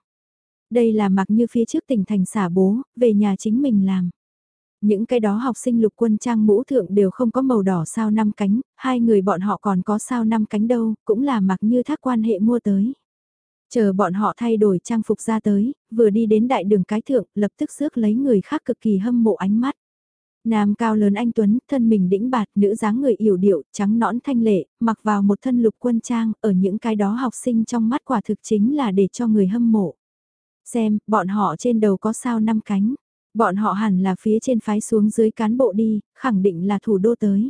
Đây là mặc như phía trước tỉnh thành xả bố, về nhà chính mình làm. Những cái đó học sinh lục quân trang mũ thượng đều không có màu đỏ sao năm cánh, hai người bọn họ còn có sao năm cánh đâu, cũng là mặc như thác quan hệ mua tới. Chờ bọn họ thay đổi trang phục ra tới, vừa đi đến đại đường cái thượng, lập tức rước lấy người khác cực kỳ hâm mộ ánh mắt. Nam cao lớn anh Tuấn, thân mình đĩnh bạt, nữ dáng người yểu điệu, trắng nõn thanh lệ, mặc vào một thân lục quân trang, ở những cái đó học sinh trong mắt quả thực chính là để cho người hâm mộ. Xem, bọn họ trên đầu có sao năm cánh. Bọn họ hẳn là phía trên phái xuống dưới cán bộ đi, khẳng định là thủ đô tới.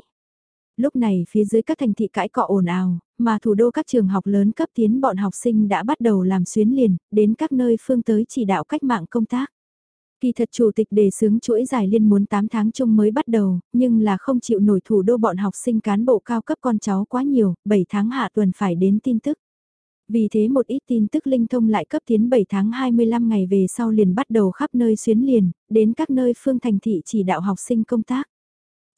Lúc này phía dưới các thành thị cãi cọ ồn ào, mà thủ đô các trường học lớn cấp tiến bọn học sinh đã bắt đầu làm xuyến liền, đến các nơi phương tới chỉ đạo cách mạng công tác. Kỳ thật chủ tịch đề xướng chuỗi giải liên muốn 8 tháng chung mới bắt đầu, nhưng là không chịu nổi thủ đô bọn học sinh cán bộ cao cấp con cháu quá nhiều, 7 tháng hạ tuần phải đến tin tức. Vì thế một ít tin tức linh thông lại cấp tiến 7 tháng 25 ngày về sau liền bắt đầu khắp nơi xuyến liền, đến các nơi phương thành thị chỉ đạo học sinh công tác.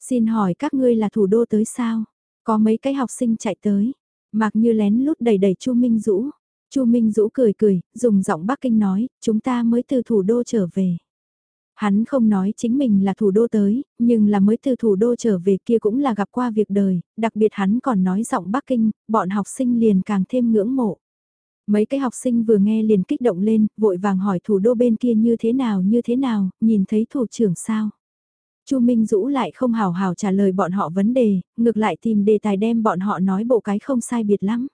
Xin hỏi các ngươi là thủ đô tới sao? Có mấy cái học sinh chạy tới, mặc như lén lút đẩy đẩy Chu Minh Dũ. Chu Minh Dũ cười cười, dùng giọng Bắc Kinh nói, chúng ta mới từ thủ đô trở về. Hắn không nói chính mình là thủ đô tới, nhưng là mới từ thủ đô trở về kia cũng là gặp qua việc đời, đặc biệt hắn còn nói giọng Bắc Kinh, bọn học sinh liền càng thêm ngưỡng mộ. Mấy cái học sinh vừa nghe liền kích động lên, vội vàng hỏi thủ đô bên kia như thế nào như thế nào, nhìn thấy thủ trưởng sao. Chu Minh Dũ lại không hào hào trả lời bọn họ vấn đề, ngược lại tìm đề tài đem bọn họ nói bộ cái không sai biệt lắm.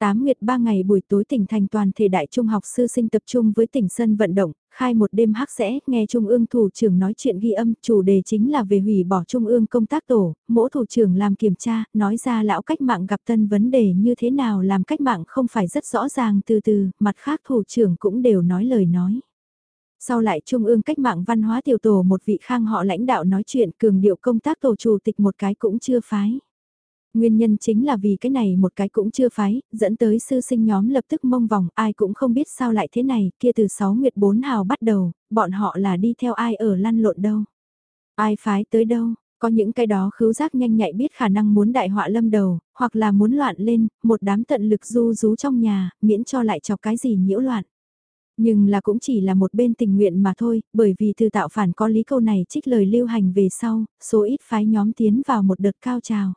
Tám nguyệt ba ngày buổi tối tỉnh thành toàn thể đại trung học sư sinh tập trung với tỉnh sân vận động, khai một đêm hắc sẽ, nghe Trung ương thủ trưởng nói chuyện ghi âm, chủ đề chính là về hủy bỏ Trung ương công tác tổ, mỗi thủ trưởng làm kiểm tra, nói ra lão cách mạng gặp tân vấn đề như thế nào làm cách mạng không phải rất rõ ràng từ từ, mặt khác thủ trưởng cũng đều nói lời nói. Sau lại Trung ương cách mạng văn hóa tiểu tổ một vị khang họ lãnh đạo nói chuyện cường điệu công tác tổ chủ tịch một cái cũng chưa phái. Nguyên nhân chính là vì cái này một cái cũng chưa phái, dẫn tới sư sinh nhóm lập tức mông vòng, ai cũng không biết sao lại thế này, kia từ 6 nguyệt 4 hào bắt đầu, bọn họ là đi theo ai ở lăn lộn đâu. Ai phái tới đâu, có những cái đó khứu giác nhanh nhạy biết khả năng muốn đại họa lâm đầu, hoặc là muốn loạn lên, một đám tận lực du rú trong nhà, miễn cho lại chọc cái gì nhiễu loạn. Nhưng là cũng chỉ là một bên tình nguyện mà thôi, bởi vì từ tạo phản có lý câu này trích lời lưu hành về sau, số ít phái nhóm tiến vào một đợt cao trào.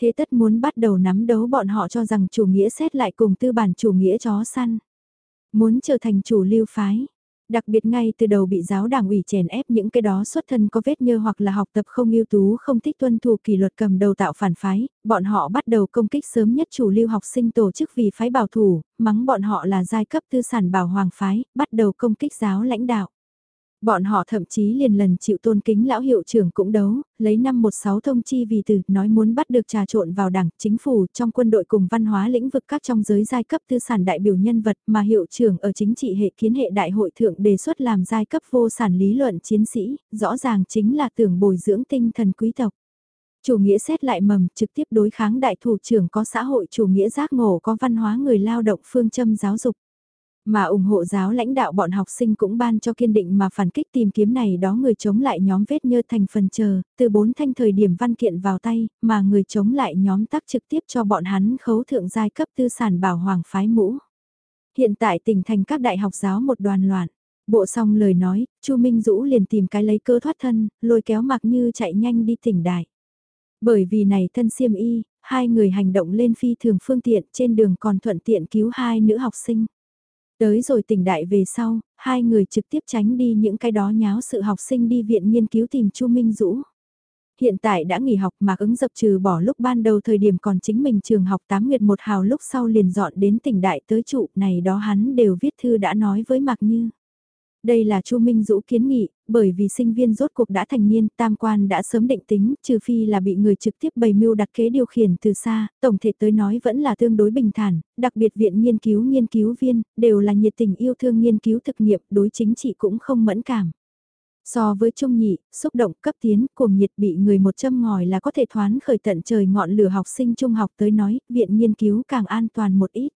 Thế tất muốn bắt đầu nắm đấu bọn họ cho rằng chủ nghĩa xét lại cùng tư bản chủ nghĩa chó săn. Muốn trở thành chủ lưu phái. Đặc biệt ngay từ đầu bị giáo đảng ủy chèn ép những cái đó xuất thân có vết nhơ hoặc là học tập không ưu tú không thích tuân thủ kỷ luật cầm đầu tạo phản phái, bọn họ bắt đầu công kích sớm nhất chủ lưu học sinh tổ chức vì phái bảo thủ, mắng bọn họ là giai cấp tư sản bảo hoàng phái, bắt đầu công kích giáo lãnh đạo. Bọn họ thậm chí liền lần chịu tôn kính lão hiệu trưởng cũng đấu, lấy năm 16 thông chi vì từ, nói muốn bắt được trà trộn vào đảng, chính phủ, trong quân đội cùng văn hóa lĩnh vực các trong giới giai cấp tư sản đại biểu nhân vật mà hiệu trưởng ở chính trị hệ kiến hệ đại hội thượng đề xuất làm giai cấp vô sản lý luận chiến sĩ, rõ ràng chính là tưởng bồi dưỡng tinh thần quý tộc. Chủ nghĩa xét lại mầm trực tiếp đối kháng đại thủ trưởng có xã hội chủ nghĩa giác ngộ có văn hóa người lao động phương châm giáo dục. Mà ủng hộ giáo lãnh đạo bọn học sinh cũng ban cho kiên định mà phản kích tìm kiếm này đó người chống lại nhóm vết nhơ thành phần chờ, từ bốn thanh thời điểm văn kiện vào tay, mà người chống lại nhóm tác trực tiếp cho bọn hắn khấu thượng giai cấp tư sản bảo hoàng phái mũ. Hiện tại tỉnh thành các đại học giáo một đoàn loạn. Bộ xong lời nói, Chu Minh Dũ liền tìm cái lấy cơ thoát thân, lôi kéo mặc như chạy nhanh đi tỉnh đại. Bởi vì này thân siêm y, hai người hành động lên phi thường phương tiện trên đường còn thuận tiện cứu hai nữ học sinh. Tới rồi tỉnh đại về sau, hai người trực tiếp tránh đi những cái đó nháo sự học sinh đi viện nghiên cứu tìm Chu Minh Dũ. Hiện tại đã nghỉ học mà ứng dập trừ bỏ lúc ban đầu thời điểm còn chính mình trường học 8 nguyệt một hào lúc sau liền dọn đến tỉnh đại tới trụ này đó hắn đều viết thư đã nói với Mạc Như. Đây là Chu Minh Dũ kiến nghị, bởi vì sinh viên rốt cuộc đã thành niên, tam quan đã sớm định tính, trừ phi là bị người trực tiếp bày mưu đặt kế điều khiển từ xa, tổng thể tới nói vẫn là tương đối bình thản, đặc biệt viện nghiên cứu nghiên cứu viên, đều là nhiệt tình yêu thương nghiên cứu thực nghiệm, đối chính trị cũng không mẫn cảm. So với trung nhị, xúc động cấp tiến, cuồng nhiệt bị người một châm ngòi là có thể thoán khởi tận trời ngọn lửa học sinh trung học tới nói, viện nghiên cứu càng an toàn một ít.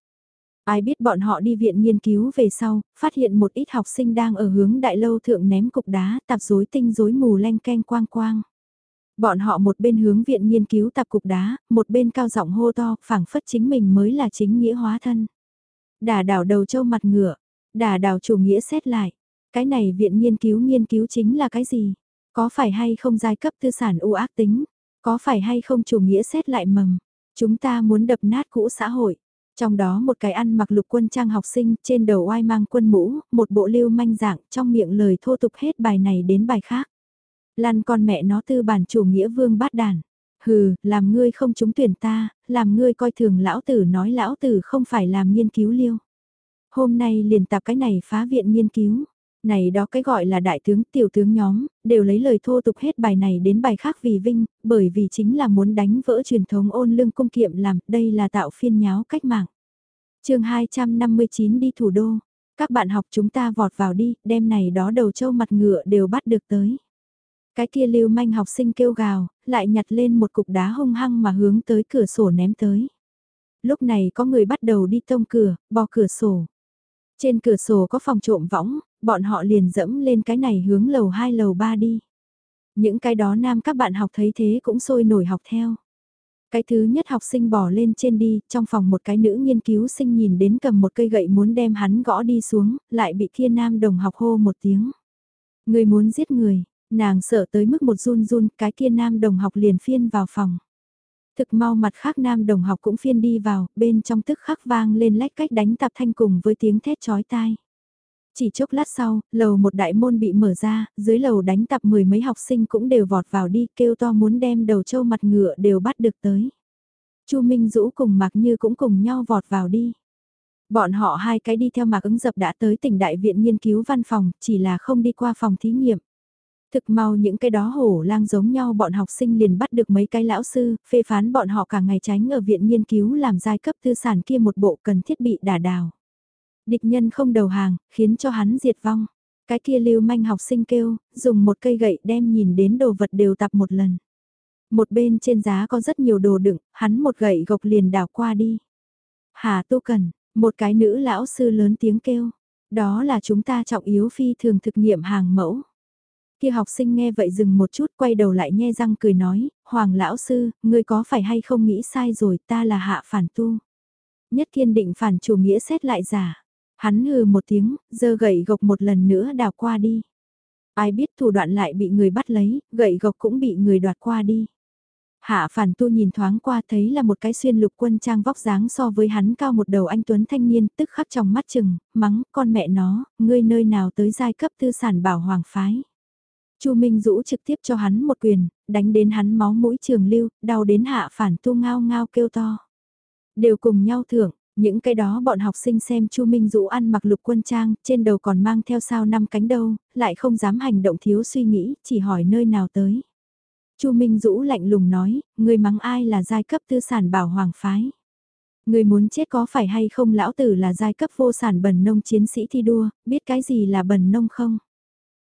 Ai biết bọn họ đi viện nghiên cứu về sau, phát hiện một ít học sinh đang ở hướng đại lâu thượng ném cục đá tạp rối tinh rối mù len ken quang quang. Bọn họ một bên hướng viện nghiên cứu tạp cục đá, một bên cao giọng hô to, phảng phất chính mình mới là chính nghĩa hóa thân. Đà đảo đầu châu mặt ngựa, đà đảo chủ nghĩa xét lại. Cái này viện nghiên cứu nghiên cứu chính là cái gì? Có phải hay không giai cấp tư sản ưu ác tính? Có phải hay không chủ nghĩa xét lại mầm? Chúng ta muốn đập nát cũ xã hội. Trong đó một cái ăn mặc lục quân trang học sinh, trên đầu oai mang quân mũ, một bộ lưu manh dạng, trong miệng lời thô tục hết bài này đến bài khác. Lăn con mẹ nó tư bản chủ nghĩa vương bát đàn. Hừ, làm ngươi không trúng tuyển ta, làm ngươi coi thường lão tử nói lão tử không phải làm nghiên cứu liêu. Hôm nay liền tạp cái này phá viện nghiên cứu. Này đó cái gọi là đại tướng tiểu tướng nhóm, đều lấy lời thô tục hết bài này đến bài khác vì vinh, bởi vì chính là muốn đánh vỡ truyền thống ôn lương cung kiệm làm, đây là tạo phiên nháo cách mạng. chương 259 đi thủ đô, Các bạn học chúng ta vọt vào đi, đêm này đó đầu trâu mặt ngựa đều bắt được tới. Cái kia lưu manh học sinh kêu gào, lại nhặt lên một cục đá hung hăng mà hướng tới cửa sổ ném tới. Lúc này có người bắt đầu đi tông cửa, bò cửa sổ. Trên cửa sổ có phòng trộm võng, bọn họ liền dẫm lên cái này hướng lầu 2 lầu 3 đi. Những cái đó nam các bạn học thấy thế cũng sôi nổi học theo. Cái thứ nhất học sinh bỏ lên trên đi, trong phòng một cái nữ nghiên cứu sinh nhìn đến cầm một cây gậy muốn đem hắn gõ đi xuống, lại bị kia nam đồng học hô một tiếng. Người muốn giết người, nàng sợ tới mức một run run, cái kia nam đồng học liền phiên vào phòng. Thực mau mặt khác nam đồng học cũng phiên đi vào, bên trong tức khắc vang lên lách cách đánh tạp thanh cùng với tiếng thét chói tai. Chỉ chốc lát sau, lầu một đại môn bị mở ra, dưới lầu đánh tập mười mấy học sinh cũng đều vọt vào đi kêu to muốn đem đầu trâu mặt ngựa đều bắt được tới. Chu Minh Dũ cùng Mạc Như cũng cùng nhau vọt vào đi. Bọn họ hai cái đi theo Mạc ứng dập đã tới tỉnh đại viện nghiên cứu văn phòng, chỉ là không đi qua phòng thí nghiệm. Thực mau những cái đó hổ lang giống nhau bọn học sinh liền bắt được mấy cái lão sư, phê phán bọn họ cả ngày tránh ở viện nghiên cứu làm giai cấp tư sản kia một bộ cần thiết bị đả đào. Địch nhân không đầu hàng, khiến cho hắn diệt vong. Cái kia lưu manh học sinh kêu, dùng một cây gậy đem nhìn đến đồ vật đều tập một lần. Một bên trên giá có rất nhiều đồ đựng, hắn một gậy gộc liền đảo qua đi. Hà tu cần, một cái nữ lão sư lớn tiếng kêu. Đó là chúng ta trọng yếu phi thường thực nghiệm hàng mẫu. Kia học sinh nghe vậy dừng một chút quay đầu lại nhe răng cười nói, Hoàng lão sư, ngươi có phải hay không nghĩ sai rồi ta là hạ phản tu. Nhất kiên định phản chủ nghĩa xét lại giả. Hắn hừ một tiếng, giơ gậy gộc một lần nữa đào qua đi. Ai biết thủ đoạn lại bị người bắt lấy, gậy gộc cũng bị người đoạt qua đi. Hạ phản tu nhìn thoáng qua thấy là một cái xuyên lục quân trang vóc dáng so với hắn cao một đầu anh Tuấn thanh niên tức khắc trong mắt chừng, mắng con mẹ nó, ngươi nơi nào tới giai cấp tư sản bảo hoàng phái. Chu Minh Dũ trực tiếp cho hắn một quyền, đánh đến hắn máu mũi trường lưu, đau đến hạ phản tu ngao ngao kêu to. Đều cùng nhau thưởng, những cái đó bọn học sinh xem Chu Minh Dũ ăn mặc lục quân trang, trên đầu còn mang theo sao năm cánh đâu, lại không dám hành động thiếu suy nghĩ, chỉ hỏi nơi nào tới. Chu Minh Dũ lạnh lùng nói, người mắng ai là giai cấp tư sản bảo hoàng phái. Người muốn chết có phải hay không lão tử là giai cấp vô sản bần nông chiến sĩ thi đua, biết cái gì là bần nông không?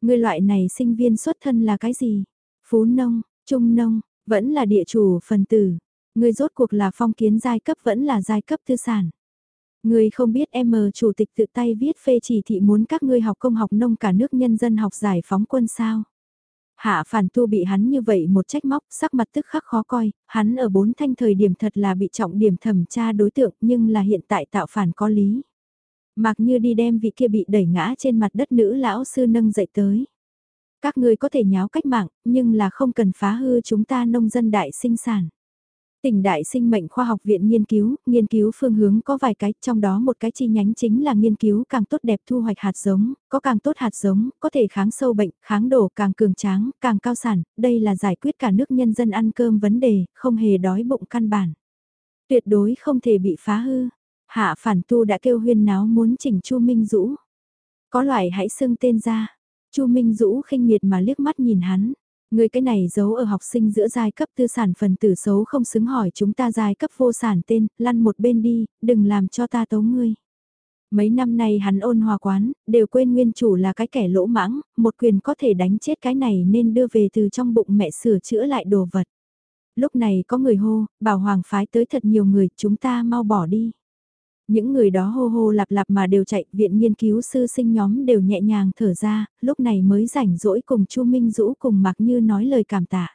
Người loại này sinh viên xuất thân là cái gì? Phú nông, trung nông, vẫn là địa chủ phần tử. Người rốt cuộc là phong kiến giai cấp vẫn là giai cấp tư sản. Người không biết em chủ tịch tự tay viết phê chỉ thị muốn các ngươi học công học nông cả nước nhân dân học giải phóng quân sao. Hạ phản tu bị hắn như vậy một trách móc, sắc mặt tức khắc khó coi, hắn ở bốn thanh thời điểm thật là bị trọng điểm thẩm tra đối tượng nhưng là hiện tại tạo phản có lý. Mặc như đi đem vị kia bị đẩy ngã trên mặt đất nữ lão sư nâng dậy tới. Các ngươi có thể nháo cách mạng, nhưng là không cần phá hư chúng ta nông dân đại sinh sản. Tỉnh Đại Sinh mệnh khoa học viện nghiên cứu, nghiên cứu phương hướng có vài cái, trong đó một cái chi nhánh chính là nghiên cứu càng tốt đẹp thu hoạch hạt giống, có càng tốt hạt giống, có thể kháng sâu bệnh, kháng đổ càng cường tráng, càng cao sản, đây là giải quyết cả nước nhân dân ăn cơm vấn đề, không hề đói bụng căn bản. Tuyệt đối không thể bị phá hư. Hạ phản tu đã kêu huyên náo muốn chỉnh Chu Minh Dũ. Có loại hãy xưng tên ra. Chu Minh Dũ khinh miệt mà liếc mắt nhìn hắn. Người cái này giấu ở học sinh giữa giai cấp tư sản phần tử xấu không xứng hỏi chúng ta giai cấp vô sản tên, lăn một bên đi, đừng làm cho ta tấu ngươi. Mấy năm nay hắn ôn hòa quán, đều quên nguyên chủ là cái kẻ lỗ mãng, một quyền có thể đánh chết cái này nên đưa về từ trong bụng mẹ sửa chữa lại đồ vật. Lúc này có người hô, bảo hoàng phái tới thật nhiều người, chúng ta mau bỏ đi. Những người đó hô hô lạp lạp mà đều chạy, viện nghiên cứu sư sinh nhóm đều nhẹ nhàng thở ra, lúc này mới rảnh rỗi cùng Chu Minh Dũ cùng Mạc Như nói lời cảm tạ.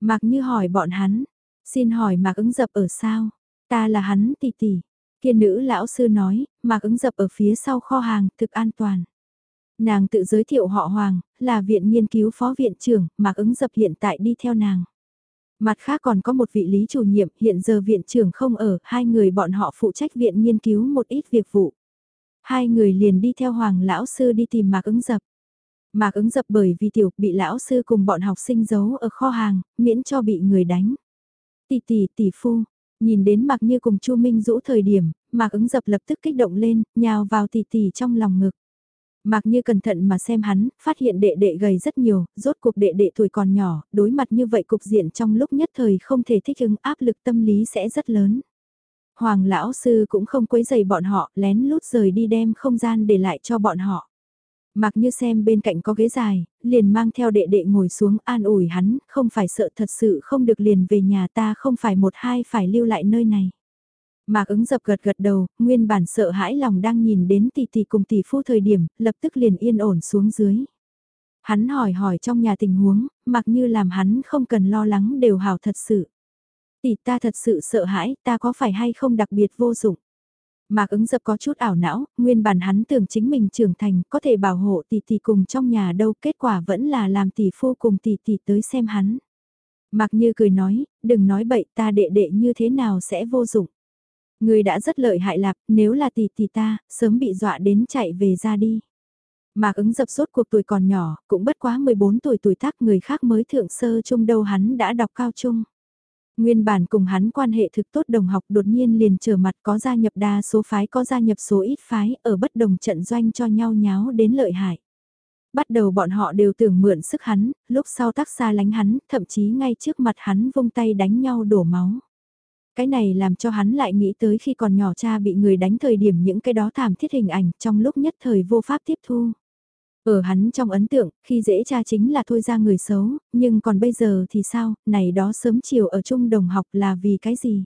Mạc Như hỏi bọn hắn, xin hỏi Mạc ứng dập ở sao? Ta là hắn tỷ tỷ. Kiên nữ lão sư nói, Mạc ứng dập ở phía sau kho hàng, thực an toàn. Nàng tự giới thiệu họ Hoàng, là viện nghiên cứu phó viện trưởng, Mạc ứng dập hiện tại đi theo nàng. Mặt khác còn có một vị lý chủ nhiệm, hiện giờ viện trưởng không ở, hai người bọn họ phụ trách viện nghiên cứu một ít việc vụ. Hai người liền đi theo hoàng lão sư đi tìm mạc ứng dập. Mạc ứng dập bởi vì tiểu bị lão sư cùng bọn học sinh giấu ở kho hàng, miễn cho bị người đánh. Tỷ tỷ tỷ phu, nhìn đến mạc như cùng chu Minh Dũ thời điểm, mạc ứng dập lập tức kích động lên, nhào vào tỷ tỷ trong lòng ngực. Mạc như cẩn thận mà xem hắn, phát hiện đệ đệ gầy rất nhiều, rốt cuộc đệ đệ tuổi còn nhỏ, đối mặt như vậy cục diện trong lúc nhất thời không thể thích ứng áp lực tâm lý sẽ rất lớn. Hoàng lão sư cũng không quấy giày bọn họ, lén lút rời đi đem không gian để lại cho bọn họ. Mặc như xem bên cạnh có ghế dài, liền mang theo đệ đệ ngồi xuống an ủi hắn, không phải sợ thật sự không được liền về nhà ta không phải một hai phải lưu lại nơi này. Mạc ứng dập gật gật đầu, nguyên bản sợ hãi lòng đang nhìn đến tỷ tỷ cùng tỷ phu thời điểm, lập tức liền yên ổn xuống dưới. Hắn hỏi hỏi trong nhà tình huống, mặc như làm hắn không cần lo lắng đều hảo thật sự. Tỷ ta thật sự sợ hãi, ta có phải hay không đặc biệt vô dụng. Mạc ứng dập có chút ảo não, nguyên bản hắn tưởng chính mình trưởng thành, có thể bảo hộ tỷ tỷ cùng trong nhà đâu, kết quả vẫn là làm tỷ phu cùng tỷ tỷ tới xem hắn. Mạc như cười nói, đừng nói bậy ta đệ đệ như thế nào sẽ vô dụng. Người đã rất lợi hại lạc, nếu là tỷ tỷ ta, sớm bị dọa đến chạy về ra đi. Mạc ứng dập suốt cuộc tuổi còn nhỏ, cũng bất quá 14 tuổi tuổi tác người khác mới thượng sơ trung đâu hắn đã đọc cao trung. Nguyên bản cùng hắn quan hệ thực tốt đồng học đột nhiên liền trở mặt có gia nhập đa số phái có gia nhập số ít phái ở bất đồng trận doanh cho nhau nháo đến lợi hại. Bắt đầu bọn họ đều tưởng mượn sức hắn, lúc sau tác xa lánh hắn, thậm chí ngay trước mặt hắn vung tay đánh nhau đổ máu. Cái này làm cho hắn lại nghĩ tới khi còn nhỏ cha bị người đánh thời điểm những cái đó thảm thiết hình ảnh trong lúc nhất thời vô pháp tiếp thu. Ở hắn trong ấn tượng, khi dễ cha chính là thôi ra người xấu, nhưng còn bây giờ thì sao, này đó sớm chiều ở chung đồng học là vì cái gì?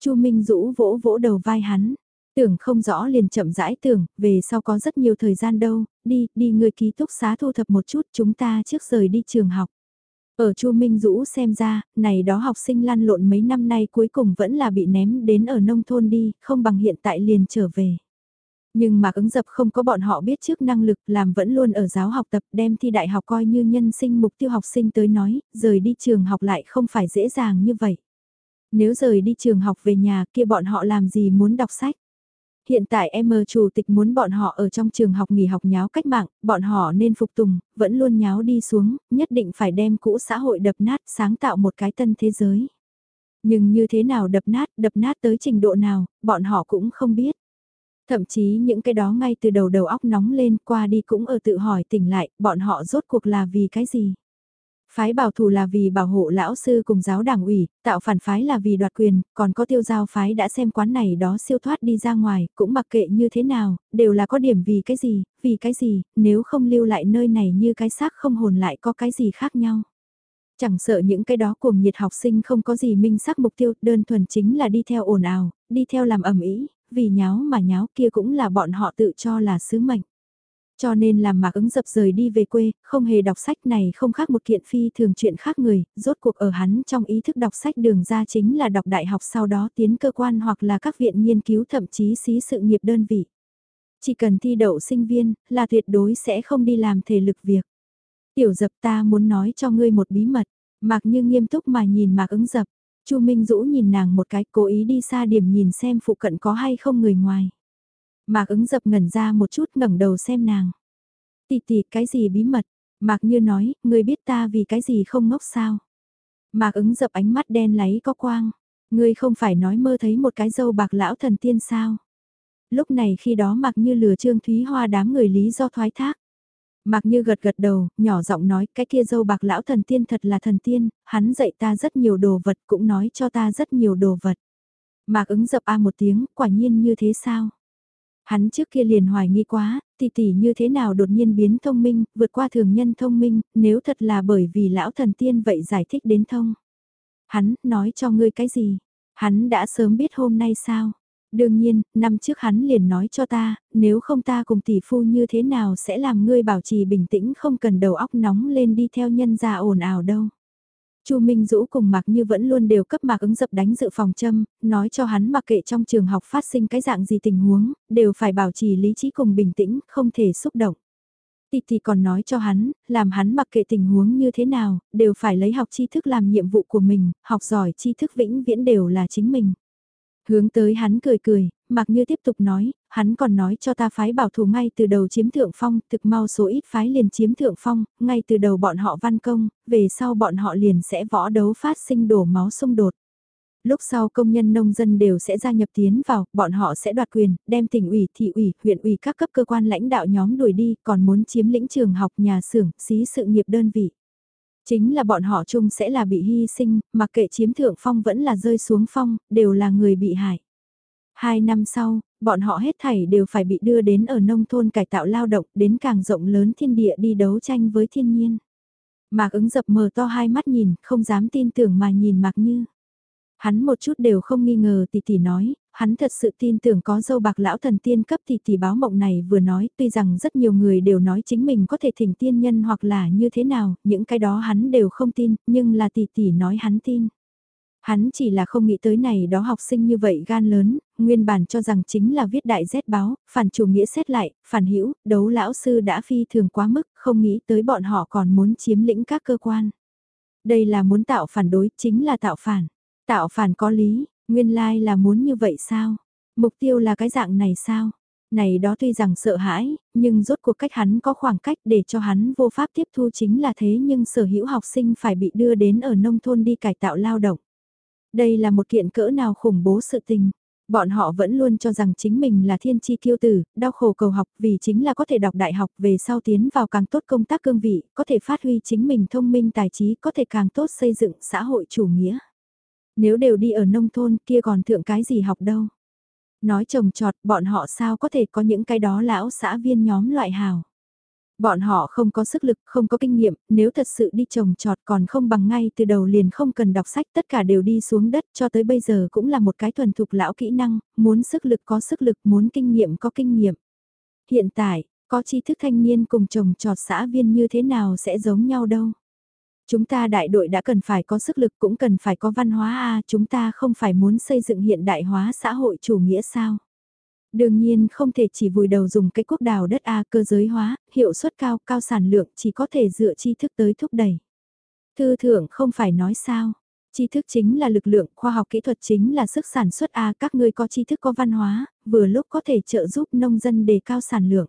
Chu Minh Dũ vỗ vỗ đầu vai hắn, tưởng không rõ liền chậm rãi tưởng, về sau có rất nhiều thời gian đâu, đi, đi người ký túc xá thu thập một chút chúng ta trước rời đi trường học. Ở Chu Minh Dũ xem ra, này đó học sinh lăn lộn mấy năm nay cuối cùng vẫn là bị ném đến ở nông thôn đi, không bằng hiện tại liền trở về. Nhưng mà ứng dập không có bọn họ biết trước năng lực làm vẫn luôn ở giáo học tập đem thi đại học coi như nhân sinh mục tiêu học sinh tới nói, rời đi trường học lại không phải dễ dàng như vậy. Nếu rời đi trường học về nhà kia bọn họ làm gì muốn đọc sách. Hiện tại em chủ tịch muốn bọn họ ở trong trường học nghỉ học nháo cách mạng, bọn họ nên phục tùng, vẫn luôn nháo đi xuống, nhất định phải đem cũ xã hội đập nát sáng tạo một cái tân thế giới. Nhưng như thế nào đập nát, đập nát tới trình độ nào, bọn họ cũng không biết. Thậm chí những cái đó ngay từ đầu đầu óc nóng lên qua đi cũng ở tự hỏi tỉnh lại, bọn họ rốt cuộc là vì cái gì? Phái bảo thủ là vì bảo hộ lão sư cùng giáo đảng ủy, tạo phản phái là vì đoạt quyền, còn có tiêu giao phái đã xem quán này đó siêu thoát đi ra ngoài, cũng mặc kệ như thế nào, đều là có điểm vì cái gì, vì cái gì, nếu không lưu lại nơi này như cái xác không hồn lại có cái gì khác nhau. Chẳng sợ những cái đó cuồng nhiệt học sinh không có gì minh xác mục tiêu, đơn thuần chính là đi theo ồn ào, đi theo làm ẩm ý, vì nháo mà nháo kia cũng là bọn họ tự cho là sứ mệnh. Cho nên làm mạc ứng dập rời đi về quê, không hề đọc sách này không khác một kiện phi thường chuyện khác người, rốt cuộc ở hắn trong ý thức đọc sách đường ra chính là đọc đại học sau đó tiến cơ quan hoặc là các viện nghiên cứu thậm chí xí sự nghiệp đơn vị. Chỉ cần thi đậu sinh viên, là tuyệt đối sẽ không đi làm thể lực việc. Tiểu dập ta muốn nói cho ngươi một bí mật, mạc như nghiêm túc mà nhìn mạc ứng dập, Chu Minh Dũ nhìn nàng một cái cố ý đi xa điểm nhìn xem phụ cận có hay không người ngoài. Mạc ứng dập ngẩn ra một chút ngẩng đầu xem nàng. Tì tì cái gì bí mật, Mạc như nói, người biết ta vì cái gì không ngốc sao. Mạc ứng dập ánh mắt đen láy có quang, ngươi không phải nói mơ thấy một cái dâu bạc lão thần tiên sao. Lúc này khi đó Mạc như lừa Trương Thúy Hoa đám người lý do thoái thác. Mạc Như gật gật đầu, nhỏ giọng nói cái kia dâu bạc lão thần tiên thật là thần tiên, hắn dạy ta rất nhiều đồ vật cũng nói cho ta rất nhiều đồ vật. Mạc ứng dập a một tiếng, quả nhiên như thế sao? Hắn trước kia liền hoài nghi quá, tỷ tỷ như thế nào đột nhiên biến thông minh, vượt qua thường nhân thông minh, nếu thật là bởi vì lão thần tiên vậy giải thích đến thông. Hắn, nói cho ngươi cái gì? Hắn đã sớm biết hôm nay sao? Đương nhiên, năm trước hắn liền nói cho ta, nếu không ta cùng tỷ phu như thế nào sẽ làm ngươi bảo trì bình tĩnh không cần đầu óc nóng lên đi theo nhân gia ồn ào đâu. Chu Minh Dũ cùng Mạc Như vẫn luôn đều cấp Mạc ứng dập đánh dự phòng châm, nói cho hắn mặc kệ trong trường học phát sinh cái dạng gì tình huống, đều phải bảo trì lý trí cùng bình tĩnh, không thể xúc động. Tì tì còn nói cho hắn, làm hắn mặc kệ tình huống như thế nào, đều phải lấy học tri thức làm nhiệm vụ của mình, học giỏi tri thức vĩnh viễn đều là chính mình. Hướng tới hắn cười cười, mặc như tiếp tục nói, hắn còn nói cho ta phái bảo thủ ngay từ đầu chiếm thượng phong, thực mau số ít phái liền chiếm thượng phong, ngay từ đầu bọn họ văn công, về sau bọn họ liền sẽ võ đấu phát sinh đổ máu xung đột. Lúc sau công nhân nông dân đều sẽ gia nhập tiến vào, bọn họ sẽ đoạt quyền, đem tỉnh ủy, thị ủy, huyện ủy các cấp cơ quan lãnh đạo nhóm đuổi đi, còn muốn chiếm lĩnh trường học, nhà xưởng, xí sự nghiệp đơn vị. Chính là bọn họ chung sẽ là bị hy sinh, mặc kệ chiếm thượng phong vẫn là rơi xuống phong, đều là người bị hại. Hai năm sau, bọn họ hết thảy đều phải bị đưa đến ở nông thôn cải tạo lao động đến càng rộng lớn thiên địa đi đấu tranh với thiên nhiên. Mạc ứng dập mờ to hai mắt nhìn, không dám tin tưởng mà nhìn Mạc Như. Hắn một chút đều không nghi ngờ tỷ tỷ nói, hắn thật sự tin tưởng có dâu bạc lão thần tiên cấp tỷ tỷ báo mộng này vừa nói, tuy rằng rất nhiều người đều nói chính mình có thể thỉnh tiên nhân hoặc là như thế nào, những cái đó hắn đều không tin, nhưng là tỷ tỷ nói hắn tin. Hắn chỉ là không nghĩ tới này đó học sinh như vậy gan lớn, nguyên bản cho rằng chính là viết đại rét báo, phản chủ nghĩa xét lại, phản hữu đấu lão sư đã phi thường quá mức, không nghĩ tới bọn họ còn muốn chiếm lĩnh các cơ quan. Đây là muốn tạo phản đối, chính là tạo phản. Tạo phản có lý, nguyên lai là muốn như vậy sao? Mục tiêu là cái dạng này sao? Này đó tuy rằng sợ hãi, nhưng rốt cuộc cách hắn có khoảng cách để cho hắn vô pháp tiếp thu chính là thế nhưng sở hữu học sinh phải bị đưa đến ở nông thôn đi cải tạo lao động. Đây là một kiện cỡ nào khủng bố sự tình. Bọn họ vẫn luôn cho rằng chính mình là thiên chi kiêu tử, đau khổ cầu học vì chính là có thể đọc đại học về sau tiến vào càng tốt công tác cương vị, có thể phát huy chính mình thông minh tài trí, có thể càng tốt xây dựng xã hội chủ nghĩa. Nếu đều đi ở nông thôn kia còn thượng cái gì học đâu. Nói trồng trọt bọn họ sao có thể có những cái đó lão xã viên nhóm loại hào. Bọn họ không có sức lực, không có kinh nghiệm, nếu thật sự đi trồng trọt còn không bằng ngay từ đầu liền không cần đọc sách, tất cả đều đi xuống đất cho tới bây giờ cũng là một cái thuần thục lão kỹ năng, muốn sức lực có sức lực, muốn kinh nghiệm có kinh nghiệm. Hiện tại, có tri thức thanh niên cùng trồng trọt xã viên như thế nào sẽ giống nhau đâu. Chúng ta đại đội đã cần phải có sức lực cũng cần phải có văn hóa a à, chúng ta không phải muốn xây dựng hiện đại hóa xã hội chủ nghĩa sao. Đương nhiên không thể chỉ vùi đầu dùng cái quốc đào đất A cơ giới hóa, hiệu suất cao, cao sản lượng chỉ có thể dựa tri thức tới thúc đẩy. Thư thưởng không phải nói sao. Tri thức chính là lực lượng, khoa học kỹ thuật chính là sức sản xuất A các ngươi có tri thức có văn hóa, vừa lúc có thể trợ giúp nông dân đề cao sản lượng.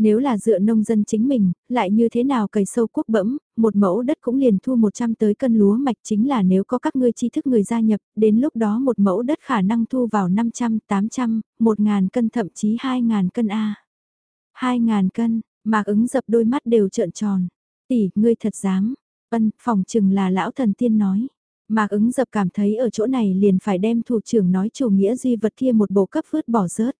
Nếu là dựa nông dân chính mình, lại như thế nào cày sâu quốc bẫm, một mẫu đất cũng liền thu 100 tới cân lúa mạch chính là nếu có các ngươi tri thức người gia nhập, đến lúc đó một mẫu đất khả năng thu vào 500, 800, 1.000 cân thậm chí 2.000 cân A. 2.000 cân, mạc ứng dập đôi mắt đều trợn tròn. Tỷ, ngươi thật dám. Vân, phòng chừng là lão thần tiên nói. Mạc ứng dập cảm thấy ở chỗ này liền phải đem thủ trưởng nói chủ nghĩa duy vật kia một bộ cấp vứt bỏ rớt.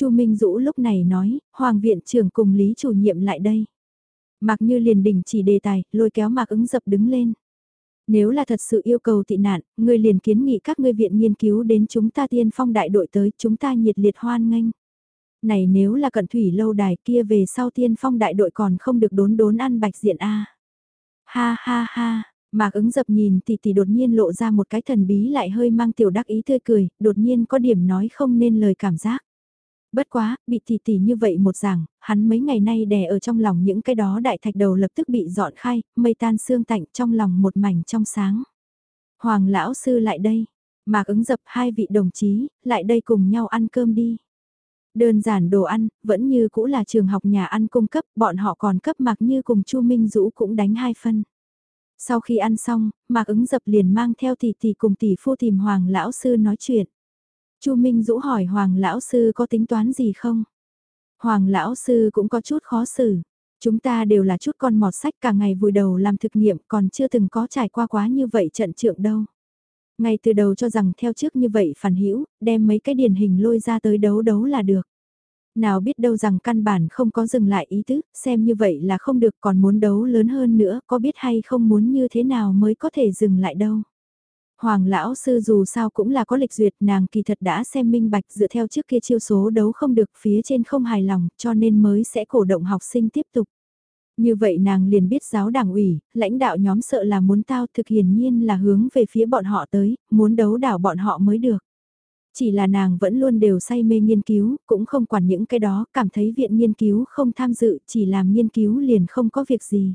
Chu Minh Dũ lúc này nói, Hoàng viện trưởng cùng Lý chủ nhiệm lại đây. Mạc Như liền đình chỉ đề tài, lôi kéo Mạc ứng dập đứng lên. Nếu là thật sự yêu cầu tị nạn, người liền kiến nghị các ngươi viện nghiên cứu đến chúng ta tiên phong đại đội tới, chúng ta nhiệt liệt hoan nghênh. Này nếu là cận thủy lâu đài kia về sau tiên phong đại đội còn không được đốn đốn ăn bạch diện a Ha ha ha, Mạc ứng dập nhìn tỷ tỷ đột nhiên lộ ra một cái thần bí lại hơi mang tiểu đắc ý tươi cười, đột nhiên có điểm nói không nên lời cảm giác. Bất quá, bị tỷ tỷ như vậy một giảng, hắn mấy ngày nay đè ở trong lòng những cái đó đại thạch đầu lập tức bị dọn khai, mây tan xương tạnh trong lòng một mảnh trong sáng. Hoàng lão sư lại đây, mạc ứng dập hai vị đồng chí, lại đây cùng nhau ăn cơm đi. Đơn giản đồ ăn, vẫn như cũ là trường học nhà ăn cung cấp, bọn họ còn cấp mạc như cùng Chu Minh Dũ cũng đánh hai phân. Sau khi ăn xong, mạc ứng dập liền mang theo tỷ tỷ cùng tỷ phu tìm Hoàng lão sư nói chuyện. Chu Minh Dũ hỏi Hoàng lão sư có tính toán gì không? Hoàng lão sư cũng có chút khó xử. Chúng ta đều là chút con mọt sách cả ngày vùi đầu làm thực nghiệm còn chưa từng có trải qua quá như vậy trận trượng đâu. Ngay từ đầu cho rằng theo trước như vậy phản hữu đem mấy cái điển hình lôi ra tới đấu đấu là được. Nào biết đâu rằng căn bản không có dừng lại ý tứ, xem như vậy là không được còn muốn đấu lớn hơn nữa, có biết hay không muốn như thế nào mới có thể dừng lại đâu. Hoàng lão sư dù sao cũng là có lịch duyệt nàng kỳ thật đã xem minh bạch dựa theo trước kia chiêu số đấu không được phía trên không hài lòng cho nên mới sẽ cổ động học sinh tiếp tục. Như vậy nàng liền biết giáo đảng ủy, lãnh đạo nhóm sợ là muốn tao thực hiển nhiên là hướng về phía bọn họ tới, muốn đấu đảo bọn họ mới được. Chỉ là nàng vẫn luôn đều say mê nghiên cứu, cũng không quản những cái đó, cảm thấy viện nghiên cứu không tham dự, chỉ làm nghiên cứu liền không có việc gì.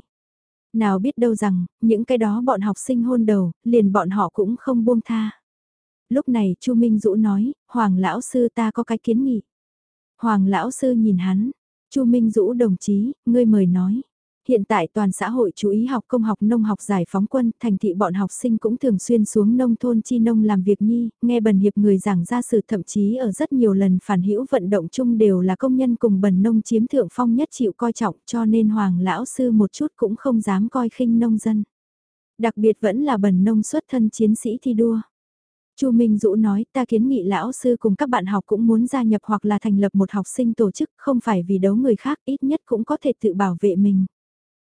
Nào biết đâu rằng, những cái đó bọn học sinh hôn đầu, liền bọn họ cũng không buông tha. Lúc này Chu Minh Dũ nói, Hoàng lão sư ta có cái kiến nghị. Hoàng lão sư nhìn hắn, Chu Minh Dũ đồng chí, ngươi mời nói. Hiện tại toàn xã hội chú ý học công học nông học giải phóng quân, thành thị bọn học sinh cũng thường xuyên xuống nông thôn chi nông làm việc nhi, nghe bần hiệp người giảng ra sự thậm chí ở rất nhiều lần phản hữu vận động chung đều là công nhân cùng bần nông chiếm thượng phong nhất chịu coi trọng cho nên hoàng lão sư một chút cũng không dám coi khinh nông dân. Đặc biệt vẫn là bần nông xuất thân chiến sĩ thi đua. Chu Minh Dũ nói ta kiến nghị lão sư cùng các bạn học cũng muốn gia nhập hoặc là thành lập một học sinh tổ chức không phải vì đấu người khác ít nhất cũng có thể tự bảo vệ mình.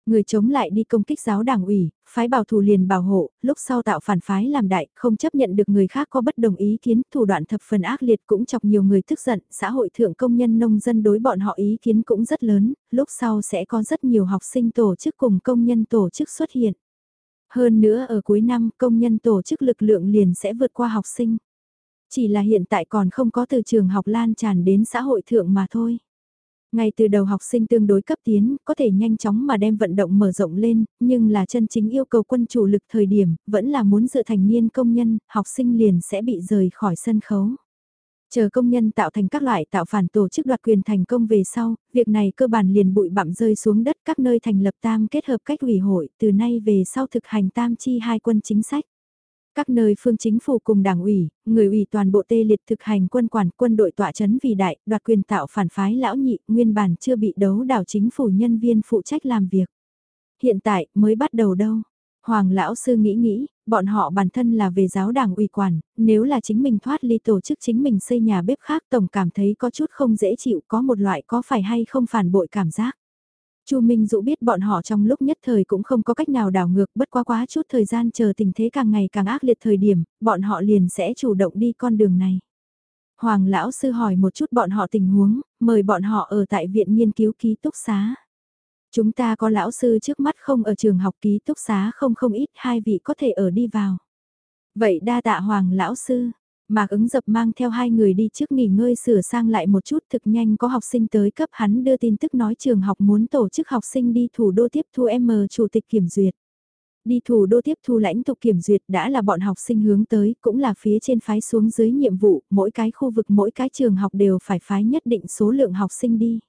Người chống lại đi công kích giáo đảng ủy, phái bảo thủ liền bảo hộ, lúc sau tạo phản phái làm đại, không chấp nhận được người khác có bất đồng ý kiến, thủ đoạn thập phần ác liệt cũng chọc nhiều người tức giận, xã hội thượng công nhân nông dân đối bọn họ ý kiến cũng rất lớn, lúc sau sẽ có rất nhiều học sinh tổ chức cùng công nhân tổ chức xuất hiện. Hơn nữa ở cuối năm công nhân tổ chức lực lượng liền sẽ vượt qua học sinh. Chỉ là hiện tại còn không có từ trường học lan tràn đến xã hội thượng mà thôi. Ngay từ đầu học sinh tương đối cấp tiến, có thể nhanh chóng mà đem vận động mở rộng lên, nhưng là chân chính yêu cầu quân chủ lực thời điểm, vẫn là muốn dự thành niên công nhân, học sinh liền sẽ bị rời khỏi sân khấu. Chờ công nhân tạo thành các loại tạo phản tổ chức đoạt quyền thành công về sau, việc này cơ bản liền bụi bặm rơi xuống đất các nơi thành lập tam kết hợp cách ủy hội, từ nay về sau thực hành tam chi hai quân chính sách. Các nơi phương chính phủ cùng đảng ủy, người ủy toàn bộ tê liệt thực hành quân quản quân đội tọa chấn vì đại, đoạt quyền tạo phản phái lão nhị, nguyên bản chưa bị đấu đảo chính phủ nhân viên phụ trách làm việc. Hiện tại mới bắt đầu đâu. Hoàng lão sư nghĩ nghĩ, bọn họ bản thân là về giáo đảng ủy quản, nếu là chính mình thoát ly tổ chức chính mình xây nhà bếp khác tổng cảm thấy có chút không dễ chịu có một loại có phải hay không phản bội cảm giác. Chu Minh Dũ biết bọn họ trong lúc nhất thời cũng không có cách nào đảo ngược bất quá quá chút thời gian chờ tình thế càng ngày càng ác liệt thời điểm, bọn họ liền sẽ chủ động đi con đường này. Hoàng lão sư hỏi một chút bọn họ tình huống, mời bọn họ ở tại viện nghiên cứu ký túc xá. Chúng ta có lão sư trước mắt không ở trường học ký túc xá không không ít hai vị có thể ở đi vào. Vậy đa tạ Hoàng lão sư, Mạc ứng dập mang theo hai người đi trước nghỉ ngơi sửa sang lại một chút thực nhanh có học sinh tới cấp hắn đưa tin tức nói trường học muốn tổ chức học sinh đi thủ đô tiếp thu M chủ tịch kiểm duyệt. Đi thủ đô tiếp thu lãnh tục kiểm duyệt đã là bọn học sinh hướng tới, cũng là phía trên phái xuống dưới nhiệm vụ, mỗi cái khu vực mỗi cái trường học đều phải phái nhất định số lượng học sinh đi.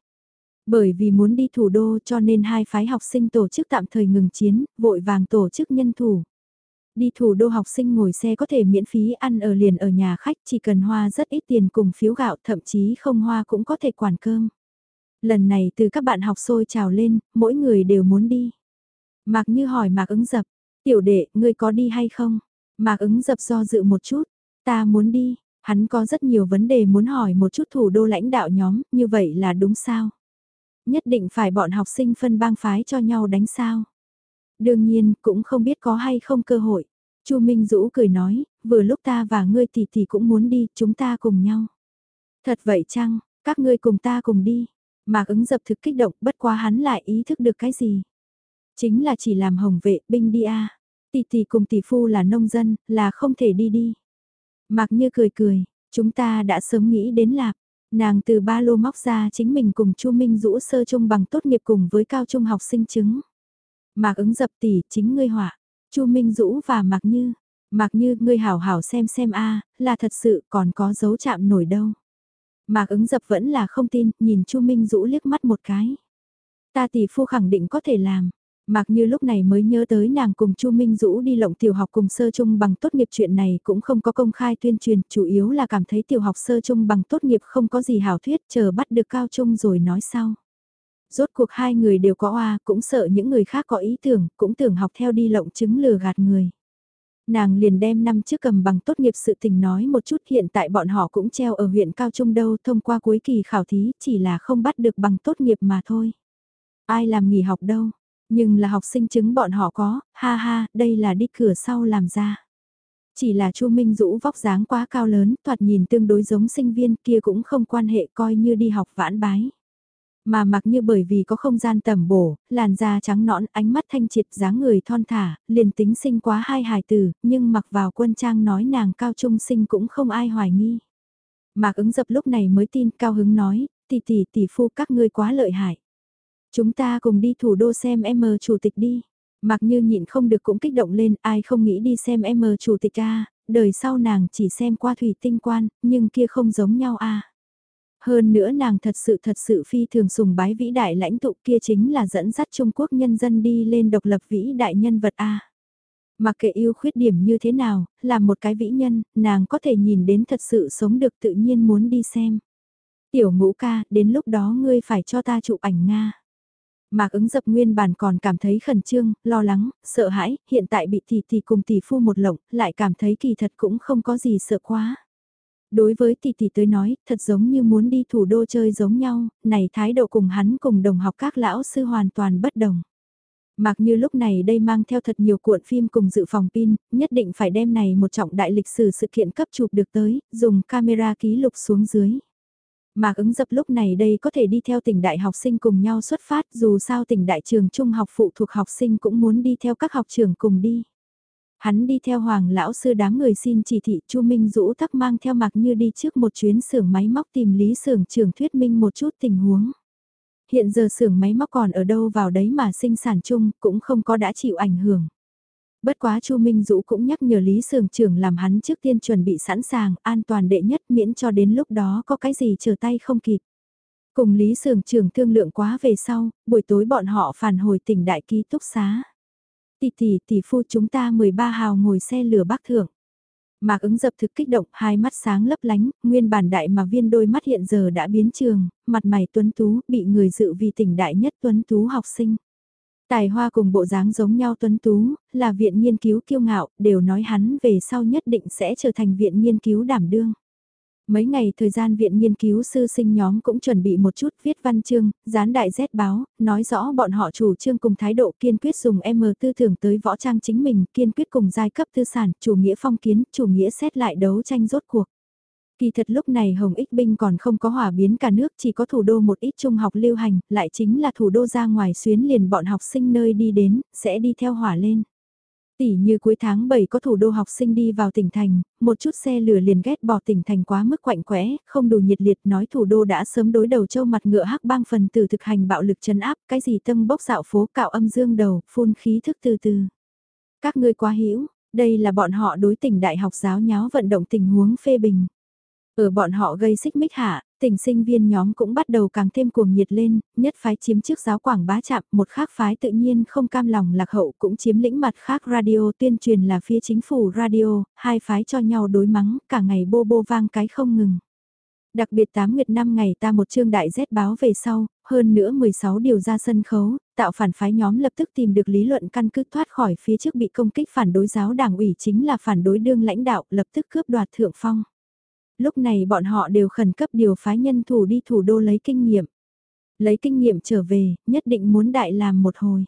Bởi vì muốn đi thủ đô cho nên hai phái học sinh tổ chức tạm thời ngừng chiến, vội vàng tổ chức nhân thủ. Đi thủ đô học sinh ngồi xe có thể miễn phí ăn ở liền ở nhà khách chỉ cần hoa rất ít tiền cùng phiếu gạo thậm chí không hoa cũng có thể quản cơm. Lần này từ các bạn học sôi trào lên, mỗi người đều muốn đi. Mạc Như hỏi Mạc ứng dập, tiểu đệ, ngươi có đi hay không? Mạc ứng dập do dự một chút, ta muốn đi, hắn có rất nhiều vấn đề muốn hỏi một chút thủ đô lãnh đạo nhóm, như vậy là đúng sao? Nhất định phải bọn học sinh phân bang phái cho nhau đánh sao? Đương nhiên, cũng không biết có hay không cơ hội. Chu Minh Dũ cười nói, vừa lúc ta và ngươi tỷ tỷ cũng muốn đi, chúng ta cùng nhau. Thật vậy chăng, các ngươi cùng ta cùng đi. Mạc ứng dập thực kích động, bất quá hắn lại ý thức được cái gì. Chính là chỉ làm hồng vệ, binh đi a. Tỷ tỷ cùng tỷ phu là nông dân, là không thể đi đi. Mạc như cười cười, chúng ta đã sớm nghĩ đến lạc. Nàng từ ba lô móc ra chính mình cùng Chu Minh Dũ sơ trung bằng tốt nghiệp cùng với cao trung học sinh chứng. Mạc ứng dập tỷ chính ngươi họa. Chu Minh Dũ và Mạc Như. Mạc Như ngươi hảo hảo xem xem a là thật sự còn có dấu chạm nổi đâu. Mạc ứng dập vẫn là không tin, nhìn Chu Minh Dũ liếc mắt một cái. Ta tỷ phu khẳng định có thể làm. Mạc Như lúc này mới nhớ tới nàng cùng Chu Minh Dũ đi lộng tiểu học cùng sơ trung bằng tốt nghiệp chuyện này cũng không có công khai tuyên truyền, chủ yếu là cảm thấy tiểu học sơ trung bằng tốt nghiệp không có gì hảo thuyết, chờ bắt được cao trung rồi nói sau. Rốt cuộc hai người đều có oa, cũng sợ những người khác có ý tưởng, cũng tưởng học theo đi lộng chứng lừa gạt người. Nàng liền đem năm trước cầm bằng tốt nghiệp sự tình nói một chút hiện tại bọn họ cũng treo ở huyện Cao Trung đâu thông qua cuối kỳ khảo thí chỉ là không bắt được bằng tốt nghiệp mà thôi. Ai làm nghỉ học đâu, nhưng là học sinh chứng bọn họ có, ha ha, đây là đi cửa sau làm ra. Chỉ là Chu Minh Dũ vóc dáng quá cao lớn, thoạt nhìn tương đối giống sinh viên kia cũng không quan hệ coi như đi học vãn bái. Mà mặc như bởi vì có không gian tầm bổ, làn da trắng nõn, ánh mắt thanh triệt, dáng người thon thả, liền tính sinh quá hai hài tử, nhưng mặc vào quân trang nói nàng cao trung sinh cũng không ai hoài nghi. Mạc ứng dập lúc này mới tin cao hứng nói, tỷ tỷ tỷ phu các ngươi quá lợi hại. Chúng ta cùng đi thủ đô xem em chủ tịch đi. Mặc như nhịn không được cũng kích động lên, ai không nghĩ đi xem em chủ tịch a đời sau nàng chỉ xem qua thủy tinh quan, nhưng kia không giống nhau a hơn nữa nàng thật sự thật sự phi thường sùng bái vĩ đại lãnh tụ kia chính là dẫn dắt Trung Quốc nhân dân đi lên độc lập vĩ đại nhân vật A. Mặc kệ yêu khuyết điểm như thế nào, là một cái vĩ nhân, nàng có thể nhìn đến thật sự sống được tự nhiên muốn đi xem. Tiểu ngũ ca, đến lúc đó ngươi phải cho ta chụp ảnh Nga. Mạc ứng dập nguyên bản còn cảm thấy khẩn trương, lo lắng, sợ hãi, hiện tại bị tỷ tỷ cùng tỷ phu một lộng, lại cảm thấy kỳ thật cũng không có gì sợ quá. Đối với tỷ tỷ tới nói, thật giống như muốn đi thủ đô chơi giống nhau, này thái độ cùng hắn cùng đồng học các lão sư hoàn toàn bất đồng. Mặc như lúc này đây mang theo thật nhiều cuộn phim cùng dự phòng pin, nhất định phải đem này một trọng đại lịch sử sự kiện cấp chụp được tới, dùng camera ký lục xuống dưới. Mạc ứng dập lúc này đây có thể đi theo tỉnh đại học sinh cùng nhau xuất phát dù sao tỉnh đại trường trung học phụ thuộc học sinh cũng muốn đi theo các học trường cùng đi. Hắn đi theo hoàng lão sư đám người xin chỉ thị Chu Minh Dũ tắc mang theo mặc Như đi trước một chuyến xưởng máy móc tìm lý xưởng trưởng thuyết minh một chút tình huống. Hiện giờ xưởng máy móc còn ở đâu vào đấy mà sinh sản chung cũng không có đã chịu ảnh hưởng. Bất quá Chu Minh Dũ cũng nhắc nhở Lý Sường trưởng làm hắn trước tiên chuẩn bị sẵn sàng, an toàn đệ nhất miễn cho đến lúc đó có cái gì chờ tay không kịp. Cùng Lý Sường trưởng thương lượng quá về sau, buổi tối bọn họ phản hồi tỉnh đại ký túc xá. Tỷ tỷ tỷ phu chúng ta 13 hào ngồi xe lửa bắc thượng. Mạc ứng dập thực kích động, hai mắt sáng lấp lánh, nguyên bản đại mà viên đôi mắt hiện giờ đã biến trường, mặt mày tuấn tú, bị người dự vì tỉnh đại nhất tuấn tú học sinh. Tài hoa cùng bộ dáng giống nhau tuấn tú, là viện nghiên cứu kiêu ngạo, đều nói hắn về sau nhất định sẽ trở thành viện nghiên cứu đảm đương. Mấy ngày thời gian viện nghiên cứu sư sinh nhóm cũng chuẩn bị một chút viết văn chương, dán đại rét báo, nói rõ bọn họ chủ trương cùng thái độ kiên quyết dùng M tư tưởng tới võ trang chính mình, kiên quyết cùng giai cấp tư sản, chủ nghĩa phong kiến, chủ nghĩa xét lại đấu tranh rốt cuộc. Kỳ thật lúc này Hồng Ích Binh còn không có hỏa biến cả nước chỉ có thủ đô một ít trung học lưu hành, lại chính là thủ đô ra ngoài xuyến liền bọn học sinh nơi đi đến, sẽ đi theo hỏa lên. Tỷ như cuối tháng 7 có thủ đô học sinh đi vào tỉnh thành, một chút xe lửa liền ghét bỏ tỉnh thành quá mức quạnh quẽ, không đủ nhiệt liệt nói thủ đô đã sớm đối đầu châu mặt ngựa hắc bang phần từ thực hành bạo lực chấn áp, cái gì tâm bốc dạo phố cạo âm dương đầu, phun khí thức từ từ. Các ngươi quá hiểu, đây là bọn họ đối tỉnh đại học giáo nháo vận động tình huống phê bình. Ở bọn họ gây xích mích hạ, tình sinh viên nhóm cũng bắt đầu càng thêm cuồng nhiệt lên, nhất phái chiếm trước giáo quảng bá chạm, một khác phái tự nhiên không cam lòng lạc hậu cũng chiếm lĩnh mặt khác radio tuyên truyền là phía chính phủ radio, hai phái cho nhau đối mắng, cả ngày bô bô vang cái không ngừng. Đặc biệt 8 nguyệt năm ngày ta một chương đại rét báo về sau, hơn nữa 16 điều ra sân khấu, tạo phản phái nhóm lập tức tìm được lý luận căn cứ thoát khỏi phía trước bị công kích phản đối giáo đảng ủy chính là phản đối đương lãnh đạo lập tức cướp đoạt thượng phong lúc này bọn họ đều khẩn cấp điều phái nhân thủ đi thủ đô lấy kinh nghiệm. Lấy kinh nghiệm trở về, nhất định muốn đại làm một hồi.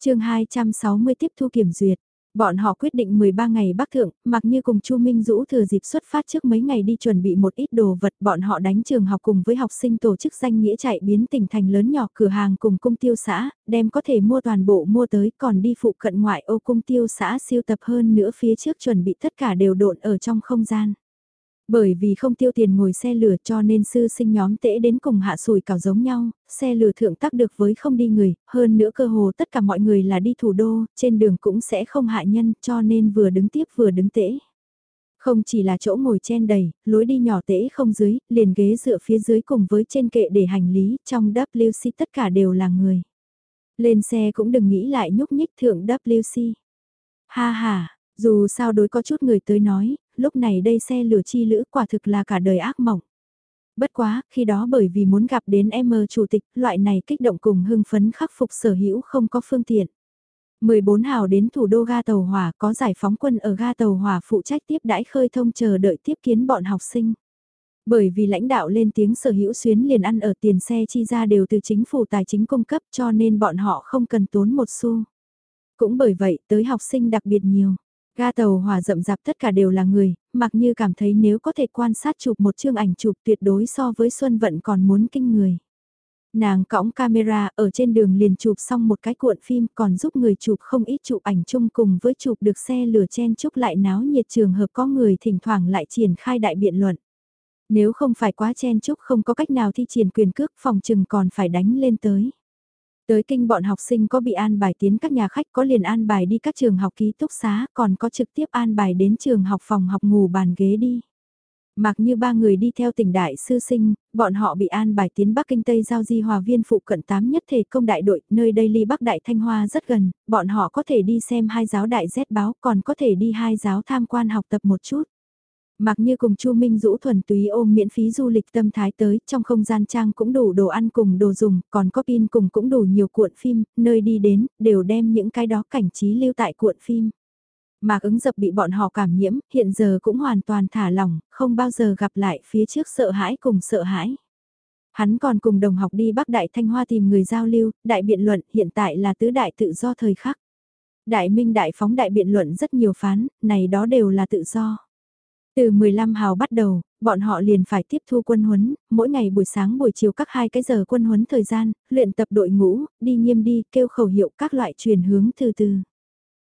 chương 260 tiếp thu kiểm duyệt. Bọn họ quyết định 13 ngày bắc thượng, mặc như cùng Chu Minh Dũ thừa dịp xuất phát trước mấy ngày đi chuẩn bị một ít đồ vật bọn họ đánh trường học cùng với học sinh tổ chức danh nghĩa chạy biến tỉnh thành lớn nhỏ cửa hàng cùng cung tiêu xã, đem có thể mua toàn bộ mua tới còn đi phụ cận ngoại ô cung tiêu xã siêu tập hơn nữa phía trước chuẩn bị tất cả đều độn ở trong không gian. Bởi vì không tiêu tiền ngồi xe lửa cho nên sư sinh nhóm tễ đến cùng hạ sủi cảo giống nhau, xe lửa thượng tắc được với không đi người, hơn nữa cơ hồ tất cả mọi người là đi thủ đô, trên đường cũng sẽ không hạ nhân cho nên vừa đứng tiếp vừa đứng tễ. Không chỉ là chỗ ngồi chen đầy, lối đi nhỏ tễ không dưới, liền ghế dựa phía dưới cùng với trên kệ để hành lý, trong WC tất cả đều là người. Lên xe cũng đừng nghĩ lại nhúc nhích thượng WC. Ha ha, dù sao đối có chút người tới nói, lúc này đây xe lửa chi lữ quả thực là cả đời ác mộng. Bất quá, khi đó bởi vì muốn gặp đến em chủ tịch, loại này kích động cùng hưng phấn khắc phục sở hữu không có phương tiện. 14 hào đến thủ đô ga tàu hỏa có giải phóng quân ở ga tàu hỏa phụ trách tiếp đãi khơi thông chờ đợi tiếp kiến bọn học sinh. Bởi vì lãnh đạo lên tiếng sở hữu xuyến liền ăn ở tiền xe chi ra đều từ chính phủ tài chính cung cấp cho nên bọn họ không cần tốn một xu. Cũng bởi vậy tới học sinh đặc biệt nhiều. Ga tàu hỏa rậm rạp tất cả đều là người, mặc như cảm thấy nếu có thể quan sát chụp một chương ảnh chụp tuyệt đối so với Xuân Vận còn muốn kinh người. Nàng cõng camera ở trên đường liền chụp xong một cái cuộn phim còn giúp người chụp không ít chụp ảnh chung cùng với chụp được xe lửa chen chúc lại náo nhiệt trường hợp có người thỉnh thoảng lại triển khai đại biện luận. Nếu không phải quá chen chúc không có cách nào thi triển quyền cước phòng chừng còn phải đánh lên tới. Tới kinh bọn học sinh có bị an bài tiến các nhà khách có liền an bài đi các trường học ký túc xá còn có trực tiếp an bài đến trường học phòng học ngủ bàn ghế đi. Mặc như ba người đi theo tỉnh đại sư sinh, bọn họ bị an bài tiến Bắc Kinh Tây Giao Di Hòa Viên phụ cận tám nhất thể công đại đội, nơi đây ly Bắc Đại Thanh Hoa rất gần, bọn họ có thể đi xem hai giáo đại Z báo còn có thể đi hai giáo tham quan học tập một chút. Mặc như cùng Chu Minh Dũ thuần túy ôm miễn phí du lịch tâm thái tới, trong không gian trang cũng đủ đồ ăn cùng đồ dùng, còn có pin cùng cũng đủ nhiều cuộn phim, nơi đi đến, đều đem những cái đó cảnh trí lưu tại cuộn phim. Mạc ứng dập bị bọn họ cảm nhiễm, hiện giờ cũng hoàn toàn thả lỏng, không bao giờ gặp lại phía trước sợ hãi cùng sợ hãi. Hắn còn cùng đồng học đi Bắc Đại Thanh Hoa tìm người giao lưu, đại biện luận hiện tại là tứ đại tự do thời khắc. Đại minh đại phóng đại biện luận rất nhiều phán, này đó đều là tự do. Từ 15 hào bắt đầu, bọn họ liền phải tiếp thu quân huấn, mỗi ngày buổi sáng buổi chiều các hai cái giờ quân huấn thời gian, luyện tập đội ngũ, đi nghiêm đi, kêu khẩu hiệu các loại truyền hướng từ từ.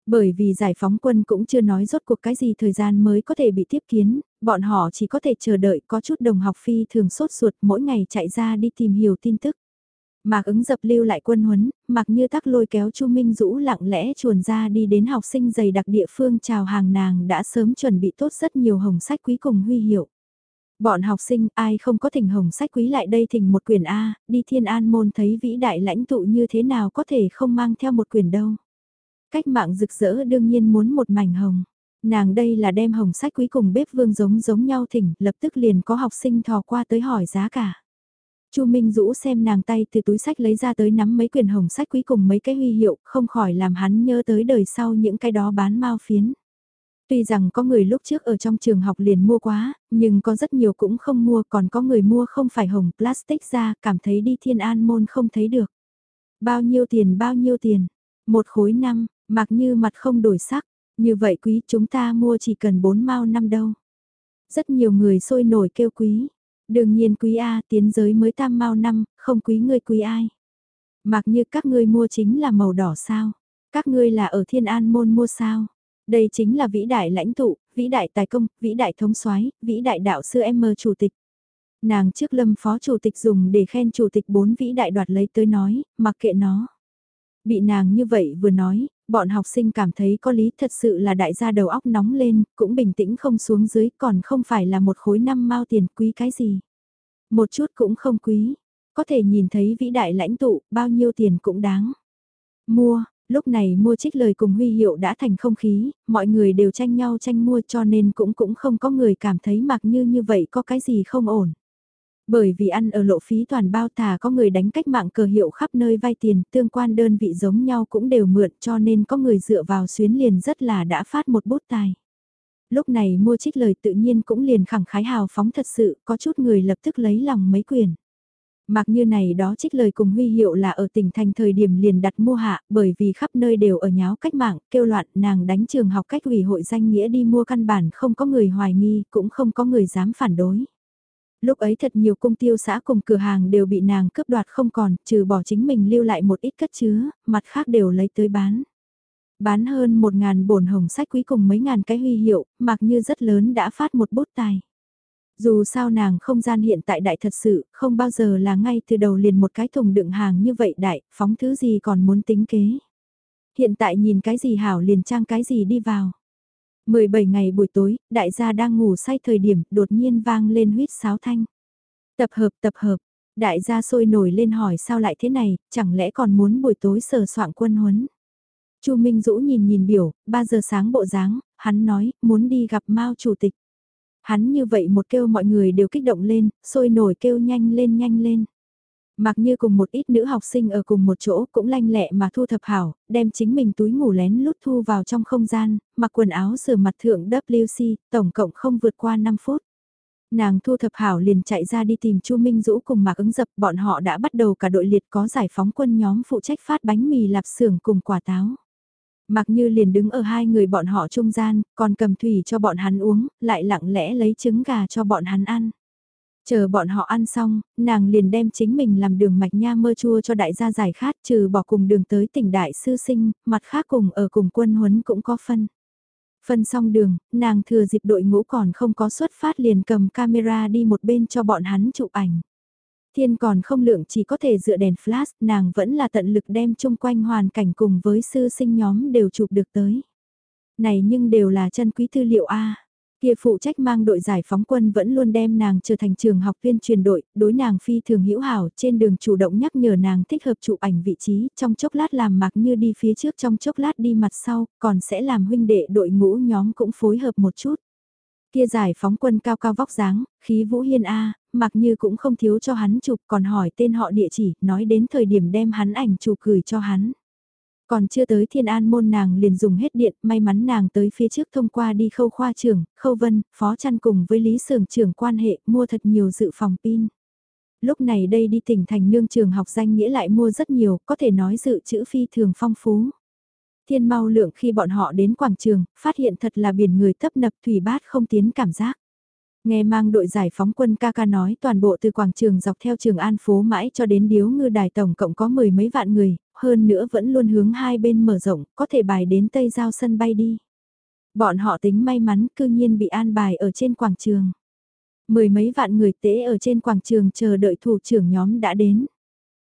Bởi vì giải phóng quân cũng chưa nói rốt cuộc cái gì thời gian mới có thể bị tiếp kiến, bọn họ chỉ có thể chờ đợi có chút đồng học phi thường sốt ruột mỗi ngày chạy ra đi tìm hiểu tin tức. Mạc ứng dập lưu lại quân huấn, mặc như tắc lôi kéo Chu Minh Dũ lặng lẽ chuồn ra đi đến học sinh dày đặc địa phương chào hàng nàng đã sớm chuẩn bị tốt rất nhiều hồng sách quý cùng huy hiệu. Bọn học sinh ai không có thỉnh hồng sách quý lại đây thỉnh một quyển A, đi thiên an môn thấy vĩ đại lãnh tụ như thế nào có thể không mang theo một quyển đâu. Cách mạng rực rỡ đương nhiên muốn một mảnh hồng. Nàng đây là đem hồng sách quý cùng bếp vương giống giống nhau thỉnh, lập tức liền có học sinh thò qua tới hỏi giá cả. Chu Minh Dũ xem nàng tay từ túi sách lấy ra tới nắm mấy quyển hồng sách quý cùng mấy cái huy hiệu, không khỏi làm hắn nhớ tới đời sau những cái đó bán mau phiến. Tuy rằng có người lúc trước ở trong trường học liền mua quá, nhưng có rất nhiều cũng không mua, còn có người mua không phải hồng plastic ra, cảm thấy đi thiên an môn không thấy được. Bao nhiêu tiền bao nhiêu tiền? Một khối năm, mặc như mặt không đổi sắc, như vậy quý chúng ta mua chỉ cần bốn mao năm đâu. Rất nhiều người sôi nổi kêu quý, Đương nhiên quý A tiến giới mới tam mau năm, không quý ngươi quý ai. Mặc như các ngươi mua chính là màu đỏ sao. Các ngươi là ở thiên an môn mua sao. Đây chính là vĩ đại lãnh tụ, vĩ đại tài công, vĩ đại thống soái vĩ đại đạo sư M chủ tịch. Nàng trước lâm phó chủ tịch dùng để khen chủ tịch bốn vĩ đại đoạt lấy tới nói, mặc kệ nó. Bị nàng như vậy vừa nói, bọn học sinh cảm thấy có lý thật sự là đại gia đầu óc nóng lên, cũng bình tĩnh không xuống dưới còn không phải là một khối năm mao tiền quý cái gì. Một chút cũng không quý, có thể nhìn thấy vĩ đại lãnh tụ, bao nhiêu tiền cũng đáng. Mua, lúc này mua trích lời cùng huy hiệu đã thành không khí, mọi người đều tranh nhau tranh mua cho nên cũng cũng không có người cảm thấy mặc như như vậy có cái gì không ổn. Bởi vì ăn ở lộ phí toàn bao thà có người đánh cách mạng cờ hiệu khắp nơi vay tiền, tương quan đơn vị giống nhau cũng đều mượn cho nên có người dựa vào xuyến liền rất là đã phát một bút tài. Lúc này mua trích lời tự nhiên cũng liền khẳng khái hào phóng thật sự, có chút người lập tức lấy lòng mấy quyền. Mặc như này đó trích lời cùng huy hiệu là ở tỉnh thành thời điểm liền đặt mua hạ, bởi vì khắp nơi đều ở nháo cách mạng, kêu loạn, nàng đánh trường học cách ủy hội danh nghĩa đi mua căn bản không có người hoài nghi, cũng không có người dám phản đối. Lúc ấy thật nhiều cung tiêu xã cùng cửa hàng đều bị nàng cướp đoạt không còn, trừ bỏ chính mình lưu lại một ít cất chứa, mặt khác đều lấy tới bán. Bán hơn một ngàn bổn hồng sách quý cùng mấy ngàn cái huy hiệu, mặc như rất lớn đã phát một bút tài. Dù sao nàng không gian hiện tại đại thật sự, không bao giờ là ngay từ đầu liền một cái thùng đựng hàng như vậy đại, phóng thứ gì còn muốn tính kế. Hiện tại nhìn cái gì hảo liền trang cái gì đi vào. 17 ngày buổi tối, đại gia đang ngủ say thời điểm đột nhiên vang lên huyết sáo thanh. Tập hợp tập hợp, đại gia sôi nổi lên hỏi sao lại thế này, chẳng lẽ còn muốn buổi tối sờ soạn quân huấn. Chu Minh Dũ nhìn nhìn biểu, 3 giờ sáng bộ dáng, hắn nói, muốn đi gặp Mao chủ tịch. Hắn như vậy một kêu mọi người đều kích động lên, sôi nổi kêu nhanh lên nhanh lên. Mặc như cùng một ít nữ học sinh ở cùng một chỗ cũng lanh lẹ mà thu thập hảo, đem chính mình túi ngủ lén lút thu vào trong không gian, mặc quần áo sửa mặt thượng WC, tổng cộng không vượt qua 5 phút. Nàng thu thập hảo liền chạy ra đi tìm Chu Minh Dũ cùng Mạc ứng dập bọn họ đã bắt đầu cả đội liệt có giải phóng quân nhóm phụ trách phát bánh mì lạp xưởng cùng quả táo. Mặc như liền đứng ở hai người bọn họ trung gian, còn cầm thủy cho bọn hắn uống, lại lặng lẽ lấy trứng gà cho bọn hắn ăn. Chờ bọn họ ăn xong, nàng liền đem chính mình làm đường mạch nha mơ chua cho đại gia giải khát trừ bỏ cùng đường tới tỉnh đại sư sinh, mặt khác cùng ở cùng quân huấn cũng có phân. Phân xong đường, nàng thừa dịp đội ngũ còn không có xuất phát liền cầm camera đi một bên cho bọn hắn chụp ảnh. Thiên còn không lượng chỉ có thể dựa đèn flash, nàng vẫn là tận lực đem chung quanh hoàn cảnh cùng với sư sinh nhóm đều chụp được tới. Này nhưng đều là chân quý tư liệu A. Kia phụ trách mang đội giải phóng quân vẫn luôn đem nàng trở thành trường học viên truyền đội, đối nàng phi thường hữu hảo, trên đường chủ động nhắc nhở nàng thích hợp chụp ảnh vị trí, trong chốc lát làm mặc như đi phía trước trong chốc lát đi mặt sau, còn sẽ làm huynh đệ đội ngũ nhóm cũng phối hợp một chút. Kia giải phóng quân cao cao vóc dáng, khí vũ hiên A, mặc như cũng không thiếu cho hắn chụp còn hỏi tên họ địa chỉ, nói đến thời điểm đem hắn ảnh chụp gửi cho hắn. Còn chưa tới thiên an môn nàng liền dùng hết điện, may mắn nàng tới phía trước thông qua đi khâu khoa trưởng, khâu vân, phó chăn cùng với lý sưởng trưởng quan hệ, mua thật nhiều dự phòng pin. Lúc này đây đi tỉnh thành nương trường học danh nghĩa lại mua rất nhiều, có thể nói dự trữ phi thường phong phú. Thiên mau lượng khi bọn họ đến quảng trường, phát hiện thật là biển người tấp nập thủy bát không tiến cảm giác. Nghe mang đội giải phóng quân ca ca nói toàn bộ từ quảng trường dọc theo trường An phố mãi cho đến điếu ngư đài tổng cộng có mười mấy vạn người, hơn nữa vẫn luôn hướng hai bên mở rộng, có thể bài đến Tây Giao sân bay đi. Bọn họ tính may mắn cư nhiên bị an bài ở trên quảng trường. Mười mấy vạn người tế ở trên quảng trường chờ đợi thủ trưởng nhóm đã đến.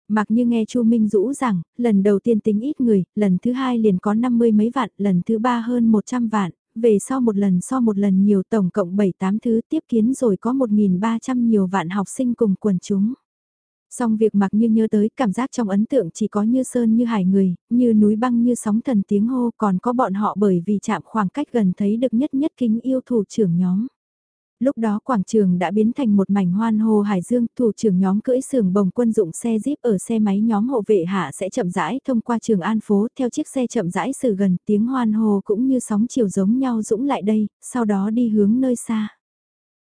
Mặc như nghe Chu Minh Dũ rằng, lần đầu tiên tính ít người, lần thứ hai liền có 50 mấy vạn, lần thứ ba hơn 100 vạn, về sau một lần so một lần nhiều tổng cộng 7-8 thứ tiếp kiến rồi có 1.300 nhiều vạn học sinh cùng quần chúng. Song việc mặc như nhớ tới cảm giác trong ấn tượng chỉ có như sơn như hải người, như núi băng như sóng thần tiếng hô còn có bọn họ bởi vì chạm khoảng cách gần thấy được nhất nhất kính yêu thủ trưởng nhóm. Lúc đó quảng trường đã biến thành một mảnh hoan hô hải dương, thủ trưởng nhóm cưỡi sườn bồng quân dụng xe jeep ở xe máy nhóm hộ vệ hạ sẽ chậm rãi thông qua trường an phố theo chiếc xe chậm rãi xử gần tiếng hoan hô cũng như sóng chiều giống nhau dũng lại đây, sau đó đi hướng nơi xa.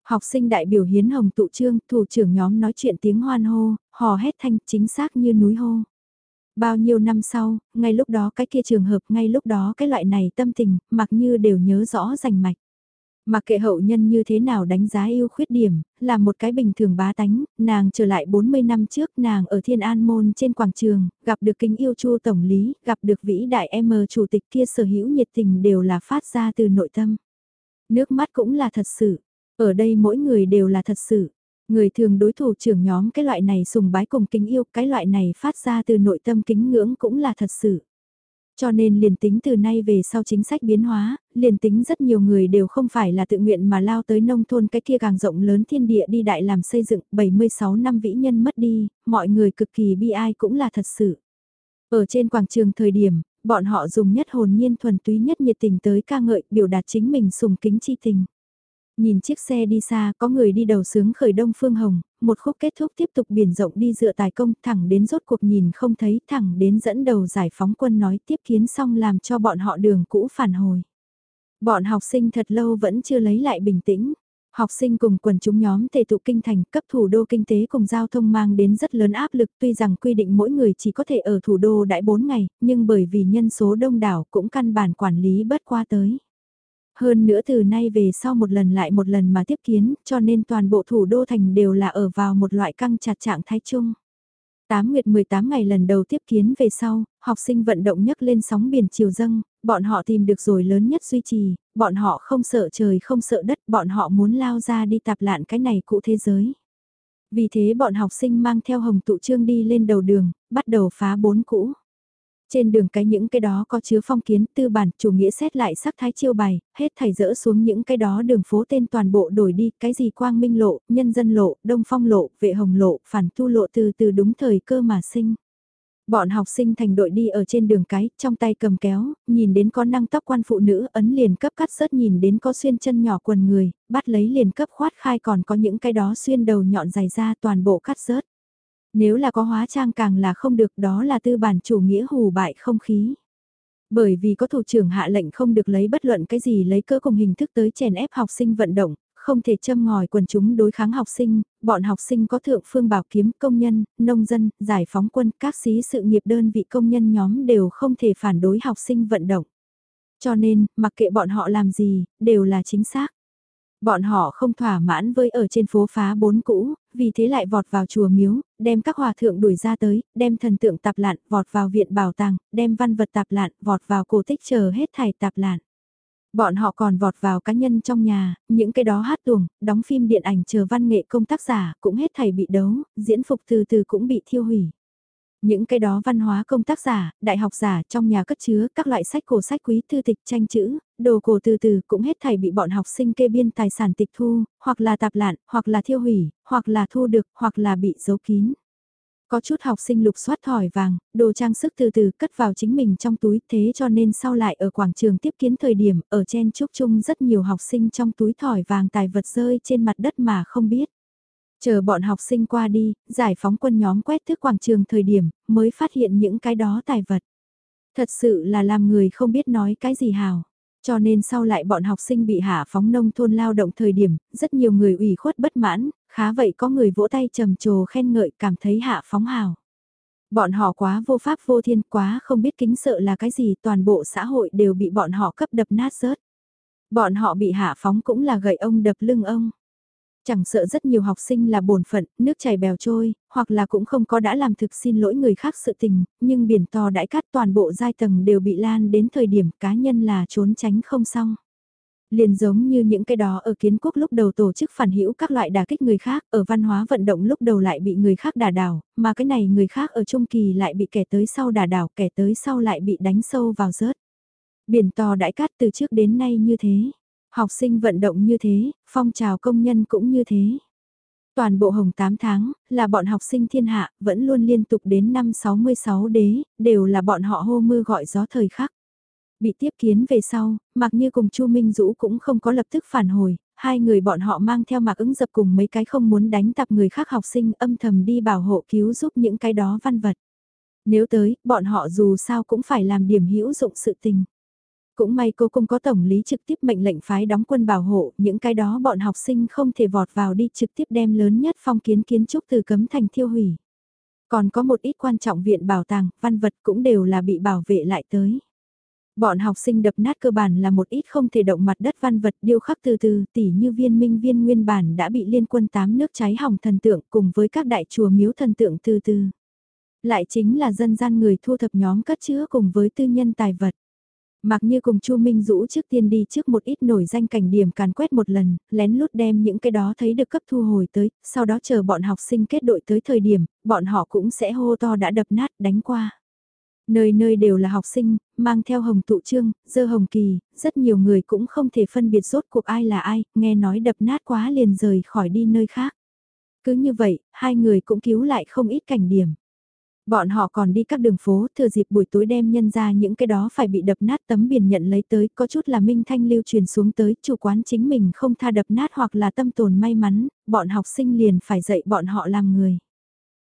Học sinh đại biểu hiến hồng tụ trương, thủ trưởng nhóm nói chuyện tiếng hoan hô, hò hét thanh chính xác như núi hô. Bao nhiêu năm sau, ngay lúc đó cái kia trường hợp, ngay lúc đó cái loại này tâm tình, mặc như đều nhớ rõ rành mạch. Mặc kệ hậu nhân như thế nào đánh giá yêu khuyết điểm, là một cái bình thường bá tánh, nàng trở lại 40 năm trước nàng ở Thiên An Môn trên quảng trường, gặp được kính yêu chu tổng lý, gặp được vĩ đại M chủ tịch kia sở hữu nhiệt tình đều là phát ra từ nội tâm. Nước mắt cũng là thật sự, ở đây mỗi người đều là thật sự. Người thường đối thủ trưởng nhóm cái loại này sùng bái cùng kính yêu, cái loại này phát ra từ nội tâm kính ngưỡng cũng là thật sự. Cho nên liền tính từ nay về sau chính sách biến hóa, liền tính rất nhiều người đều không phải là tự nguyện mà lao tới nông thôn cái kia càng rộng lớn thiên địa đi đại làm xây dựng 76 năm vĩ nhân mất đi, mọi người cực kỳ bi ai cũng là thật sự. Ở trên quảng trường thời điểm, bọn họ dùng nhất hồn nhiên thuần túy nhất nhiệt tình tới ca ngợi biểu đạt chính mình sùng kính chi tình. Nhìn chiếc xe đi xa, có người đi đầu sướng khởi đông phương hồng, một khúc kết thúc tiếp tục biển rộng đi dựa tài công thẳng đến rốt cuộc nhìn không thấy thẳng đến dẫn đầu giải phóng quân nói tiếp kiến xong làm cho bọn họ đường cũ phản hồi. Bọn học sinh thật lâu vẫn chưa lấy lại bình tĩnh. Học sinh cùng quần chúng nhóm tề tụ kinh thành cấp thủ đô kinh tế cùng giao thông mang đến rất lớn áp lực tuy rằng quy định mỗi người chỉ có thể ở thủ đô đãi 4 ngày, nhưng bởi vì nhân số đông đảo cũng căn bản quản lý bất qua tới. Hơn nữa từ nay về sau một lần lại một lần mà tiếp kiến, cho nên toàn bộ thủ đô thành đều là ở vào một loại căng chặt trạng thái chung. 8 nguyệt 18 ngày lần đầu tiếp kiến về sau, học sinh vận động nhấc lên sóng biển chiều dâng, bọn họ tìm được rồi lớn nhất duy trì, bọn họ không sợ trời không sợ đất, bọn họ muốn lao ra đi tạp lạn cái này cụ thế giới. Vì thế bọn học sinh mang theo hồng tụ trương đi lên đầu đường, bắt đầu phá bốn cũ. Trên đường cái những cái đó có chứa phong kiến tư bản chủ nghĩa xét lại sắc thái chiêu bài, hết thảy dỡ xuống những cái đó đường phố tên toàn bộ đổi đi, cái gì quang minh lộ, nhân dân lộ, đông phong lộ, vệ hồng lộ, phản tu lộ từ từ đúng thời cơ mà sinh. Bọn học sinh thành đội đi ở trên đường cái, trong tay cầm kéo, nhìn đến có năng tóc quan phụ nữ ấn liền cấp cắt rớt nhìn đến có xuyên chân nhỏ quần người, bắt lấy liền cấp khoát khai còn có những cái đó xuyên đầu nhọn dài ra toàn bộ cắt rớt. Nếu là có hóa trang càng là không được đó là tư bản chủ nghĩa hù bại không khí. Bởi vì có thủ trưởng hạ lệnh không được lấy bất luận cái gì lấy cơ cùng hình thức tới chèn ép học sinh vận động, không thể châm ngòi quần chúng đối kháng học sinh, bọn học sinh có thượng phương bảo kiếm công nhân, nông dân, giải phóng quân, các xí sự nghiệp đơn vị công nhân nhóm đều không thể phản đối học sinh vận động. Cho nên, mặc kệ bọn họ làm gì, đều là chính xác. Bọn họ không thỏa mãn với ở trên phố phá bốn cũ, vì thế lại vọt vào chùa miếu, đem các hòa thượng đuổi ra tới, đem thần tượng tạp lạn, vọt vào viện bảo tàng, đem văn vật tạp lạn, vọt vào cổ tích chờ hết thảy tạp lạn. Bọn họ còn vọt vào cá nhân trong nhà, những cái đó hát tuồng, đóng phim điện ảnh chờ văn nghệ công tác giả cũng hết thảy bị đấu, diễn phục từ từ cũng bị thiêu hủy. Những cái đó văn hóa công tác giả, đại học giả trong nhà cất chứa các loại sách cổ sách quý thư tịch tranh chữ, đồ cổ từ từ cũng hết thảy bị bọn học sinh kê biên tài sản tịch thu, hoặc là tạp lạn, hoặc là thiêu hủy, hoặc là thu được, hoặc là bị giấu kín. Có chút học sinh lục soát thỏi vàng, đồ trang sức từ từ cất vào chính mình trong túi thế cho nên sau lại ở quảng trường tiếp kiến thời điểm ở trên trúc chung rất nhiều học sinh trong túi thỏi vàng tài vật rơi trên mặt đất mà không biết. Chờ bọn học sinh qua đi, giải phóng quân nhóm quét thước quảng trường thời điểm, mới phát hiện những cái đó tài vật. Thật sự là làm người không biết nói cái gì hào. Cho nên sau lại bọn học sinh bị hạ phóng nông thôn lao động thời điểm, rất nhiều người ủy khuất bất mãn, khá vậy có người vỗ tay trầm trồ khen ngợi cảm thấy hạ phóng hào. Bọn họ quá vô pháp vô thiên quá không biết kính sợ là cái gì toàn bộ xã hội đều bị bọn họ cấp đập nát rớt. Bọn họ bị hạ phóng cũng là gậy ông đập lưng ông. Chẳng sợ rất nhiều học sinh là bổn phận, nước chảy bèo trôi, hoặc là cũng không có đã làm thực xin lỗi người khác sự tình, nhưng biển to đãi cát toàn bộ giai tầng đều bị lan đến thời điểm cá nhân là trốn tránh không xong. Liền giống như những cái đó ở kiến quốc lúc đầu tổ chức phản hữu các loại đả kích người khác, ở văn hóa vận động lúc đầu lại bị người khác đả đảo, mà cái này người khác ở trung kỳ lại bị kẻ tới sau đả đảo, kẻ tới sau lại bị đánh sâu vào rớt. Biển to đãi cát từ trước đến nay như thế. Học sinh vận động như thế, phong trào công nhân cũng như thế. Toàn bộ hồng 8 tháng, là bọn học sinh thiên hạ, vẫn luôn liên tục đến năm 66 đế, đều là bọn họ hô mưa gọi gió thời khắc. Bị tiếp kiến về sau, mặc như cùng Chu Minh Dũ cũng không có lập tức phản hồi, hai người bọn họ mang theo mặc ứng dập cùng mấy cái không muốn đánh tập người khác học sinh âm thầm đi bảo hộ cứu giúp những cái đó văn vật. Nếu tới, bọn họ dù sao cũng phải làm điểm hữu dụng sự tình. Cũng may cô cũng có tổng lý trực tiếp mệnh lệnh phái đóng quân bảo hộ, những cái đó bọn học sinh không thể vọt vào đi trực tiếp đem lớn nhất phong kiến kiến trúc từ cấm thành thiêu hủy. Còn có một ít quan trọng viện bảo tàng, văn vật cũng đều là bị bảo vệ lại tới. Bọn học sinh đập nát cơ bản là một ít không thể động mặt đất văn vật điêu khắc từ từ, tỉ như viên minh viên nguyên bản đã bị liên quân tám nước cháy hỏng thần tượng cùng với các đại chùa miếu thần tượng từ từ. Lại chính là dân gian người thu thập nhóm cất chứa cùng với tư nhân tài vật. Mặc như cùng Chu Minh Dũ trước tiên đi trước một ít nổi danh cảnh điểm càn quét một lần, lén lút đem những cái đó thấy được cấp thu hồi tới, sau đó chờ bọn học sinh kết đội tới thời điểm, bọn họ cũng sẽ hô to đã đập nát đánh qua. Nơi nơi đều là học sinh, mang theo hồng tụ trương, dơ hồng kỳ, rất nhiều người cũng không thể phân biệt rốt cuộc ai là ai, nghe nói đập nát quá liền rời khỏi đi nơi khác. Cứ như vậy, hai người cũng cứu lại không ít cảnh điểm. Bọn họ còn đi các đường phố, thừa dịp buổi tối đem nhân ra những cái đó phải bị đập nát tấm biển nhận lấy tới, có chút là minh thanh lưu truyền xuống tới, chủ quán chính mình không tha đập nát hoặc là tâm tồn may mắn, bọn học sinh liền phải dạy bọn họ làm người.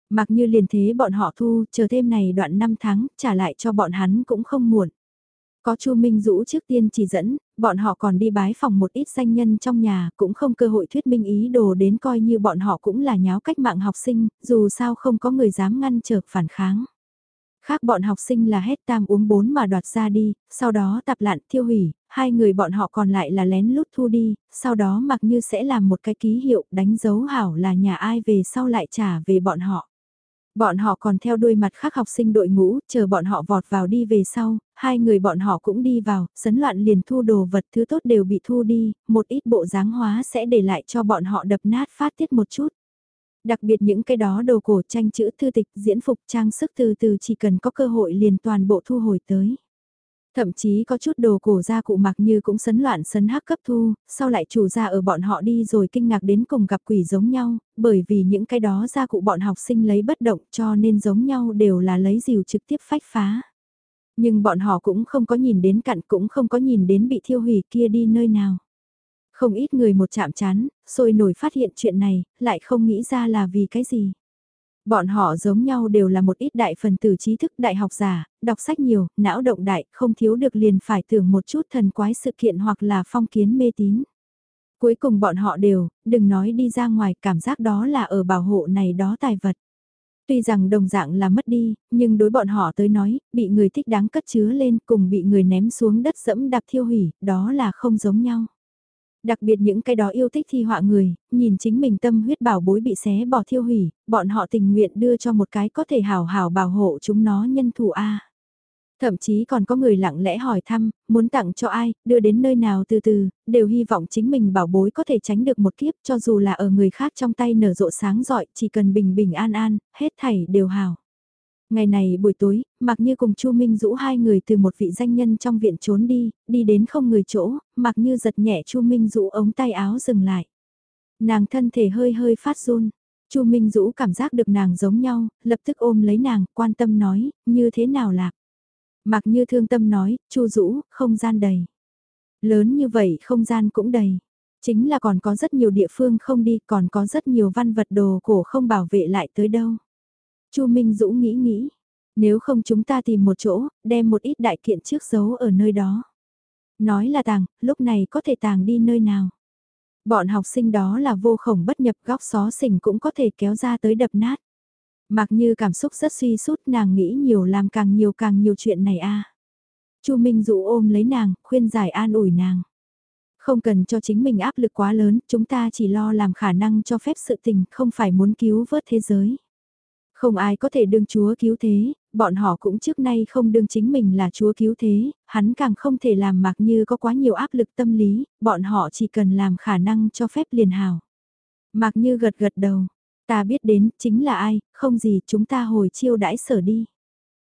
Mặc như liền thế bọn họ thu, chờ thêm này đoạn 5 tháng, trả lại cho bọn hắn cũng không muộn. Có Chu Minh Dũ trước tiên chỉ dẫn, bọn họ còn đi bái phòng một ít danh nhân trong nhà, cũng không cơ hội thuyết minh ý đồ đến coi như bọn họ cũng là nháo cách mạng học sinh, dù sao không có người dám ngăn trở phản kháng. Khác bọn học sinh là hết tam uống bốn mà đoạt ra đi, sau đó tạp lạn thiêu hủy, hai người bọn họ còn lại là lén lút thu đi, sau đó mặc như sẽ làm một cái ký hiệu đánh dấu hảo là nhà ai về sau lại trả về bọn họ. Bọn họ còn theo đuôi mặt khác học sinh đội ngũ, chờ bọn họ vọt vào đi về sau, hai người bọn họ cũng đi vào, sấn loạn liền thu đồ vật thứ tốt đều bị thu đi, một ít bộ dáng hóa sẽ để lại cho bọn họ đập nát phát tiết một chút. Đặc biệt những cái đó đồ cổ tranh chữ thư tịch diễn phục trang sức từ từ chỉ cần có cơ hội liền toàn bộ thu hồi tới. Thậm chí có chút đồ cổ gia cụ mặc như cũng sấn loạn sấn hắc cấp thu, sau lại chủ gia ở bọn họ đi rồi kinh ngạc đến cùng gặp quỷ giống nhau, bởi vì những cái đó gia cụ bọn học sinh lấy bất động cho nên giống nhau đều là lấy rìu trực tiếp phách phá. Nhưng bọn họ cũng không có nhìn đến cặn cũng không có nhìn đến bị thiêu hủy kia đi nơi nào. Không ít người một chạm chán, sôi nổi phát hiện chuyện này, lại không nghĩ ra là vì cái gì. Bọn họ giống nhau đều là một ít đại phần tử trí thức đại học giả, đọc sách nhiều, não động đại, không thiếu được liền phải tưởng một chút thần quái sự kiện hoặc là phong kiến mê tín. Cuối cùng bọn họ đều, đừng nói đi ra ngoài, cảm giác đó là ở bảo hộ này đó tài vật. Tuy rằng đồng dạng là mất đi, nhưng đối bọn họ tới nói, bị người thích đáng cất chứa lên cùng bị người ném xuống đất dẫm đạp thiêu hủy, đó là không giống nhau. Đặc biệt những cái đó yêu thích thi họa người, nhìn chính mình tâm huyết bảo bối bị xé bỏ thiêu hủy, bọn họ tình nguyện đưa cho một cái có thể hào hào bảo hộ chúng nó nhân thủ A. Thậm chí còn có người lặng lẽ hỏi thăm, muốn tặng cho ai, đưa đến nơi nào từ từ, đều hy vọng chính mình bảo bối có thể tránh được một kiếp cho dù là ở người khác trong tay nở rộ sáng giỏi, chỉ cần bình bình an an, hết thảy đều hào. Ngày này buổi tối, mặc như cùng Chu Minh Dũ hai người từ một vị danh nhân trong viện trốn đi, đi đến không người chỗ, mặc như giật nhẹ Chu Minh Dũ ống tay áo dừng lại. Nàng thân thể hơi hơi phát run, Chu Minh Dũ cảm giác được nàng giống nhau, lập tức ôm lấy nàng, quan tâm nói, như thế nào lạc. Mặc như thương tâm nói, Chu Dũ, không gian đầy. Lớn như vậy không gian cũng đầy. Chính là còn có rất nhiều địa phương không đi, còn có rất nhiều văn vật đồ cổ không bảo vệ lại tới đâu. Chu Minh Dũ nghĩ nghĩ, nếu không chúng ta tìm một chỗ, đem một ít đại kiện trước giấu ở nơi đó. Nói là tàng, lúc này có thể tàng đi nơi nào. Bọn học sinh đó là vô khổng bất nhập góc xó xỉnh cũng có thể kéo ra tới đập nát. Mặc như cảm xúc rất suy sút nàng nghĩ nhiều làm càng nhiều càng nhiều chuyện này a Chu Minh dụ ôm lấy nàng, khuyên giải an ủi nàng. Không cần cho chính mình áp lực quá lớn, chúng ta chỉ lo làm khả năng cho phép sự tình, không phải muốn cứu vớt thế giới. Không ai có thể đương chúa cứu thế, bọn họ cũng trước nay không đương chính mình là chúa cứu thế, hắn càng không thể làm mặc như có quá nhiều áp lực tâm lý, bọn họ chỉ cần làm khả năng cho phép liền hào. Mặc như gật gật đầu, ta biết đến chính là ai, không gì chúng ta hồi chiêu đãi sở đi.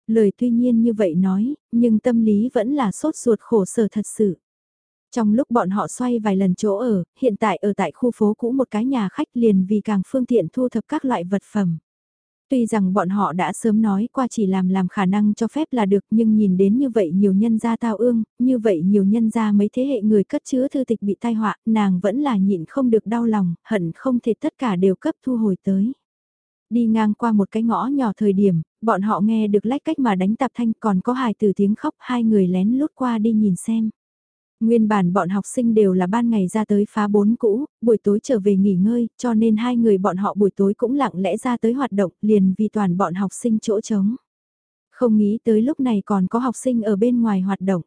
Lời tuy nhiên như vậy nói, nhưng tâm lý vẫn là sốt ruột khổ sở thật sự. Trong lúc bọn họ xoay vài lần chỗ ở, hiện tại ở tại khu phố cũ một cái nhà khách liền vì càng phương tiện thu thập các loại vật phẩm. Tuy rằng bọn họ đã sớm nói qua chỉ làm làm khả năng cho phép là được nhưng nhìn đến như vậy nhiều nhân gia tao ương, như vậy nhiều nhân gia mấy thế hệ người cất chứa thư tịch bị tai họa, nàng vẫn là nhịn không được đau lòng, hận không thể tất cả đều cấp thu hồi tới. Đi ngang qua một cái ngõ nhỏ thời điểm, bọn họ nghe được lách cách mà đánh tạp thanh còn có hài từ tiếng khóc hai người lén lút qua đi nhìn xem. Nguyên bản bọn học sinh đều là ban ngày ra tới phá bốn cũ, buổi tối trở về nghỉ ngơi, cho nên hai người bọn họ buổi tối cũng lặng lẽ ra tới hoạt động liền vì toàn bọn học sinh chỗ trống. Không nghĩ tới lúc này còn có học sinh ở bên ngoài hoạt động.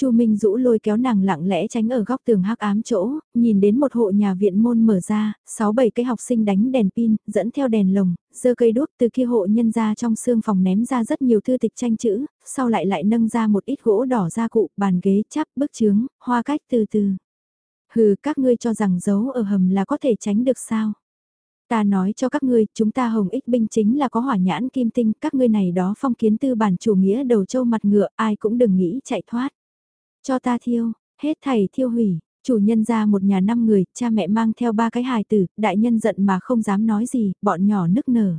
Chu Minh Dũ lôi kéo nàng lặng lẽ tránh ở góc tường hắc ám chỗ, nhìn đến một hộ nhà viện môn mở ra, sáu bảy cái học sinh đánh đèn pin, dẫn theo đèn lồng, giơ cây đuốc từ kia hộ nhân ra trong xương phòng ném ra rất nhiều thư tịch tranh chữ, sau lại lại nâng ra một ít gỗ đỏ ra cụ, bàn ghế chắp, bức chướng, hoa cách từ từ. Hừ, các ngươi cho rằng giấu ở hầm là có thể tránh được sao? Ta nói cho các ngươi, chúng ta hồng ích binh chính là có hỏa nhãn kim tinh, các ngươi này đó phong kiến tư bản chủ nghĩa đầu châu mặt ngựa, ai cũng đừng nghĩ chạy thoát. Cho ta thiêu, hết thầy thiêu hủy, chủ nhân ra một nhà năm người, cha mẹ mang theo ba cái hài tử, đại nhân giận mà không dám nói gì, bọn nhỏ nức nở.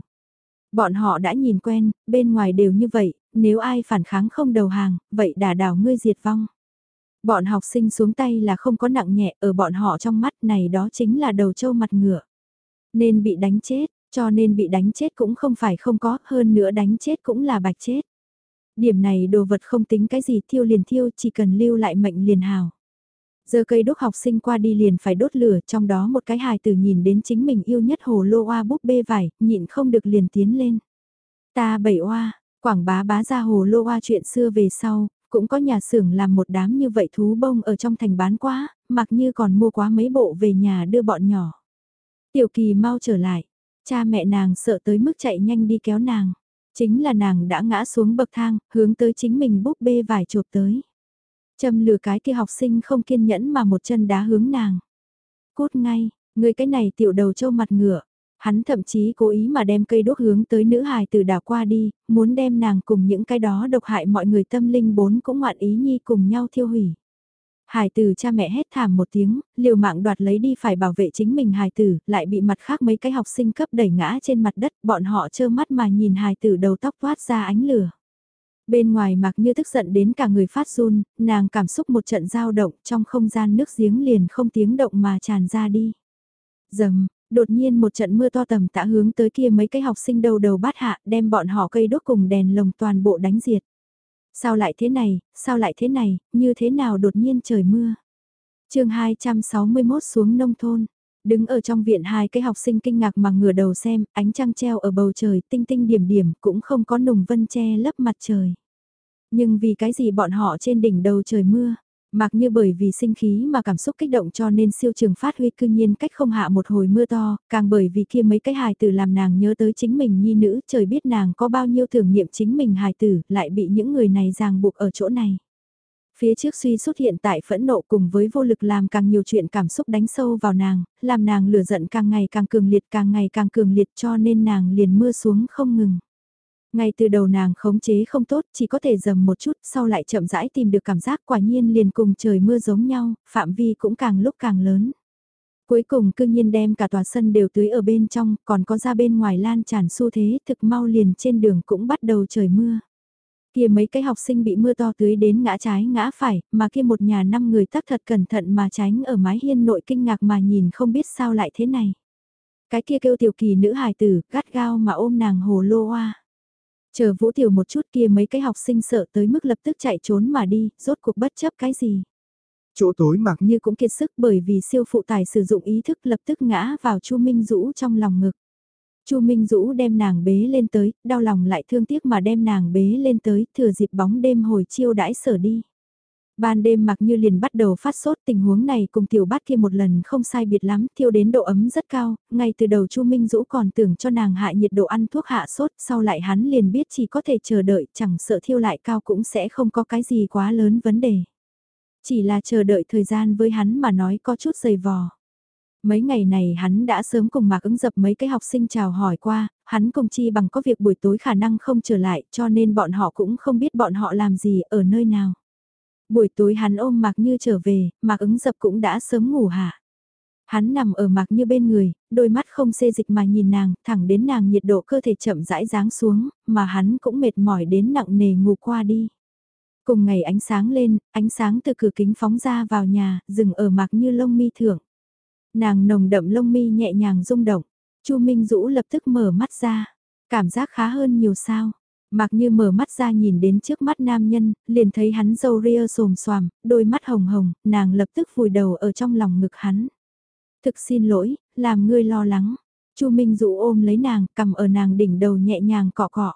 Bọn họ đã nhìn quen, bên ngoài đều như vậy, nếu ai phản kháng không đầu hàng, vậy đả đảo ngươi diệt vong. Bọn học sinh xuống tay là không có nặng nhẹ, ở bọn họ trong mắt này đó chính là đầu trâu mặt ngựa. Nên bị đánh chết, cho nên bị đánh chết cũng không phải không có, hơn nữa đánh chết cũng là bạch chết. Điểm này đồ vật không tính cái gì thiêu liền thiêu chỉ cần lưu lại mệnh liền hào. Giờ cây đốt học sinh qua đi liền phải đốt lửa trong đó một cái hài tử nhìn đến chính mình yêu nhất hồ lô oa búp bê vải, nhịn không được liền tiến lên. Ta bảy oa, quảng bá bá ra hồ lô oa chuyện xưa về sau, cũng có nhà xưởng làm một đám như vậy thú bông ở trong thành bán quá, mặc như còn mua quá mấy bộ về nhà đưa bọn nhỏ. Tiểu kỳ mau trở lại, cha mẹ nàng sợ tới mức chạy nhanh đi kéo nàng. Chính là nàng đã ngã xuống bậc thang, hướng tới chính mình búp bê vải chụp tới. Châm lừa cái kia học sinh không kiên nhẫn mà một chân đá hướng nàng. Cút ngay, người cái này tiểu đầu trâu mặt ngựa. Hắn thậm chí cố ý mà đem cây đốt hướng tới nữ hài từ đảo qua đi, muốn đem nàng cùng những cái đó độc hại mọi người tâm linh bốn cũng ngoạn ý nhi cùng nhau thiêu hủy. Hải tử cha mẹ hét thảm một tiếng, liều mạng đoạt lấy đi phải bảo vệ chính mình hài tử, lại bị mặt khác mấy cái học sinh cấp đẩy ngã trên mặt đất, bọn họ trơ mắt mà nhìn hài tử đầu tóc toát ra ánh lửa. Bên ngoài mặc như tức giận đến cả người phát run, nàng cảm xúc một trận dao động trong không gian nước giếng liền không tiếng động mà tràn ra đi. Dầm, đột nhiên một trận mưa to tầm tã hướng tới kia mấy cái học sinh đầu đầu bát hạ đem bọn họ cây đốt cùng đèn lồng toàn bộ đánh diệt. Sao lại thế này, sao lại thế này, như thế nào đột nhiên trời mưa. chương 261 xuống nông thôn, đứng ở trong viện hai cái học sinh kinh ngạc mà ngửa đầu xem, ánh trăng treo ở bầu trời tinh tinh điểm điểm cũng không có nùng vân che lấp mặt trời. Nhưng vì cái gì bọn họ trên đỉnh đầu trời mưa, Mặc như bởi vì sinh khí mà cảm xúc kích động cho nên siêu trường phát huy cư nhiên cách không hạ một hồi mưa to, càng bởi vì kia mấy cái hài tử làm nàng nhớ tới chính mình nhi nữ, trời biết nàng có bao nhiêu thử nghiệm chính mình hài tử, lại bị những người này ràng buộc ở chỗ này. Phía trước suy xuất hiện tại phẫn nộ cùng với vô lực làm càng nhiều chuyện cảm xúc đánh sâu vào nàng, làm nàng lửa giận càng ngày càng cường liệt càng ngày càng cường liệt cho nên nàng liền mưa xuống không ngừng. Ngay từ đầu nàng khống chế không tốt, chỉ có thể dầm một chút, sau lại chậm rãi tìm được cảm giác quả nhiên liền cùng trời mưa giống nhau, phạm vi cũng càng lúc càng lớn. Cuối cùng cương nhiên đem cả tòa sân đều tưới ở bên trong, còn có ra bên ngoài lan tràn xu thế thực mau liền trên đường cũng bắt đầu trời mưa. Kia mấy cái học sinh bị mưa to tưới đến ngã trái ngã phải, mà kia một nhà năm người tắc thật cẩn thận mà tránh ở mái hiên nội kinh ngạc mà nhìn không biết sao lại thế này. Cái kia kêu tiểu kỳ nữ hài tử, gắt gao mà ôm nàng hồ lô hoa. Chờ vũ tiểu một chút kia mấy cái học sinh sợ tới mức lập tức chạy trốn mà đi, rốt cuộc bất chấp cái gì. Chỗ tối mặc như cũng kiệt sức bởi vì siêu phụ tải sử dụng ý thức lập tức ngã vào Chu Minh Dũ trong lòng ngực. Chu Minh Dũ đem nàng bế lên tới, đau lòng lại thương tiếc mà đem nàng bế lên tới, thừa dịp bóng đêm hồi chiêu đãi sở đi. Ban đêm mặc như liền bắt đầu phát sốt tình huống này cùng tiểu bát kia một lần không sai biệt lắm, thiêu đến độ ấm rất cao, ngay từ đầu Chu Minh Dũ còn tưởng cho nàng hạ nhiệt độ ăn thuốc hạ sốt, sau lại hắn liền biết chỉ có thể chờ đợi, chẳng sợ thiêu lại cao cũng sẽ không có cái gì quá lớn vấn đề. Chỉ là chờ đợi thời gian với hắn mà nói có chút dày vò. Mấy ngày này hắn đã sớm cùng Mạc ứng dập mấy cái học sinh chào hỏi qua, hắn cùng chi bằng có việc buổi tối khả năng không trở lại cho nên bọn họ cũng không biết bọn họ làm gì ở nơi nào. Buổi tối hắn ôm Mạc Như trở về, Mạc ứng dập cũng đã sớm ngủ hạ. Hắn nằm ở Mạc Như bên người, đôi mắt không xê dịch mà nhìn nàng, thẳng đến nàng nhiệt độ cơ thể chậm rãi ráng xuống, mà hắn cũng mệt mỏi đến nặng nề ngủ qua đi. Cùng ngày ánh sáng lên, ánh sáng từ cửa kính phóng ra vào nhà, dừng ở Mạc Như lông mi thưởng. Nàng nồng đậm lông mi nhẹ nhàng rung động. Chu Minh Dũ lập tức mở mắt ra. Cảm giác khá hơn nhiều sao. Mặc như mở mắt ra nhìn đến trước mắt nam nhân, liền thấy hắn dâu ria xồm xoàm, đôi mắt hồng hồng, nàng lập tức vùi đầu ở trong lòng ngực hắn. Thực xin lỗi, làm ngươi lo lắng. Chu Minh dụ ôm lấy nàng, cầm ở nàng đỉnh đầu nhẹ nhàng cọ cọ.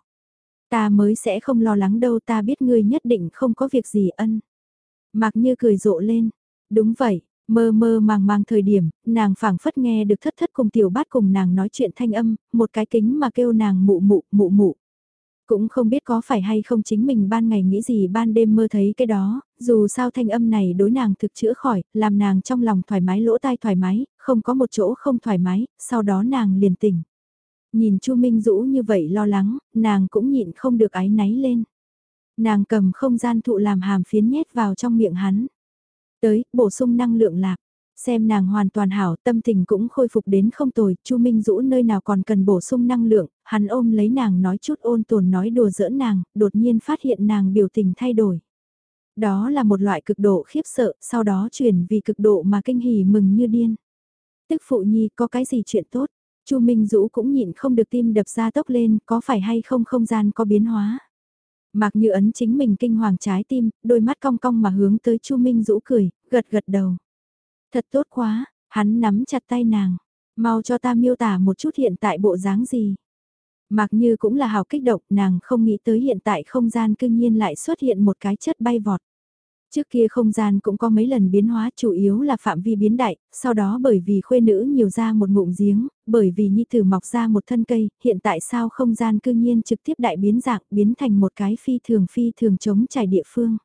Ta mới sẽ không lo lắng đâu ta biết ngươi nhất định không có việc gì ân. Mặc như cười rộ lên. Đúng vậy, Mơ mơ màng màng thời điểm, nàng phảng phất nghe được thất thất cùng tiểu bát cùng nàng nói chuyện thanh âm, một cái kính mà kêu nàng mụ mụ, mụ mụ. Cũng không biết có phải hay không chính mình ban ngày nghĩ gì ban đêm mơ thấy cái đó, dù sao thanh âm này đối nàng thực chữa khỏi, làm nàng trong lòng thoải mái lỗ tai thoải mái, không có một chỗ không thoải mái, sau đó nàng liền tỉnh. Nhìn Chu Minh Dũ như vậy lo lắng, nàng cũng nhịn không được ái náy lên. Nàng cầm không gian thụ làm hàm phiến nhét vào trong miệng hắn. Tới, bổ sung năng lượng lạc. Xem nàng hoàn toàn hảo, tâm tình cũng khôi phục đến không tồi, Chu Minh Dũ nơi nào còn cần bổ sung năng lượng, hắn ôm lấy nàng nói chút ôn tồn nói đùa giỡn nàng, đột nhiên phát hiện nàng biểu tình thay đổi. Đó là một loại cực độ khiếp sợ, sau đó chuyển vì cực độ mà kinh hỉ mừng như điên. Tức phụ nhi có cái gì chuyện tốt, Chu Minh Dũ cũng nhịn không được tim đập ra tốc lên, có phải hay không không gian có biến hóa. Mạc Như ấn chính mình kinh hoàng trái tim, đôi mắt cong cong mà hướng tới Chu Minh Dũ cười, gật gật đầu. Thật tốt quá, hắn nắm chặt tay nàng. Mau cho ta miêu tả một chút hiện tại bộ dáng gì. mặc Như cũng là hào kích động, nàng không nghĩ tới hiện tại không gian cương nhiên lại xuất hiện một cái chất bay vọt. Trước kia không gian cũng có mấy lần biến hóa chủ yếu là phạm vi biến đại, sau đó bởi vì khuê nữ nhiều ra một ngụm giếng, bởi vì nhi tử mọc ra một thân cây, hiện tại sao không gian cư nhiên trực tiếp đại biến dạng biến thành một cái phi thường phi thường chống trải địa phương.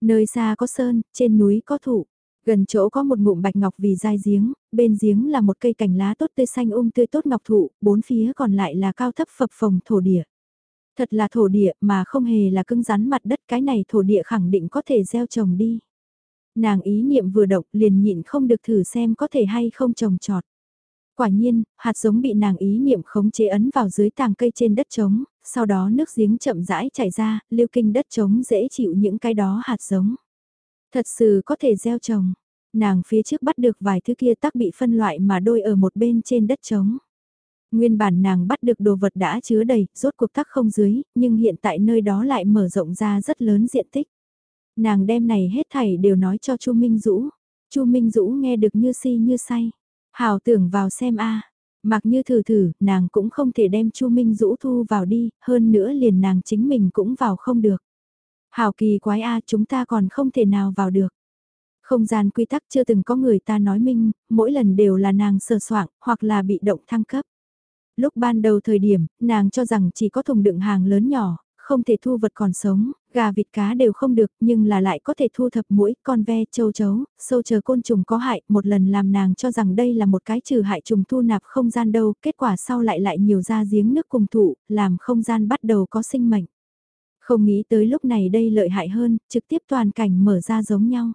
Nơi xa có sơn, trên núi có thụ, gần chỗ có một ngụm bạch ngọc vì dai giếng, bên giếng là một cây cành lá tốt tươi xanh um tươi tốt ngọc thụ, bốn phía còn lại là cao thấp phập phồng thổ địa. Thật là thổ địa mà không hề là cứng rắn mặt đất cái này thổ địa khẳng định có thể gieo trồng đi. Nàng ý niệm vừa động liền nhịn không được thử xem có thể hay không trồng trọt. Quả nhiên, hạt giống bị nàng ý niệm khống chế ấn vào dưới tàng cây trên đất trống, sau đó nước giếng chậm rãi chảy ra, lưu kinh đất trống dễ chịu những cái đó hạt giống. Thật sự có thể gieo trồng. Nàng phía trước bắt được vài thứ kia tắc bị phân loại mà đôi ở một bên trên đất trống. Nguyên bản nàng bắt được đồ vật đã chứa đầy, rốt cuộc tắc không dưới, nhưng hiện tại nơi đó lại mở rộng ra rất lớn diện tích. Nàng đem này hết thảy đều nói cho Chu Minh Dũ. Chu Minh Dũ nghe được như si như say. Hào tưởng vào xem a. Mặc như thử thử, nàng cũng không thể đem Chu Minh Dũ thu vào đi, hơn nữa liền nàng chính mình cũng vào không được. Hào kỳ quái a, chúng ta còn không thể nào vào được. Không gian quy tắc chưa từng có người ta nói minh, mỗi lần đều là nàng sờ soạng, hoặc là bị động thăng cấp. Lúc ban đầu thời điểm, nàng cho rằng chỉ có thùng đựng hàng lớn nhỏ, không thể thu vật còn sống, gà vịt cá đều không được nhưng là lại có thể thu thập mũi, con ve, châu chấu, sâu chờ côn trùng có hại, một lần làm nàng cho rằng đây là một cái trừ hại trùng thu nạp không gian đâu, kết quả sau lại lại nhiều ra giếng nước cùng thụ, làm không gian bắt đầu có sinh mệnh. Không nghĩ tới lúc này đây lợi hại hơn, trực tiếp toàn cảnh mở ra giống nhau.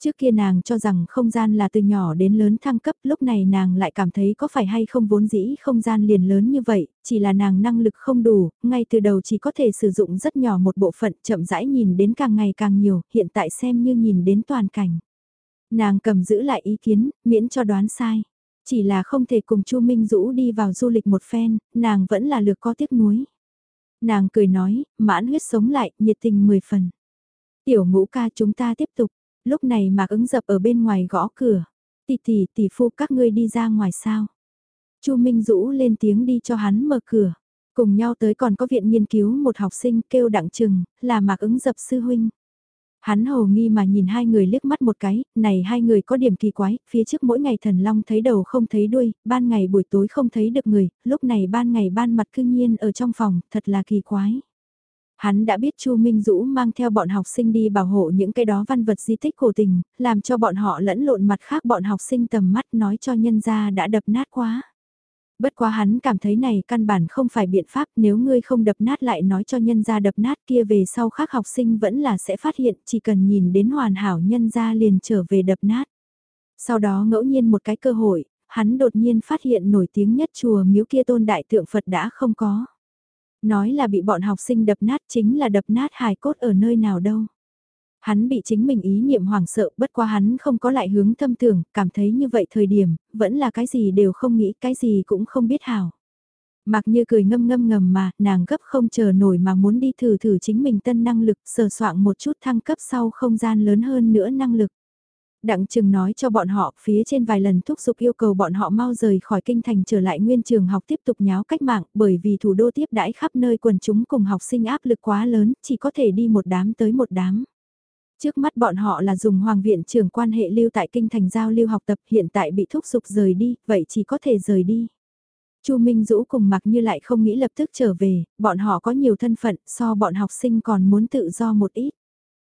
Trước kia nàng cho rằng không gian là từ nhỏ đến lớn thăng cấp, lúc này nàng lại cảm thấy có phải hay không vốn dĩ không gian liền lớn như vậy, chỉ là nàng năng lực không đủ, ngay từ đầu chỉ có thể sử dụng rất nhỏ một bộ phận chậm rãi nhìn đến càng ngày càng nhiều, hiện tại xem như nhìn đến toàn cảnh. Nàng cầm giữ lại ý kiến, miễn cho đoán sai. Chỉ là không thể cùng Chu Minh Dũ đi vào du lịch một phen, nàng vẫn là lược có tiếc nuối. Nàng cười nói, mãn huyết sống lại, nhiệt tình mười phần. Tiểu ngũ ca chúng ta tiếp tục, lúc này mạc ứng dập ở bên ngoài gõ cửa. Tỷ tỷ tỷ phu các ngươi đi ra ngoài sao. Chu Minh Dũ lên tiếng đi cho hắn mở cửa. Cùng nhau tới còn có viện nghiên cứu một học sinh kêu đặng trừng, là mạc ứng dập sư huynh. Hắn hầu nghi mà nhìn hai người liếc mắt một cái, này hai người có điểm kỳ quái, phía trước mỗi ngày thần long thấy đầu không thấy đuôi, ban ngày buổi tối không thấy được người, lúc này ban ngày ban mặt cư nhiên ở trong phòng, thật là kỳ quái. Hắn đã biết Chu Minh Dũ mang theo bọn học sinh đi bảo hộ những cái đó văn vật di tích cổ tình, làm cho bọn họ lẫn lộn mặt khác bọn học sinh tầm mắt nói cho nhân gia đã đập nát quá. Bất quá hắn cảm thấy này căn bản không phải biện pháp nếu ngươi không đập nát lại nói cho nhân gia đập nát kia về sau khác học sinh vẫn là sẽ phát hiện chỉ cần nhìn đến hoàn hảo nhân gia liền trở về đập nát. Sau đó ngẫu nhiên một cái cơ hội, hắn đột nhiên phát hiện nổi tiếng nhất chùa miếu kia tôn đại tượng Phật đã không có. Nói là bị bọn học sinh đập nát chính là đập nát hài cốt ở nơi nào đâu. Hắn bị chính mình ý niệm hoảng sợ bất quá hắn không có lại hướng thâm tưởng, cảm thấy như vậy thời điểm, vẫn là cái gì đều không nghĩ, cái gì cũng không biết hảo. Mặc như cười ngâm ngâm ngầm mà, nàng gấp không chờ nổi mà muốn đi thử thử chính mình tân năng lực, sờ soạn một chút thăng cấp sau không gian lớn hơn nữa năng lực. Đặng chừng nói cho bọn họ phía trên vài lần thúc giục yêu cầu bọn họ mau rời khỏi kinh thành trở lại nguyên trường học tiếp tục nháo cách mạng bởi vì thủ đô tiếp đãi khắp nơi quần chúng cùng học sinh áp lực quá lớn chỉ có thể đi một đám tới một đám. Trước mắt bọn họ là dùng hoàng viện trưởng quan hệ lưu tại kinh thành giao lưu học tập hiện tại bị thúc giục rời đi, vậy chỉ có thể rời đi. Chu Minh Dũ cùng mặc như lại không nghĩ lập tức trở về, bọn họ có nhiều thân phận so bọn học sinh còn muốn tự do một ít.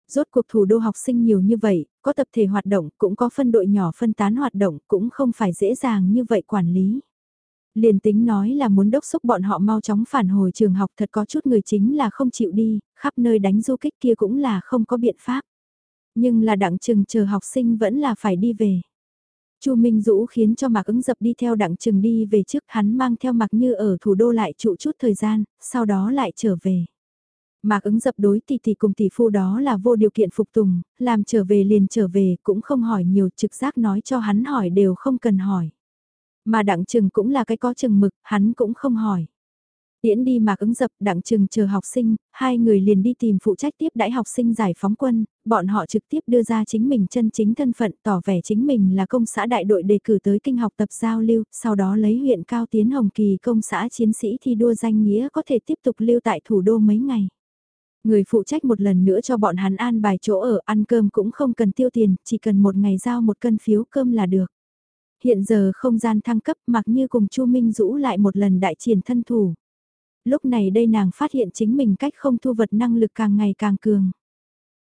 Rốt cuộc thủ đô học sinh nhiều như vậy, có tập thể hoạt động, cũng có phân đội nhỏ phân tán hoạt động, cũng không phải dễ dàng như vậy quản lý. Liền tính nói là muốn đốc xúc bọn họ mau chóng phản hồi trường học thật có chút người chính là không chịu đi, khắp nơi đánh du kích kia cũng là không có biện pháp. Nhưng là đặng trừng chờ học sinh vẫn là phải đi về. Chu Minh Dũ khiến cho Mạc ứng dập đi theo đặng trừng đi về trước hắn mang theo Mạc Như ở thủ đô lại trụ chút thời gian, sau đó lại trở về. Mạc ứng dập đối tỷ tỷ cùng tỷ phu đó là vô điều kiện phục tùng, làm trở về liền trở về cũng không hỏi nhiều trực giác nói cho hắn hỏi đều không cần hỏi. Mà đặng trừng cũng là cái có chừng mực, hắn cũng không hỏi. Tiễn đi mạc ứng dập đặng trừng chờ học sinh, hai người liền đi tìm phụ trách tiếp đãi học sinh giải phóng quân, bọn họ trực tiếp đưa ra chính mình chân chính thân phận tỏ vẻ chính mình là công xã đại đội đề cử tới kinh học tập giao lưu, sau đó lấy huyện cao tiến hồng kỳ công xã chiến sĩ thi đua danh nghĩa có thể tiếp tục lưu tại thủ đô mấy ngày. Người phụ trách một lần nữa cho bọn hắn an bài chỗ ở ăn cơm cũng không cần tiêu tiền, chỉ cần một ngày giao một cân phiếu cơm là được. Hiện giờ không gian thăng cấp mặc như cùng Chu Minh Dũ lại một lần đại triển thân thủ. Lúc này đây nàng phát hiện chính mình cách không thu vật năng lực càng ngày càng cường.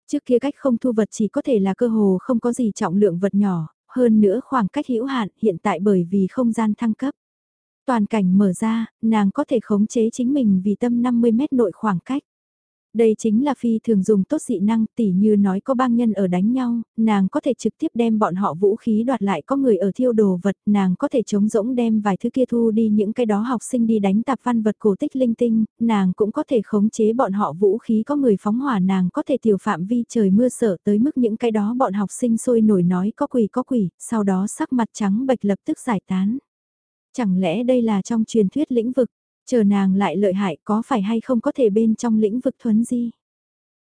Trước kia cách không thu vật chỉ có thể là cơ hồ không có gì trọng lượng vật nhỏ, hơn nữa khoảng cách hữu hạn hiện tại bởi vì không gian thăng cấp. Toàn cảnh mở ra, nàng có thể khống chế chính mình vì tâm 50 mét nội khoảng cách. Đây chính là phi thường dùng tốt dị năng tỉ như nói có bang nhân ở đánh nhau, nàng có thể trực tiếp đem bọn họ vũ khí đoạt lại có người ở thiêu đồ vật, nàng có thể chống rỗng đem vài thứ kia thu đi những cái đó học sinh đi đánh tạp văn vật cổ tích linh tinh, nàng cũng có thể khống chế bọn họ vũ khí có người phóng hỏa nàng có thể tiểu phạm vi trời mưa sợ tới mức những cái đó bọn học sinh sôi nổi nói có quỷ có quỷ, sau đó sắc mặt trắng bệch lập tức giải tán. Chẳng lẽ đây là trong truyền thuyết lĩnh vực? Chờ nàng lại lợi hại có phải hay không có thể bên trong lĩnh vực thuấn di?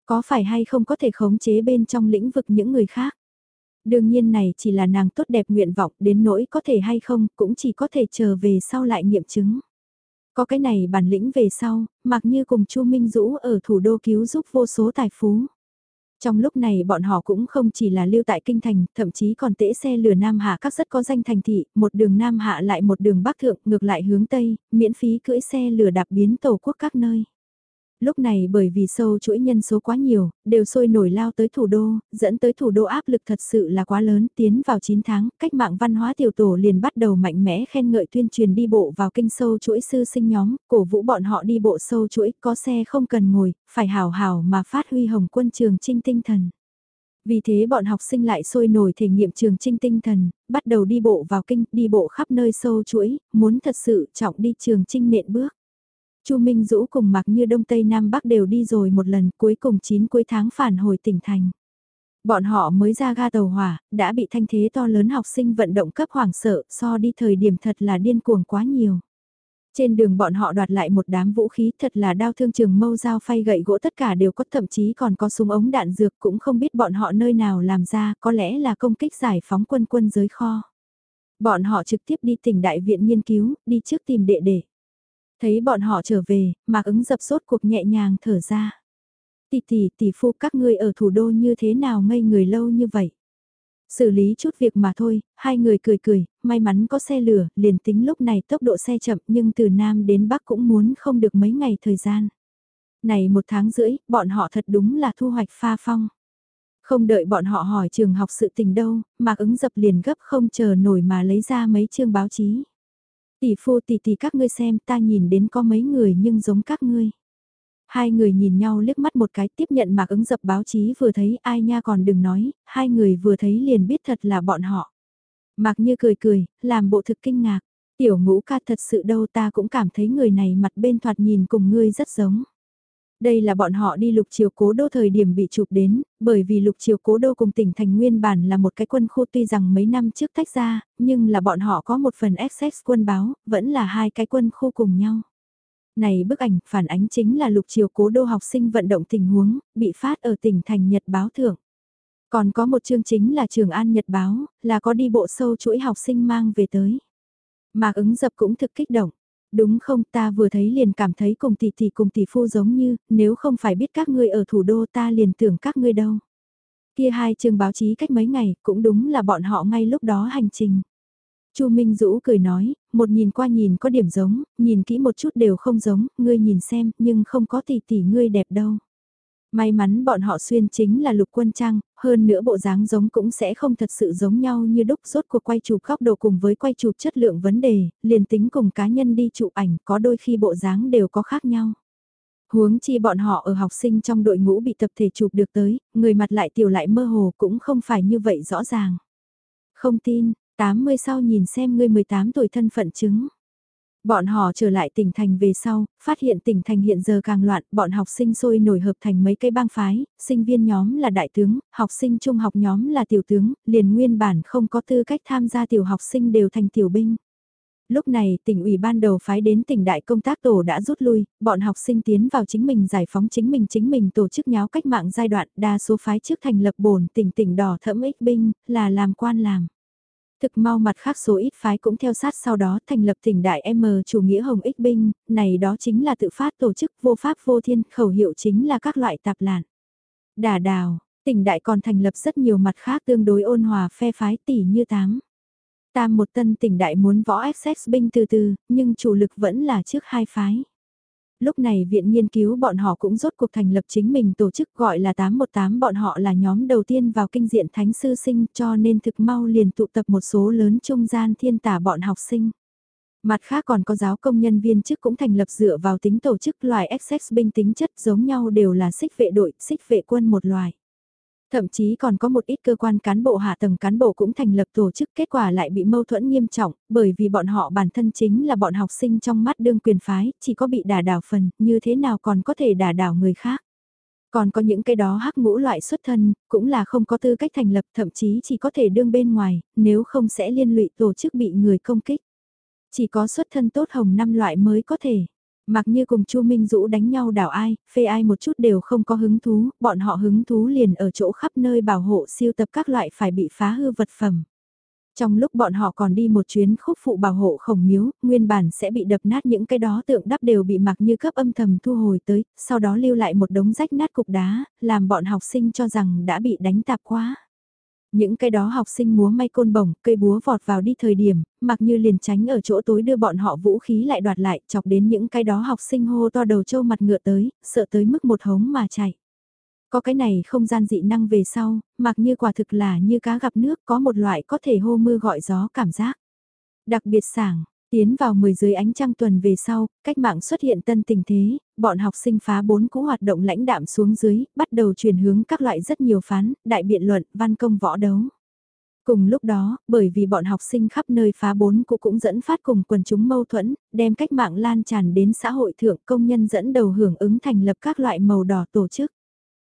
Có phải hay không có thể khống chế bên trong lĩnh vực những người khác? Đương nhiên này chỉ là nàng tốt đẹp nguyện vọng đến nỗi có thể hay không cũng chỉ có thể chờ về sau lại nghiệm chứng. Có cái này bản lĩnh về sau, mặc như cùng Chu Minh Dũ ở thủ đô cứu giúp vô số tài phú. Trong lúc này bọn họ cũng không chỉ là lưu tại kinh thành, thậm chí còn tễ xe lửa Nam Hạ các rất có danh thành thị, một đường Nam Hạ lại một đường Bắc Thượng ngược lại hướng Tây, miễn phí cưỡi xe lửa đạp biến tổ quốc các nơi. Lúc này bởi vì sâu chuỗi nhân số quá nhiều, đều sôi nổi lao tới thủ đô, dẫn tới thủ đô áp lực thật sự là quá lớn, tiến vào 9 tháng, cách mạng văn hóa tiểu tổ liền bắt đầu mạnh mẽ khen ngợi tuyên truyền đi bộ vào kinh sâu chuỗi sư sinh nhóm, cổ vũ bọn họ đi bộ sâu chuỗi, có xe không cần ngồi, phải hào hào mà phát huy hồng quân trường trinh tinh thần. Vì thế bọn học sinh lại sôi nổi thể nghiệm trường trinh tinh thần, bắt đầu đi bộ vào kinh, đi bộ khắp nơi sâu chuỗi, muốn thật sự trọng đi trường trinh nện bước. Chu Minh Dũ cùng mặc như Đông Tây Nam Bắc đều đi rồi một lần cuối cùng 9 cuối tháng phản hồi tỉnh thành. Bọn họ mới ra ga tàu hỏa, đã bị thanh thế to lớn học sinh vận động cấp hoảng sợ, so đi thời điểm thật là điên cuồng quá nhiều. Trên đường bọn họ đoạt lại một đám vũ khí thật là đao thương trường mâu dao phay gậy gỗ tất cả đều có thậm chí còn có súng ống đạn dược cũng không biết bọn họ nơi nào làm ra có lẽ là công kích giải phóng quân quân giới kho. Bọn họ trực tiếp đi tỉnh đại viện nghiên cứu, đi trước tìm đệ đệ. Thấy bọn họ trở về, mạc ứng dập sốt cuộc nhẹ nhàng thở ra. Tỷ tỷ tỷ phu các ngươi ở thủ đô như thế nào ngây người lâu như vậy? Xử lý chút việc mà thôi, hai người cười cười, may mắn có xe lửa, liền tính lúc này tốc độ xe chậm nhưng từ Nam đến Bắc cũng muốn không được mấy ngày thời gian. Này một tháng rưỡi, bọn họ thật đúng là thu hoạch pha phong. Không đợi bọn họ hỏi trường học sự tình đâu, Mạc ứng dập liền gấp không chờ nổi mà lấy ra mấy chương báo chí. Tỷ phu tỷ tỷ các ngươi xem ta nhìn đến có mấy người nhưng giống các ngươi. Hai người nhìn nhau liếc mắt một cái tiếp nhận mạc ứng dập báo chí vừa thấy ai nha còn đừng nói, hai người vừa thấy liền biết thật là bọn họ. Mạc như cười cười, làm bộ thực kinh ngạc. Tiểu ngũ ca thật sự đâu ta cũng cảm thấy người này mặt bên thoạt nhìn cùng ngươi rất giống. Đây là bọn họ đi lục triều cố đô thời điểm bị chụp đến, bởi vì lục triều cố đô cùng tỉnh thành nguyên bản là một cái quân khu tuy rằng mấy năm trước tách ra, nhưng là bọn họ có một phần excess quân báo, vẫn là hai cái quân khu cùng nhau. Này bức ảnh phản ánh chính là lục triều cố đô học sinh vận động tình huống, bị phát ở tỉnh thành Nhật báo thưởng. Còn có một chương chính là Trường An Nhật báo, là có đi bộ sâu chuỗi học sinh mang về tới. Mạc ứng dập cũng thực kích động. Đúng không ta vừa thấy liền cảm thấy cùng tỷ tỷ cùng tỷ phu giống như, nếu không phải biết các ngươi ở thủ đô ta liền tưởng các ngươi đâu. Kia hai trường báo chí cách mấy ngày cũng đúng là bọn họ ngay lúc đó hành trình. Chu Minh Dũ cười nói, một nhìn qua nhìn có điểm giống, nhìn kỹ một chút đều không giống, ngươi nhìn xem, nhưng không có tỷ tỷ ngươi đẹp đâu. May mắn bọn họ xuyên chính là lục quân trang, hơn nữa bộ dáng giống cũng sẽ không thật sự giống nhau như đúc rốt cuộc quay chụp góc độ cùng với quay chụp chất lượng vấn đề, liền tính cùng cá nhân đi chụp ảnh có đôi khi bộ dáng đều có khác nhau. Huống chi bọn họ ở học sinh trong đội ngũ bị tập thể chụp được tới, người mặt lại tiểu lại mơ hồ cũng không phải như vậy rõ ràng. Không tin, 80 sau nhìn xem ngươi 18 tuổi thân phận chứng. Bọn họ trở lại tỉnh thành về sau, phát hiện tỉnh thành hiện giờ càng loạn, bọn học sinh sôi nổi hợp thành mấy cây bang phái, sinh viên nhóm là đại tướng, học sinh trung học nhóm là tiểu tướng, liền nguyên bản không có tư cách tham gia tiểu học sinh đều thành tiểu binh. Lúc này tỉnh ủy ban đầu phái đến tỉnh đại công tác tổ đã rút lui, bọn học sinh tiến vào chính mình giải phóng chính mình chính mình tổ chức nháo cách mạng giai đoạn đa số phái trước thành lập bổn tỉnh tỉnh đỏ thẫm ích binh là làm quan làm. Thực mau mặt khác số ít phái cũng theo sát sau đó thành lập tỉnh đại M chủ nghĩa Hồng Ích Binh, này đó chính là tự phát tổ chức vô pháp vô thiên, khẩu hiệu chính là các loại tạp lạn. Đà đào, tỉnh đại còn thành lập rất nhiều mặt khác tương đối ôn hòa phe phái tỷ như tám. Tam một tân tỉnh đại muốn võ SS binh từ từ, nhưng chủ lực vẫn là trước hai phái. Lúc này viện nghiên cứu bọn họ cũng rốt cuộc thành lập chính mình tổ chức gọi là 818 bọn họ là nhóm đầu tiên vào kinh diện thánh sư sinh cho nên thực mau liền tụ tập một số lớn trung gian thiên tả bọn học sinh. Mặt khác còn có giáo công nhân viên chức cũng thành lập dựa vào tính tổ chức loài XX binh tính chất giống nhau đều là xích vệ đội, xích vệ quân một loài. Thậm chí còn có một ít cơ quan cán bộ hạ tầng cán bộ cũng thành lập tổ chức kết quả lại bị mâu thuẫn nghiêm trọng, bởi vì bọn họ bản thân chính là bọn học sinh trong mắt đương quyền phái, chỉ có bị đả đảo phần, như thế nào còn có thể đả đảo người khác. Còn có những cái đó hắc ngũ loại xuất thân, cũng là không có tư cách thành lập thậm chí chỉ có thể đương bên ngoài, nếu không sẽ liên lụy tổ chức bị người công kích. Chỉ có xuất thân tốt hồng năm loại mới có thể. Mặc như cùng Chu Minh Dũ đánh nhau đảo ai, phê ai một chút đều không có hứng thú, bọn họ hứng thú liền ở chỗ khắp nơi bảo hộ siêu tập các loại phải bị phá hư vật phẩm. Trong lúc bọn họ còn đi một chuyến khúc phụ bảo hộ khổng miếu, nguyên bản sẽ bị đập nát những cái đó tượng đắp đều bị mặc như cấp âm thầm thu hồi tới, sau đó lưu lại một đống rách nát cục đá, làm bọn học sinh cho rằng đã bị đánh tạp quá. Những cái đó học sinh múa may côn bổng, cây búa vọt vào đi thời điểm, mặc như liền tránh ở chỗ tối đưa bọn họ vũ khí lại đoạt lại, chọc đến những cái đó học sinh hô to đầu trâu mặt ngựa tới, sợ tới mức một hống mà chạy. Có cái này không gian dị năng về sau, mặc như quả thực là như cá gặp nước có một loại có thể hô mưa gọi gió cảm giác. Đặc biệt sảng, Tiến vào 10 dưới ánh trăng tuần về sau, cách mạng xuất hiện tân tình thế, bọn học sinh phá bốn cũ hoạt động lãnh đạm xuống dưới, bắt đầu chuyển hướng các loại rất nhiều phán, đại biện luận, văn công võ đấu. Cùng lúc đó, bởi vì bọn học sinh khắp nơi phá bốn cũ cũng dẫn phát cùng quần chúng mâu thuẫn, đem cách mạng lan tràn đến xã hội thượng công nhân dẫn đầu hưởng ứng thành lập các loại màu đỏ tổ chức.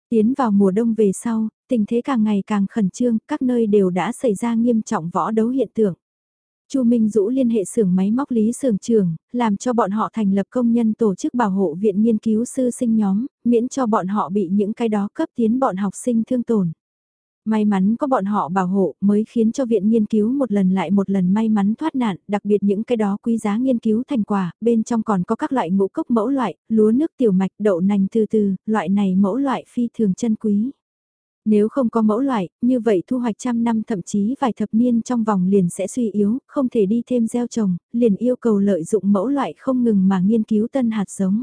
Tiến vào mùa đông về sau, tình thế càng ngày càng khẩn trương, các nơi đều đã xảy ra nghiêm trọng võ đấu hiện tượng. Chu Minh Dũ liên hệ xưởng máy móc lý xưởng trường, làm cho bọn họ thành lập công nhân tổ chức bảo hộ viện nghiên cứu sư sinh nhóm, miễn cho bọn họ bị những cái đó cấp tiến bọn học sinh thương tổn. May mắn có bọn họ bảo hộ mới khiến cho viện nghiên cứu một lần lại một lần may mắn thoát nạn, đặc biệt những cái đó quý giá nghiên cứu thành quả, bên trong còn có các loại ngũ cốc mẫu loại, lúa nước tiểu mạch, đậu nành từ từ, loại này mẫu loại phi thường chân quý. Nếu không có mẫu loại, như vậy thu hoạch trăm năm thậm chí vài thập niên trong vòng liền sẽ suy yếu, không thể đi thêm gieo trồng, liền yêu cầu lợi dụng mẫu loại không ngừng mà nghiên cứu tân hạt giống.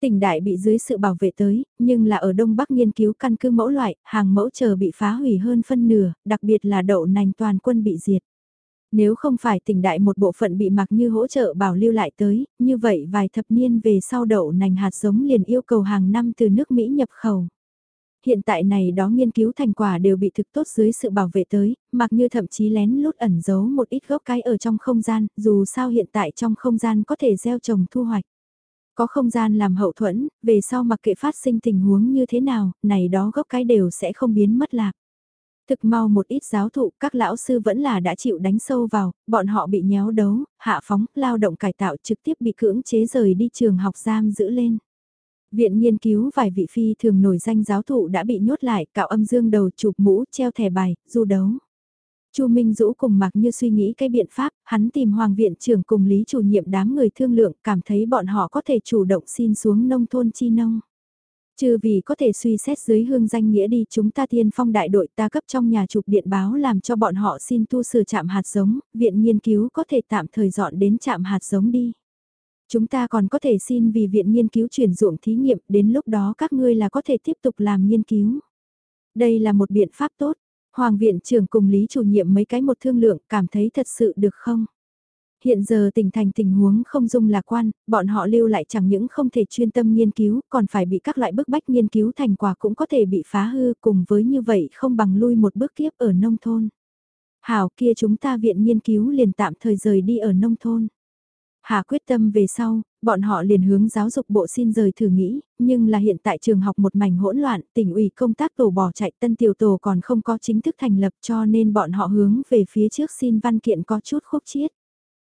Tỉnh đại bị dưới sự bảo vệ tới, nhưng là ở Đông Bắc nghiên cứu căn cứ mẫu loại, hàng mẫu chờ bị phá hủy hơn phân nửa, đặc biệt là đậu nành toàn quân bị diệt. Nếu không phải tỉnh đại một bộ phận bị mặc như hỗ trợ bảo lưu lại tới, như vậy vài thập niên về sau đậu nành hạt giống liền yêu cầu hàng năm từ nước Mỹ nhập khẩu. Hiện tại này đó nghiên cứu thành quả đều bị thực tốt dưới sự bảo vệ tới, mặc như thậm chí lén lút ẩn giấu một ít gốc cái ở trong không gian, dù sao hiện tại trong không gian có thể gieo trồng thu hoạch. Có không gian làm hậu thuẫn, về sau mặc kệ phát sinh tình huống như thế nào, này đó gốc cái đều sẽ không biến mất lạc. Thực mau một ít giáo thụ, các lão sư vẫn là đã chịu đánh sâu vào, bọn họ bị nhéo đấu, hạ phóng, lao động cải tạo trực tiếp bị cưỡng chế rời đi trường học giam giữ lên. Viện nghiên cứu vài vị phi thường nổi danh giáo thụ đã bị nhốt lại, cạo âm dương đầu chụp mũ, treo thẻ bài, du đấu. Chu Minh Dũ cùng mặc như suy nghĩ cái biện pháp, hắn tìm Hoàng viện trưởng cùng Lý chủ nhiệm đám người thương lượng cảm thấy bọn họ có thể chủ động xin xuống nông thôn chi nông. Trừ vì có thể suy xét dưới hương danh nghĩa đi chúng ta tiên phong đại đội ta cấp trong nhà chụp điện báo làm cho bọn họ xin tu sửa chạm hạt giống, viện nghiên cứu có thể tạm thời dọn đến chạm hạt giống đi. Chúng ta còn có thể xin vì viện nghiên cứu chuyển dụng thí nghiệm, đến lúc đó các ngươi là có thể tiếp tục làm nghiên cứu. Đây là một biện pháp tốt. Hoàng viện trưởng cùng Lý chủ nhiệm mấy cái một thương lượng cảm thấy thật sự được không? Hiện giờ tình thành tình huống không dung lạc quan, bọn họ lưu lại chẳng những không thể chuyên tâm nghiên cứu, còn phải bị các loại bức bách nghiên cứu thành quả cũng có thể bị phá hư cùng với như vậy không bằng lui một bước kiếp ở nông thôn. Hảo kia chúng ta viện nghiên cứu liền tạm thời rời đi ở nông thôn. Hà quyết tâm về sau, bọn họ liền hướng giáo dục bộ xin rời thử nghĩ, nhưng là hiện tại trường học một mảnh hỗn loạn, tỉnh ủy công tác tổ bỏ chạy tân tiểu tổ còn không có chính thức thành lập cho nên bọn họ hướng về phía trước xin văn kiện có chút khúc chiết.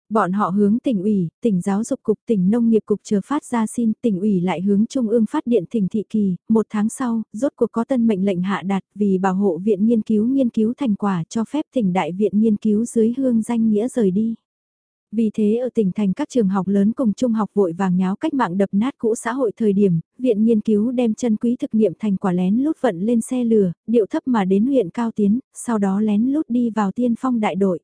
Bọn họ hướng tỉnh ủy, tỉnh giáo dục cục, tỉnh nông nghiệp cục chờ phát ra xin, tỉnh ủy lại hướng trung ương phát điện thỉnh thị kỳ, một tháng sau, rốt cuộc có tân mệnh lệnh hạ đạt vì bảo hộ viện nghiên cứu nghiên cứu thành quả cho phép tỉnh đại viện nghiên cứu dưới hương danh nghĩa rời đi. Vì thế ở tỉnh thành các trường học lớn cùng trung học vội vàng nháo cách mạng đập nát cũ xã hội thời điểm, viện nghiên cứu đem chân quý thực nghiệm thành quả lén lút vận lên xe lửa, điệu thấp mà đến huyện Cao Tiến, sau đó lén lút đi vào tiên phong đại đội.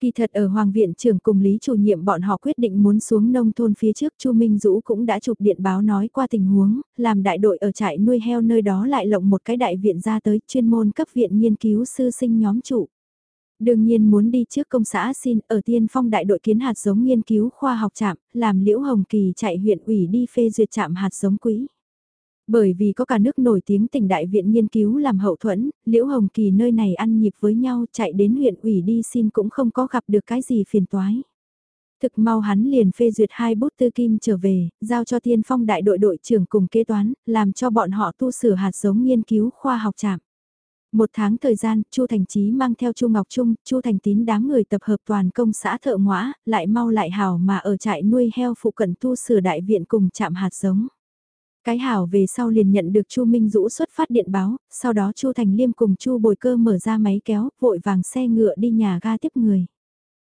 Kỳ thật ở Hoàng viện trưởng cùng Lý chủ nhiệm bọn họ quyết định muốn xuống nông thôn phía trước Chu Minh Dũ cũng đã chụp điện báo nói qua tình huống, làm đại đội ở trại nuôi heo nơi đó lại lộng một cái đại viện ra tới chuyên môn cấp viện nghiên cứu sư sinh nhóm trụ. Đương nhiên muốn đi trước công xã xin ở tiên phong đại đội kiến hạt giống nghiên cứu khoa học trạm, làm Liễu Hồng Kỳ chạy huyện ủy đi phê duyệt trạm hạt giống quỹ. Bởi vì có cả nước nổi tiếng tỉnh đại viện nghiên cứu làm hậu thuẫn, Liễu Hồng Kỳ nơi này ăn nhịp với nhau chạy đến huyện ủy đi xin cũng không có gặp được cái gì phiền toái. Thực mau hắn liền phê duyệt hai bút tư kim trở về, giao cho tiên phong đại đội đội trưởng cùng kế toán, làm cho bọn họ tu sửa hạt giống nghiên cứu khoa học trạm. Một tháng thời gian, Chu Thành Chí mang theo Chu Ngọc Trung, Chu Thành Tín đám người tập hợp toàn công xã thợ ngõa, lại mau lại hào mà ở trại nuôi heo phụ cận tu sửa đại viện cùng chạm hạt giống. Cái hảo về sau liền nhận được Chu Minh Dũ xuất phát điện báo, sau đó Chu Thành Liêm cùng Chu Bồi Cơ mở ra máy kéo, vội vàng xe ngựa đi nhà ga tiếp người.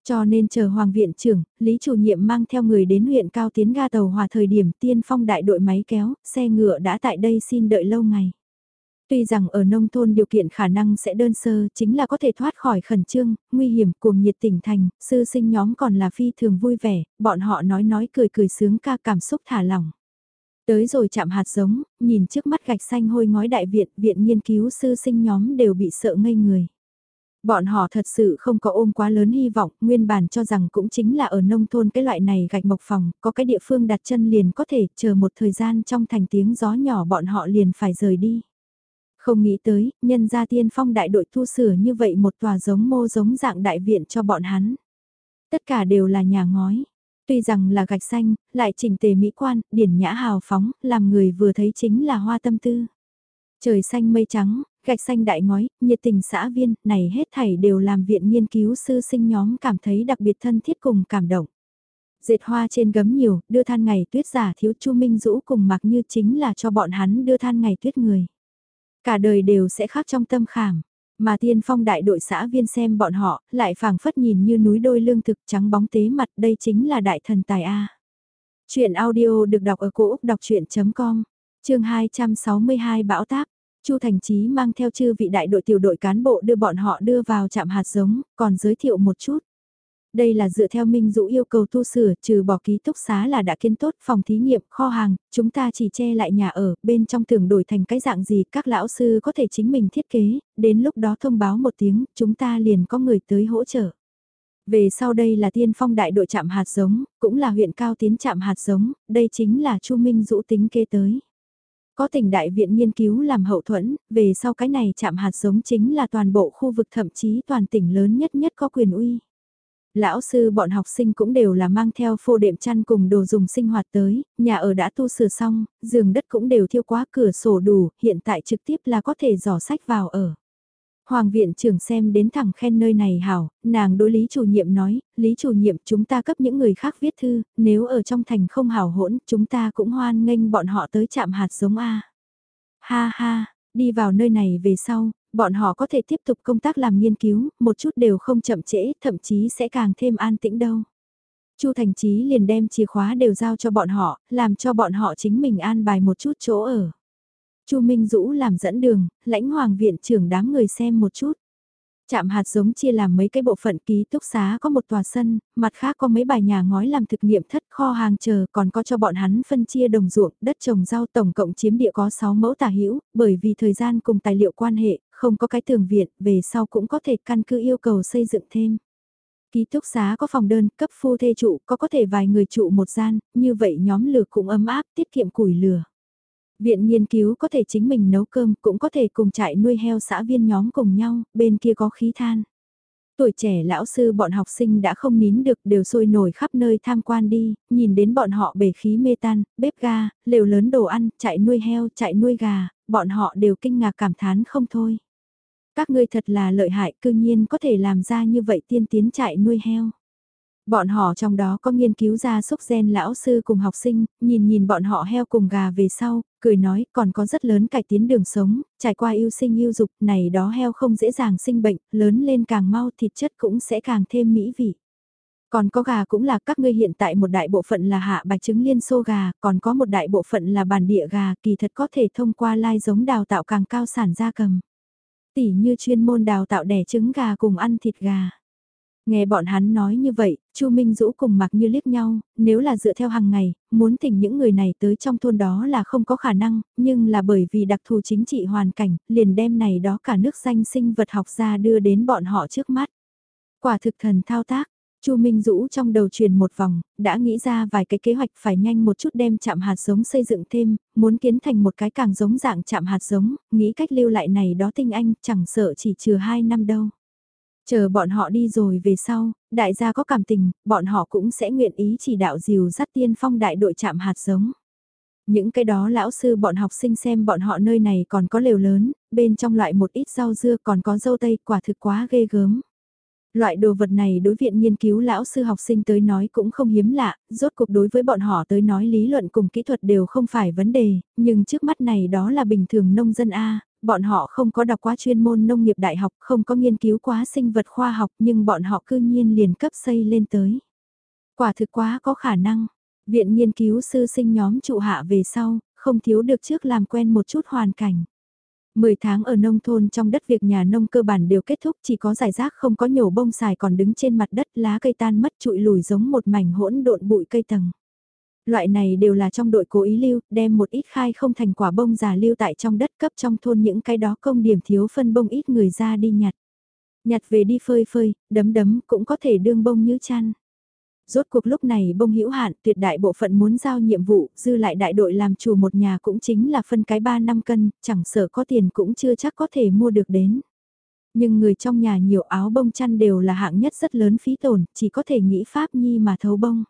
Cho nên chờ Hoàng viện trưởng, Lý chủ nhiệm mang theo người đến huyện Cao Tiến ga tàu hòa thời điểm tiên phong đại đội máy kéo, xe ngựa đã tại đây xin đợi lâu ngày. Tuy rằng ở nông thôn điều kiện khả năng sẽ đơn sơ chính là có thể thoát khỏi khẩn trương, nguy hiểm cuồng nhiệt tỉnh thành, sư sinh nhóm còn là phi thường vui vẻ, bọn họ nói nói cười cười sướng ca cảm xúc thả lỏng. Tới rồi chạm hạt giống, nhìn trước mắt gạch xanh hôi ngói đại viện, viện nghiên cứu sư sinh nhóm đều bị sợ ngây người. Bọn họ thật sự không có ôm quá lớn hy vọng, nguyên bản cho rằng cũng chính là ở nông thôn cái loại này gạch mộc phòng, có cái địa phương đặt chân liền có thể chờ một thời gian trong thành tiếng gió nhỏ bọn họ liền phải rời đi. Không nghĩ tới, nhân gia tiên phong đại đội thu sửa như vậy một tòa giống mô giống dạng đại viện cho bọn hắn. Tất cả đều là nhà ngói. Tuy rằng là gạch xanh, lại chỉnh tề mỹ quan, điển nhã hào phóng, làm người vừa thấy chính là hoa tâm tư. Trời xanh mây trắng, gạch xanh đại ngói, nhiệt tình xã viên, này hết thảy đều làm viện nghiên cứu sư sinh nhóm cảm thấy đặc biệt thân thiết cùng cảm động. Dệt hoa trên gấm nhiều, đưa than ngày tuyết giả thiếu Chu Minh Dũ cùng mặc như chính là cho bọn hắn đưa than ngày tuyết người. Cả đời đều sẽ khác trong tâm khảm. Mà tiên phong đại đội xã viên xem bọn họ, lại phảng phất nhìn như núi đôi lương thực trắng bóng tế mặt đây chính là đại thần tài A. Chuyện audio được đọc ở cổ Úc đọc chuyện.com, chương 262 bão táp. Chu Thành Chí mang theo chư vị đại đội tiểu đội cán bộ đưa bọn họ đưa vào trạm hạt giống, còn giới thiệu một chút. Đây là dựa theo Minh Dũ yêu cầu tu sửa, trừ bỏ ký túc xá là đã kiến tốt phòng thí nghiệm, kho hàng, chúng ta chỉ che lại nhà ở, bên trong tưởng đổi thành cái dạng gì các lão sư có thể chính mình thiết kế, đến lúc đó thông báo một tiếng, chúng ta liền có người tới hỗ trợ. Về sau đây là tiên phong đại đội trạm hạt giống, cũng là huyện cao tiến trạm hạt giống, đây chính là Chu Minh Dũ tính kế tới. Có tỉnh đại viện nghiên cứu làm hậu thuẫn, về sau cái này chạm hạt giống chính là toàn bộ khu vực thậm chí toàn tỉnh lớn nhất nhất có quyền uy. Lão sư bọn học sinh cũng đều là mang theo phô đệm chăn cùng đồ dùng sinh hoạt tới, nhà ở đã tu sửa xong, giường đất cũng đều thiêu quá cửa sổ đủ, hiện tại trực tiếp là có thể dò sách vào ở. Hoàng viện trưởng xem đến thẳng khen nơi này hảo, nàng đối lý chủ nhiệm nói, lý chủ nhiệm chúng ta cấp những người khác viết thư, nếu ở trong thành không hảo hỗn, chúng ta cũng hoan nghênh bọn họ tới chạm hạt giống A. Ha ha, đi vào nơi này về sau, bọn họ có thể tiếp tục công tác làm nghiên cứu, một chút đều không chậm trễ, thậm chí sẽ càng thêm an tĩnh đâu. Chu Thành Chí liền đem chìa khóa đều giao cho bọn họ, làm cho bọn họ chính mình an bài một chút chỗ ở. Chu Minh Dũ làm dẫn đường, lãnh hoàng viện trưởng đám người xem một chút. Trạm hạt giống chia làm mấy cái bộ phận ký túc xá có một tòa sân, mặt khác có mấy bài nhà ngói làm thực nghiệm thất kho hàng chờ còn có cho bọn hắn phân chia đồng ruộng, đất trồng rau tổng cộng chiếm địa có 6 mẫu tả hữu bởi vì thời gian cùng tài liệu quan hệ, không có cái tường viện, về sau cũng có thể căn cứ yêu cầu xây dựng thêm. Ký túc xá có phòng đơn, cấp phu thê trụ, có có thể vài người trụ một gian, như vậy nhóm lửa cũng ấm áp, tiết kiệm củi lửa. Viện nghiên cứu có thể chính mình nấu cơm, cũng có thể cùng trại nuôi heo xã viên nhóm cùng nhau, bên kia có khí than. Tuổi trẻ lão sư bọn học sinh đã không nín được đều sôi nổi khắp nơi tham quan đi, nhìn đến bọn họ bể khí mê tan, bếp ga, lều lớn đồ ăn, trại nuôi heo, trại nuôi gà, bọn họ đều kinh ngạc cảm thán không thôi. Các ngươi thật là lợi hại cư nhiên có thể làm ra như vậy tiên tiến trại nuôi heo. Bọn họ trong đó có nghiên cứu ra xúc gen lão sư cùng học sinh, nhìn nhìn bọn họ heo cùng gà về sau, cười nói còn có rất lớn cải tiến đường sống, trải qua yêu sinh yêu dục này đó heo không dễ dàng sinh bệnh, lớn lên càng mau thịt chất cũng sẽ càng thêm mỹ vị. Còn có gà cũng là các ngươi hiện tại một đại bộ phận là hạ bạch trứng liên xô gà, còn có một đại bộ phận là bản địa gà kỳ thật có thể thông qua lai giống đào tạo càng cao sản gia cầm. Tỉ như chuyên môn đào tạo đẻ trứng gà cùng ăn thịt gà. Nghe bọn hắn nói như vậy, Chu Minh Dũ cùng mặc như liếc nhau, nếu là dựa theo hàng ngày, muốn thỉnh những người này tới trong thôn đó là không có khả năng, nhưng là bởi vì đặc thù chính trị hoàn cảnh, liền đem này đó cả nước danh sinh vật học ra đưa đến bọn họ trước mắt. Quả thực thần thao tác, Chu Minh Dũ trong đầu truyền một vòng, đã nghĩ ra vài cái kế hoạch phải nhanh một chút đem chạm hạt giống xây dựng thêm, muốn kiến thành một cái càng giống dạng chạm hạt giống, nghĩ cách lưu lại này đó tinh anh, chẳng sợ chỉ trừ 2 năm đâu. Chờ bọn họ đi rồi về sau, đại gia có cảm tình, bọn họ cũng sẽ nguyện ý chỉ đạo dìu dắt tiên phong đại đội chạm hạt giống. Những cái đó lão sư bọn học sinh xem bọn họ nơi này còn có lều lớn, bên trong loại một ít rau dưa còn có dâu tây quả thực quá ghê gớm. Loại đồ vật này đối viện nghiên cứu lão sư học sinh tới nói cũng không hiếm lạ, rốt cuộc đối với bọn họ tới nói lý luận cùng kỹ thuật đều không phải vấn đề, nhưng trước mắt này đó là bình thường nông dân A, bọn họ không có đọc quá chuyên môn nông nghiệp đại học, không có nghiên cứu quá sinh vật khoa học nhưng bọn họ cư nhiên liền cấp xây lên tới. Quả thực quá có khả năng, viện nghiên cứu sư sinh nhóm trụ hạ về sau, không thiếu được trước làm quen một chút hoàn cảnh. 10 tháng ở nông thôn trong đất việc nhà nông cơ bản đều kết thúc chỉ có giải rác không có nhổ bông xài còn đứng trên mặt đất lá cây tan mất trụi lùi giống một mảnh hỗn độn bụi cây tầng. Loại này đều là trong đội cố ý lưu, đem một ít khai không thành quả bông già lưu tại trong đất cấp trong thôn những cái đó công điểm thiếu phân bông ít người ra đi nhặt. Nhặt về đi phơi phơi, đấm đấm cũng có thể đương bông như chăn. Rốt cuộc lúc này bông hữu hạn tuyệt đại bộ phận muốn giao nhiệm vụ, dư lại đại đội làm chủ một nhà cũng chính là phân cái 3 năm cân, chẳng sợ có tiền cũng chưa chắc có thể mua được đến. Nhưng người trong nhà nhiều áo bông chăn đều là hạng nhất rất lớn phí tổn, chỉ có thể nghĩ pháp nhi mà thấu bông.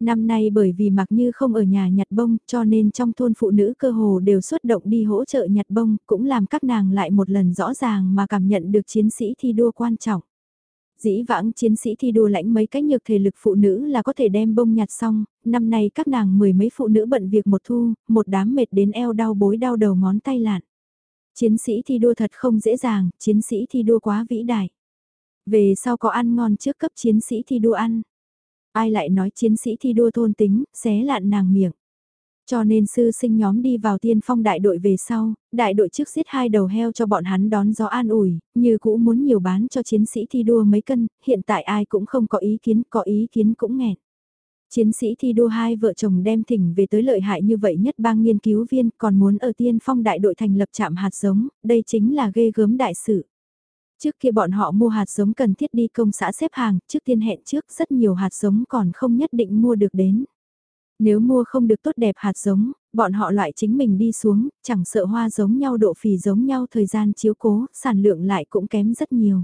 Năm nay bởi vì mặc như không ở nhà nhặt bông cho nên trong thôn phụ nữ cơ hồ đều xuất động đi hỗ trợ nhặt bông cũng làm các nàng lại một lần rõ ràng mà cảm nhận được chiến sĩ thi đua quan trọng. Dĩ vãng chiến sĩ thi đua lãnh mấy cái nhược thể lực phụ nữ là có thể đem bông nhặt xong, năm nay các nàng mười mấy phụ nữ bận việc một thu, một đám mệt đến eo đau bối đau đầu ngón tay lạn. Chiến sĩ thi đua thật không dễ dàng, chiến sĩ thi đua quá vĩ đại. Về sau có ăn ngon trước cấp chiến sĩ thi đua ăn. Ai lại nói chiến sĩ thi đua thôn tính, xé lạn nàng miệng. Cho nên sư sinh nhóm đi vào tiên phong đại đội về sau, đại đội trước giết hai đầu heo cho bọn hắn đón gió an ủi, như cũ muốn nhiều bán cho chiến sĩ thi đua mấy cân, hiện tại ai cũng không có ý kiến, có ý kiến cũng nghẹn. Chiến sĩ thi đua hai vợ chồng đem thỉnh về tới lợi hại như vậy nhất bang nghiên cứu viên còn muốn ở tiên phong đại đội thành lập trạm hạt giống, đây chính là ghê gớm đại sự. Trước kia bọn họ mua hạt giống cần thiết đi công xã xếp hàng, trước tiên hẹn trước rất nhiều hạt giống còn không nhất định mua được đến. Nếu mua không được tốt đẹp hạt giống, bọn họ loại chính mình đi xuống, chẳng sợ hoa giống nhau độ phì giống nhau thời gian chiếu cố, sản lượng lại cũng kém rất nhiều.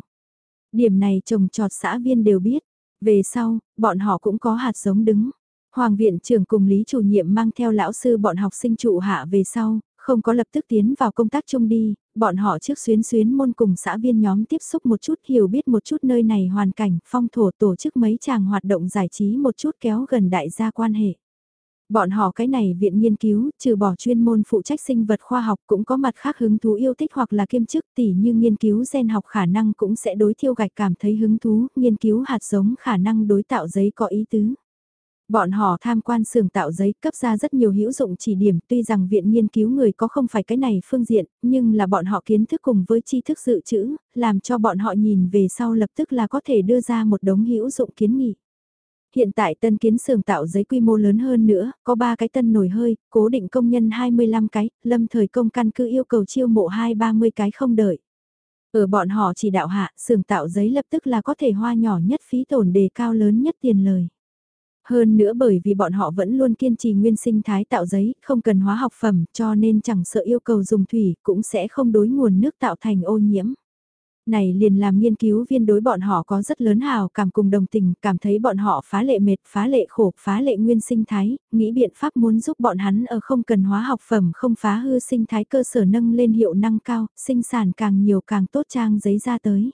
Điểm này trồng trọt xã viên đều biết. Về sau, bọn họ cũng có hạt giống đứng. Hoàng viện trưởng cùng lý chủ nhiệm mang theo lão sư bọn học sinh trụ hạ về sau, không có lập tức tiến vào công tác chung đi, bọn họ trước xuyến xuyến môn cùng xã viên nhóm tiếp xúc một chút hiểu biết một chút nơi này hoàn cảnh, phong thổ tổ chức mấy chàng hoạt động giải trí một chút kéo gần đại gia quan hệ. Bọn họ cái này viện nghiên cứu, trừ bỏ chuyên môn phụ trách sinh vật khoa học cũng có mặt khác hứng thú yêu thích hoặc là kiêm chức tỉ như nghiên cứu gen học khả năng cũng sẽ đối thiêu gạch cảm thấy hứng thú, nghiên cứu hạt giống khả năng đối tạo giấy có ý tứ. Bọn họ tham quan xưởng tạo giấy cấp ra rất nhiều hữu dụng chỉ điểm tuy rằng viện nghiên cứu người có không phải cái này phương diện, nhưng là bọn họ kiến thức cùng với tri thức dự trữ, làm cho bọn họ nhìn về sau lập tức là có thể đưa ra một đống hữu dụng kiến nghị. Hiện tại tân kiến xưởng tạo giấy quy mô lớn hơn nữa, có 3 cái tân nổi hơi, cố định công nhân 25 cái, lâm thời công căn cứ yêu cầu chiêu mộ 2-30 cái không đợi. Ở bọn họ chỉ đạo hạ, xưởng tạo giấy lập tức là có thể hoa nhỏ nhất phí tổn đề cao lớn nhất tiền lời. Hơn nữa bởi vì bọn họ vẫn luôn kiên trì nguyên sinh thái tạo giấy, không cần hóa học phẩm, cho nên chẳng sợ yêu cầu dùng thủy, cũng sẽ không đối nguồn nước tạo thành ô nhiễm. Này liền làm nghiên cứu viên đối bọn họ có rất lớn hào cảm cùng đồng tình, cảm thấy bọn họ phá lệ mệt, phá lệ khổ, phá lệ nguyên sinh thái, nghĩ biện pháp muốn giúp bọn hắn ở không cần hóa học phẩm không phá hư sinh thái cơ sở nâng lên hiệu năng cao, sinh sản càng nhiều càng tốt trang giấy ra tới.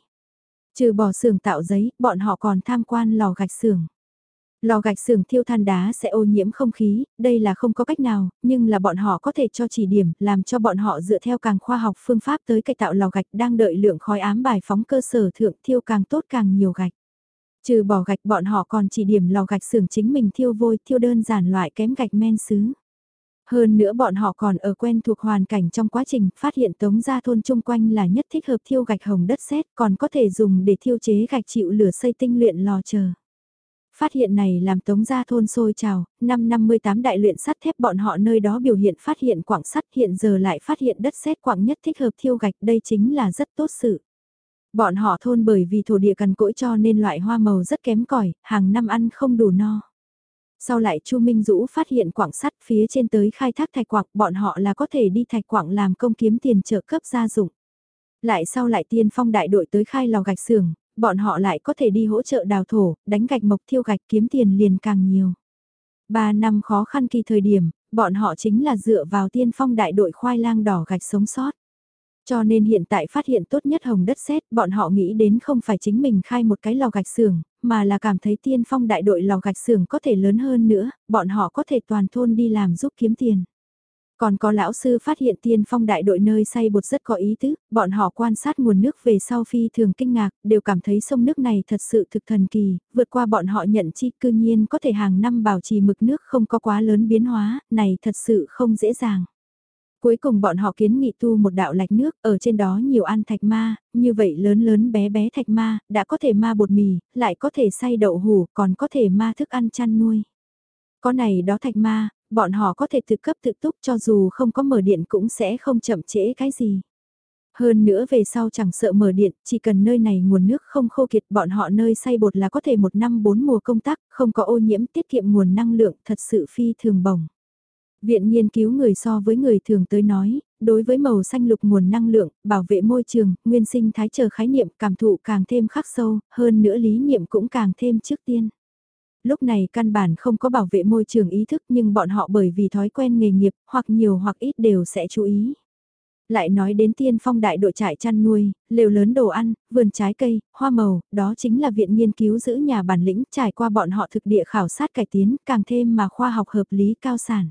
Trừ bỏ xưởng tạo giấy, bọn họ còn tham quan lò gạch xưởng. Lò gạch xưởng thiêu than đá sẽ ô nhiễm không khí, đây là không có cách nào, nhưng là bọn họ có thể cho chỉ điểm, làm cho bọn họ dựa theo càng khoa học phương pháp tới cải tạo lò gạch đang đợi lượng khói ám bài phóng cơ sở thượng thiêu càng tốt càng nhiều gạch. Trừ bỏ gạch bọn họ còn chỉ điểm lò gạch xưởng chính mình thiêu vôi, thiêu đơn giản loại kém gạch men xứ. Hơn nữa bọn họ còn ở quen thuộc hoàn cảnh trong quá trình phát hiện tống gia thôn chung quanh là nhất thích hợp thiêu gạch hồng đất sét còn có thể dùng để thiêu chế gạch chịu lửa xây tinh luyện lò chờ. Phát hiện này làm tống gia thôn sôi trào, năm 58 đại luyện sắt thép bọn họ nơi đó biểu hiện phát hiện quảng sắt hiện giờ lại phát hiện đất sét quảng nhất thích hợp thiêu gạch đây chính là rất tốt sự. Bọn họ thôn bởi vì thổ địa cằn cỗi cho nên loại hoa màu rất kém cỏi hàng năm ăn không đủ no. Sau lại Chu Minh Dũ phát hiện quảng sắt phía trên tới khai thác thạch quảng, bọn họ là có thể đi thạch quảng làm công kiếm tiền trợ cấp gia dụng. Lại sau lại tiên phong đại đội tới khai lò gạch xưởng, bọn họ lại có thể đi hỗ trợ đào thổ, đánh gạch mộc thiêu gạch kiếm tiền liền càng nhiều. Ba năm khó khăn kỳ thời điểm, bọn họ chính là dựa vào tiên phong đại đội khoai lang đỏ gạch sống sót. Cho nên hiện tại phát hiện tốt nhất hồng đất sét, bọn họ nghĩ đến không phải chính mình khai một cái lò gạch xưởng, mà là cảm thấy tiên phong đại đội lò gạch xưởng có thể lớn hơn nữa, bọn họ có thể toàn thôn đi làm giúp kiếm tiền. Còn có lão sư phát hiện tiên phong đại đội nơi say bột rất có ý tứ, bọn họ quan sát nguồn nước về sau phi thường kinh ngạc, đều cảm thấy sông nước này thật sự thực thần kỳ, vượt qua bọn họ nhận chi cư nhiên có thể hàng năm bảo trì mực nước không có quá lớn biến hóa, này thật sự không dễ dàng. Cuối cùng bọn họ kiến nghị tu một đạo lạch nước, ở trên đó nhiều ăn thạch ma, như vậy lớn lớn bé bé thạch ma, đã có thể ma bột mì, lại có thể xay đậu hủ, còn có thể ma thức ăn chăn nuôi. Có này đó thạch ma, bọn họ có thể tự cấp tự túc cho dù không có mở điện cũng sẽ không chậm trễ cái gì. Hơn nữa về sau chẳng sợ mở điện, chỉ cần nơi này nguồn nước không khô kiệt bọn họ nơi xay bột là có thể một năm bốn mùa công tác, không có ô nhiễm tiết kiệm nguồn năng lượng thật sự phi thường bổng. Viện nghiên cứu người so với người thường tới nói, đối với màu xanh lục nguồn năng lượng, bảo vệ môi trường, nguyên sinh thái chờ khái niệm cảm thụ càng thêm khắc sâu, hơn nữa lý niệm cũng càng thêm trước tiên. Lúc này căn bản không có bảo vệ môi trường ý thức nhưng bọn họ bởi vì thói quen nghề nghiệp hoặc nhiều hoặc ít đều sẽ chú ý. Lại nói đến tiên phong đại đội trại chăn nuôi, lều lớn đồ ăn, vườn trái cây, hoa màu, đó chính là viện nghiên cứu giữ nhà bản lĩnh trải qua bọn họ thực địa khảo sát cải tiến càng thêm mà khoa học hợp lý cao sản.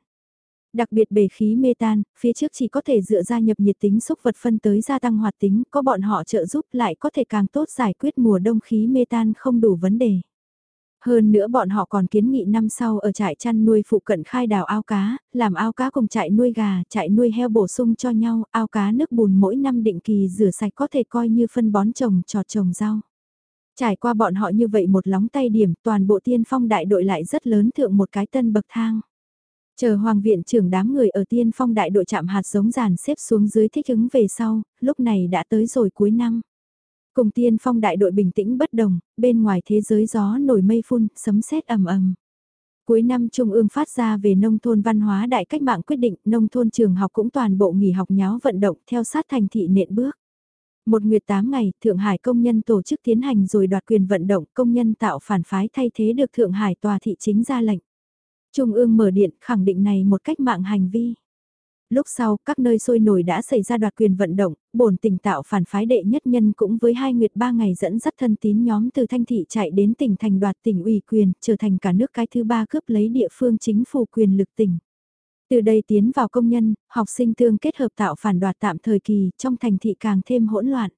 Đặc biệt bề khí metan, phía trước chỉ có thể dựa gia nhập nhiệt tính xúc vật phân tới gia tăng hoạt tính, có bọn họ trợ giúp lại có thể càng tốt giải quyết mùa đông khí metan không đủ vấn đề. Hơn nữa bọn họ còn kiến nghị năm sau ở trại chăn nuôi phụ cận khai đào ao cá, làm ao cá cùng trại nuôi gà, trại nuôi heo bổ sung cho nhau, ao cá nước bùn mỗi năm định kỳ rửa sạch có thể coi như phân bón trồng trọt trồng rau. Trải qua bọn họ như vậy một lóng tay điểm, toàn bộ tiên phong đại đội lại rất lớn thượng một cái tân bậc thang. Chờ hoàng viện trưởng đám người ở tiên phong đại đội chạm hạt giống giàn xếp xuống dưới thích ứng về sau, lúc này đã tới rồi cuối năm. Cùng tiên phong đại đội bình tĩnh bất đồng, bên ngoài thế giới gió nổi mây phun, sấm sét ầm ầm. Cuối năm Trung ương phát ra về nông thôn văn hóa đại cách mạng quyết định, nông thôn trường học cũng toàn bộ nghỉ học nháo vận động theo sát thành thị nện bước. Một nguyệt tám ngày, Thượng Hải công nhân tổ chức tiến hành rồi đoạt quyền vận động công nhân tạo phản phái thay thế được Thượng Hải tòa thị chính ra lệnh. Trung ương mở điện khẳng định này một cách mạng hành vi. Lúc sau, các nơi sôi nổi đã xảy ra đoạt quyền vận động, bổn tỉnh tạo phản phái đệ nhất nhân cũng với hai nguyệt ba ngày dẫn dắt thân tín nhóm từ thanh thị chạy đến tỉnh thành đoạt tỉnh ủy quyền, trở thành cả nước cái thứ ba cướp lấy địa phương chính phủ quyền lực tỉnh. Từ đây tiến vào công nhân, học sinh tương kết hợp tạo phản đoạt tạm thời kỳ, trong thành thị càng thêm hỗn loạn.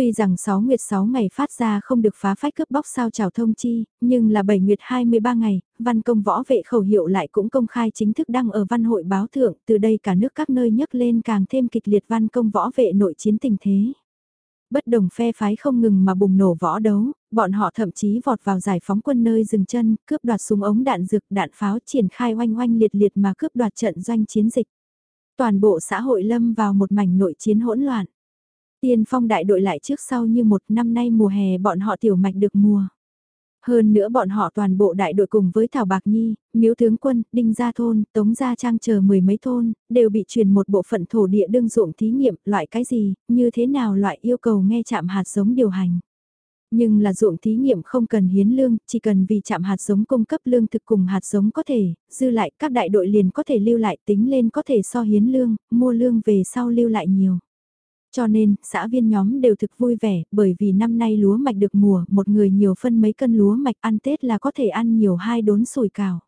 Tuy rằng 6 nguyệt 6 ngày phát ra không được phá phách cướp bóc sao trào thông chi, nhưng là 7 nguyệt 23 ngày, văn công võ vệ khẩu hiệu lại cũng công khai chính thức đăng ở văn hội báo thượng, từ đây cả nước các nơi nhấc lên càng thêm kịch liệt văn công võ vệ nội chiến tình thế. Bất đồng phe phái không ngừng mà bùng nổ võ đấu, bọn họ thậm chí vọt vào giải phóng quân nơi dừng chân, cướp đoạt súng ống đạn dược đạn pháo triển khai oanh oanh liệt liệt mà cướp đoạt trận doanh chiến dịch. Toàn bộ xã hội lâm vào một mảnh nội chiến hỗn loạn. Tiên phong đại đội lại trước sau như một năm nay mùa hè bọn họ tiểu mạch được mùa. Hơn nữa bọn họ toàn bộ đại đội cùng với Thảo Bạc Nhi, Miếu Tướng Quân, Đinh Gia Thôn, Tống Gia Trang chờ mười mấy thôn, đều bị truyền một bộ phận thổ địa đương dụng thí nghiệm, loại cái gì, như thế nào loại yêu cầu nghe chạm hạt giống điều hành. Nhưng là ruộng thí nghiệm không cần hiến lương, chỉ cần vì chạm hạt giống cung cấp lương thực cùng hạt giống có thể, dư lại các đại đội liền có thể lưu lại tính lên có thể so hiến lương, mua lương về sau lưu lại nhiều. Cho nên, xã viên nhóm đều thực vui vẻ, bởi vì năm nay lúa mạch được mùa, một người nhiều phân mấy cân lúa mạch ăn Tết là có thể ăn nhiều hai đốn sủi cào.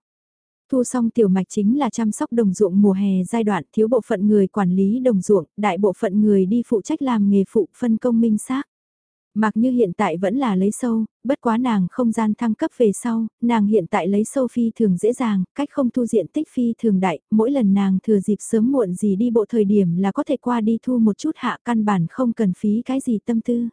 Thu xong tiểu mạch chính là chăm sóc đồng ruộng mùa hè giai đoạn thiếu bộ phận người quản lý đồng ruộng, đại bộ phận người đi phụ trách làm nghề phụ phân công minh xác. Mặc như hiện tại vẫn là lấy sâu, bất quá nàng không gian thăng cấp về sau, nàng hiện tại lấy sâu phi thường dễ dàng, cách không thu diện tích phi thường đại, mỗi lần nàng thừa dịp sớm muộn gì đi bộ thời điểm là có thể qua đi thu một chút hạ căn bản không cần phí cái gì tâm tư.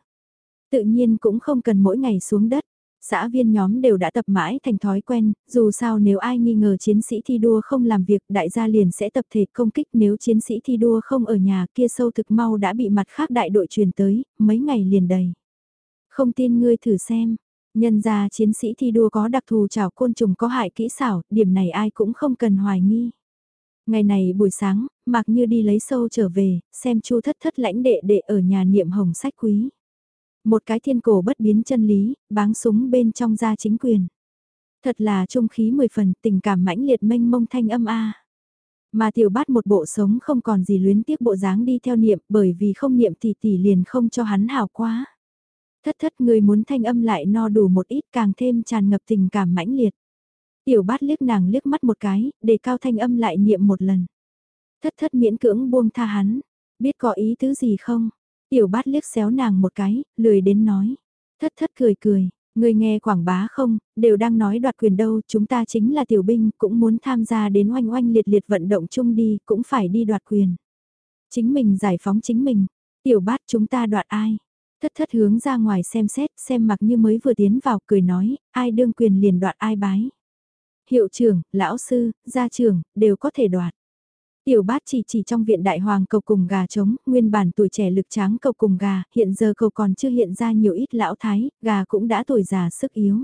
Tự nhiên cũng không cần mỗi ngày xuống đất. Xã viên nhóm đều đã tập mãi thành thói quen, dù sao nếu ai nghi ngờ chiến sĩ thi đua không làm việc đại gia liền sẽ tập thể công kích nếu chiến sĩ thi đua không ở nhà kia sâu thực mau đã bị mặt khác đại đội truyền tới, mấy ngày liền đầy. Không tin ngươi thử xem. Nhân ra chiến sĩ thi đua có đặc thù chảo côn trùng có hại kỹ xảo, điểm này ai cũng không cần hoài nghi. Ngày này buổi sáng, mặc như đi lấy sâu trở về, xem chu thất thất lãnh đệ đệ ở nhà niệm hồng sách quý. Một cái thiên cổ bất biến chân lý, báng súng bên trong ra chính quyền. Thật là trung khí mười phần, tình cảm mãnh liệt mênh mông thanh âm a. Mà tiểu bát một bộ sống không còn gì luyến tiếc bộ dáng đi theo niệm bởi vì không niệm thì tỷ liền không cho hắn hào quá. Thất thất người muốn thanh âm lại no đủ một ít càng thêm tràn ngập tình cảm mãnh liệt. Tiểu bát liếc nàng liếc mắt một cái, để cao thanh âm lại niệm một lần. Thất thất miễn cưỡng buông tha hắn, biết có ý tứ gì không? Tiểu bát liếc xéo nàng một cái, lười đến nói. Thất thất cười cười, người nghe quảng bá không, đều đang nói đoạt quyền đâu, chúng ta chính là tiểu binh, cũng muốn tham gia đến oanh oanh liệt liệt vận động chung đi, cũng phải đi đoạt quyền. Chính mình giải phóng chính mình, tiểu bát chúng ta đoạt ai? Thất thất hướng ra ngoài xem xét, xem mặc như mới vừa tiến vào cười nói, ai đương quyền liền đoạt ai bái. Hiệu trưởng, lão sư, gia trưởng, đều có thể đoạt. Tiểu bát chỉ chỉ trong viện đại hoàng cầu cùng gà trống, nguyên bản tuổi trẻ lực tráng cầu cùng gà, hiện giờ cầu còn chưa hiện ra nhiều ít lão thái, gà cũng đã tuổi già sức yếu.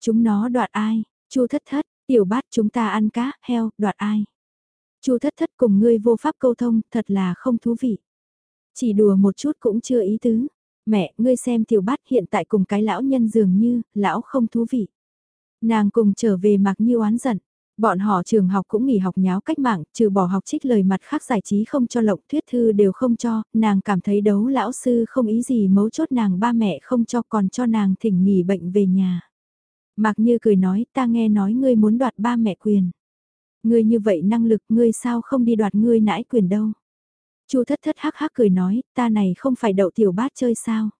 Chúng nó đoạt ai? Chu thất thất, tiểu bát chúng ta ăn cá, heo, đoạt ai? Chu thất thất cùng ngươi vô pháp câu thông, thật là không thú vị. Chỉ đùa một chút cũng chưa ý tứ. Mẹ, ngươi xem tiểu bát hiện tại cùng cái lão nhân dường như, lão không thú vị. Nàng cùng trở về mặc như oán giận. Bọn họ trường học cũng nghỉ học nháo cách mạng, trừ bỏ học trích lời mặt khác giải trí không cho lộng thuyết thư đều không cho, nàng cảm thấy đấu lão sư không ý gì mấu chốt nàng ba mẹ không cho còn cho nàng thỉnh nghỉ bệnh về nhà. Mạc Như cười nói ta nghe nói ngươi muốn đoạt ba mẹ quyền. Ngươi như vậy năng lực ngươi sao không đi đoạt ngươi nãi quyền đâu. Chu thất thất hắc hắc cười nói ta này không phải đậu tiểu bát chơi sao.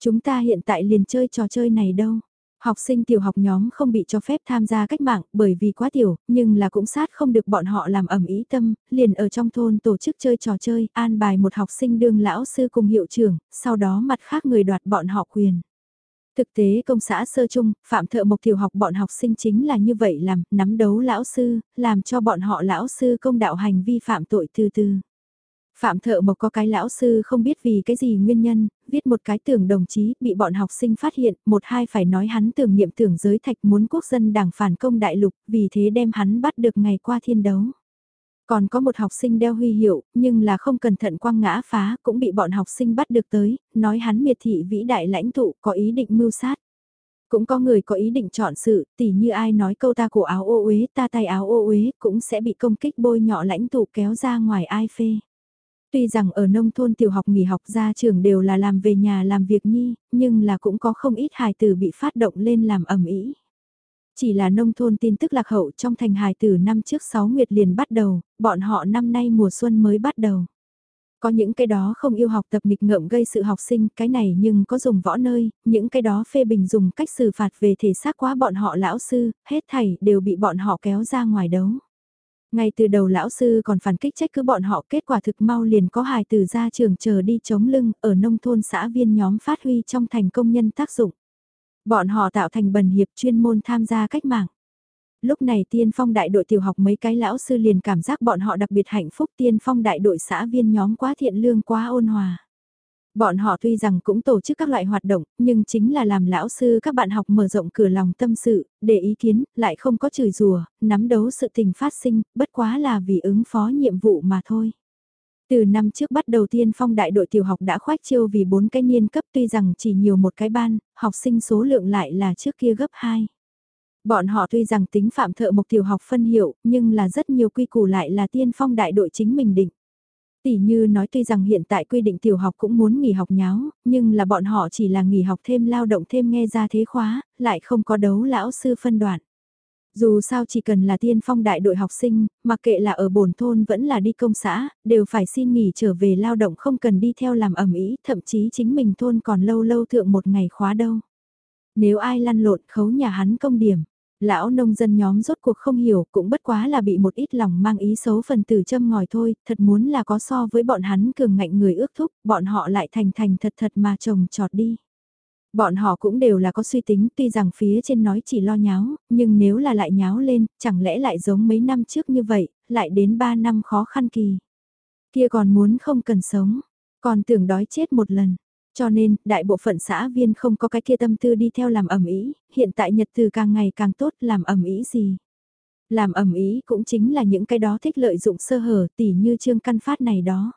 Chúng ta hiện tại liền chơi trò chơi này đâu. Học sinh tiểu học nhóm không bị cho phép tham gia cách mạng bởi vì quá tiểu, nhưng là cũng sát không được bọn họ làm ẩm ý tâm, liền ở trong thôn tổ chức chơi trò chơi, an bài một học sinh đương lão sư cùng hiệu trưởng, sau đó mặt khác người đoạt bọn họ quyền. Thực tế công xã sơ trung, phạm thợ mộc tiểu học bọn học sinh chính là như vậy làm, nắm đấu lão sư, làm cho bọn họ lão sư công đạo hành vi phạm tội từ từ. Phạm thợ mộc có cái lão sư không biết vì cái gì nguyên nhân, viết một cái tưởng đồng chí bị bọn học sinh phát hiện, một hai phải nói hắn tưởng niệm tưởng giới thạch muốn quốc dân đảng phản công đại lục, vì thế đem hắn bắt được ngày qua thiên đấu. Còn có một học sinh đeo huy hiệu, nhưng là không cẩn thận quăng ngã phá, cũng bị bọn học sinh bắt được tới, nói hắn miệt thị vĩ đại lãnh tụ có ý định mưu sát. Cũng có người có ý định chọn sự, tỉ như ai nói câu ta cổ áo ô uế ta tay áo ô uế cũng sẽ bị công kích bôi nhọ lãnh tụ kéo ra ngoài ai phê. Tuy rằng ở nông thôn tiểu học nghỉ học ra trường đều là làm về nhà làm việc nhi, nhưng là cũng có không ít hài tử bị phát động lên làm ẩm ý. Chỉ là nông thôn tin tức lạc hậu trong thành hài tử năm trước 6 nguyệt liền bắt đầu, bọn họ năm nay mùa xuân mới bắt đầu. Có những cái đó không yêu học tập nghịch ngợm gây sự học sinh, cái này nhưng có dùng võ nơi, những cái đó phê bình dùng cách xử phạt về thể xác quá bọn họ lão sư, hết thảy đều bị bọn họ kéo ra ngoài đấu. Ngay từ đầu lão sư còn phản kích trách cứ bọn họ, kết quả thực mau liền có hài từ ra trường chờ đi chống lưng ở nông thôn xã viên nhóm phát huy trong thành công nhân tác dụng. Bọn họ tạo thành bần hiệp chuyên môn tham gia cách mạng. Lúc này tiên phong đại đội tiểu học mấy cái lão sư liền cảm giác bọn họ đặc biệt hạnh phúc, tiên phong đại đội xã viên nhóm quá thiện lương, quá ôn hòa. Bọn họ tuy rằng cũng tổ chức các loại hoạt động, nhưng chính là làm lão sư các bạn học mở rộng cửa lòng tâm sự, để ý kiến, lại không có chửi rùa, nắm đấu sự tình phát sinh, bất quá là vì ứng phó nhiệm vụ mà thôi. Từ năm trước bắt đầu tiên phong đại đội tiểu học đã khoách chiêu vì bốn cái niên cấp tuy rằng chỉ nhiều một cái ban, học sinh số lượng lại là trước kia gấp 2. Bọn họ tuy rằng tính phạm thợ một tiểu học phân hiệu, nhưng là rất nhiều quy củ lại là tiên phong đại đội chính mình định. Tỷ như nói tuy rằng hiện tại quy định tiểu học cũng muốn nghỉ học nháo, nhưng là bọn họ chỉ là nghỉ học thêm lao động thêm nghe ra thế khóa, lại không có đấu lão sư phân đoạn. Dù sao chỉ cần là tiên phong đại đội học sinh, mặc kệ là ở bổn thôn vẫn là đi công xã, đều phải xin nghỉ trở về lao động không cần đi theo làm ẩm ý, thậm chí chính mình thôn còn lâu lâu thượng một ngày khóa đâu. Nếu ai lăn lộn khấu nhà hắn công điểm, lão nông dân nhóm rốt cuộc không hiểu cũng bất quá là bị một ít lòng mang ý xấu phần tử châm ngòi thôi, thật muốn là có so với bọn hắn cường ngạnh người ước thúc, bọn họ lại thành thành thật thật mà trồng trọt đi. Bọn họ cũng đều là có suy tính tuy rằng phía trên nói chỉ lo nháo, nhưng nếu là lại nháo lên, chẳng lẽ lại giống mấy năm trước như vậy, lại đến 3 năm khó khăn kỳ. Kia còn muốn không cần sống, còn tưởng đói chết một lần. Cho nên, đại bộ phận xã viên không có cái kia tâm tư đi theo làm ẩm ý, hiện tại nhật từ càng ngày càng tốt làm ẩm ý gì. Làm ẩm ý cũng chính là những cái đó thích lợi dụng sơ hở tỉ như trương căn phát này đó.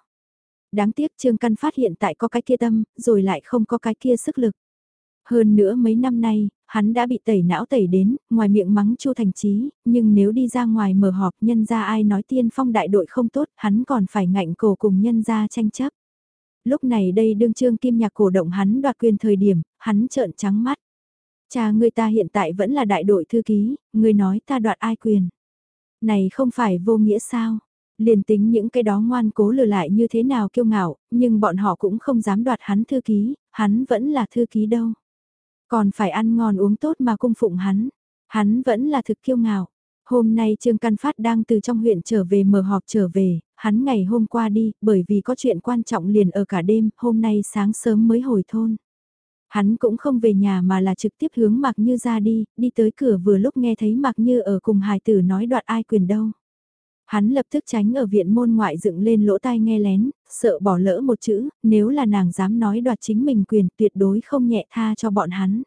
Đáng tiếc trương căn phát hiện tại có cái kia tâm, rồi lại không có cái kia sức lực. Hơn nữa mấy năm nay, hắn đã bị tẩy não tẩy đến, ngoài miệng mắng Chu Thành Chí, nhưng nếu đi ra ngoài mở họp nhân ra ai nói tiên phong đại đội không tốt, hắn còn phải ngạnh cổ cùng nhân ra tranh chấp. Lúc này đây đương trương kim nhạc cổ động hắn đoạt quyền thời điểm, hắn trợn trắng mắt. Cha người ta hiện tại vẫn là đại đội thư ký, người nói ta đoạt ai quyền. Này không phải vô nghĩa sao? Liền tính những cái đó ngoan cố lừa lại như thế nào kiêu ngạo, nhưng bọn họ cũng không dám đoạt hắn thư ký, hắn vẫn là thư ký đâu. Còn phải ăn ngon uống tốt mà cung phụng hắn. Hắn vẫn là thực kiêu ngạo. Hôm nay Trương Căn Phát đang từ trong huyện trở về mở họp trở về, hắn ngày hôm qua đi, bởi vì có chuyện quan trọng liền ở cả đêm, hôm nay sáng sớm mới hồi thôn. Hắn cũng không về nhà mà là trực tiếp hướng Mạc Như ra đi, đi tới cửa vừa lúc nghe thấy Mạc Như ở cùng hài tử nói đoạn ai quyền đâu. Hắn lập tức tránh ở viện môn ngoại dựng lên lỗ tai nghe lén, sợ bỏ lỡ một chữ, nếu là nàng dám nói đoạt chính mình quyền tuyệt đối không nhẹ tha cho bọn hắn.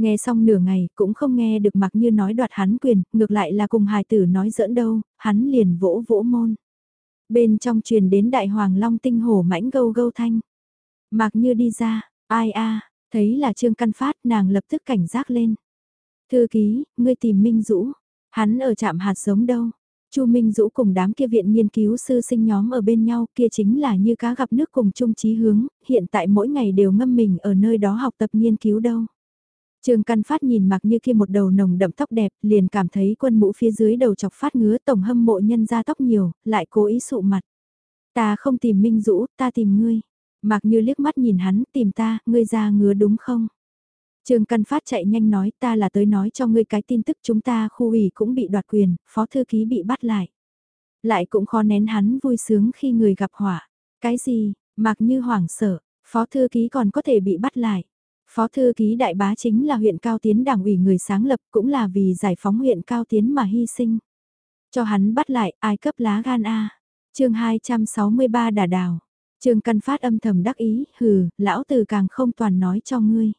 Nghe xong nửa ngày cũng không nghe được mặc như nói đoạt hắn quyền, ngược lại là cùng hài tử nói giỡn đâu, hắn liền vỗ vỗ môn. Bên trong truyền đến đại hoàng long tinh hổ mãnh gâu gâu thanh. Mặc như đi ra, ai a thấy là trương căn phát nàng lập tức cảnh giác lên. Thư ký, ngươi tìm Minh Dũ, hắn ở trạm hạt giống đâu. Chu Minh Dũ cùng đám kia viện nghiên cứu sư sinh nhóm ở bên nhau kia chính là như cá gặp nước cùng chung chí hướng, hiện tại mỗi ngày đều ngâm mình ở nơi đó học tập nghiên cứu đâu. Trương Căn Phát nhìn mặc như kia một đầu nồng đậm tóc đẹp, liền cảm thấy quân mũ phía dưới đầu chọc phát ngứa tổng hâm mộ nhân ra tóc nhiều, lại cố ý sụ mặt. Ta không tìm Minh Dũ, ta tìm ngươi. Mặc như liếc mắt nhìn hắn, tìm ta, ngươi ra ngứa đúng không? Trương Căn Phát chạy nhanh nói ta là tới nói cho ngươi cái tin tức chúng ta khu ủy cũng bị đoạt quyền, phó thư ký bị bắt lại. Lại cũng khó nén hắn vui sướng khi người gặp hỏa. Cái gì, mặc như hoảng sợ, phó thư ký còn có thể bị bắt lại. Phó thư ký đại bá chính là huyện Cao Tiến đảng ủy người sáng lập cũng là vì giải phóng huyện Cao Tiến mà hy sinh. Cho hắn bắt lại ai cấp lá gan A. chương 263 đà đào. Trường Căn Phát âm thầm đắc ý, hừ, lão từ càng không toàn nói cho ngươi.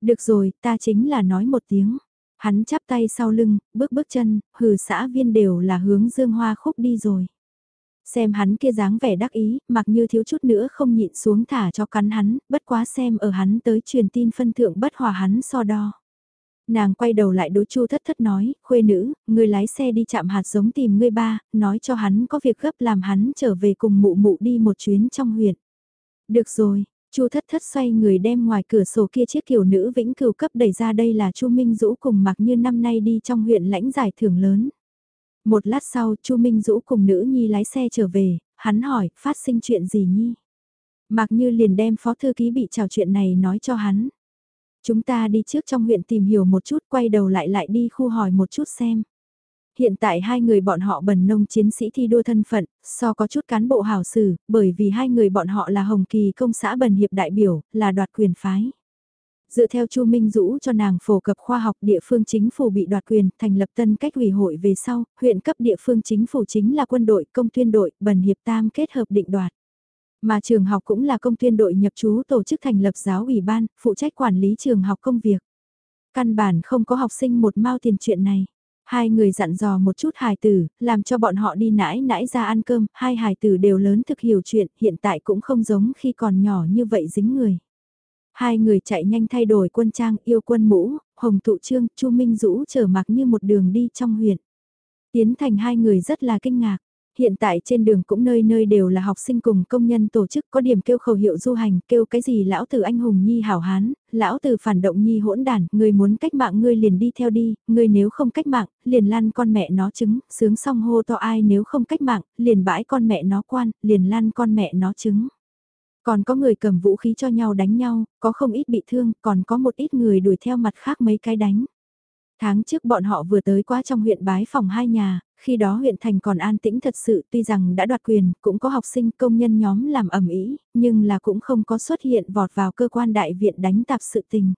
Được rồi, ta chính là nói một tiếng. Hắn chắp tay sau lưng, bước bước chân, hừ xã viên đều là hướng dương hoa khúc đi rồi. Xem hắn kia dáng vẻ đắc ý, mặc như thiếu chút nữa không nhịn xuống thả cho cắn hắn, bất quá xem ở hắn tới truyền tin phân thượng bất hòa hắn so đo. Nàng quay đầu lại đối chu thất thất nói, khuê nữ, người lái xe đi chạm hạt giống tìm ngươi ba, nói cho hắn có việc gấp làm hắn trở về cùng mụ mụ đi một chuyến trong huyện. Được rồi, chu thất thất xoay người đem ngoài cửa sổ kia chiếc kiểu nữ vĩnh cửu cấp đẩy ra đây là chu Minh Dũ cùng mặc như năm nay đi trong huyện lãnh giải thưởng lớn. Một lát sau, Chu Minh Dũ cùng nữ nhi lái xe trở về, hắn hỏi, phát sinh chuyện gì nhi? Mạc Như liền đem phó thư ký bị trào chuyện này nói cho hắn. Chúng ta đi trước trong huyện tìm hiểu một chút, quay đầu lại lại đi khu hỏi một chút xem. Hiện tại hai người bọn họ bần nông chiến sĩ thi đua thân phận, so có chút cán bộ hảo xử, bởi vì hai người bọn họ là Hồng Kỳ công xã bần hiệp đại biểu, là đoạt quyền phái. Dựa theo Chu Minh Dũ cho nàng phổ cập khoa học địa phương chính phủ bị đoạt quyền, thành lập tân cách ủy hội về sau, huyện cấp địa phương chính phủ chính là quân đội, công tuyên đội, bần hiệp tam kết hợp định đoạt. Mà trường học cũng là công tuyên đội nhập trú tổ chức thành lập giáo ủy ban, phụ trách quản lý trường học công việc. Căn bản không có học sinh một mao tiền chuyện này. Hai người dặn dò một chút hài tử, làm cho bọn họ đi nãi nãi ra ăn cơm, hai hài tử đều lớn thực hiểu chuyện, hiện tại cũng không giống khi còn nhỏ như vậy dính người. Hai người chạy nhanh thay đổi quân trang yêu quân mũ, Hồng Tụ Trương, Chu Minh Dũ trở mặc như một đường đi trong huyện. Tiến thành hai người rất là kinh ngạc. Hiện tại trên đường cũng nơi nơi đều là học sinh cùng công nhân tổ chức có điểm kêu khẩu hiệu du hành, kêu cái gì lão tử anh hùng nhi hảo hán, lão tử phản động nhi hỗn đản người muốn cách mạng ngươi liền đi theo đi, người nếu không cách mạng, liền lăn con mẹ nó trứng, sướng xong hô to ai nếu không cách mạng, liền bãi con mẹ nó quan, liền lăn con mẹ nó trứng. Còn có người cầm vũ khí cho nhau đánh nhau, có không ít bị thương, còn có một ít người đuổi theo mặt khác mấy cái đánh. Tháng trước bọn họ vừa tới qua trong huyện bái phòng hai nhà, khi đó huyện thành còn an tĩnh thật sự tuy rằng đã đoạt quyền, cũng có học sinh công nhân nhóm làm ẩm ý, nhưng là cũng không có xuất hiện vọt vào cơ quan đại viện đánh tạp sự tình.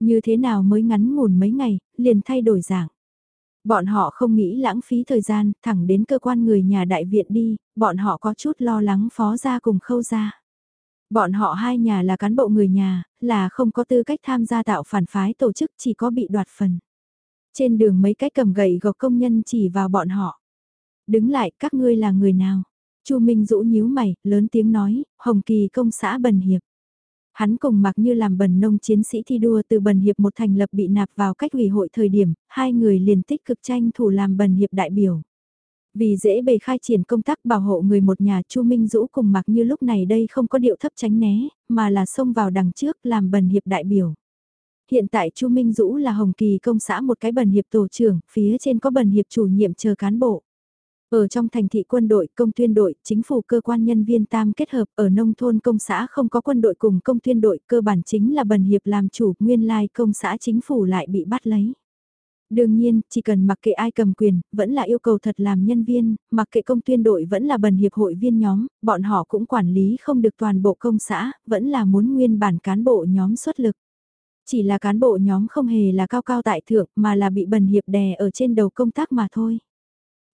Như thế nào mới ngắn ngủn mấy ngày, liền thay đổi dạng. Bọn họ không nghĩ lãng phí thời gian, thẳng đến cơ quan người nhà đại viện đi, bọn họ có chút lo lắng phó ra cùng khâu ra. Bọn họ hai nhà là cán bộ người nhà, là không có tư cách tham gia tạo phản phái tổ chức chỉ có bị đoạt phần. Trên đường mấy cái cầm gậy gộc công nhân chỉ vào bọn họ. Đứng lại, các ngươi là người nào? Chu Minh Dũ nhíu mày, lớn tiếng nói, Hồng Kỳ công xã Bần Hiệp. Hắn cùng mặc như làm bần nông chiến sĩ thi đua từ bần hiệp một thành lập bị nạp vào cách ủy hội thời điểm, hai người liền tích cực tranh thủ làm bần hiệp đại biểu. Vì dễ bề khai triển công tác bảo hộ người một nhà Chu Minh Dũ cùng mặc như lúc này đây không có điệu thấp tránh né, mà là xông vào đằng trước làm bần hiệp đại biểu. Hiện tại Chu Minh Dũ là Hồng Kỳ công xã một cái bần hiệp tổ trưởng, phía trên có bần hiệp chủ nhiệm chờ cán bộ. Ở trong thành thị quân đội, công tuyên đội, chính phủ cơ quan nhân viên tam kết hợp, ở nông thôn công xã không có quân đội cùng công tuyên đội, cơ bản chính là bần hiệp làm chủ, nguyên lai công xã chính phủ lại bị bắt lấy. Đương nhiên, chỉ cần mặc kệ ai cầm quyền, vẫn là yêu cầu thật làm nhân viên, mặc kệ công tuyên đội vẫn là bần hiệp hội viên nhóm, bọn họ cũng quản lý không được toàn bộ công xã, vẫn là muốn nguyên bản cán bộ nhóm xuất lực. Chỉ là cán bộ nhóm không hề là cao cao tại thượng mà là bị bần hiệp đè ở trên đầu công tác mà thôi.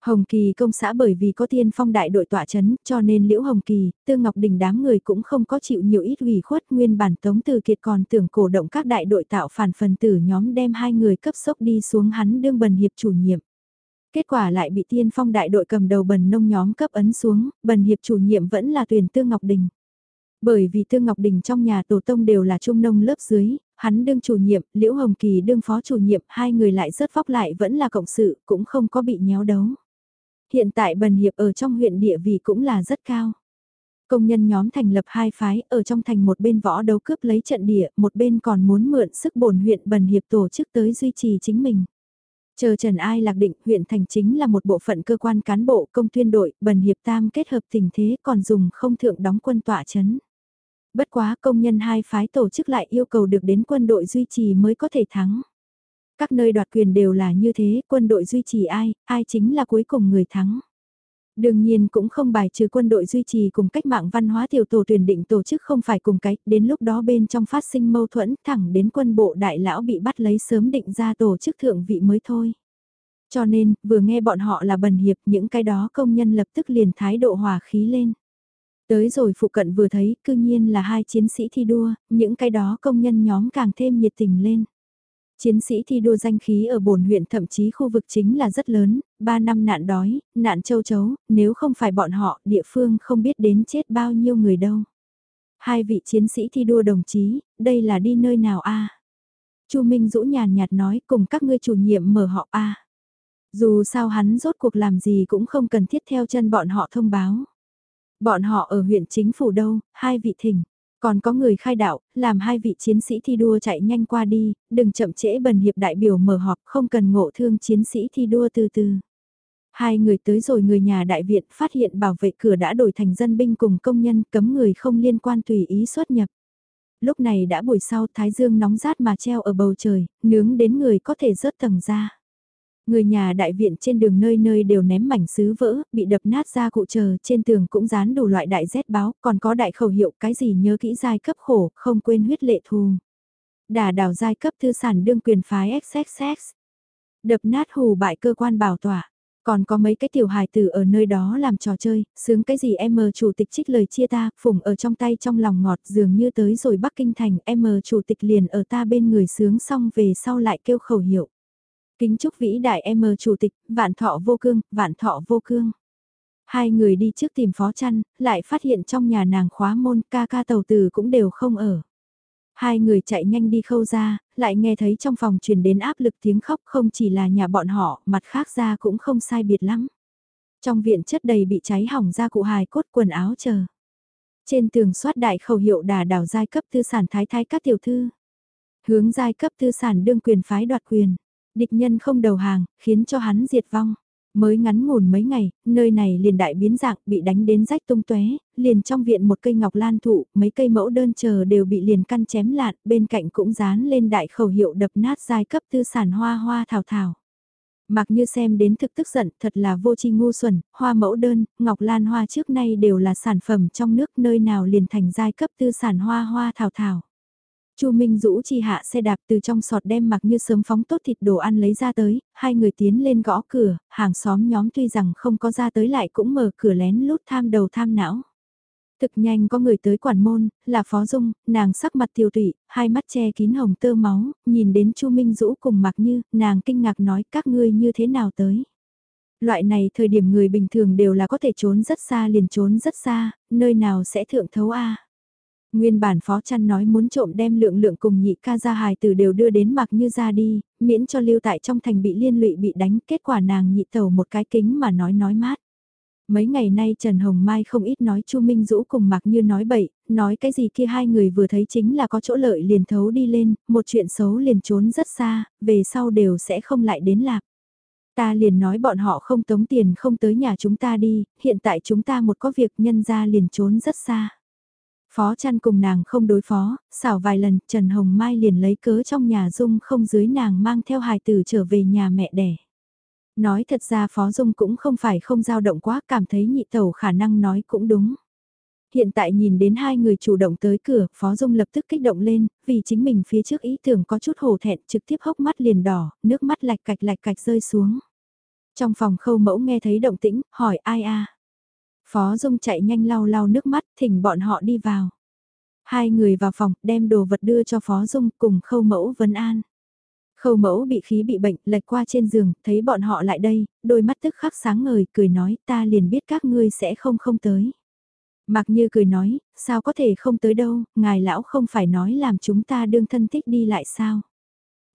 Hồng Kỳ công xã bởi vì có tiên phong đại đội tỏa chấn, cho nên Liễu Hồng Kỳ, Tư Ngọc Đình đám người cũng không có chịu nhiều ít ủy khuất nguyên bản Tống Từ Kiệt còn tưởng cổ động các đại đội tạo phản phần tử nhóm đem hai người cấp sốc đi xuống hắn đương bần hiệp chủ nhiệm. Kết quả lại bị tiên phong đại đội cầm đầu bần nông nhóm cấp ấn xuống, bần hiệp chủ nhiệm vẫn là tuyển Tư Ngọc Đình. Bởi vì Tư Ngọc Đình trong nhà tổ tông đều là trung nông lớp dưới, hắn đương chủ nhiệm, Liễu Hồng Kỳ đương phó chủ nhiệm, hai người lại rớt vóc lại vẫn là cộng sự, cũng không có bị nhéo đấu. Hiện tại Bần Hiệp ở trong huyện địa vị cũng là rất cao. Công nhân nhóm thành lập hai phái, ở trong thành một bên võ đấu cướp lấy trận địa, một bên còn muốn mượn sức bổn huyện Bần Hiệp tổ chức tới duy trì chính mình. Chờ Trần Ai lạc định huyện thành chính là một bộ phận cơ quan cán bộ công tuyên đội, Bần Hiệp Tam kết hợp tình thế còn dùng không thượng đóng quân tỏa chấn. Bất quá công nhân hai phái tổ chức lại yêu cầu được đến quân đội duy trì mới có thể thắng. Các nơi đoạt quyền đều là như thế, quân đội duy trì ai, ai chính là cuối cùng người thắng. Đương nhiên cũng không bài trừ quân đội duy trì cùng cách mạng văn hóa tiểu tổ tuyển định tổ chức không phải cùng cách, đến lúc đó bên trong phát sinh mâu thuẫn thẳng đến quân bộ đại lão bị bắt lấy sớm định ra tổ chức thượng vị mới thôi. Cho nên, vừa nghe bọn họ là bần hiệp những cái đó công nhân lập tức liền thái độ hòa khí lên. Tới rồi phụ cận vừa thấy, cư nhiên là hai chiến sĩ thi đua, những cái đó công nhân nhóm càng thêm nhiệt tình lên. Chiến sĩ thi đua danh khí ở bổn huyện thậm chí khu vực chính là rất lớn, 3 năm nạn đói, nạn châu chấu, nếu không phải bọn họ, địa phương không biết đến chết bao nhiêu người đâu. Hai vị chiến sĩ thi đua đồng chí, đây là đi nơi nào a? Chu Minh Dũ nhàn nhạt nói cùng các ngươi chủ nhiệm mở họ a. Dù sao hắn rốt cuộc làm gì cũng không cần thiết theo chân bọn họ thông báo. Bọn họ ở huyện chính phủ đâu, hai vị thỉnh. Còn có người khai đạo, làm hai vị chiến sĩ thi đua chạy nhanh qua đi, đừng chậm trễ bần hiệp đại biểu mở họp, không cần ngộ thương chiến sĩ thi đua từ từ. Hai người tới rồi người nhà đại viện phát hiện bảo vệ cửa đã đổi thành dân binh cùng công nhân cấm người không liên quan tùy ý xuất nhập. Lúc này đã buổi sau thái dương nóng rát mà treo ở bầu trời, nướng đến người có thể rớt tầng ra. Người nhà đại viện trên đường nơi nơi đều ném mảnh sứ vỡ, bị đập nát ra cụ chờ, trên tường cũng dán đủ loại đại rét báo, còn có đại khẩu hiệu cái gì nhớ kỹ giai cấp khổ, không quên huyết lệ thù. Đả đảo giai cấp thư sản đương quyền phái XXX. Đập nát hù bại cơ quan bảo tỏa. Còn có mấy cái tiểu hài tử ở nơi đó làm trò chơi, sướng cái gì em chủ tịch trích lời chia ta, phủng ở trong tay trong lòng ngọt dường như tới rồi Bắc Kinh thành, em chủ tịch liền ở ta bên người sướng xong về sau lại kêu khẩu hiệu. Kính chúc vĩ đại em chủ tịch, vạn thọ vô cương, vạn thọ vô cương. Hai người đi trước tìm phó chăn, lại phát hiện trong nhà nàng khóa môn ca ca tàu tử cũng đều không ở. Hai người chạy nhanh đi khâu ra, lại nghe thấy trong phòng truyền đến áp lực tiếng khóc không chỉ là nhà bọn họ, mặt khác ra cũng không sai biệt lắm. Trong viện chất đầy bị cháy hỏng ra cụ hài cốt quần áo chờ. Trên tường soát đại khẩu hiệu đà đảo giai cấp tư sản thái thái các tiểu thư. Hướng giai cấp tư sản đương quyền phái đoạt quyền. Địch nhân không đầu hàng, khiến cho hắn diệt vong. Mới ngắn ngủn mấy ngày, nơi này liền đại biến dạng bị đánh đến rách tung tóe liền trong viện một cây ngọc lan thụ, mấy cây mẫu đơn chờ đều bị liền căn chém lạn, bên cạnh cũng dán lên đại khẩu hiệu đập nát giai cấp tư sản hoa hoa thảo thảo. Mặc như xem đến thực tức giận, thật là vô tri ngu xuẩn, hoa mẫu đơn, ngọc lan hoa trước nay đều là sản phẩm trong nước nơi nào liền thành giai cấp tư sản hoa hoa thảo thảo. Chu Minh Dũ chi hạ xe đạp từ trong sọt đem mặc như sớm phóng tốt thịt đồ ăn lấy ra tới, hai người tiến lên gõ cửa, hàng xóm nhóm tuy rằng không có ra tới lại cũng mở cửa lén lút tham đầu tham não. Thực nhanh có người tới quản môn, là Phó Dung, nàng sắc mặt tiêu tụy, hai mắt che kín hồng tơ máu, nhìn đến Chu Minh Dũ cùng mặc như, nàng kinh ngạc nói các ngươi như thế nào tới. Loại này thời điểm người bình thường đều là có thể trốn rất xa liền trốn rất xa, nơi nào sẽ thượng thấu a Nguyên bản phó chăn nói muốn trộm đem lượng lượng cùng nhị ca ra hài từ đều đưa đến mặc như ra đi, miễn cho lưu tại trong thành bị liên lụy bị đánh, kết quả nàng nhị tàu một cái kính mà nói nói mát. Mấy ngày nay Trần Hồng Mai không ít nói Chu Minh Dũ cùng mặc như nói bậy, nói cái gì kia hai người vừa thấy chính là có chỗ lợi liền thấu đi lên, một chuyện xấu liền trốn rất xa, về sau đều sẽ không lại đến lạc. Ta liền nói bọn họ không tống tiền không tới nhà chúng ta đi, hiện tại chúng ta một có việc nhân ra liền trốn rất xa. Phó chăn cùng nàng không đối phó, xảo vài lần Trần Hồng Mai liền lấy cớ trong nhà Dung không dưới nàng mang theo hài tử trở về nhà mẹ đẻ. Nói thật ra Phó Dung cũng không phải không dao động quá cảm thấy nhị tẩu khả năng nói cũng đúng. Hiện tại nhìn đến hai người chủ động tới cửa, Phó Dung lập tức kích động lên, vì chính mình phía trước ý tưởng có chút hổ thẹn trực tiếp hốc mắt liền đỏ, nước mắt lạch cạch lạch cạch rơi xuống. Trong phòng khâu mẫu nghe thấy động tĩnh, hỏi ai a Phó Dung chạy nhanh lau lau nước mắt, thỉnh bọn họ đi vào. Hai người vào phòng, đem đồ vật đưa cho Phó Dung cùng khâu mẫu vấn an. Khâu mẫu bị khí bị bệnh, lệch qua trên giường, thấy bọn họ lại đây, đôi mắt tức khắc sáng ngời, cười nói ta liền biết các ngươi sẽ không không tới. Mặc như cười nói, sao có thể không tới đâu, ngài lão không phải nói làm chúng ta đương thân thích đi lại sao.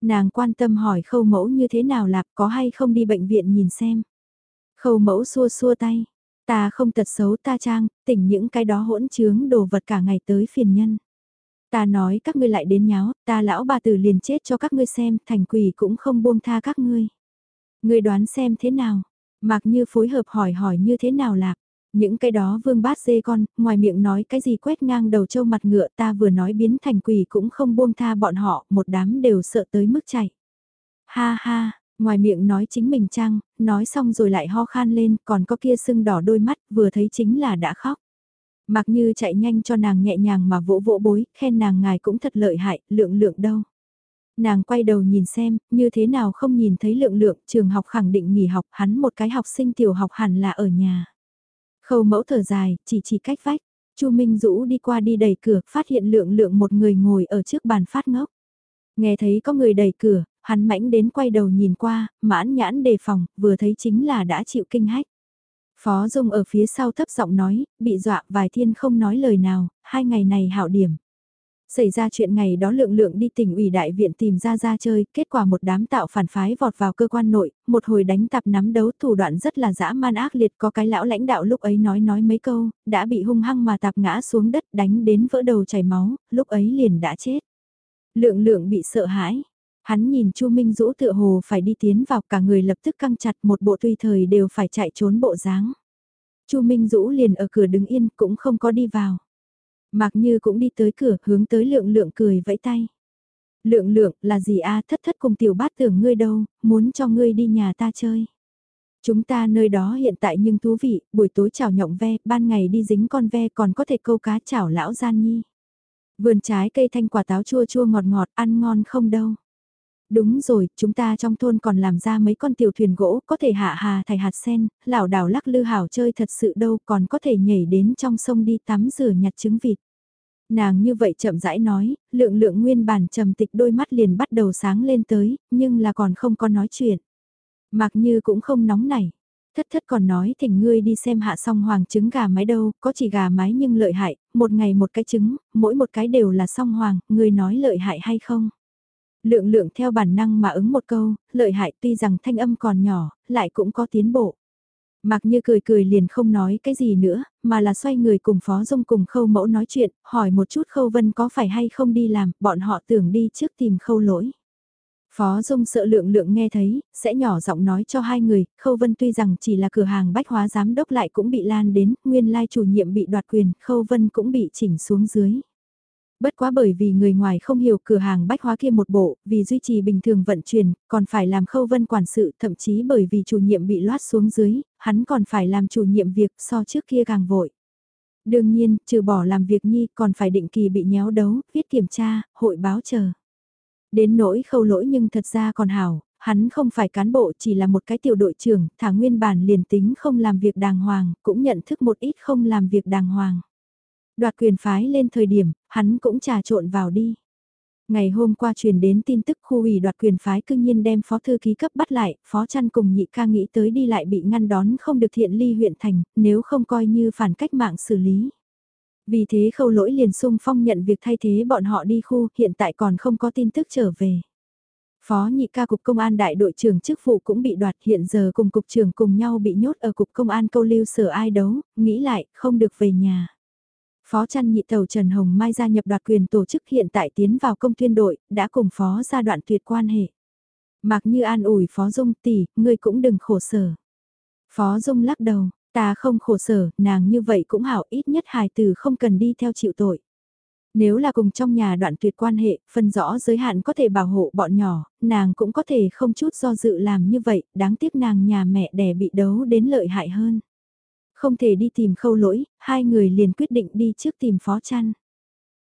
Nàng quan tâm hỏi khâu mẫu như thế nào lạc có hay không đi bệnh viện nhìn xem. Khâu mẫu xua xua tay, ta không tật xấu ta trang, tỉnh những cái đó hỗn trướng đồ vật cả ngày tới phiền nhân. Ta nói các ngươi lại đến nháo, ta lão bà tử liền chết cho các ngươi xem, thành quỷ cũng không buông tha các ngươi. Ngươi đoán xem thế nào, mặc như phối hợp hỏi hỏi như thế nào lạc. Những cái đó vương bát dê con, ngoài miệng nói cái gì quét ngang đầu trâu mặt ngựa ta vừa nói biến thành quỷ cũng không buông tha bọn họ, một đám đều sợ tới mức chạy. Ha ha, ngoài miệng nói chính mình trang, nói xong rồi lại ho khan lên, còn có kia sưng đỏ đôi mắt, vừa thấy chính là đã khóc. Mặc như chạy nhanh cho nàng nhẹ nhàng mà vỗ vỗ bối, khen nàng ngài cũng thật lợi hại, lượng lượng đâu. Nàng quay đầu nhìn xem, như thế nào không nhìn thấy lượng lượng, trường học khẳng định nghỉ học, hắn một cái học sinh tiểu học hẳn là ở nhà. Khâu mẫu thở dài, chỉ chỉ cách vách. Chu Minh Dũ đi qua đi đẩy cửa, phát hiện lượng lượng một người ngồi ở trước bàn phát ngốc. Nghe thấy có người đẩy cửa, hắn mãnh đến quay đầu nhìn qua, mãn nhãn đề phòng, vừa thấy chính là đã chịu kinh hách. Phó Dung ở phía sau thấp giọng nói, bị dọa vài thiên không nói lời nào, hai ngày này hảo điểm. Xảy ra chuyện ngày đó lượng lượng đi tỉnh ủy đại viện tìm ra ra chơi, kết quả một đám tạo phản phái vọt vào cơ quan nội, một hồi đánh tạp nắm đấu thủ đoạn rất là dã man ác liệt có cái lão lãnh đạo lúc ấy nói nói mấy câu, đã bị hung hăng mà tạp ngã xuống đất đánh đến vỡ đầu chảy máu, lúc ấy liền đã chết. Lượng lượng bị sợ hãi, hắn nhìn Chu Minh Dũ tựa hồ phải đi tiến vào cả người lập tức căng chặt một bộ tùy thời đều phải chạy trốn bộ dáng. Chu Minh Dũ liền ở cửa đứng yên cũng không có đi vào. Mạc Như cũng đi tới cửa hướng tới lượng lượng cười vẫy tay. Lượng lượng là gì a thất thất cùng tiểu bát tưởng ngươi đâu, muốn cho ngươi đi nhà ta chơi. Chúng ta nơi đó hiện tại nhưng thú vị, buổi tối chảo nhộng ve, ban ngày đi dính con ve còn có thể câu cá chảo lão gian nhi. Vườn trái cây thanh quả táo chua chua ngọt ngọt ăn ngon không đâu. Đúng rồi, chúng ta trong thôn còn làm ra mấy con tiểu thuyền gỗ, có thể hạ hà thải hạt sen, lão đảo lắc lư hảo chơi thật sự đâu, còn có thể nhảy đến trong sông đi tắm rửa nhặt trứng vịt. Nàng như vậy chậm rãi nói, lượng lượng nguyên bản trầm tịch đôi mắt liền bắt đầu sáng lên tới, nhưng là còn không có nói chuyện. Mặc như cũng không nóng nảy. Thất thất còn nói thỉnh ngươi đi xem hạ song hoàng trứng gà mái đâu, có chỉ gà mái nhưng lợi hại, một ngày một cái trứng, mỗi một cái đều là song hoàng, ngươi nói lợi hại hay không? Lượng lượng theo bản năng mà ứng một câu, lợi hại tuy rằng thanh âm còn nhỏ, lại cũng có tiến bộ. Mặc như cười cười liền không nói cái gì nữa, mà là xoay người cùng Phó Dung cùng Khâu Mẫu nói chuyện, hỏi một chút Khâu Vân có phải hay không đi làm, bọn họ tưởng đi trước tìm Khâu lỗi. Phó Dung sợ lượng lượng nghe thấy, sẽ nhỏ giọng nói cho hai người, Khâu Vân tuy rằng chỉ là cửa hàng bách hóa giám đốc lại cũng bị lan đến, nguyên lai chủ nhiệm bị đoạt quyền, Khâu Vân cũng bị chỉnh xuống dưới. Bất quá bởi vì người ngoài không hiểu cửa hàng bách hóa kia một bộ, vì duy trì bình thường vận chuyển, còn phải làm khâu vân quản sự, thậm chí bởi vì chủ nhiệm bị loát xuống dưới, hắn còn phải làm chủ nhiệm việc so trước kia càng vội. Đương nhiên, trừ bỏ làm việc nhi còn phải định kỳ bị nhéo đấu, viết kiểm tra, hội báo chờ. Đến nỗi khâu lỗi nhưng thật ra còn hảo, hắn không phải cán bộ chỉ là một cái tiểu đội trưởng, thả nguyên bản liền tính không làm việc đàng hoàng, cũng nhận thức một ít không làm việc đàng hoàng. Đoạt quyền phái lên thời điểm, hắn cũng trà trộn vào đi. Ngày hôm qua truyền đến tin tức khu ủy đoạt quyền phái cương nhiên đem phó thư ký cấp bắt lại, phó chăn cùng nhị ca nghĩ tới đi lại bị ngăn đón không được thiện ly huyện thành, nếu không coi như phản cách mạng xử lý. Vì thế khâu lỗi liền sung phong nhận việc thay thế bọn họ đi khu, hiện tại còn không có tin tức trở về. Phó nhị ca cục công an đại đội trưởng chức vụ cũng bị đoạt hiện giờ cùng cục trưởng cùng nhau bị nhốt ở cục công an câu lưu sở ai đấu, nghĩ lại, không được về nhà. Phó chăn nhị tàu Trần Hồng Mai gia nhập đoạt quyền tổ chức hiện tại tiến vào công tuyên đội, đã cùng phó gia đoạn tuyệt quan hệ. Mặc như an ủi phó dung tỷ, ngươi cũng đừng khổ sở. Phó dung lắc đầu, ta không khổ sở, nàng như vậy cũng hảo ít nhất hài từ không cần đi theo chịu tội. Nếu là cùng trong nhà đoạn tuyệt quan hệ, phân rõ giới hạn có thể bảo hộ bọn nhỏ, nàng cũng có thể không chút do dự làm như vậy, đáng tiếc nàng nhà mẹ đẻ bị đấu đến lợi hại hơn. Không thể đi tìm khâu lỗi, hai người liền quyết định đi trước tìm phó chăn.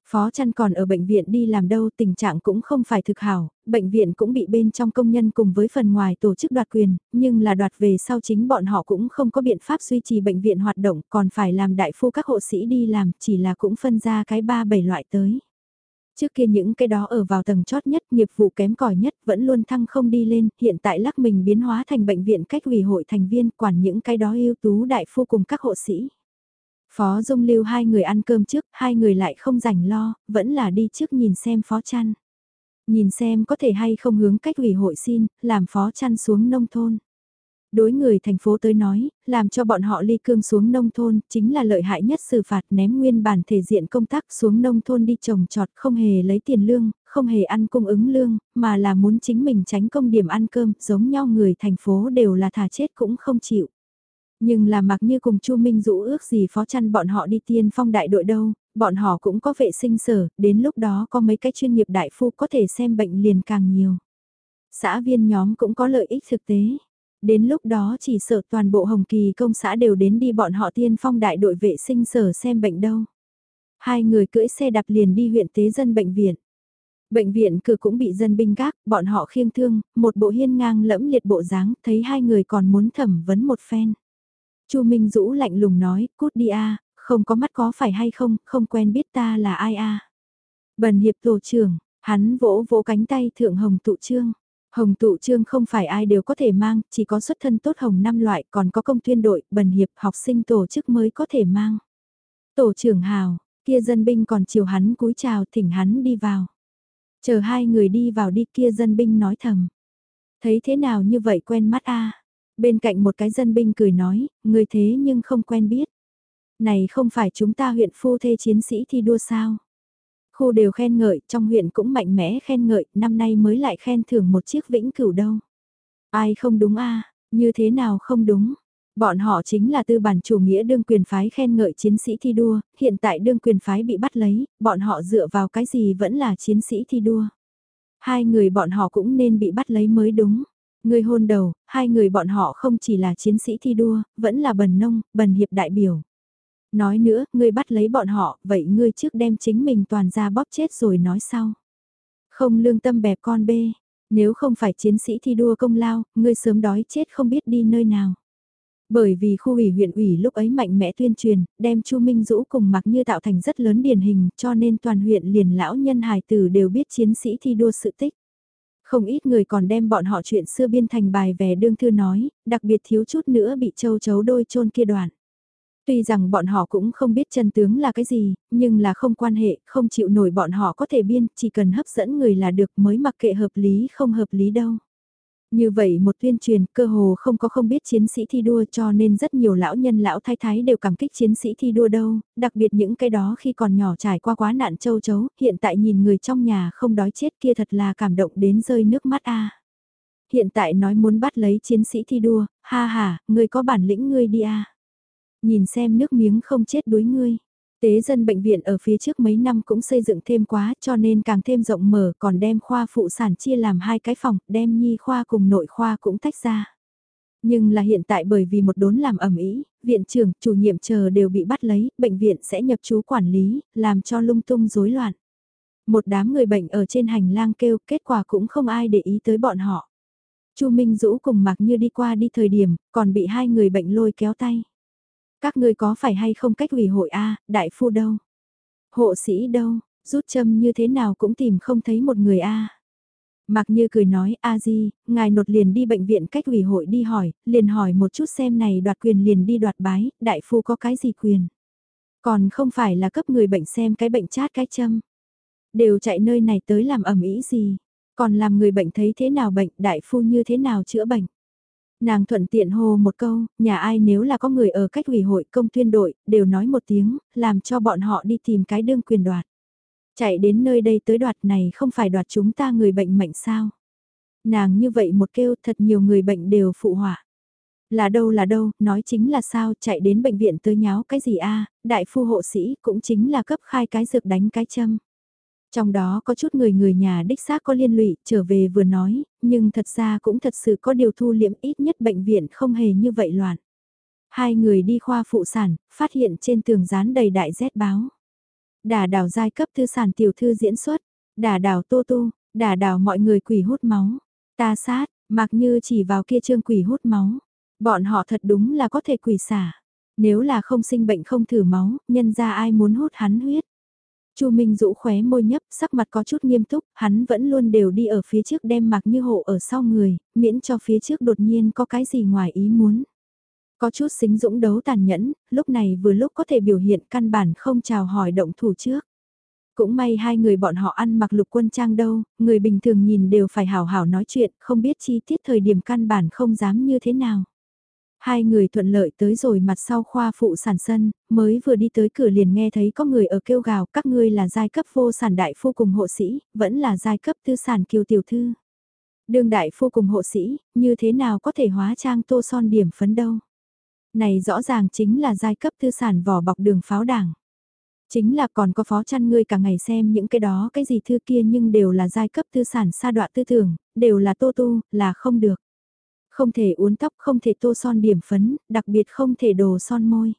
Phó chăn còn ở bệnh viện đi làm đâu tình trạng cũng không phải thực hảo, bệnh viện cũng bị bên trong công nhân cùng với phần ngoài tổ chức đoạt quyền, nhưng là đoạt về sau chính bọn họ cũng không có biện pháp duy trì bệnh viện hoạt động còn phải làm đại phu các hộ sĩ đi làm chỉ là cũng phân ra cái ba bảy loại tới. Trước kia những cái đó ở vào tầng chót nhất, nghiệp vụ kém cỏi nhất vẫn luôn thăng không đi lên, hiện tại lắc mình biến hóa thành bệnh viện cách ủy hội thành viên quản những cái đó ưu tú đại phu cùng các hộ sĩ. Phó Dung lưu hai người ăn cơm trước, hai người lại không rảnh lo, vẫn là đi trước nhìn xem phó chăn. Nhìn xem có thể hay không hướng cách ủy hội xin, làm phó chăn xuống nông thôn. Đối người thành phố tới nói, làm cho bọn họ ly cương xuống nông thôn, chính là lợi hại nhất xử phạt ném nguyên bản thể diện công tác xuống nông thôn đi trồng trọt không hề lấy tiền lương, không hề ăn cung ứng lương, mà là muốn chính mình tránh công điểm ăn cơm, giống nhau người thành phố đều là thà chết cũng không chịu. Nhưng là mặc như cùng Chu Minh Dũ ước gì phó chăn bọn họ đi tiên phong đại đội đâu, bọn họ cũng có vệ sinh sở, đến lúc đó có mấy cái chuyên nghiệp đại phu có thể xem bệnh liền càng nhiều. Xã viên nhóm cũng có lợi ích thực tế. Đến lúc đó chỉ sợ toàn bộ Hồng Kỳ công xã đều đến đi bọn họ tiên phong đại đội vệ sinh sở xem bệnh đâu. Hai người cưỡi xe đạp liền đi huyện tế dân bệnh viện. Bệnh viện cửa cũng bị dân binh gác, bọn họ khiêng thương, một bộ hiên ngang lẫm liệt bộ dáng, thấy hai người còn muốn thẩm vấn một phen. Chu Minh Dũ lạnh lùng nói, cút đi a, không có mắt có phải hay không, không quen biết ta là ai a. Bần hiệp tổ trưởng, hắn vỗ vỗ cánh tay thượng hồng tụ trương. Hồng tụ trương không phải ai đều có thể mang, chỉ có xuất thân tốt hồng năm loại, còn có công tuyên đội, bần hiệp học sinh tổ chức mới có thể mang. Tổ trưởng hào, kia dân binh còn chiều hắn cúi chào thỉnh hắn đi vào. Chờ hai người đi vào đi kia dân binh nói thầm. Thấy thế nào như vậy quen mắt a Bên cạnh một cái dân binh cười nói, người thế nhưng không quen biết. Này không phải chúng ta huyện phu thê chiến sĩ thi đua sao? Khu đều khen ngợi, trong huyện cũng mạnh mẽ khen ngợi, năm nay mới lại khen thưởng một chiếc vĩnh cửu đâu. Ai không đúng a như thế nào không đúng? Bọn họ chính là tư bản chủ nghĩa đương quyền phái khen ngợi chiến sĩ thi đua, hiện tại đương quyền phái bị bắt lấy, bọn họ dựa vào cái gì vẫn là chiến sĩ thi đua. Hai người bọn họ cũng nên bị bắt lấy mới đúng. Người hôn đầu, hai người bọn họ không chỉ là chiến sĩ thi đua, vẫn là bần nông, bần hiệp đại biểu. Nói nữa, ngươi bắt lấy bọn họ, vậy ngươi trước đem chính mình toàn ra bóp chết rồi nói sau. Không lương tâm bẹp con bê, nếu không phải chiến sĩ thi đua công lao, ngươi sớm đói chết không biết đi nơi nào. Bởi vì khu ủy huyện ủy lúc ấy mạnh mẽ tuyên truyền, đem Chu Minh Dũ cùng mặc như tạo thành rất lớn điển hình, cho nên toàn huyện liền lão nhân hài tử đều biết chiến sĩ thi đua sự tích. Không ít người còn đem bọn họ chuyện xưa biên thành bài về đương thư nói, đặc biệt thiếu chút nữa bị châu chấu đôi chôn kia đoạn. Tuy rằng bọn họ cũng không biết chân tướng là cái gì, nhưng là không quan hệ, không chịu nổi bọn họ có thể biên, chỉ cần hấp dẫn người là được mới mặc kệ hợp lý không hợp lý đâu. Như vậy một tuyên truyền cơ hồ không có không biết chiến sĩ thi đua cho nên rất nhiều lão nhân lão thái thái đều cảm kích chiến sĩ thi đua đâu, đặc biệt những cái đó khi còn nhỏ trải qua quá nạn châu chấu, hiện tại nhìn người trong nhà không đói chết kia thật là cảm động đến rơi nước mắt a. Hiện tại nói muốn bắt lấy chiến sĩ thi đua, ha ha, người có bản lĩnh ngươi đi a. Nhìn xem nước miếng không chết đuối ngươi. Tế dân bệnh viện ở phía trước mấy năm cũng xây dựng thêm quá cho nên càng thêm rộng mở còn đem khoa phụ sản chia làm hai cái phòng, đem nhi khoa cùng nội khoa cũng tách ra. Nhưng là hiện tại bởi vì một đốn làm ẩm ý, viện trưởng, chủ nhiệm chờ đều bị bắt lấy, bệnh viện sẽ nhập chú quản lý, làm cho lung tung rối loạn. Một đám người bệnh ở trên hành lang kêu, kết quả cũng không ai để ý tới bọn họ. Chu Minh Dũ cùng mặc như đi qua đi thời điểm, còn bị hai người bệnh lôi kéo tay. Các ngươi có phải hay không cách hủy hội A, đại phu đâu? Hộ sĩ đâu, rút châm như thế nào cũng tìm không thấy một người A. Mặc như cười nói, a di, ngài nột liền đi bệnh viện cách ủy hội đi hỏi, liền hỏi một chút xem này đoạt quyền liền đi đoạt bái, đại phu có cái gì quyền. Còn không phải là cấp người bệnh xem cái bệnh chát cái châm. Đều chạy nơi này tới làm ẩm ý gì. Còn làm người bệnh thấy thế nào bệnh, đại phu như thế nào chữa bệnh. Nàng thuận tiện hô một câu, nhà ai nếu là có người ở cách ủy hội công tuyên đội, đều nói một tiếng, làm cho bọn họ đi tìm cái đương quyền đoạt. Chạy đến nơi đây tới đoạt này không phải đoạt chúng ta người bệnh mệnh sao. Nàng như vậy một kêu thật nhiều người bệnh đều phụ họa. Là đâu là đâu, nói chính là sao, chạy đến bệnh viện tới nháo cái gì a đại phu hộ sĩ cũng chính là cấp khai cái dược đánh cái châm. Trong đó có chút người người nhà đích xác có liên lụy, trở về vừa nói, nhưng thật ra cũng thật sự có điều thu liễm ít nhất bệnh viện không hề như vậy loạn. Hai người đi khoa phụ sản, phát hiện trên tường dán đầy đại rét báo. đà đào giai cấp thư sản tiểu thư diễn xuất, đà đào tô tu, đà đào mọi người quỷ hút máu. Ta sát, mặc như chỉ vào kia trương quỷ hút máu. Bọn họ thật đúng là có thể quỷ xả. Nếu là không sinh bệnh không thử máu, nhân ra ai muốn hút hắn huyết. Chu Minh Dũ khóe môi nhấp, sắc mặt có chút nghiêm túc, hắn vẫn luôn đều đi ở phía trước đem mặc như hộ ở sau người, miễn cho phía trước đột nhiên có cái gì ngoài ý muốn. Có chút xính dũng đấu tàn nhẫn, lúc này vừa lúc có thể biểu hiện căn bản không chào hỏi động thủ trước. Cũng may hai người bọn họ ăn mặc lục quân trang đâu, người bình thường nhìn đều phải hào hào nói chuyện, không biết chi tiết thời điểm căn bản không dám như thế nào. Hai người thuận lợi tới rồi mặt sau khoa phụ sản sân, mới vừa đi tới cửa liền nghe thấy có người ở kêu gào các ngươi là giai cấp vô sản đại phu cùng hộ sĩ, vẫn là giai cấp tư sản kiều tiểu thư. Đương đại phu cùng hộ sĩ, như thế nào có thể hóa trang tô son điểm phấn đâu. Này rõ ràng chính là giai cấp tư sản vỏ bọc đường pháo đảng. Chính là còn có phó chăn ngươi cả ngày xem những cái đó cái gì thư kia nhưng đều là giai cấp tư sản sa đoạn tư tưởng, đều là tô tu, là không được. Không thể uốn tóc, không thể tô son điểm phấn, đặc biệt không thể đồ son môi.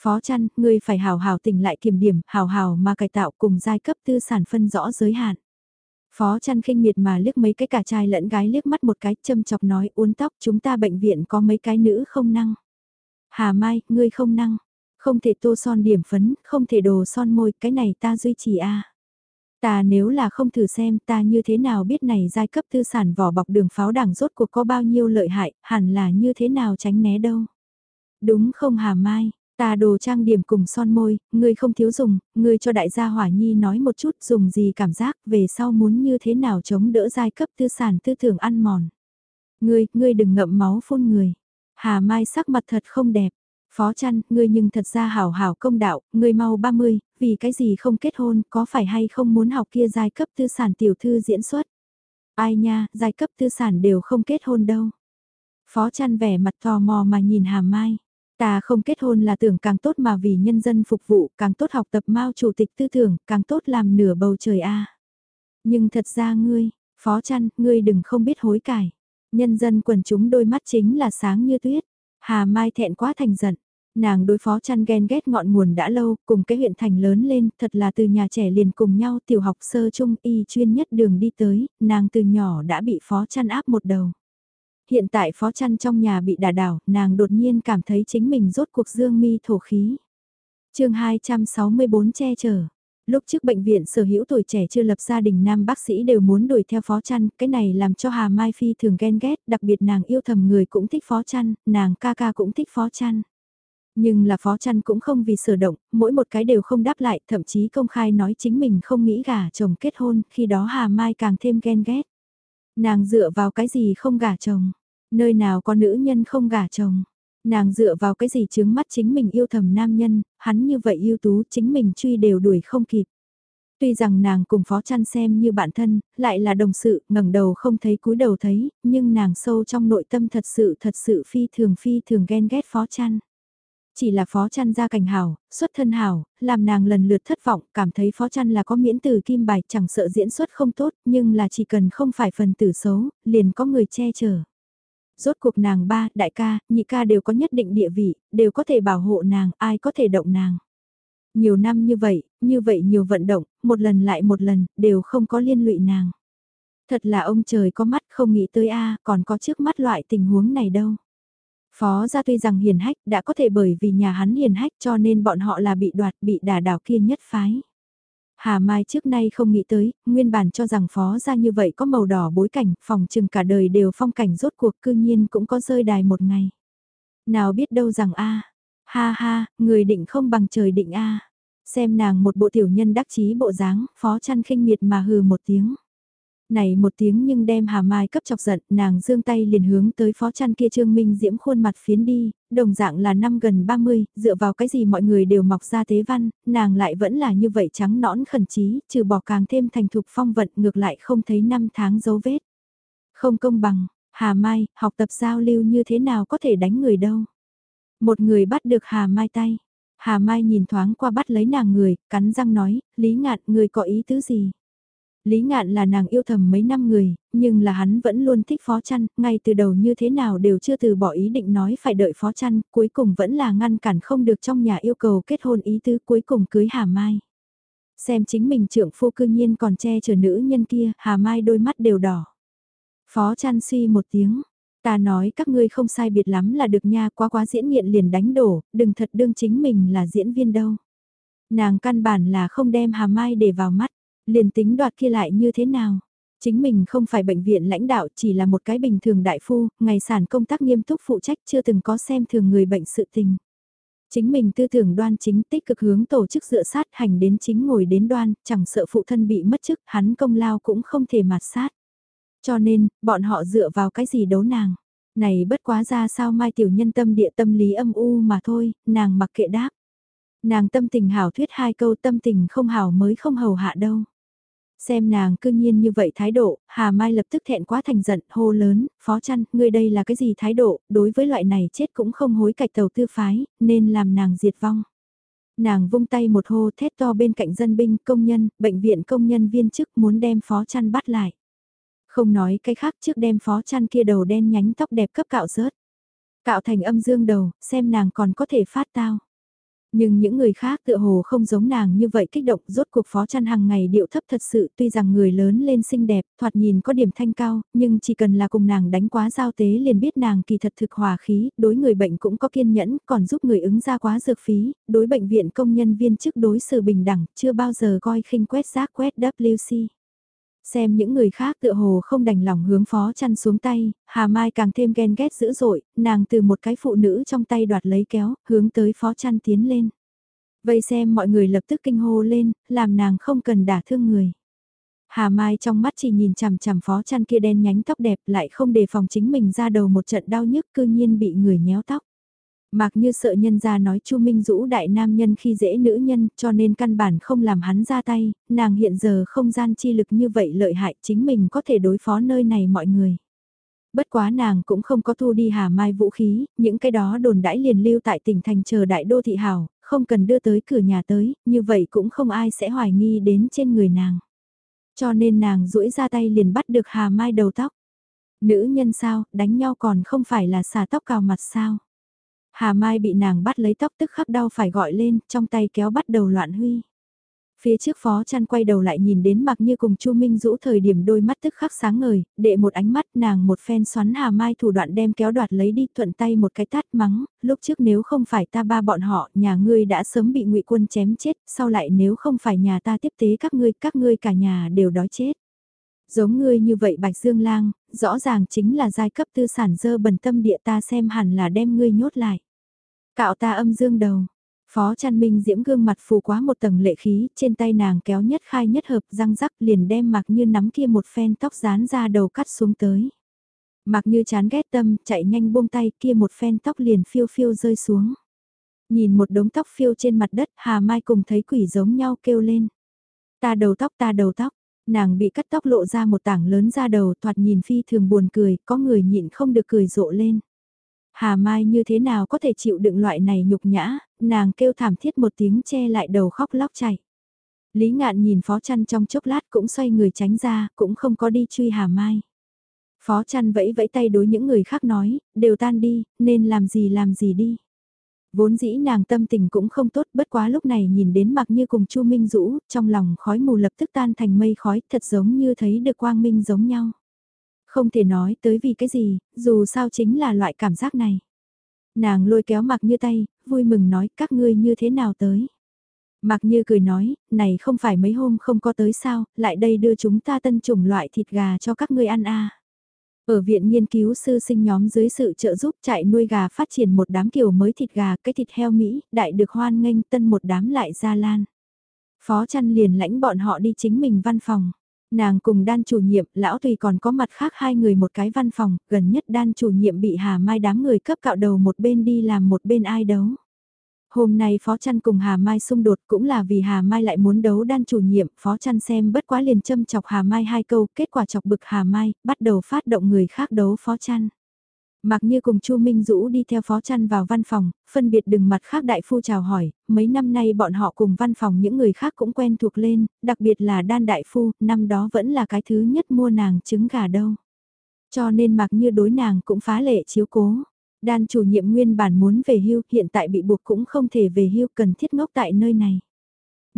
Phó chăn, ngươi phải hào hào tỉnh lại kiểm điểm, hào hào mà cải tạo cùng giai cấp tư sản phân rõ giới hạn. Phó chăn khinh miệt mà liếc mấy cái cả trai lẫn gái liếc mắt một cái châm chọc nói uốn tóc chúng ta bệnh viện có mấy cái nữ không năng. Hà Mai, ngươi không năng, không thể tô son điểm phấn, không thể đồ son môi, cái này ta duy trì a. Ta nếu là không thử xem ta như thế nào biết này giai cấp tư sản vỏ bọc đường pháo đảng rốt cuộc có bao nhiêu lợi hại, hẳn là như thế nào tránh né đâu. Đúng không Hà Mai, ta đồ trang điểm cùng son môi, ngươi không thiếu dùng, ngươi cho đại gia Hỏa Nhi nói một chút dùng gì cảm giác về sau muốn như thế nào chống đỡ giai cấp tư sản tư tưởng ăn mòn. Ngươi, ngươi đừng ngậm máu phun người. Hà Mai sắc mặt thật không đẹp. Phó chăn, ngươi nhưng thật ra hảo hảo công đạo, ngươi mau 30, vì cái gì không kết hôn, có phải hay không muốn học kia giai cấp tư sản tiểu thư diễn xuất? Ai nha, giai cấp tư sản đều không kết hôn đâu. Phó chăn vẻ mặt tò mò mà nhìn Hà Mai. Ta không kết hôn là tưởng càng tốt mà vì nhân dân phục vụ, càng tốt học tập mau chủ tịch tư tưởng, càng tốt làm nửa bầu trời a. Nhưng thật ra ngươi, phó chăn, ngươi đừng không biết hối cải. Nhân dân quần chúng đôi mắt chính là sáng như tuyết. Hà Mai thẹn quá thành giận. Nàng đối phó chăn ghen ghét ngọn nguồn đã lâu, cùng cái huyện thành lớn lên, thật là từ nhà trẻ liền cùng nhau tiểu học sơ trung y chuyên nhất đường đi tới, nàng từ nhỏ đã bị phó chăn áp một đầu. Hiện tại phó chăn trong nhà bị đả đảo, nàng đột nhiên cảm thấy chính mình rốt cuộc dương mi thổ khí. chương 264 che chở. Lúc trước bệnh viện sở hữu tuổi trẻ chưa lập gia đình nam bác sĩ đều muốn đuổi theo phó chăn, cái này làm cho Hà Mai Phi thường ghen ghét, đặc biệt nàng yêu thầm người cũng thích phó chăn, nàng ca ca cũng thích phó chăn. Nhưng là phó chăn cũng không vì sở động, mỗi một cái đều không đáp lại, thậm chí công khai nói chính mình không nghĩ gả chồng kết hôn, khi đó Hà Mai càng thêm ghen ghét. Nàng dựa vào cái gì không gả chồng, nơi nào có nữ nhân không gả chồng, nàng dựa vào cái gì chướng mắt chính mình yêu thầm nam nhân, hắn như vậy yêu tú chính mình truy đều đuổi không kịp. Tuy rằng nàng cùng phó chăn xem như bạn thân, lại là đồng sự, ngẩng đầu không thấy cúi đầu thấy, nhưng nàng sâu trong nội tâm thật sự thật sự phi thường phi thường ghen ghét phó chăn. Chỉ là phó chăn ra cảnh hảo, xuất thân hảo, làm nàng lần lượt thất vọng, cảm thấy phó chăn là có miễn từ kim bài chẳng sợ diễn xuất không tốt, nhưng là chỉ cần không phải phần tử xấu, liền có người che chở. Rốt cuộc nàng ba, đại ca, nhị ca đều có nhất định địa vị, đều có thể bảo hộ nàng, ai có thể động nàng. Nhiều năm như vậy, như vậy nhiều vận động, một lần lại một lần, đều không có liên lụy nàng. Thật là ông trời có mắt không nghĩ tới a còn có trước mắt loại tình huống này đâu. Phó gia tuy rằng hiền hách đã có thể bởi vì nhà hắn hiền hách cho nên bọn họ là bị đoạt bị đả đảo kia nhất phái. Hà Mai trước nay không nghĩ tới, nguyên bản cho rằng phó gia như vậy có màu đỏ bối cảnh, phòng trừng cả đời đều phong cảnh rốt cuộc cư nhiên cũng có rơi đài một ngày. Nào biết đâu rằng a ha ha, người định không bằng trời định a Xem nàng một bộ tiểu nhân đắc chí bộ dáng, phó chăn khinh miệt mà hừ một tiếng. Này một tiếng nhưng đem Hà Mai cấp chọc giận, nàng dương tay liền hướng tới phó chăn kia Trương Minh Diễm khuôn mặt phiến đi, đồng dạng là năm gần 30, dựa vào cái gì mọi người đều mọc ra thế văn, nàng lại vẫn là như vậy trắng nõn khẩn trí, trừ bỏ càng thêm thành thục phong vận ngược lại không thấy năm tháng dấu vết. Không công bằng, Hà Mai, học tập giao lưu như thế nào có thể đánh người đâu. Một người bắt được Hà Mai tay. Hà Mai nhìn thoáng qua bắt lấy nàng người, cắn răng nói, Lý Ngạn, người có ý tứ gì? Lý Ngạn là nàng yêu thầm mấy năm người, nhưng là hắn vẫn luôn thích Phó Chăn, ngay từ đầu như thế nào đều chưa từ bỏ ý định nói phải đợi Phó Chăn, cuối cùng vẫn là ngăn cản không được trong nhà yêu cầu kết hôn ý tứ cuối cùng cưới Hà Mai. Xem chính mình trưởng phu cư nhiên còn che chở nữ nhân kia, Hà Mai đôi mắt đều đỏ. Phó chăn suy một tiếng, ta nói các ngươi không sai biệt lắm là được nha quá quá diễn nghiện liền đánh đổ, đừng thật đương chính mình là diễn viên đâu. Nàng căn bản là không đem Hà Mai để vào mắt, liền tính đoạt kia lại như thế nào. Chính mình không phải bệnh viện lãnh đạo chỉ là một cái bình thường đại phu, ngày sản công tác nghiêm túc phụ trách chưa từng có xem thường người bệnh sự tình. Chính mình tư tưởng đoan chính tích cực hướng tổ chức dựa sát hành đến chính ngồi đến đoan, chẳng sợ phụ thân bị mất chức, hắn công lao cũng không thể mạt sát. Cho nên, bọn họ dựa vào cái gì đấu nàng. Này bất quá ra sao mai tiểu nhân tâm địa tâm lý âm u mà thôi, nàng mặc kệ đáp. Nàng tâm tình hảo thuyết hai câu tâm tình không hảo mới không hầu hạ đâu. Xem nàng cư nhiên như vậy thái độ, Hà Mai lập tức thẹn quá thành giận, hô lớn, phó chăn, ngươi đây là cái gì thái độ, đối với loại này chết cũng không hối cạch tàu tư phái, nên làm nàng diệt vong. Nàng vung tay một hô thét to bên cạnh dân binh, công nhân, bệnh viện công nhân viên chức muốn đem phó chăn bắt lại. Không nói cái khác trước đem phó chăn kia đầu đen nhánh tóc đẹp cấp cạo rớt. Cạo thành âm dương đầu, xem nàng còn có thể phát tao. Nhưng những người khác tựa hồ không giống nàng như vậy kích động rốt cuộc phó chăn hàng ngày điệu thấp thật sự tuy rằng người lớn lên xinh đẹp, thoạt nhìn có điểm thanh cao, nhưng chỉ cần là cùng nàng đánh quá giao tế liền biết nàng kỳ thật thực hòa khí, đối người bệnh cũng có kiên nhẫn, còn giúp người ứng ra quá dược phí, đối bệnh viện công nhân viên chức đối xử bình đẳng, chưa bao giờ coi khinh quét rác quét WC. Xem những người khác tựa hồ không đành lòng hướng phó chăn xuống tay, Hà Mai càng thêm ghen ghét dữ dội, nàng từ một cái phụ nữ trong tay đoạt lấy kéo, hướng tới phó chăn tiến lên. vậy xem mọi người lập tức kinh hô lên, làm nàng không cần đả thương người. Hà Mai trong mắt chỉ nhìn chằm chằm phó chăn kia đen nhánh tóc đẹp lại không đề phòng chính mình ra đầu một trận đau nhức cư nhiên bị người nhéo tóc. Mặc như sợ nhân ra nói Chu Minh Dũ đại nam nhân khi dễ nữ nhân cho nên căn bản không làm hắn ra tay, nàng hiện giờ không gian chi lực như vậy lợi hại chính mình có thể đối phó nơi này mọi người. Bất quá nàng cũng không có thu đi hà mai vũ khí, những cái đó đồn đãi liền lưu tại tỉnh thành chờ đại đô thị hảo, không cần đưa tới cửa nhà tới, như vậy cũng không ai sẽ hoài nghi đến trên người nàng. Cho nên nàng duỗi ra tay liền bắt được hà mai đầu tóc. Nữ nhân sao, đánh nhau còn không phải là xà tóc cào mặt sao. Hà Mai bị nàng bắt lấy tóc tức khắc đau phải gọi lên, trong tay kéo bắt đầu loạn huy. Phía trước phó chăn quay đầu lại nhìn đến mặc như cùng Chu Minh Dũ thời điểm đôi mắt tức khắc sáng ngời, đệ một ánh mắt nàng một phen xoắn Hà Mai thủ đoạn đem kéo đoạt lấy đi thuận tay một cái tát mắng, lúc trước nếu không phải ta ba bọn họ, nhà ngươi đã sớm bị ngụy quân chém chết, sau lại nếu không phải nhà ta tiếp tế các ngươi, các ngươi cả nhà đều đói chết. Giống ngươi như vậy Bạch Dương Lang, rõ ràng chính là giai cấp tư sản dơ bẩn tâm địa ta xem hẳn là đem ngươi nhốt lại. Cạo ta âm dương đầu. Phó chăn minh diễm gương mặt phù quá một tầng lệ khí, trên tay nàng kéo nhất khai nhất hợp răng rắc liền đem mặc như nắm kia một phen tóc dán ra đầu cắt xuống tới. Mặc như chán ghét tâm, chạy nhanh buông tay kia một phen tóc liền phiêu phiêu rơi xuống. Nhìn một đống tóc phiêu trên mặt đất, Hà Mai cùng thấy quỷ giống nhau kêu lên. Ta đầu tóc ta đầu tóc, nàng bị cắt tóc lộ ra một tảng lớn ra đầu thoạt nhìn phi thường buồn cười, có người nhịn không được cười rộ lên. Hà Mai như thế nào có thể chịu đựng loại này nhục nhã, nàng kêu thảm thiết một tiếng che lại đầu khóc lóc chảy. Lý ngạn nhìn phó chăn trong chốc lát cũng xoay người tránh ra, cũng không có đi truy Hà Mai. Phó chăn vẫy vẫy tay đối những người khác nói, đều tan đi, nên làm gì làm gì đi. Vốn dĩ nàng tâm tình cũng không tốt bất quá lúc này nhìn đến mặc như cùng Chu Minh Dũ, trong lòng khói mù lập tức tan thành mây khói thật giống như thấy được quang minh giống nhau. Không thể nói tới vì cái gì, dù sao chính là loại cảm giác này. Nàng lôi kéo mặc như tay, vui mừng nói các ngươi như thế nào tới. Mặc như cười nói, này không phải mấy hôm không có tới sao, lại đây đưa chúng ta tân chủng loại thịt gà cho các ngươi ăn à. Ở viện nghiên cứu sư sinh nhóm dưới sự trợ giúp chạy nuôi gà phát triển một đám kiểu mới thịt gà, cái thịt heo Mỹ, đại được hoan nghênh tân một đám lại ra lan. Phó chăn liền lãnh bọn họ đi chính mình văn phòng. Nàng cùng đan chủ nhiệm, lão tùy còn có mặt khác hai người một cái văn phòng, gần nhất đan chủ nhiệm bị Hà Mai đám người cấp cạo đầu một bên đi làm một bên ai đấu. Hôm nay Phó Trăn cùng Hà Mai xung đột cũng là vì Hà Mai lại muốn đấu đan chủ nhiệm, Phó Trăn xem bất quá liền châm chọc Hà Mai hai câu, kết quả chọc bực Hà Mai, bắt đầu phát động người khác đấu Phó Trăn. Mặc như cùng Chu Minh Dũ đi theo phó chăn vào văn phòng, phân biệt đừng mặt khác đại phu chào hỏi, mấy năm nay bọn họ cùng văn phòng những người khác cũng quen thuộc lên, đặc biệt là đan đại phu, năm đó vẫn là cái thứ nhất mua nàng trứng gà đâu. Cho nên mặc như đối nàng cũng phá lệ chiếu cố. Đan chủ nhiệm nguyên bản muốn về hưu, hiện tại bị buộc cũng không thể về hưu cần thiết ngốc tại nơi này.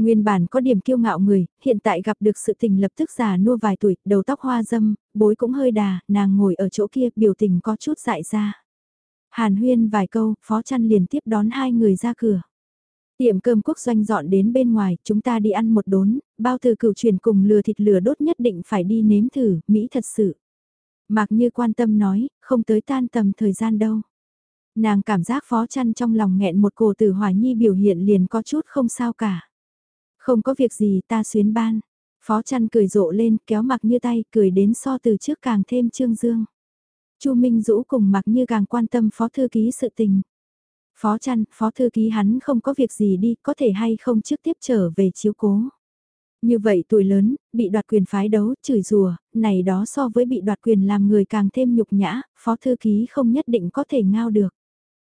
Nguyên bản có điểm kiêu ngạo người, hiện tại gặp được sự tình lập tức già nua vài tuổi, đầu tóc hoa dâm, bối cũng hơi đà, nàng ngồi ở chỗ kia, biểu tình có chút dại ra. Hàn huyên vài câu, phó chăn liền tiếp đón hai người ra cửa. Tiệm cơm quốc doanh dọn đến bên ngoài, chúng ta đi ăn một đốn, bao từ cửu truyền cùng lừa thịt lừa đốt nhất định phải đi nếm thử, Mỹ thật sự. Mạc như quan tâm nói, không tới tan tầm thời gian đâu. Nàng cảm giác phó chăn trong lòng nghẹn một cổ tử hoài nhi biểu hiện liền có chút không sao cả. Không có việc gì ta xuyến ban. Phó chăn cười rộ lên kéo mặc như tay cười đến so từ trước càng thêm trương dương. Chu Minh Dũ cùng mặc như càng quan tâm phó thư ký sự tình. Phó chăn, phó thư ký hắn không có việc gì đi, có thể hay không trước tiếp trở về chiếu cố. Như vậy tuổi lớn, bị đoạt quyền phái đấu, chửi rùa, này đó so với bị đoạt quyền làm người càng thêm nhục nhã, phó thư ký không nhất định có thể ngao được.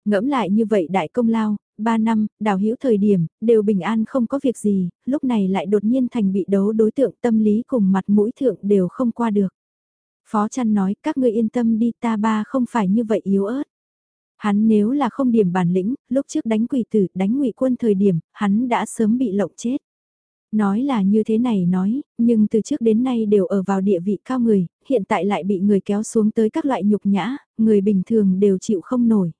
Ngẫm lại như vậy đại công lao, 3 năm, đào hữu thời điểm, đều bình an không có việc gì, lúc này lại đột nhiên thành bị đấu đối tượng tâm lý cùng mặt mũi thượng đều không qua được. Phó chăn nói, các ngươi yên tâm đi ta ba không phải như vậy yếu ớt. Hắn nếu là không điểm bản lĩnh, lúc trước đánh quỷ tử, đánh ngụy quân thời điểm, hắn đã sớm bị lộng chết. Nói là như thế này nói, nhưng từ trước đến nay đều ở vào địa vị cao người, hiện tại lại bị người kéo xuống tới các loại nhục nhã, người bình thường đều chịu không nổi.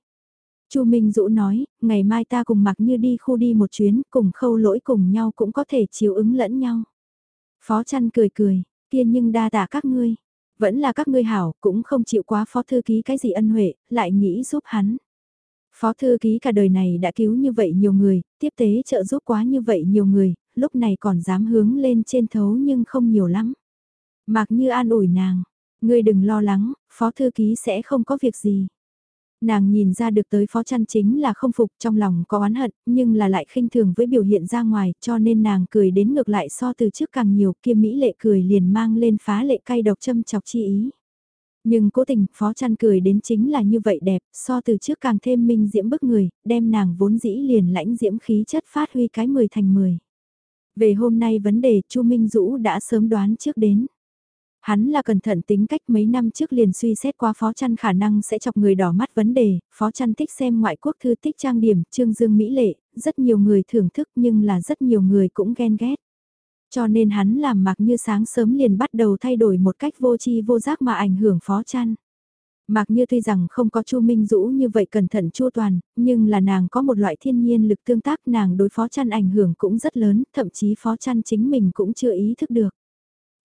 Chu Minh Dũ nói, ngày mai ta cùng mặc như đi khu đi một chuyến, cùng khâu lỗi cùng nhau cũng có thể chiếu ứng lẫn nhau. Phó chăn cười cười, kia nhưng đa tạ các ngươi. Vẫn là các ngươi hảo, cũng không chịu quá phó thư ký cái gì ân huệ, lại nghĩ giúp hắn. Phó thư ký cả đời này đã cứu như vậy nhiều người, tiếp tế trợ giúp quá như vậy nhiều người, lúc này còn dám hướng lên trên thấu nhưng không nhiều lắm. mạc như an ủi nàng, ngươi đừng lo lắng, phó thư ký sẽ không có việc gì. Nàng nhìn ra được tới phó chăn chính là không phục trong lòng có oán hận, nhưng là lại khinh thường với biểu hiện ra ngoài cho nên nàng cười đến ngược lại so từ trước càng nhiều kia Mỹ lệ cười liền mang lên phá lệ cay độc châm chọc chi ý. Nhưng cố tình phó chăn cười đến chính là như vậy đẹp, so từ trước càng thêm minh diễm bức người, đem nàng vốn dĩ liền lãnh diễm khí chất phát huy cái 10 thành 10. Về hôm nay vấn đề Chu Minh Dũ đã sớm đoán trước đến. Hắn là cẩn thận tính cách mấy năm trước liền suy xét qua phó chăn khả năng sẽ chọc người đỏ mắt vấn đề, phó chăn thích xem ngoại quốc thư tích trang điểm, trương dương mỹ lệ, rất nhiều người thưởng thức nhưng là rất nhiều người cũng ghen ghét. Cho nên hắn làm mặc như sáng sớm liền bắt đầu thay đổi một cách vô chi vô giác mà ảnh hưởng phó chăn. mặc Như tuy rằng không có Chu Minh Dũ như vậy cẩn thận chu toàn, nhưng là nàng có một loại thiên nhiên lực tương tác nàng đối phó chăn ảnh hưởng cũng rất lớn, thậm chí phó chăn chính mình cũng chưa ý thức được.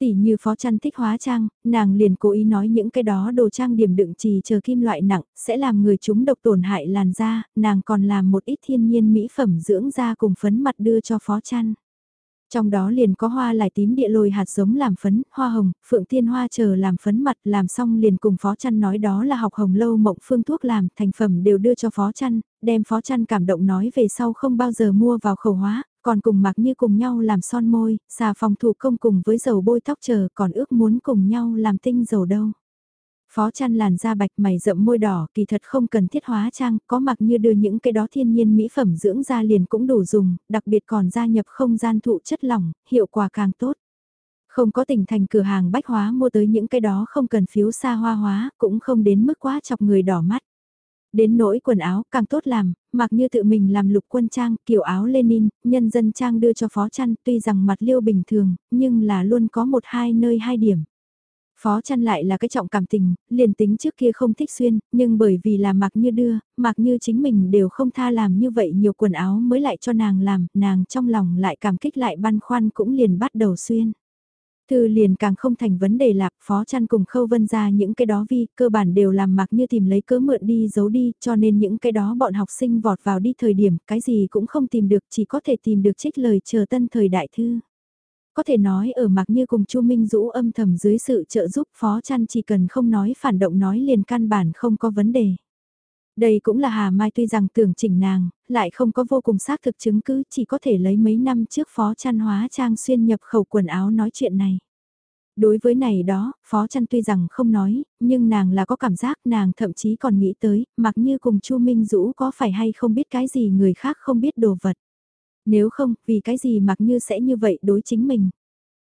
Tỷ như phó chăn thích hóa trang, nàng liền cố ý nói những cái đó đồ trang điểm đựng trì chờ kim loại nặng, sẽ làm người chúng độc tổn hại làn da, nàng còn làm một ít thiên nhiên mỹ phẩm dưỡng da cùng phấn mặt đưa cho phó chăn. Trong đó liền có hoa lại tím địa lôi hạt giống làm phấn, hoa hồng, phượng tiên hoa chờ làm phấn mặt làm xong liền cùng phó chăn nói đó là học hồng lâu mộng phương thuốc làm, thành phẩm đều đưa cho phó chăn, đem phó chăn cảm động nói về sau không bao giờ mua vào khẩu hóa, còn cùng mặc như cùng nhau làm son môi, xà phòng thủ công cùng với dầu bôi tóc chờ còn ước muốn cùng nhau làm tinh dầu đâu. Phó chăn làn da bạch mày rậm môi đỏ kỳ thật không cần thiết hóa trang, có mặc như đưa những cái đó thiên nhiên mỹ phẩm dưỡng da liền cũng đủ dùng, đặc biệt còn gia nhập không gian thụ chất lỏng, hiệu quả càng tốt. Không có tỉnh thành cửa hàng bách hóa mua tới những cái đó không cần phiếu xa hoa hóa, cũng không đến mức quá chọc người đỏ mắt. Đến nỗi quần áo càng tốt làm, mặc như tự mình làm lục quân trang, kiểu áo Lenin, nhân dân trang đưa cho phó chăn tuy rằng mặt liêu bình thường, nhưng là luôn có một hai nơi hai điểm. Phó chăn lại là cái trọng cảm tình, liền tính trước kia không thích xuyên, nhưng bởi vì là mặc như đưa, mặc như chính mình đều không tha làm như vậy nhiều quần áo mới lại cho nàng làm, nàng trong lòng lại cảm kích lại băn khoăn cũng liền bắt đầu xuyên. Thư liền càng không thành vấn đề lạc, phó chăn cùng khâu vân ra những cái đó vi, cơ bản đều làm mặc như tìm lấy cớ mượn đi giấu đi, cho nên những cái đó bọn học sinh vọt vào đi thời điểm, cái gì cũng không tìm được, chỉ có thể tìm được trích lời chờ tân thời đại thư. Có thể nói ở mặc như cùng chu Minh Dũ âm thầm dưới sự trợ giúp phó chăn chỉ cần không nói phản động nói liền căn bản không có vấn đề. Đây cũng là Hà Mai tuy rằng tưởng chỉnh nàng, lại không có vô cùng xác thực chứng cứ chỉ có thể lấy mấy năm trước phó chăn hóa trang xuyên nhập khẩu quần áo nói chuyện này. Đối với này đó, phó chăn tuy rằng không nói, nhưng nàng là có cảm giác nàng thậm chí còn nghĩ tới, mặc như cùng chu Minh Dũ có phải hay không biết cái gì người khác không biết đồ vật. Nếu không, vì cái gì mặc như sẽ như vậy đối chính mình.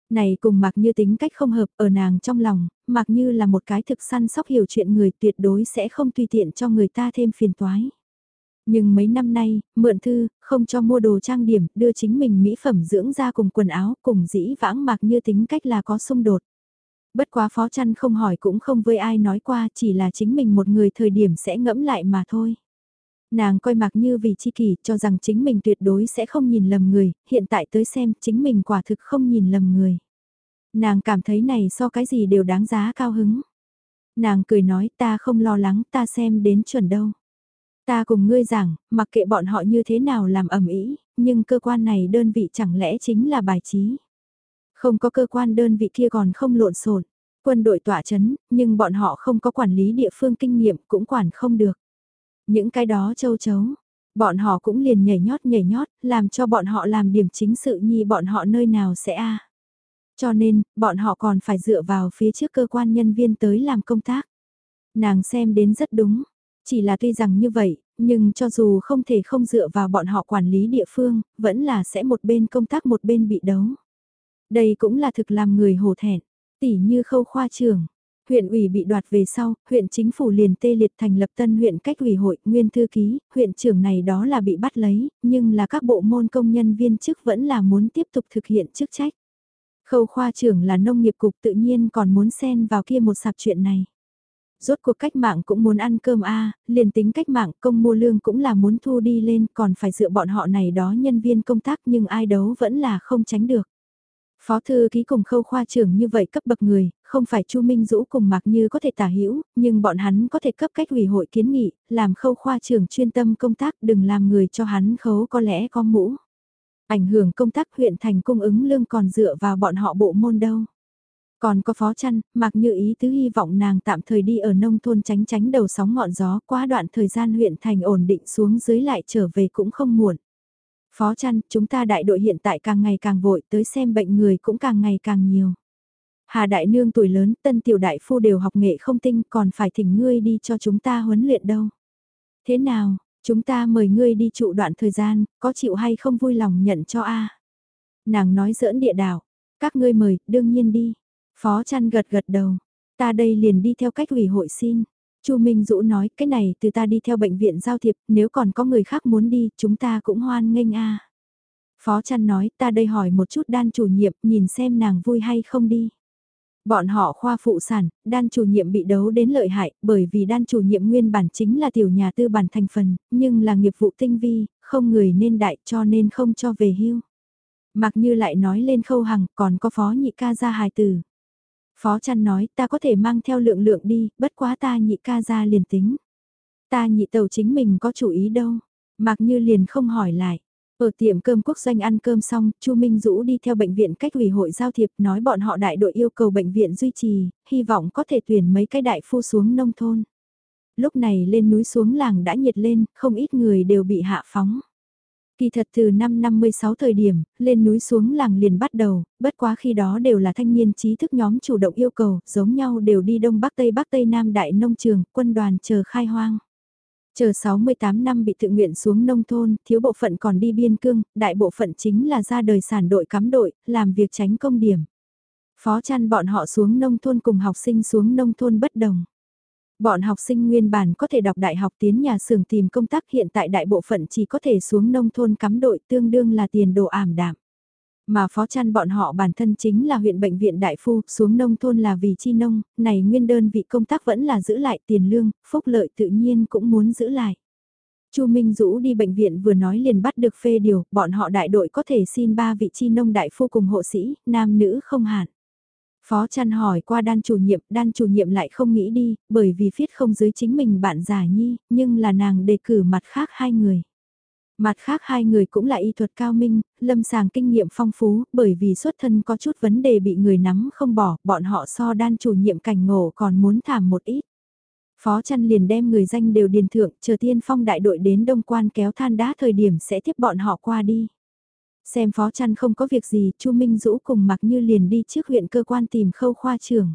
Này cùng mặc như tính cách không hợp ở nàng trong lòng, mặc như là một cái thực săn sóc hiểu chuyện người tuyệt đối sẽ không tùy tiện cho người ta thêm phiền toái. Nhưng mấy năm nay, mượn thư, không cho mua đồ trang điểm, đưa chính mình mỹ phẩm dưỡng da cùng quần áo, cùng dĩ vãng mặc như tính cách là có xung đột. Bất quá phó chăn không hỏi cũng không với ai nói qua, chỉ là chính mình một người thời điểm sẽ ngẫm lại mà thôi. Nàng coi mặc như vì chi kỷ cho rằng chính mình tuyệt đối sẽ không nhìn lầm người, hiện tại tới xem chính mình quả thực không nhìn lầm người. Nàng cảm thấy này so cái gì đều đáng giá cao hứng. Nàng cười nói ta không lo lắng ta xem đến chuẩn đâu. Ta cùng ngươi giảng, mặc kệ bọn họ như thế nào làm ẩm ý, nhưng cơ quan này đơn vị chẳng lẽ chính là bài trí. Không có cơ quan đơn vị kia còn không lộn xộn quân đội tỏa chấn, nhưng bọn họ không có quản lý địa phương kinh nghiệm cũng quản không được. Những cái đó châu chấu, bọn họ cũng liền nhảy nhót nhảy nhót, làm cho bọn họ làm điểm chính sự nhi bọn họ nơi nào sẽ a Cho nên, bọn họ còn phải dựa vào phía trước cơ quan nhân viên tới làm công tác. Nàng xem đến rất đúng, chỉ là tuy rằng như vậy, nhưng cho dù không thể không dựa vào bọn họ quản lý địa phương, vẫn là sẽ một bên công tác một bên bị đấu. Đây cũng là thực làm người hổ thẹn, tỉ như khâu khoa trưởng. Huyện ủy bị đoạt về sau, huyện chính phủ liền tê liệt thành lập tân huyện cách ủy hội, nguyên thư ký, huyện trưởng này đó là bị bắt lấy, nhưng là các bộ môn công nhân viên chức vẫn là muốn tiếp tục thực hiện chức trách. Khâu khoa trưởng là nông nghiệp cục tự nhiên còn muốn xen vào kia một sạp chuyện này. Rốt cuộc cách mạng cũng muốn ăn cơm a liền tính cách mạng công mua lương cũng là muốn thu đi lên còn phải dựa bọn họ này đó nhân viên công tác nhưng ai đấu vẫn là không tránh được. Phó thư ký cùng khâu khoa trưởng như vậy cấp bậc người, không phải Chu Minh Dũ cùng Mạc Như có thể tả hữu nhưng bọn hắn có thể cấp cách ủy hội kiến nghị, làm khâu khoa trưởng chuyên tâm công tác đừng làm người cho hắn khấu có lẽ có mũ. Ảnh hưởng công tác huyện thành cung ứng lương còn dựa vào bọn họ bộ môn đâu. Còn có phó chăn, mặc như ý tứ hy vọng nàng tạm thời đi ở nông thôn tránh tránh đầu sóng ngọn gió qua đoạn thời gian huyện thành ổn định xuống dưới lại trở về cũng không muộn. Phó chăn, chúng ta đại đội hiện tại càng ngày càng vội tới xem bệnh người cũng càng ngày càng nhiều. Hà Đại Nương tuổi lớn, tân tiểu đại phu đều học nghệ không tinh còn phải thỉnh ngươi đi cho chúng ta huấn luyện đâu. Thế nào, chúng ta mời ngươi đi trụ đoạn thời gian, có chịu hay không vui lòng nhận cho a Nàng nói giỡn địa đảo, các ngươi mời, đương nhiên đi. Phó chăn gật gật đầu, ta đây liền đi theo cách ủy hội xin. Chu Minh Dũ nói, cái này từ ta đi theo bệnh viện giao thiệp, nếu còn có người khác muốn đi, chúng ta cũng hoan nghênh a. Phó chăn nói, ta đây hỏi một chút đan chủ nhiệm, nhìn xem nàng vui hay không đi. Bọn họ khoa phụ sản, đan chủ nhiệm bị đấu đến lợi hại, bởi vì đan chủ nhiệm nguyên bản chính là tiểu nhà tư bản thành phần, nhưng là nghiệp vụ tinh vi, không người nên đại cho nên không cho về hưu. Mặc như lại nói lên khâu hằng, còn có phó nhị ca ra hài tử. Phó chăn nói ta có thể mang theo lượng lượng đi, bất quá ta nhị ca ra liền tính. Ta nhị tàu chính mình có chủ ý đâu. Mặc như liền không hỏi lại. Ở tiệm cơm quốc doanh ăn cơm xong, Chu Minh Dũ đi theo bệnh viện cách ủy hội giao thiệp nói bọn họ đại đội yêu cầu bệnh viện duy trì, hy vọng có thể tuyển mấy cái đại phu xuống nông thôn. Lúc này lên núi xuống làng đã nhiệt lên, không ít người đều bị hạ phóng. Kỳ thật từ năm 56 thời điểm, lên núi xuống làng liền bắt đầu, bất quá khi đó đều là thanh niên trí thức nhóm chủ động yêu cầu, giống nhau đều đi Đông Bắc Tây Bắc Tây Nam Đại Nông Trường, quân đoàn chờ khai hoang. Chờ 68 năm bị tự nguyện xuống nông thôn, thiếu bộ phận còn đi biên cương, đại bộ phận chính là ra đời sản đội cắm đội, làm việc tránh công điểm. Phó chăn bọn họ xuống nông thôn cùng học sinh xuống nông thôn bất đồng. Bọn học sinh nguyên bản có thể đọc đại học tiến nhà xưởng tìm công tác hiện tại đại bộ phận chỉ có thể xuống nông thôn cắm đội tương đương là tiền đồ ảm đạm. Mà phó chăn bọn họ bản thân chính là huyện bệnh viện đại phu, xuống nông thôn là vì chi nông, này nguyên đơn vị công tác vẫn là giữ lại tiền lương, phúc lợi tự nhiên cũng muốn giữ lại. Chu Minh Dũ đi bệnh viện vừa nói liền bắt được phê điều, bọn họ đại đội có thể xin ba vị chi nông đại phu cùng hộ sĩ, nam nữ không hạn. Phó chăn hỏi qua đan chủ nhiệm, đan chủ nhiệm lại không nghĩ đi, bởi vì viết không dưới chính mình bạn giả nhi, nhưng là nàng đề cử mặt khác hai người. Mặt khác hai người cũng là y thuật cao minh, lâm sàng kinh nghiệm phong phú, bởi vì xuất thân có chút vấn đề bị người nắm không bỏ, bọn họ so đan chủ nhiệm cảnh ngộ còn muốn thảm một ít. Phó chăn liền đem người danh đều điền thượng, chờ tiên phong đại đội đến đông quan kéo than đá thời điểm sẽ tiếp bọn họ qua đi. Xem phó chăn không có việc gì, Chu Minh Dũ cùng mặc như liền đi trước huyện cơ quan tìm khâu khoa trưởng.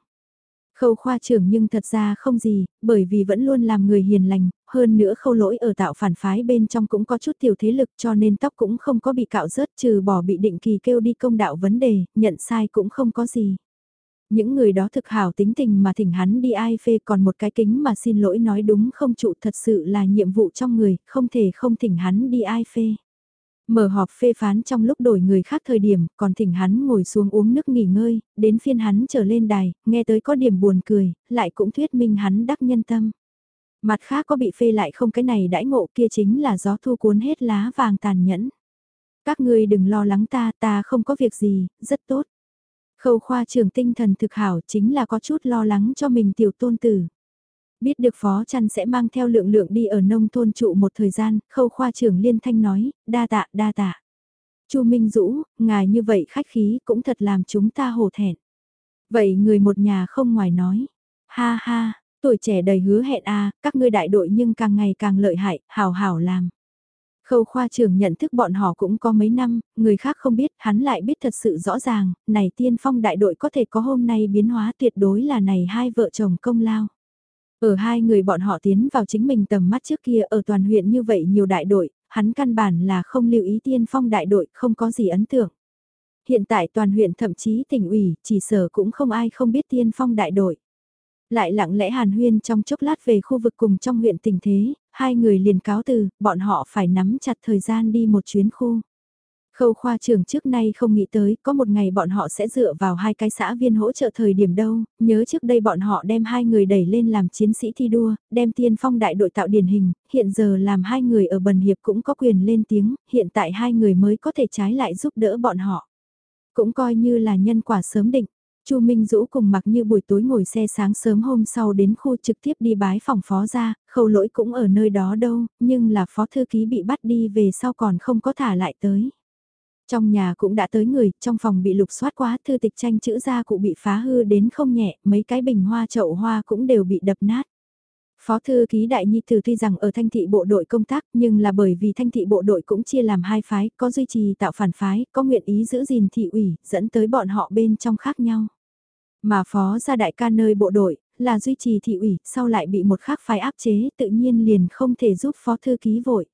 Khâu khoa trưởng nhưng thật ra không gì, bởi vì vẫn luôn làm người hiền lành, hơn nữa khâu lỗi ở tạo phản phái bên trong cũng có chút tiểu thế lực cho nên tóc cũng không có bị cạo rớt trừ bỏ bị định kỳ kêu đi công đạo vấn đề, nhận sai cũng không có gì. Những người đó thực hảo tính tình mà thỉnh hắn đi ai phê còn một cái kính mà xin lỗi nói đúng không trụ thật sự là nhiệm vụ trong người, không thể không thỉnh hắn đi ai phê. Mở họp phê phán trong lúc đổi người khác thời điểm, còn thỉnh hắn ngồi xuống uống nước nghỉ ngơi, đến phiên hắn trở lên đài, nghe tới có điểm buồn cười, lại cũng thuyết minh hắn đắc nhân tâm. Mặt khác có bị phê lại không cái này đãi ngộ kia chính là gió thu cuốn hết lá vàng tàn nhẫn. Các ngươi đừng lo lắng ta, ta không có việc gì, rất tốt. Khâu khoa trưởng tinh thần thực hảo chính là có chút lo lắng cho mình tiểu tôn tử. Biết được phó chăn sẽ mang theo lượng lượng đi ở nông thôn trụ một thời gian, khâu khoa trưởng liên thanh nói, đa tạ, đa tạ. Chu Minh Dũ, ngài như vậy khách khí cũng thật làm chúng ta hổ thẹn. Vậy người một nhà không ngoài nói, ha ha, tuổi trẻ đầy hứa hẹn a các ngươi đại đội nhưng càng ngày càng lợi hại, hào hảo làm. Khâu khoa trưởng nhận thức bọn họ cũng có mấy năm, người khác không biết, hắn lại biết thật sự rõ ràng, này tiên phong đại đội có thể có hôm nay biến hóa tuyệt đối là này hai vợ chồng công lao. Ở hai người bọn họ tiến vào chính mình tầm mắt trước kia ở toàn huyện như vậy nhiều đại đội, hắn căn bản là không lưu ý tiên phong đại đội, không có gì ấn tượng. Hiện tại toàn huyện thậm chí tỉnh ủy, chỉ sở cũng không ai không biết tiên phong đại đội. Lại lặng lẽ hàn huyên trong chốc lát về khu vực cùng trong huyện tình thế, hai người liền cáo từ, bọn họ phải nắm chặt thời gian đi một chuyến khu. Khâu khoa trưởng trước nay không nghĩ tới có một ngày bọn họ sẽ dựa vào hai cái xã viên hỗ trợ thời điểm đâu, nhớ trước đây bọn họ đem hai người đẩy lên làm chiến sĩ thi đua, đem tiên phong đại đội tạo điển hình, hiện giờ làm hai người ở bần hiệp cũng có quyền lên tiếng, hiện tại hai người mới có thể trái lại giúp đỡ bọn họ. Cũng coi như là nhân quả sớm định. Chu Minh Dũ cùng mặc như buổi tối ngồi xe sáng sớm hôm sau đến khu trực tiếp đi bái phòng phó ra, khâu lỗi cũng ở nơi đó đâu, nhưng là phó thư ký bị bắt đi về sau còn không có thả lại tới. Trong nhà cũng đã tới người, trong phòng bị lục soát quá, thư tịch tranh chữ ra cụ bị phá hư đến không nhẹ, mấy cái bình hoa chậu hoa cũng đều bị đập nát. Phó thư ký đại nhi tử tuy rằng ở thanh thị bộ đội công tác nhưng là bởi vì thanh thị bộ đội cũng chia làm hai phái, có duy trì tạo phản phái, có nguyện ý giữ gìn thị ủy, dẫn tới bọn họ bên trong khác nhau. Mà phó gia đại ca nơi bộ đội, là duy trì thị ủy, sau lại bị một khác phái áp chế, tự nhiên liền không thể giúp phó thư ký vội.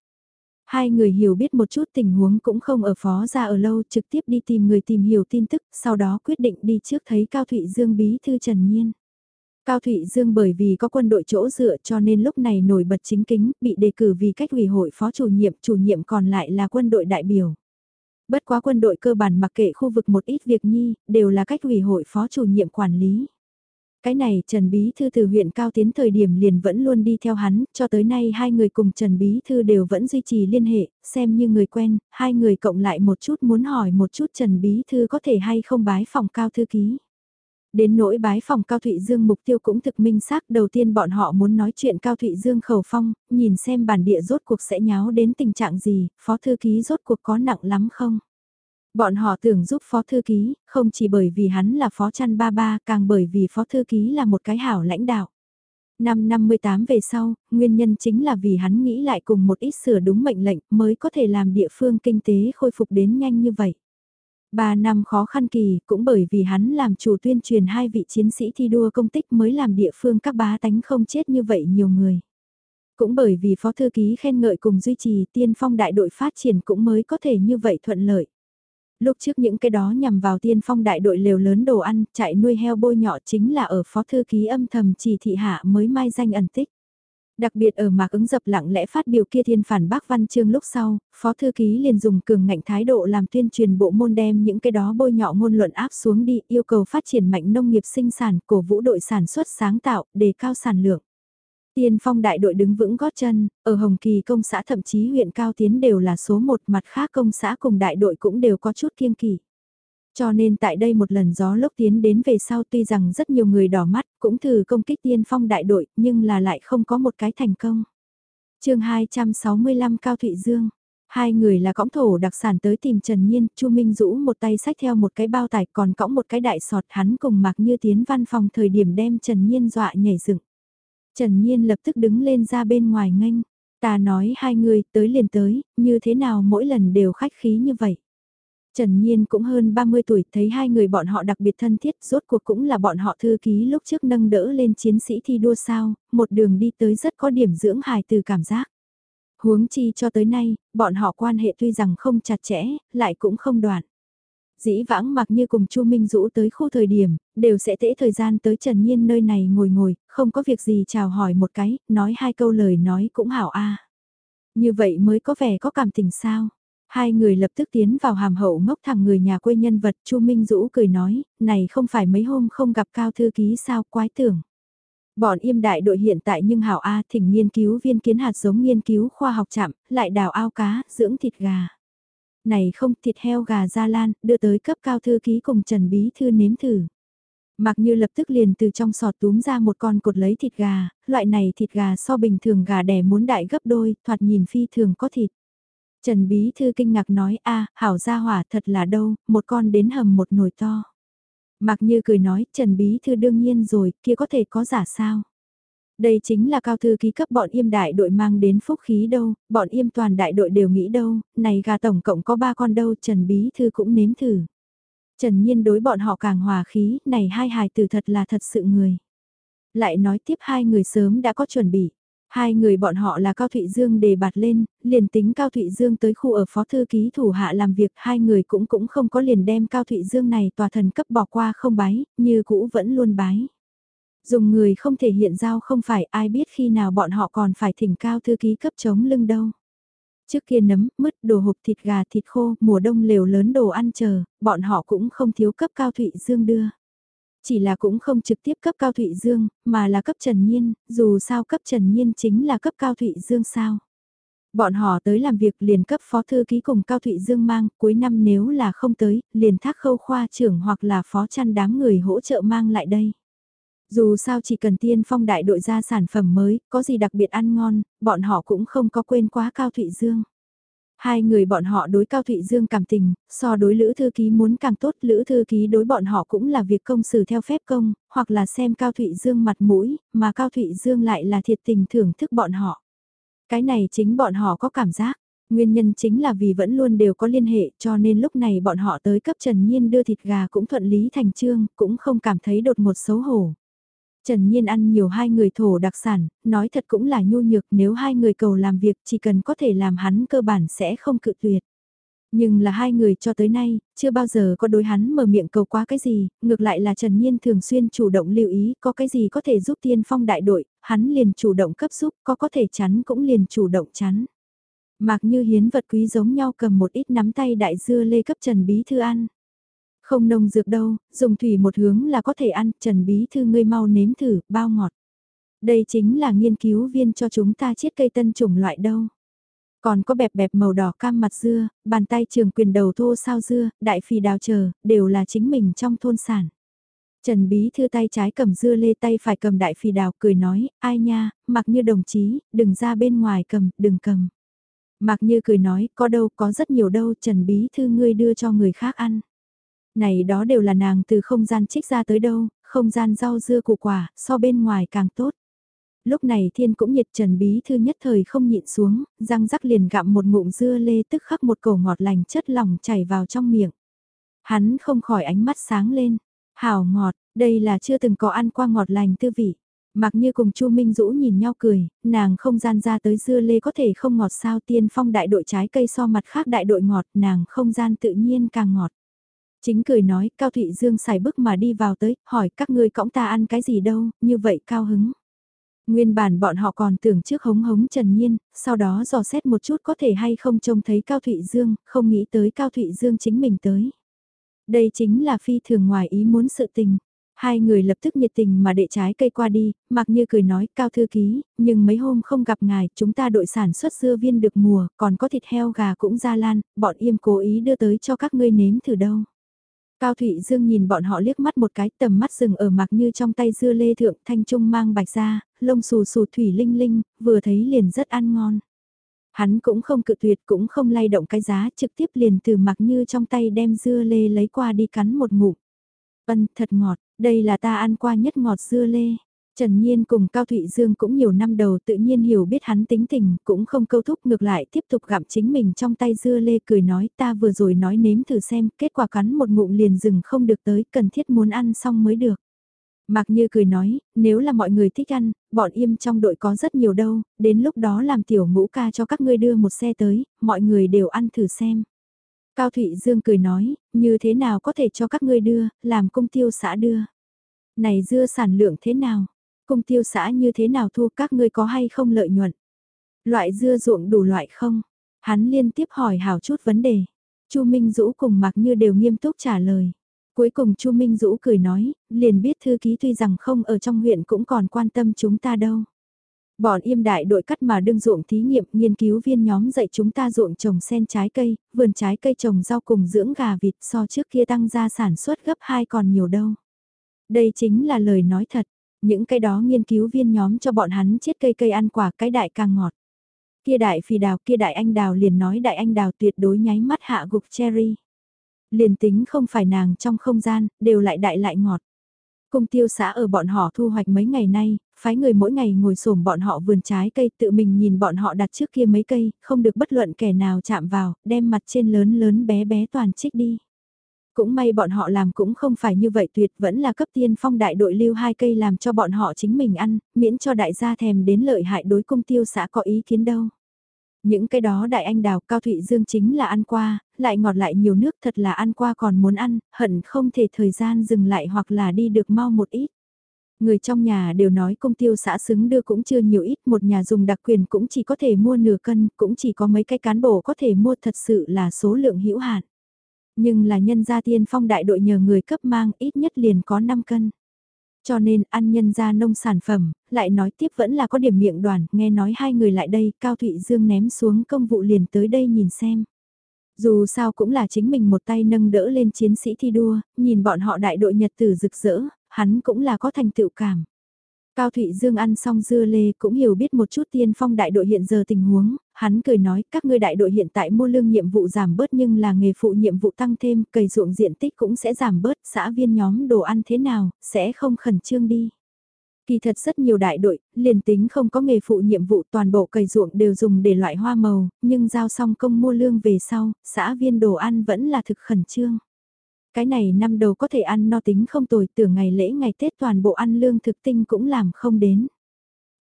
Hai người hiểu biết một chút tình huống cũng không ở phó ra ở lâu trực tiếp đi tìm người tìm hiểu tin tức, sau đó quyết định đi trước thấy Cao Thụy Dương bí thư Trần Nhiên. Cao Thụy Dương bởi vì có quân đội chỗ dựa cho nên lúc này nổi bật chính kính, bị đề cử vì cách ủy hội phó chủ nhiệm, chủ nhiệm còn lại là quân đội đại biểu. Bất quá quân đội cơ bản mặc kệ khu vực một ít việc nhi, đều là cách ủy hội phó chủ nhiệm quản lý. Cái này Trần Bí Thư từ huyện Cao Tiến thời điểm liền vẫn luôn đi theo hắn, cho tới nay hai người cùng Trần Bí Thư đều vẫn duy trì liên hệ, xem như người quen, hai người cộng lại một chút muốn hỏi một chút Trần Bí Thư có thể hay không bái phòng Cao Thư Ký. Đến nỗi bái phòng Cao Thụy Dương mục tiêu cũng thực minh xác đầu tiên bọn họ muốn nói chuyện Cao Thụy Dương khẩu phong, nhìn xem bản địa rốt cuộc sẽ nháo đến tình trạng gì, Phó Thư Ký rốt cuộc có nặng lắm không? Bọn họ tưởng giúp phó thư ký, không chỉ bởi vì hắn là phó chăn ba ba, càng bởi vì phó thư ký là một cái hảo lãnh đạo. Năm 58 về sau, nguyên nhân chính là vì hắn nghĩ lại cùng một ít sửa đúng mệnh lệnh mới có thể làm địa phương kinh tế khôi phục đến nhanh như vậy. Ba năm khó khăn kỳ cũng bởi vì hắn làm chủ tuyên truyền hai vị chiến sĩ thi đua công tích mới làm địa phương các bá tánh không chết như vậy nhiều người. Cũng bởi vì phó thư ký khen ngợi cùng duy trì tiên phong đại đội phát triển cũng mới có thể như vậy thuận lợi. Lúc trước những cái đó nhằm vào tiên phong đại đội lều lớn đồ ăn, chạy nuôi heo bôi nhọ chính là ở phó thư ký âm thầm chỉ thị hạ mới mai danh ẩn tích. Đặc biệt ở mạc ứng dập lặng lẽ phát biểu kia thiên phản bác văn chương lúc sau, phó thư ký liền dùng cường ngạnh thái độ làm tuyên truyền bộ môn đem những cái đó bôi nhọ ngôn luận áp xuống đi, yêu cầu phát triển mạnh nông nghiệp sinh sản, cổ vũ đội sản xuất sáng tạo, đề cao sản lượng. Tiên phong đại đội đứng vững gót chân, ở Hồng Kỳ công xã thậm chí huyện Cao Tiến đều là số một mặt khác công xã cùng đại đội cũng đều có chút kiêng kỳ. Cho nên tại đây một lần gió lốc tiến đến về sau tuy rằng rất nhiều người đỏ mắt cũng thử công kích tiên phong đại đội nhưng là lại không có một cái thành công. chương 265 Cao Thụy Dương Hai người là cõng thổ đặc sản tới tìm Trần Nhiên, Chu Minh Dũ một tay sách theo một cái bao tải còn cõng một cái đại sọt hắn cùng mặc như tiến văn phòng thời điểm đem Trần Nhiên dọa nhảy dựng. Trần Nhiên lập tức đứng lên ra bên ngoài nghênh. Ta nói hai người tới liền tới, như thế nào mỗi lần đều khách khí như vậy. Trần Nhiên cũng hơn 30 tuổi, thấy hai người bọn họ đặc biệt thân thiết, rốt cuộc cũng là bọn họ thư ký lúc trước nâng đỡ lên chiến sĩ thi đua sao, một đường đi tới rất có điểm dưỡng hài từ cảm giác. Huống chi cho tới nay, bọn họ quan hệ tuy rằng không chặt chẽ, lại cũng không đoạn. Dĩ vãng mặc như cùng Chu Minh Dũ tới khu thời điểm, đều sẽ tễ thời gian tới Trần Nhiên nơi này ngồi ngồi, không có việc gì chào hỏi một cái, nói hai câu lời nói cũng hảo a. Như vậy mới có vẻ có cảm tình sao. Hai người lập tức tiến vào hàm hậu ngốc thẳng người nhà quê nhân vật Chu Minh Dũ cười nói, này không phải mấy hôm không gặp cao thư ký sao quái tưởng. Bọn im đại đội hiện tại nhưng hảo A thỉnh nghiên cứu viên kiến hạt giống nghiên cứu khoa học chạm, lại đào ao cá, dưỡng thịt gà. Này không thịt heo gà ra lan, đưa tới cấp cao thư ký cùng Trần Bí Thư nếm thử. Mặc như lập tức liền từ trong sọt túm ra một con cột lấy thịt gà, loại này thịt gà so bình thường gà đẻ muốn đại gấp đôi, thoạt nhìn phi thường có thịt. Trần Bí Thư kinh ngạc nói a hảo gia hỏa thật là đâu, một con đến hầm một nồi to. Mặc như cười nói, Trần Bí Thư đương nhiên rồi, kia có thể có giả sao. Đây chính là cao thư ký cấp bọn im đại đội mang đến phúc khí đâu, bọn im toàn đại đội đều nghĩ đâu, này gà tổng cộng có ba con đâu, Trần Bí Thư cũng nếm thử. Trần Nhiên đối bọn họ càng hòa khí, này hai hài tử thật là thật sự người. Lại nói tiếp hai người sớm đã có chuẩn bị. Hai người bọn họ là Cao Thụy Dương đề bạt lên, liền tính Cao Thụy Dương tới khu ở phó thư ký thủ hạ làm việc hai người cũng cũng không có liền đem Cao Thụy Dương này tòa thần cấp bỏ qua không bái, như cũ vẫn luôn bái. Dùng người không thể hiện giao không phải ai biết khi nào bọn họ còn phải thỉnh Cao thư ký cấp chống lưng đâu. Trước kia nấm, mứt, đồ hộp thịt gà thịt khô, mùa đông lều lớn đồ ăn chờ, bọn họ cũng không thiếu cấp Cao Thụy Dương đưa. Chỉ là cũng không trực tiếp cấp Cao Thụy Dương, mà là cấp Trần Nhiên, dù sao cấp Trần Nhiên chính là cấp Cao Thụy Dương sao. Bọn họ tới làm việc liền cấp phó thư ký cùng Cao Thụy Dương mang, cuối năm nếu là không tới, liền thác khâu khoa trưởng hoặc là phó chăn đám người hỗ trợ mang lại đây. Dù sao chỉ cần tiên phong đại đội ra sản phẩm mới, có gì đặc biệt ăn ngon, bọn họ cũng không có quên quá Cao Thụy Dương. Hai người bọn họ đối Cao Thụy Dương cảm tình, so đối Lữ Thư Ký muốn càng tốt, Lữ Thư Ký đối bọn họ cũng là việc công xử theo phép công, hoặc là xem Cao Thụy Dương mặt mũi, mà Cao Thụy Dương lại là thiệt tình thưởng thức bọn họ. Cái này chính bọn họ có cảm giác, nguyên nhân chính là vì vẫn luôn đều có liên hệ cho nên lúc này bọn họ tới cấp Trần Nhiên đưa thịt gà cũng thuận lý thành trương, cũng không cảm thấy đột một xấu hổ. Trần Nhiên ăn nhiều hai người thổ đặc sản, nói thật cũng là nhu nhược nếu hai người cầu làm việc chỉ cần có thể làm hắn cơ bản sẽ không cự tuyệt. Nhưng là hai người cho tới nay, chưa bao giờ có đối hắn mở miệng cầu qua cái gì, ngược lại là Trần Nhiên thường xuyên chủ động lưu ý có cái gì có thể giúp tiên phong đại đội, hắn liền chủ động cấp giúp, có có thể chắn cũng liền chủ động chắn. Mạc như hiến vật quý giống nhau cầm một ít nắm tay đại dưa lê cấp Trần Bí Thư ăn. Không nông dược đâu, dùng thủy một hướng là có thể ăn, Trần Bí Thư ngươi mau nếm thử, bao ngọt. Đây chính là nghiên cứu viên cho chúng ta chiết cây tân chủng loại đâu. Còn có bẹp bẹp màu đỏ cam mặt dưa, bàn tay trường quyền đầu thô sao dưa, đại phì đào chờ, đều là chính mình trong thôn sản. Trần Bí Thư tay trái cầm dưa lê tay phải cầm đại phì đào cười nói, ai nha, mặc như đồng chí, đừng ra bên ngoài cầm, đừng cầm. Mặc như cười nói, có đâu, có rất nhiều đâu, Trần Bí Thư ngươi đưa cho người khác ăn. Này đó đều là nàng từ không gian trích ra tới đâu, không gian rau dưa củ quả, so bên ngoài càng tốt. Lúc này thiên cũng nhiệt trần bí thư nhất thời không nhịn xuống, răng rắc liền gặm một ngụm dưa lê tức khắc một cổ ngọt lành chất lỏng chảy vào trong miệng. Hắn không khỏi ánh mắt sáng lên, hào ngọt, đây là chưa từng có ăn qua ngọt lành tư vị. Mặc như cùng Chu Minh Dũ nhìn nhau cười, nàng không gian ra tới dưa lê có thể không ngọt sao tiên phong đại đội trái cây so mặt khác đại đội ngọt, nàng không gian tự nhiên càng ngọt. Chính cười nói, Cao Thụy Dương xài bước mà đi vào tới, hỏi các ngươi cõng ta ăn cái gì đâu, như vậy cao hứng. Nguyên bản bọn họ còn tưởng trước hống hống Trần Nhiên, sau đó dò xét một chút có thể hay không trông thấy Cao Thụy Dương, không nghĩ tới Cao Thụy Dương chính mình tới. Đây chính là phi thường ngoài ý muốn sự tình. Hai người lập tức nhiệt tình mà đệ trái cây qua đi, mặc như cười nói cao thư ký, nhưng mấy hôm không gặp ngài, chúng ta đội sản xuất dưa viên được mùa, còn có thịt heo gà cũng ra lan, bọn im cố ý đưa tới cho các ngươi nếm thử đâu. Cao Thụy Dương nhìn bọn họ liếc mắt một cái tầm mắt rừng ở mặc như trong tay dưa lê thượng thanh trung mang bạch ra, lông xù xù thủy linh linh, vừa thấy liền rất ăn ngon. Hắn cũng không cự tuyệt cũng không lay động cái giá trực tiếp liền từ mặc như trong tay đem dưa lê lấy qua đi cắn một ngụm. Vân thật ngọt, đây là ta ăn qua nhất ngọt dưa lê. Trần Nhiên cùng Cao Thụy Dương cũng nhiều năm đầu tự nhiên hiểu biết hắn tính tình, cũng không câu thúc ngược lại tiếp tục gặm chính mình trong tay dưa lê cười nói ta vừa rồi nói nếm thử xem, kết quả cắn một ngụm liền dừng không được tới, cần thiết muốn ăn xong mới được. Mạc Như cười nói, nếu là mọi người thích ăn, bọn im trong đội có rất nhiều đâu, đến lúc đó làm tiểu ngũ ca cho các ngươi đưa một xe tới, mọi người đều ăn thử xem. Cao Thụy Dương cười nói, như thế nào có thể cho các ngươi đưa, làm công tiêu xã đưa. Này dưa sản lượng thế nào? Cung tiêu xã như thế nào thu các ngươi có hay không lợi nhuận? Loại dưa ruộng đủ loại không? Hắn liên tiếp hỏi hảo chút vấn đề. Chu Minh Dũ cùng Mạc Như đều nghiêm túc trả lời. Cuối cùng Chu Minh Dũ cười nói, liền biết thư ký tuy rằng không ở trong huyện cũng còn quan tâm chúng ta đâu. Bọn im đại đội cắt mà đương ruộng thí nghiệm nghiên cứu viên nhóm dạy chúng ta ruộng trồng sen trái cây, vườn trái cây trồng rau cùng dưỡng gà vịt so trước kia tăng ra sản xuất gấp 2 còn nhiều đâu. Đây chính là lời nói thật, những cái đó nghiên cứu viên nhóm cho bọn hắn chết cây cây ăn quả cái đại càng ngọt. Kia đại phì đào kia đại anh đào liền nói đại anh đào tuyệt đối nháy mắt hạ gục cherry. Liền tính không phải nàng trong không gian, đều lại đại lại ngọt. Cung tiêu xã ở bọn họ thu hoạch mấy ngày nay, phái người mỗi ngày ngồi xổm bọn họ vườn trái cây tự mình nhìn bọn họ đặt trước kia mấy cây, không được bất luận kẻ nào chạm vào, đem mặt trên lớn lớn bé bé toàn trích đi. Cũng may bọn họ làm cũng không phải như vậy tuyệt vẫn là cấp tiên phong đại đội lưu hai cây làm cho bọn họ chính mình ăn, miễn cho đại gia thèm đến lợi hại đối công tiêu xã có ý kiến đâu. Những cái đó đại anh đào cao thụy dương chính là ăn qua, lại ngọt lại nhiều nước thật là ăn qua còn muốn ăn, hận không thể thời gian dừng lại hoặc là đi được mau một ít. Người trong nhà đều nói công tiêu xã xứng đưa cũng chưa nhiều ít, một nhà dùng đặc quyền cũng chỉ có thể mua nửa cân, cũng chỉ có mấy cái cán bộ có thể mua thật sự là số lượng hữu hạn. Nhưng là nhân gia tiên phong đại đội nhờ người cấp mang ít nhất liền có 5 cân. Cho nên ăn nhân gia nông sản phẩm, lại nói tiếp vẫn là có điểm miệng đoàn, nghe nói hai người lại đây, Cao Thụy Dương ném xuống công vụ liền tới đây nhìn xem. Dù sao cũng là chính mình một tay nâng đỡ lên chiến sĩ thi đua, nhìn bọn họ đại đội nhật tử rực rỡ, hắn cũng là có thành tựu cảm. Cao Thụy Dương ăn xong dưa lê cũng hiểu biết một chút tiên phong đại đội hiện giờ tình huống, hắn cười nói các ngươi đại đội hiện tại mua lương nhiệm vụ giảm bớt nhưng là nghề phụ nhiệm vụ tăng thêm, cày ruộng diện tích cũng sẽ giảm bớt, xã viên nhóm đồ ăn thế nào, sẽ không khẩn trương đi. Kỳ thật rất nhiều đại đội, liền tính không có nghề phụ nhiệm vụ toàn bộ cày ruộng đều dùng để loại hoa màu, nhưng giao xong công mua lương về sau, xã viên đồ ăn vẫn là thực khẩn trương. Cái này năm đầu có thể ăn no tính không tồi tưởng ngày lễ ngày Tết toàn bộ ăn lương thực tinh cũng làm không đến.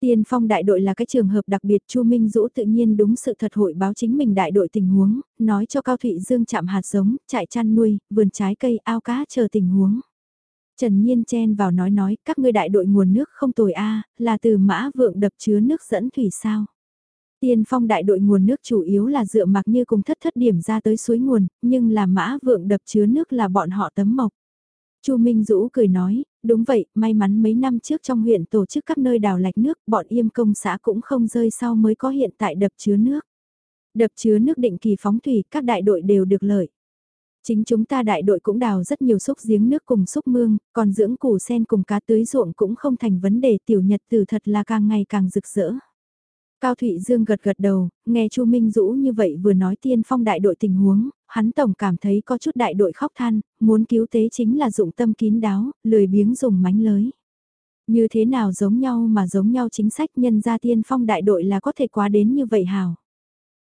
Tiên phong đại đội là cái trường hợp đặc biệt Chu Minh Dũ tự nhiên đúng sự thật hội báo chính mình đại đội tình huống, nói cho Cao Thụy Dương chạm hạt giống, trại chăn nuôi, vườn trái cây, ao cá chờ tình huống. Trần Nhiên chen vào nói nói các ngươi đại đội nguồn nước không tồi a là từ mã vượng đập chứa nước dẫn thủy sao. Tiên phong đại đội nguồn nước chủ yếu là dựa mặc như cùng thất thất điểm ra tới suối nguồn, nhưng là mã vượng đập chứa nước là bọn họ tấm mộc. Chu Minh Dũ cười nói, đúng vậy, may mắn mấy năm trước trong huyện tổ chức các nơi đào lạch nước, bọn yêm công xã cũng không rơi sau mới có hiện tại đập chứa nước. Đập chứa nước định kỳ phóng thủy, các đại đội đều được lợi. Chính chúng ta đại đội cũng đào rất nhiều xúc giếng nước cùng xúc mương, còn dưỡng củ sen cùng cá tưới ruộng cũng không thành vấn đề tiểu nhật từ thật là càng ngày càng rực rỡ. Cao Thụy Dương gật gật đầu, nghe Chu Minh Dũ như vậy vừa nói tiên phong đại đội tình huống, hắn tổng cảm thấy có chút đại đội khóc than, muốn cứu tế chính là dụng tâm kín đáo, lười biếng dùng mánh lới. Như thế nào giống nhau mà giống nhau chính sách nhân ra tiên phong đại đội là có thể quá đến như vậy hào.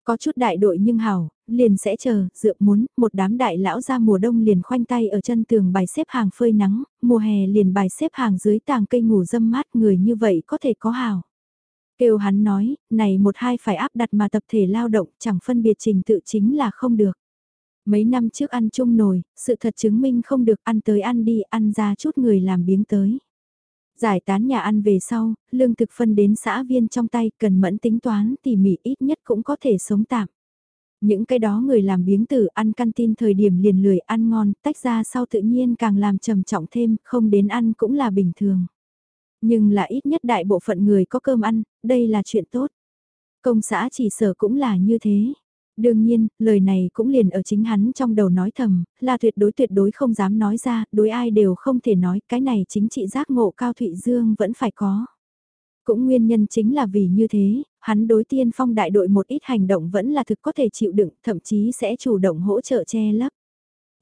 Có chút đại đội nhưng hào, liền sẽ chờ, dựa muốn, một đám đại lão ra mùa đông liền khoanh tay ở chân tường bài xếp hàng phơi nắng, mùa hè liền bài xếp hàng dưới tàng cây ngủ dâm mát người như vậy có thể có hào. Kêu hắn nói, này một hai phải áp đặt mà tập thể lao động chẳng phân biệt trình tự chính là không được. Mấy năm trước ăn chung nồi, sự thật chứng minh không được ăn tới ăn đi, ăn ra chút người làm biếng tới. Giải tán nhà ăn về sau, lương thực phân đến xã viên trong tay cần mẫn tính toán tỉ mỉ ít nhất cũng có thể sống tạm. Những cái đó người làm biếng tử ăn căn tin thời điểm liền lười ăn ngon, tách ra sau tự nhiên càng làm trầm trọng thêm, không đến ăn cũng là bình thường. Nhưng là ít nhất đại bộ phận người có cơm ăn, đây là chuyện tốt. Công xã chỉ sở cũng là như thế. Đương nhiên, lời này cũng liền ở chính hắn trong đầu nói thầm, là tuyệt đối tuyệt đối không dám nói ra, đối ai đều không thể nói, cái này chính trị giác ngộ cao Thụy Dương vẫn phải có. Cũng nguyên nhân chính là vì như thế, hắn đối tiên phong đại đội một ít hành động vẫn là thực có thể chịu đựng, thậm chí sẽ chủ động hỗ trợ che lấp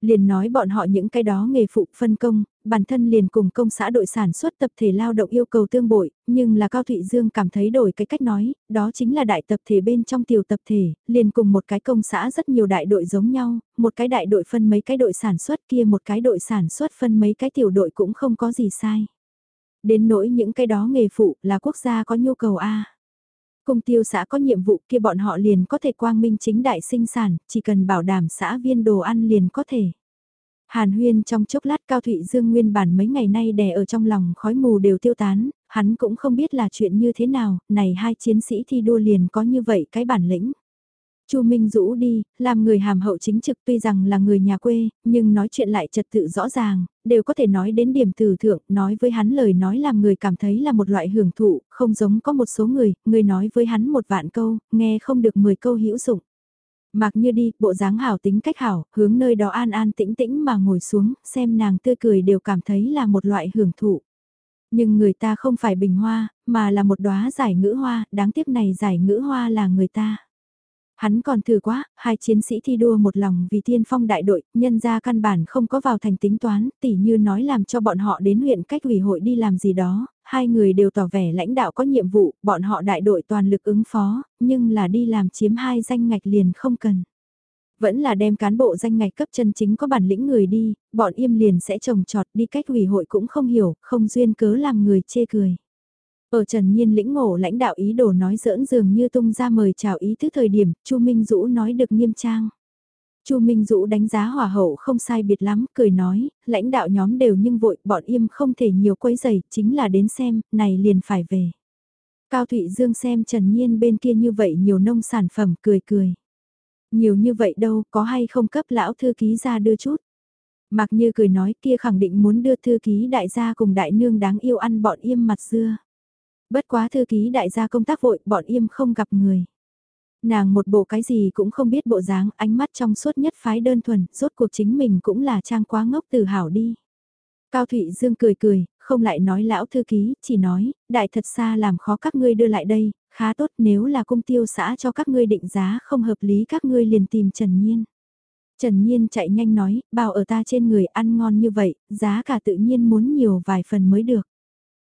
liền nói bọn họ những cái đó nghề phụ phân công, bản thân liền cùng công xã đội sản xuất tập thể lao động yêu cầu tương bội, nhưng là Cao Thụy Dương cảm thấy đổi cái cách nói, đó chính là đại tập thể bên trong tiểu tập thể, liền cùng một cái công xã rất nhiều đại đội giống nhau, một cái đại đội phân mấy cái đội sản xuất kia một cái đội sản xuất phân mấy cái tiểu đội cũng không có gì sai. Đến nỗi những cái đó nghề phụ là quốc gia có nhu cầu A. Cung tiêu xã có nhiệm vụ kia bọn họ liền có thể quang minh chính đại sinh sản, chỉ cần bảo đảm xã viên đồ ăn liền có thể. Hàn huyên trong chốc lát Cao Thụy Dương nguyên bản mấy ngày nay đè ở trong lòng khói mù đều tiêu tán, hắn cũng không biết là chuyện như thế nào, này hai chiến sĩ thi đua liền có như vậy cái bản lĩnh. Chu Minh Dũ đi, làm người hàm hậu chính trực tuy rằng là người nhà quê, nhưng nói chuyện lại trật tự rõ ràng, đều có thể nói đến điểm từ thượng, nói với hắn lời nói làm người cảm thấy là một loại hưởng thụ, không giống có một số người, người nói với hắn một vạn câu, nghe không được 10 câu hữu dụng. Mặc như đi, bộ dáng hảo tính cách hảo, hướng nơi đó an an tĩnh tĩnh mà ngồi xuống, xem nàng tươi cười đều cảm thấy là một loại hưởng thụ. Nhưng người ta không phải bình hoa, mà là một đóa giải ngữ hoa, đáng tiếc này giải ngữ hoa là người ta. Hắn còn thử quá, hai chiến sĩ thi đua một lòng vì tiên phong đại đội, nhân ra căn bản không có vào thành tính toán, tỉ như nói làm cho bọn họ đến huyện cách ủy hội đi làm gì đó, hai người đều tỏ vẻ lãnh đạo có nhiệm vụ, bọn họ đại đội toàn lực ứng phó, nhưng là đi làm chiếm hai danh ngạch liền không cần. Vẫn là đem cán bộ danh ngạch cấp chân chính có bản lĩnh người đi, bọn im liền sẽ trồng trọt đi cách ủy hội cũng không hiểu, không duyên cớ làm người chê cười. Ở Trần Nhiên lĩnh ngộ lãnh đạo ý đồ nói giỡn dường như tung ra mời chào ý thức thời điểm, Chu Minh Dũ nói được nghiêm trang. Chu Minh Dũ đánh giá hòa hậu không sai biệt lắm, cười nói, lãnh đạo nhóm đều nhưng vội, bọn im không thể nhiều quấy giày, chính là đến xem, này liền phải về. Cao Thụy Dương xem Trần Nhiên bên kia như vậy nhiều nông sản phẩm, cười cười. Nhiều như vậy đâu, có hay không cấp lão thư ký ra đưa chút. Mặc như cười nói kia khẳng định muốn đưa thư ký đại gia cùng đại nương đáng yêu ăn bọn im mặt dưa. Bất quá thư ký đại gia công tác vội, bọn im không gặp người. Nàng một bộ cái gì cũng không biết bộ dáng, ánh mắt trong suốt nhất phái đơn thuần, rốt cuộc chính mình cũng là trang quá ngốc từ hảo đi. Cao Thụy Dương cười cười, không lại nói lão thư ký, chỉ nói, đại thật xa làm khó các ngươi đưa lại đây, khá tốt nếu là cung tiêu xã cho các ngươi định giá không hợp lý các ngươi liền tìm Trần Nhiên. Trần Nhiên chạy nhanh nói, bao ở ta trên người ăn ngon như vậy, giá cả tự nhiên muốn nhiều vài phần mới được.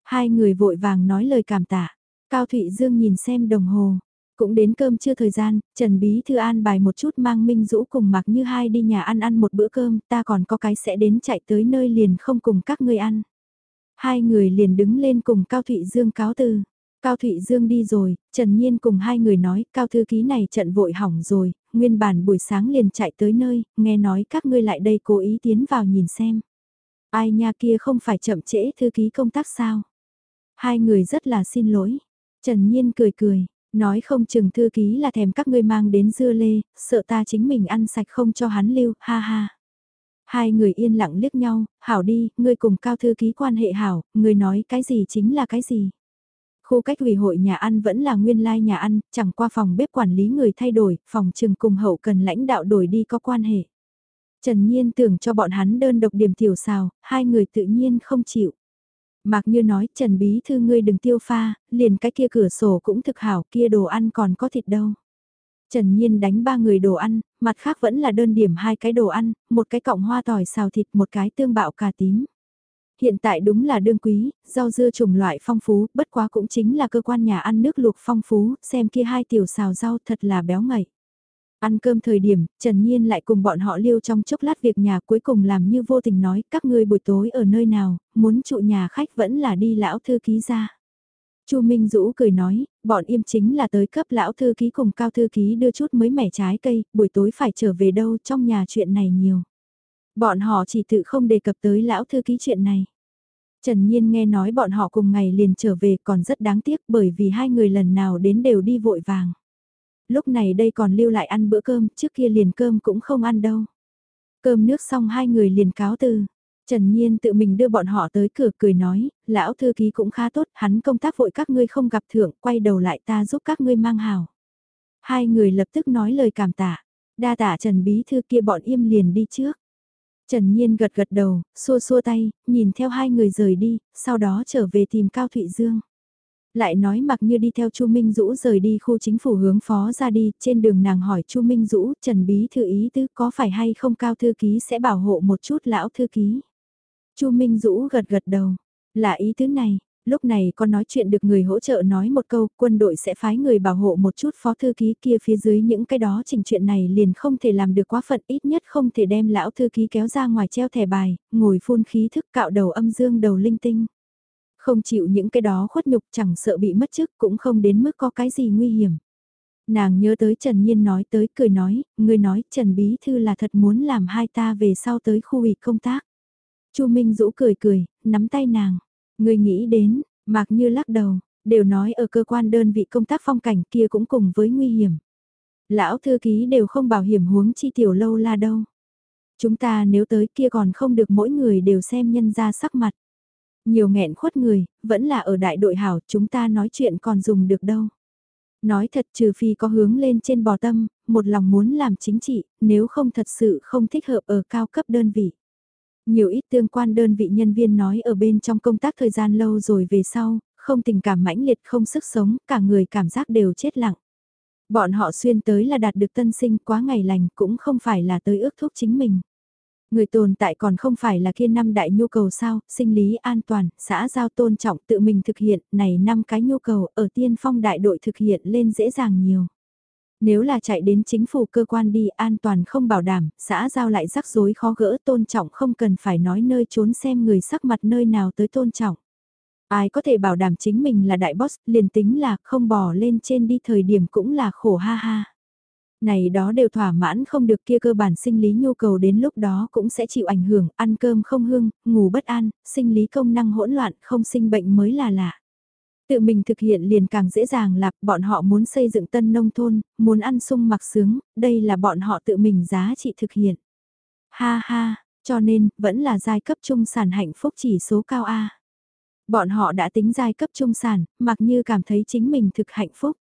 Hai người vội vàng nói lời cảm tạ. Cao Thụy Dương nhìn xem đồng hồ. Cũng đến cơm chưa thời gian, Trần Bí Thư an bài một chút mang Minh Dũ cùng mặc như hai đi nhà ăn ăn một bữa cơm, ta còn có cái sẽ đến chạy tới nơi liền không cùng các ngươi ăn. Hai người liền đứng lên cùng Cao Thụy Dương cáo từ. Cao Thụy Dương đi rồi, Trần Nhiên cùng hai người nói, Cao Thư Ký này trận vội hỏng rồi, nguyên bản buổi sáng liền chạy tới nơi, nghe nói các ngươi lại đây cố ý tiến vào nhìn xem. Ai nha kia không phải chậm trễ Thư Ký công tác sao? Hai người rất là xin lỗi. Trần Nhiên cười cười, nói không chừng thư ký là thèm các ngươi mang đến dưa lê, sợ ta chính mình ăn sạch không cho hắn lưu, ha ha. Hai người yên lặng liếc nhau, hảo đi, ngươi cùng cao thư ký quan hệ hảo, ngươi nói cái gì chính là cái gì. Khu cách ủy hội nhà ăn vẫn là nguyên lai like nhà ăn, chẳng qua phòng bếp quản lý người thay đổi, phòng trừng cùng hậu cần lãnh đạo đổi đi có quan hệ. Trần Nhiên tưởng cho bọn hắn đơn độc điểm tiểu xào, hai người tự nhiên không chịu. Mạc như nói, Trần Bí Thư ngươi đừng tiêu pha, liền cái kia cửa sổ cũng thực hảo, kia đồ ăn còn có thịt đâu. Trần Nhiên đánh ba người đồ ăn, mặt khác vẫn là đơn điểm hai cái đồ ăn, một cái cọng hoa tỏi xào thịt, một cái tương bạo cà tím. Hiện tại đúng là đương quý, rau dưa trùng loại phong phú, bất quá cũng chính là cơ quan nhà ăn nước luộc phong phú, xem kia hai tiểu xào rau thật là béo ngậy. Ăn cơm thời điểm, Trần Nhiên lại cùng bọn họ lưu trong chốc lát việc nhà cuối cùng làm như vô tình nói các ngươi buổi tối ở nơi nào, muốn trụ nhà khách vẫn là đi lão thư ký ra. Chu Minh Dũ cười nói, bọn im chính là tới cấp lão thư ký cùng cao thư ký đưa chút mới mẻ trái cây, buổi tối phải trở về đâu trong nhà chuyện này nhiều. Bọn họ chỉ tự không đề cập tới lão thư ký chuyện này. Trần Nhiên nghe nói bọn họ cùng ngày liền trở về còn rất đáng tiếc bởi vì hai người lần nào đến đều đi vội vàng lúc này đây còn lưu lại ăn bữa cơm, trước kia liền cơm cũng không ăn đâu. Cơm nước xong hai người liền cáo từ. Trần Nhiên tự mình đưa bọn họ tới cửa cười nói, lão thư ký cũng khá tốt, hắn công tác vội các ngươi không gặp thượng, quay đầu lại ta giúp các ngươi mang hào. Hai người lập tức nói lời cảm tạ, đa tạ Trần Bí Thư kia bọn im liền đi trước. Trần Nhiên gật gật đầu, xua xua tay, nhìn theo hai người rời đi, sau đó trở về tìm Cao Thụy Dương. Lại nói mặc như đi theo Chu Minh Dũ rời đi khu chính phủ hướng phó ra đi, trên đường nàng hỏi Chu Minh Dũ, Trần Bí thư ý tứ có phải hay không cao thư ký sẽ bảo hộ một chút lão thư ký. Chu Minh Dũ gật gật đầu, là ý tứ này, lúc này có nói chuyện được người hỗ trợ nói một câu, quân đội sẽ phái người bảo hộ một chút phó thư ký kia phía dưới những cái đó trình chuyện này liền không thể làm được quá phận ít nhất không thể đem lão thư ký kéo ra ngoài treo thẻ bài, ngồi phun khí thức cạo đầu âm dương đầu linh tinh. Không chịu những cái đó khuất nhục chẳng sợ bị mất chức cũng không đến mức có cái gì nguy hiểm. Nàng nhớ tới Trần Nhiên nói tới cười nói, người nói Trần Bí Thư là thật muốn làm hai ta về sau tới khu ủy công tác. Chu Minh Dũ cười cười, nắm tay nàng. Người nghĩ đến, mặc Như lắc đầu, đều nói ở cơ quan đơn vị công tác phong cảnh kia cũng cùng với nguy hiểm. Lão thư ký đều không bảo hiểm huống chi tiểu lâu la đâu. Chúng ta nếu tới kia còn không được mỗi người đều xem nhân ra sắc mặt. Nhiều nghẹn khuất người, vẫn là ở đại đội hảo chúng ta nói chuyện còn dùng được đâu. Nói thật trừ phi có hướng lên trên bò tâm, một lòng muốn làm chính trị, nếu không thật sự không thích hợp ở cao cấp đơn vị. Nhiều ít tương quan đơn vị nhân viên nói ở bên trong công tác thời gian lâu rồi về sau, không tình cảm mãnh liệt không sức sống, cả người cảm giác đều chết lặng. Bọn họ xuyên tới là đạt được tân sinh quá ngày lành cũng không phải là tới ước thúc chính mình. Người tồn tại còn không phải là kia năm đại nhu cầu sao, sinh lý an toàn, xã giao tôn trọng tự mình thực hiện, này năm cái nhu cầu ở tiên phong đại đội thực hiện lên dễ dàng nhiều. Nếu là chạy đến chính phủ cơ quan đi an toàn không bảo đảm, xã giao lại rắc rối khó gỡ tôn trọng không cần phải nói nơi trốn xem người sắc mặt nơi nào tới tôn trọng. Ai có thể bảo đảm chính mình là đại boss, liền tính là không bỏ lên trên đi thời điểm cũng là khổ ha ha. Này đó đều thỏa mãn không được kia cơ bản sinh lý nhu cầu đến lúc đó cũng sẽ chịu ảnh hưởng, ăn cơm không hương, ngủ bất an, sinh lý công năng hỗn loạn, không sinh bệnh mới là lạ. Tự mình thực hiện liền càng dễ dàng lạc bọn họ muốn xây dựng tân nông thôn, muốn ăn sung mặc sướng, đây là bọn họ tự mình giá trị thực hiện. Ha ha, cho nên, vẫn là giai cấp trung sản hạnh phúc chỉ số cao A. Bọn họ đã tính giai cấp trung sản, mặc như cảm thấy chính mình thực hạnh phúc.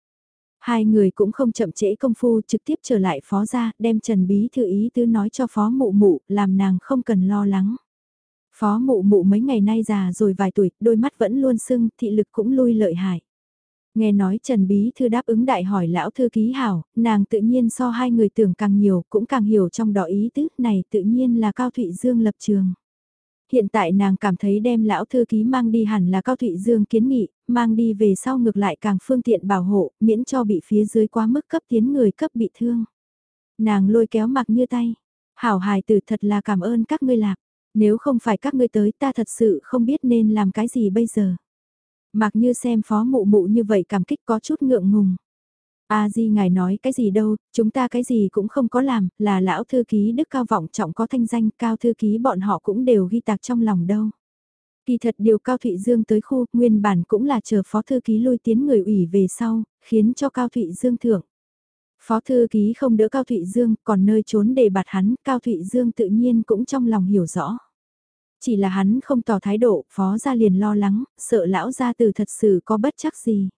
Hai người cũng không chậm trễ công phu trực tiếp trở lại phó ra, đem Trần Bí thư ý tứ nói cho phó mụ mụ, làm nàng không cần lo lắng. Phó mụ mụ mấy ngày nay già rồi vài tuổi, đôi mắt vẫn luôn sưng, thị lực cũng lui lợi hại. Nghe nói Trần Bí Thư đáp ứng đại hỏi lão thư ký hảo, nàng tự nhiên so hai người tưởng càng nhiều, cũng càng hiểu trong đó ý tứ này tự nhiên là Cao Thụy Dương lập trường. Hiện tại nàng cảm thấy đem lão thư ký mang đi hẳn là Cao Thụy Dương kiến nghị, mang đi về sau ngược lại càng phương tiện bảo hộ, miễn cho bị phía dưới quá mức cấp tiến người cấp bị thương. Nàng lôi kéo mặc như tay. Hảo hài tử thật là cảm ơn các ngươi lạc. Nếu không phải các ngươi tới ta thật sự không biết nên làm cái gì bây giờ. Mặc như xem phó mụ mụ như vậy cảm kích có chút ngượng ngùng. A Di ngài nói cái gì đâu, chúng ta cái gì cũng không có làm, là lão thư ký đức cao vọng trọng có thanh danh, cao thư ký bọn họ cũng đều ghi tạc trong lòng đâu. Kỳ thật điều Cao Thụy Dương tới khu, nguyên bản cũng là chờ phó thư ký lôi tiến người ủy về sau, khiến cho Cao Thụy Dương thưởng. Phó thư ký không đỡ Cao Thụy Dương, còn nơi trốn để bạt hắn, Cao Thụy Dương tự nhiên cũng trong lòng hiểu rõ. Chỉ là hắn không tỏ thái độ, phó ra liền lo lắng, sợ lão gia từ thật sự có bất chắc gì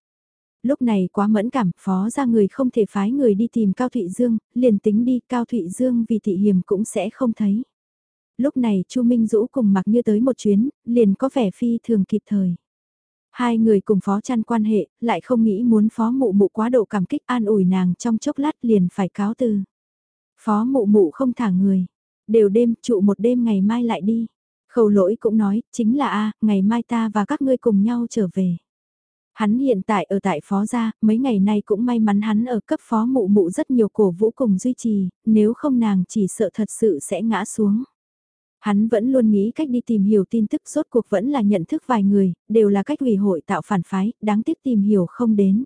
lúc này quá mẫn cảm, phó ra người không thể phái người đi tìm Cao Thụy Dương, liền tính đi Cao Thụy Dương vì thị hiểm cũng sẽ không thấy. Lúc này Chu Minh Dũ cùng mặc như tới một chuyến, liền có vẻ phi thường kịp thời. Hai người cùng phó chăn quan hệ, lại không nghĩ muốn phó mụ mụ quá độ cảm kích an ủi nàng trong chốc lát liền phải cáo từ. Phó mụ mụ không thả người, đều đêm trụ một đêm ngày mai lại đi. Khâu lỗi cũng nói, chính là a ngày mai ta và các ngươi cùng nhau trở về. Hắn hiện tại ở tại phó gia, mấy ngày nay cũng may mắn hắn ở cấp phó mụ mụ rất nhiều cổ vũ cùng duy trì, nếu không nàng chỉ sợ thật sự sẽ ngã xuống. Hắn vẫn luôn nghĩ cách đi tìm hiểu tin tức rốt cuộc vẫn là nhận thức vài người, đều là cách ủy hội tạo phản phái, đáng tiếc tìm hiểu không đến.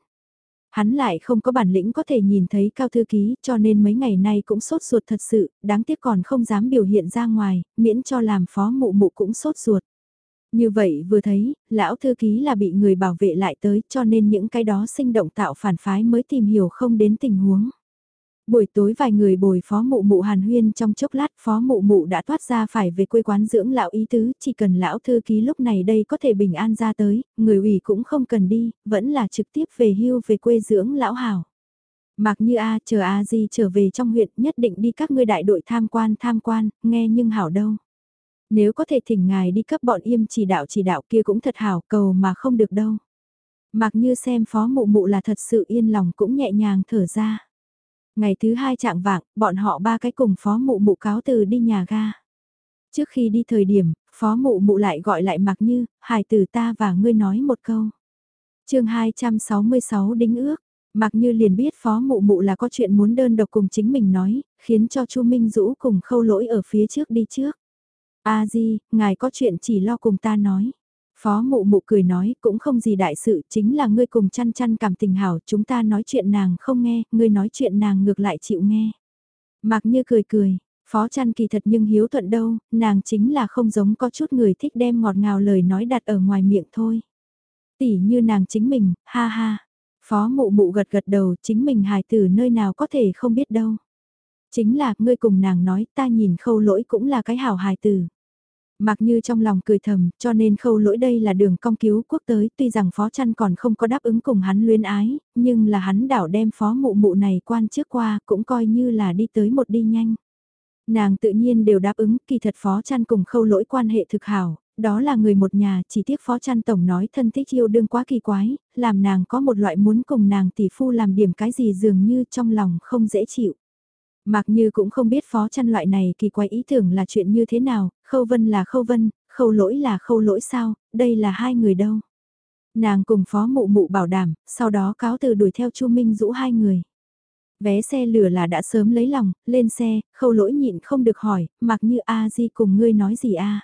Hắn lại không có bản lĩnh có thể nhìn thấy cao thư ký cho nên mấy ngày nay cũng sốt ruột thật sự, đáng tiếc còn không dám biểu hiện ra ngoài, miễn cho làm phó mụ mụ cũng sốt ruột. Như vậy vừa thấy, lão thư ký là bị người bảo vệ lại tới cho nên những cái đó sinh động tạo phản phái mới tìm hiểu không đến tình huống. Buổi tối vài người bồi phó mụ mụ hàn huyên trong chốc lát phó mụ mụ đã thoát ra phải về quê quán dưỡng lão ý tứ, chỉ cần lão thư ký lúc này đây có thể bình an ra tới, người ủy cũng không cần đi, vẫn là trực tiếp về hưu về quê dưỡng lão hảo. Mặc như A chờ A Di trở về trong huyện nhất định đi các ngươi đại đội tham quan tham quan, nghe nhưng hảo đâu. Nếu có thể thỉnh ngài đi cấp bọn im chỉ đạo chỉ đạo kia cũng thật hảo cầu mà không được đâu. Mặc như xem phó mụ mụ là thật sự yên lòng cũng nhẹ nhàng thở ra. Ngày thứ hai trạng vạng, bọn họ ba cái cùng phó mụ mụ cáo từ đi nhà ga. Trước khi đi thời điểm, phó mụ mụ lại gọi lại mặc như, hài tử ta và ngươi nói một câu. chương 266 đính ước, mặc như liền biết phó mụ mụ là có chuyện muốn đơn độc cùng chính mình nói, khiến cho chu Minh Dũ cùng khâu lỗi ở phía trước đi trước. A Di, ngài có chuyện chỉ lo cùng ta nói. Phó mụ mụ cười nói, cũng không gì đại sự, chính là ngươi cùng chăn chăn cảm tình hảo, chúng ta nói chuyện nàng không nghe, ngươi nói chuyện nàng ngược lại chịu nghe. Mặc như cười cười, phó chăn kỳ thật nhưng hiếu thuận đâu, nàng chính là không giống có chút người thích đem ngọt ngào lời nói đặt ở ngoài miệng thôi. Tỉ như nàng chính mình, ha ha. Phó mụ mụ gật gật đầu, chính mình hài tử nơi nào có thể không biết đâu. Chính là, ngươi cùng nàng nói, ta nhìn khâu lỗi cũng là cái hảo hài tử. Mặc như trong lòng cười thầm, cho nên khâu lỗi đây là đường công cứu quốc tới, tuy rằng phó chăn còn không có đáp ứng cùng hắn luyến ái, nhưng là hắn đảo đem phó mụ mụ này quan trước qua, cũng coi như là đi tới một đi nhanh. Nàng tự nhiên đều đáp ứng, kỳ thật phó chăn cùng khâu lỗi quan hệ thực hảo, đó là người một nhà, chỉ tiếc phó chăn tổng nói thân thích yêu đương quá kỳ quái, làm nàng có một loại muốn cùng nàng tỷ phu làm điểm cái gì dường như trong lòng không dễ chịu. Mặc như cũng không biết phó chăn loại này kỳ quái ý tưởng là chuyện như thế nào, khâu vân là khâu vân, khâu lỗi là khâu lỗi sao, đây là hai người đâu. Nàng cùng phó mụ mụ bảo đảm, sau đó cáo từ đuổi theo chu Minh rũ hai người. Vé xe lửa là đã sớm lấy lòng, lên xe, khâu lỗi nhịn không được hỏi, mặc như a di cùng ngươi nói gì a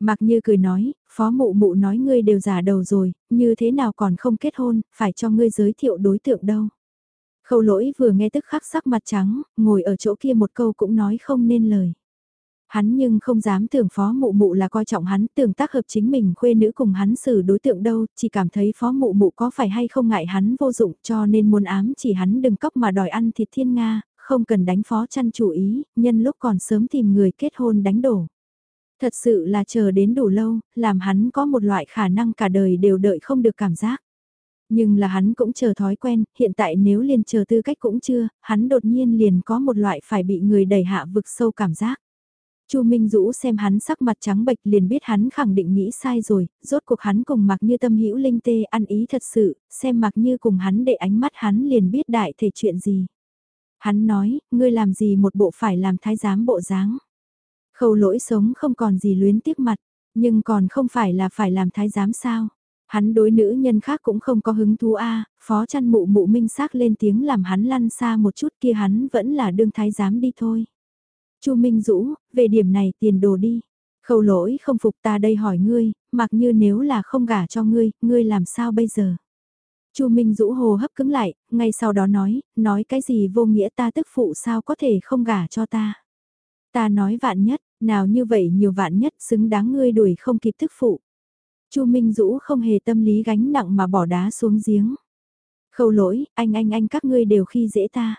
Mặc như cười nói, phó mụ mụ nói ngươi đều già đầu rồi, như thế nào còn không kết hôn, phải cho ngươi giới thiệu đối tượng đâu. Khâu lỗi vừa nghe tức khắc sắc mặt trắng, ngồi ở chỗ kia một câu cũng nói không nên lời. Hắn nhưng không dám tưởng phó mụ mụ là coi trọng hắn, tưởng tác hợp chính mình khuê nữ cùng hắn xử đối tượng đâu, chỉ cảm thấy phó mụ mụ có phải hay không ngại hắn vô dụng cho nên muốn ám chỉ hắn đừng cóc mà đòi ăn thịt thiên Nga, không cần đánh phó chăn chủ ý, nhân lúc còn sớm tìm người kết hôn đánh đổ. Thật sự là chờ đến đủ lâu, làm hắn có một loại khả năng cả đời đều đợi không được cảm giác. Nhưng là hắn cũng chờ thói quen, hiện tại nếu liền chờ tư cách cũng chưa, hắn đột nhiên liền có một loại phải bị người đẩy hạ vực sâu cảm giác. Chu Minh Dũ xem hắn sắc mặt trắng bệch liền biết hắn khẳng định nghĩ sai rồi, rốt cuộc hắn cùng mặc như tâm hữu linh tê ăn ý thật sự, xem mặc như cùng hắn để ánh mắt hắn liền biết đại thể chuyện gì. Hắn nói, ngươi làm gì một bộ phải làm thái giám bộ dáng. Khâu lỗi sống không còn gì luyến tiếc mặt, nhưng còn không phải là phải làm thái giám sao. Hắn đối nữ nhân khác cũng không có hứng thú a phó chăn mụ mụ minh xác lên tiếng làm hắn lăn xa một chút kia hắn vẫn là đương thái giám đi thôi. chu Minh Dũ, về điểm này tiền đồ đi. Khâu lỗi không phục ta đây hỏi ngươi, mặc như nếu là không gả cho ngươi, ngươi làm sao bây giờ? chu Minh Dũ hồ hấp cứng lại, ngay sau đó nói, nói cái gì vô nghĩa ta tức phụ sao có thể không gả cho ta? Ta nói vạn nhất, nào như vậy nhiều vạn nhất xứng đáng ngươi đuổi không kịp tức phụ. Chu Minh Dũ không hề tâm lý gánh nặng mà bỏ đá xuống giếng. Khâu lỗi, anh anh anh các ngươi đều khi dễ ta.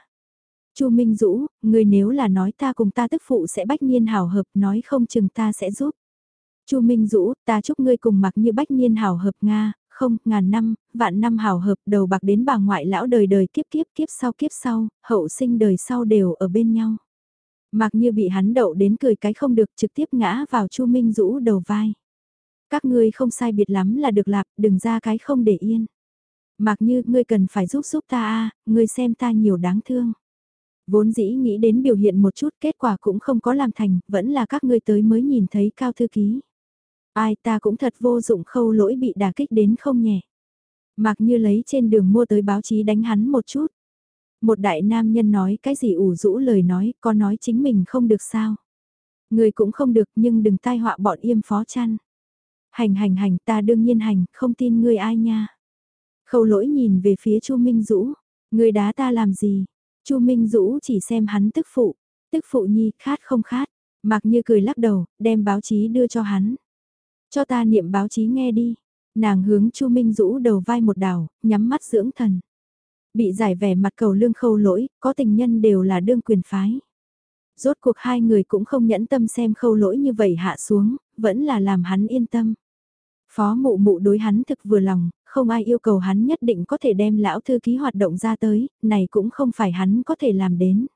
Chu Minh Dũ, ngươi nếu là nói ta cùng ta tức phụ sẽ bách niên hảo hợp nói không chừng ta sẽ giúp. Chu Minh Dũ, ta chúc ngươi cùng mặc như bách niên hảo hợp Nga, không, ngàn năm, vạn năm hảo hợp đầu bạc đến bà ngoại lão đời đời kiếp kiếp kiếp sau kiếp sau, hậu sinh đời sau đều ở bên nhau. Mặc như bị hắn đậu đến cười cái không được trực tiếp ngã vào Chu Minh Dũ đầu vai. Các ngươi không sai biệt lắm là được lạp, đừng ra cái không để yên. Mặc như ngươi cần phải giúp giúp ta a, ngươi xem ta nhiều đáng thương. Vốn dĩ nghĩ đến biểu hiện một chút kết quả cũng không có làm thành, vẫn là các ngươi tới mới nhìn thấy cao thư ký. Ai ta cũng thật vô dụng khâu lỗi bị đả kích đến không nhẹ. Mặc như lấy trên đường mua tới báo chí đánh hắn một chút. Một đại nam nhân nói cái gì ủ rũ lời nói, có nói chính mình không được sao. Người cũng không được nhưng đừng tai họa bọn yêm phó chăn. Hành hành hành ta đương nhiên hành, không tin ngươi ai nha. Khâu lỗi nhìn về phía Chu Minh Dũ, người đá ta làm gì? Chu Minh Dũ chỉ xem hắn tức phụ, tức phụ nhi khát không khát, mặc như cười lắc đầu, đem báo chí đưa cho hắn. Cho ta niệm báo chí nghe đi. Nàng hướng Chu Minh Dũ đầu vai một đảo, nhắm mắt dưỡng thần. Bị giải vẻ mặt cầu lương khâu lỗi, có tình nhân đều là đương quyền phái. Rốt cuộc hai người cũng không nhẫn tâm xem khâu lỗi như vậy hạ xuống, vẫn là làm hắn yên tâm. Phó mụ mụ đối hắn thực vừa lòng, không ai yêu cầu hắn nhất định có thể đem lão thư ký hoạt động ra tới, này cũng không phải hắn có thể làm đến.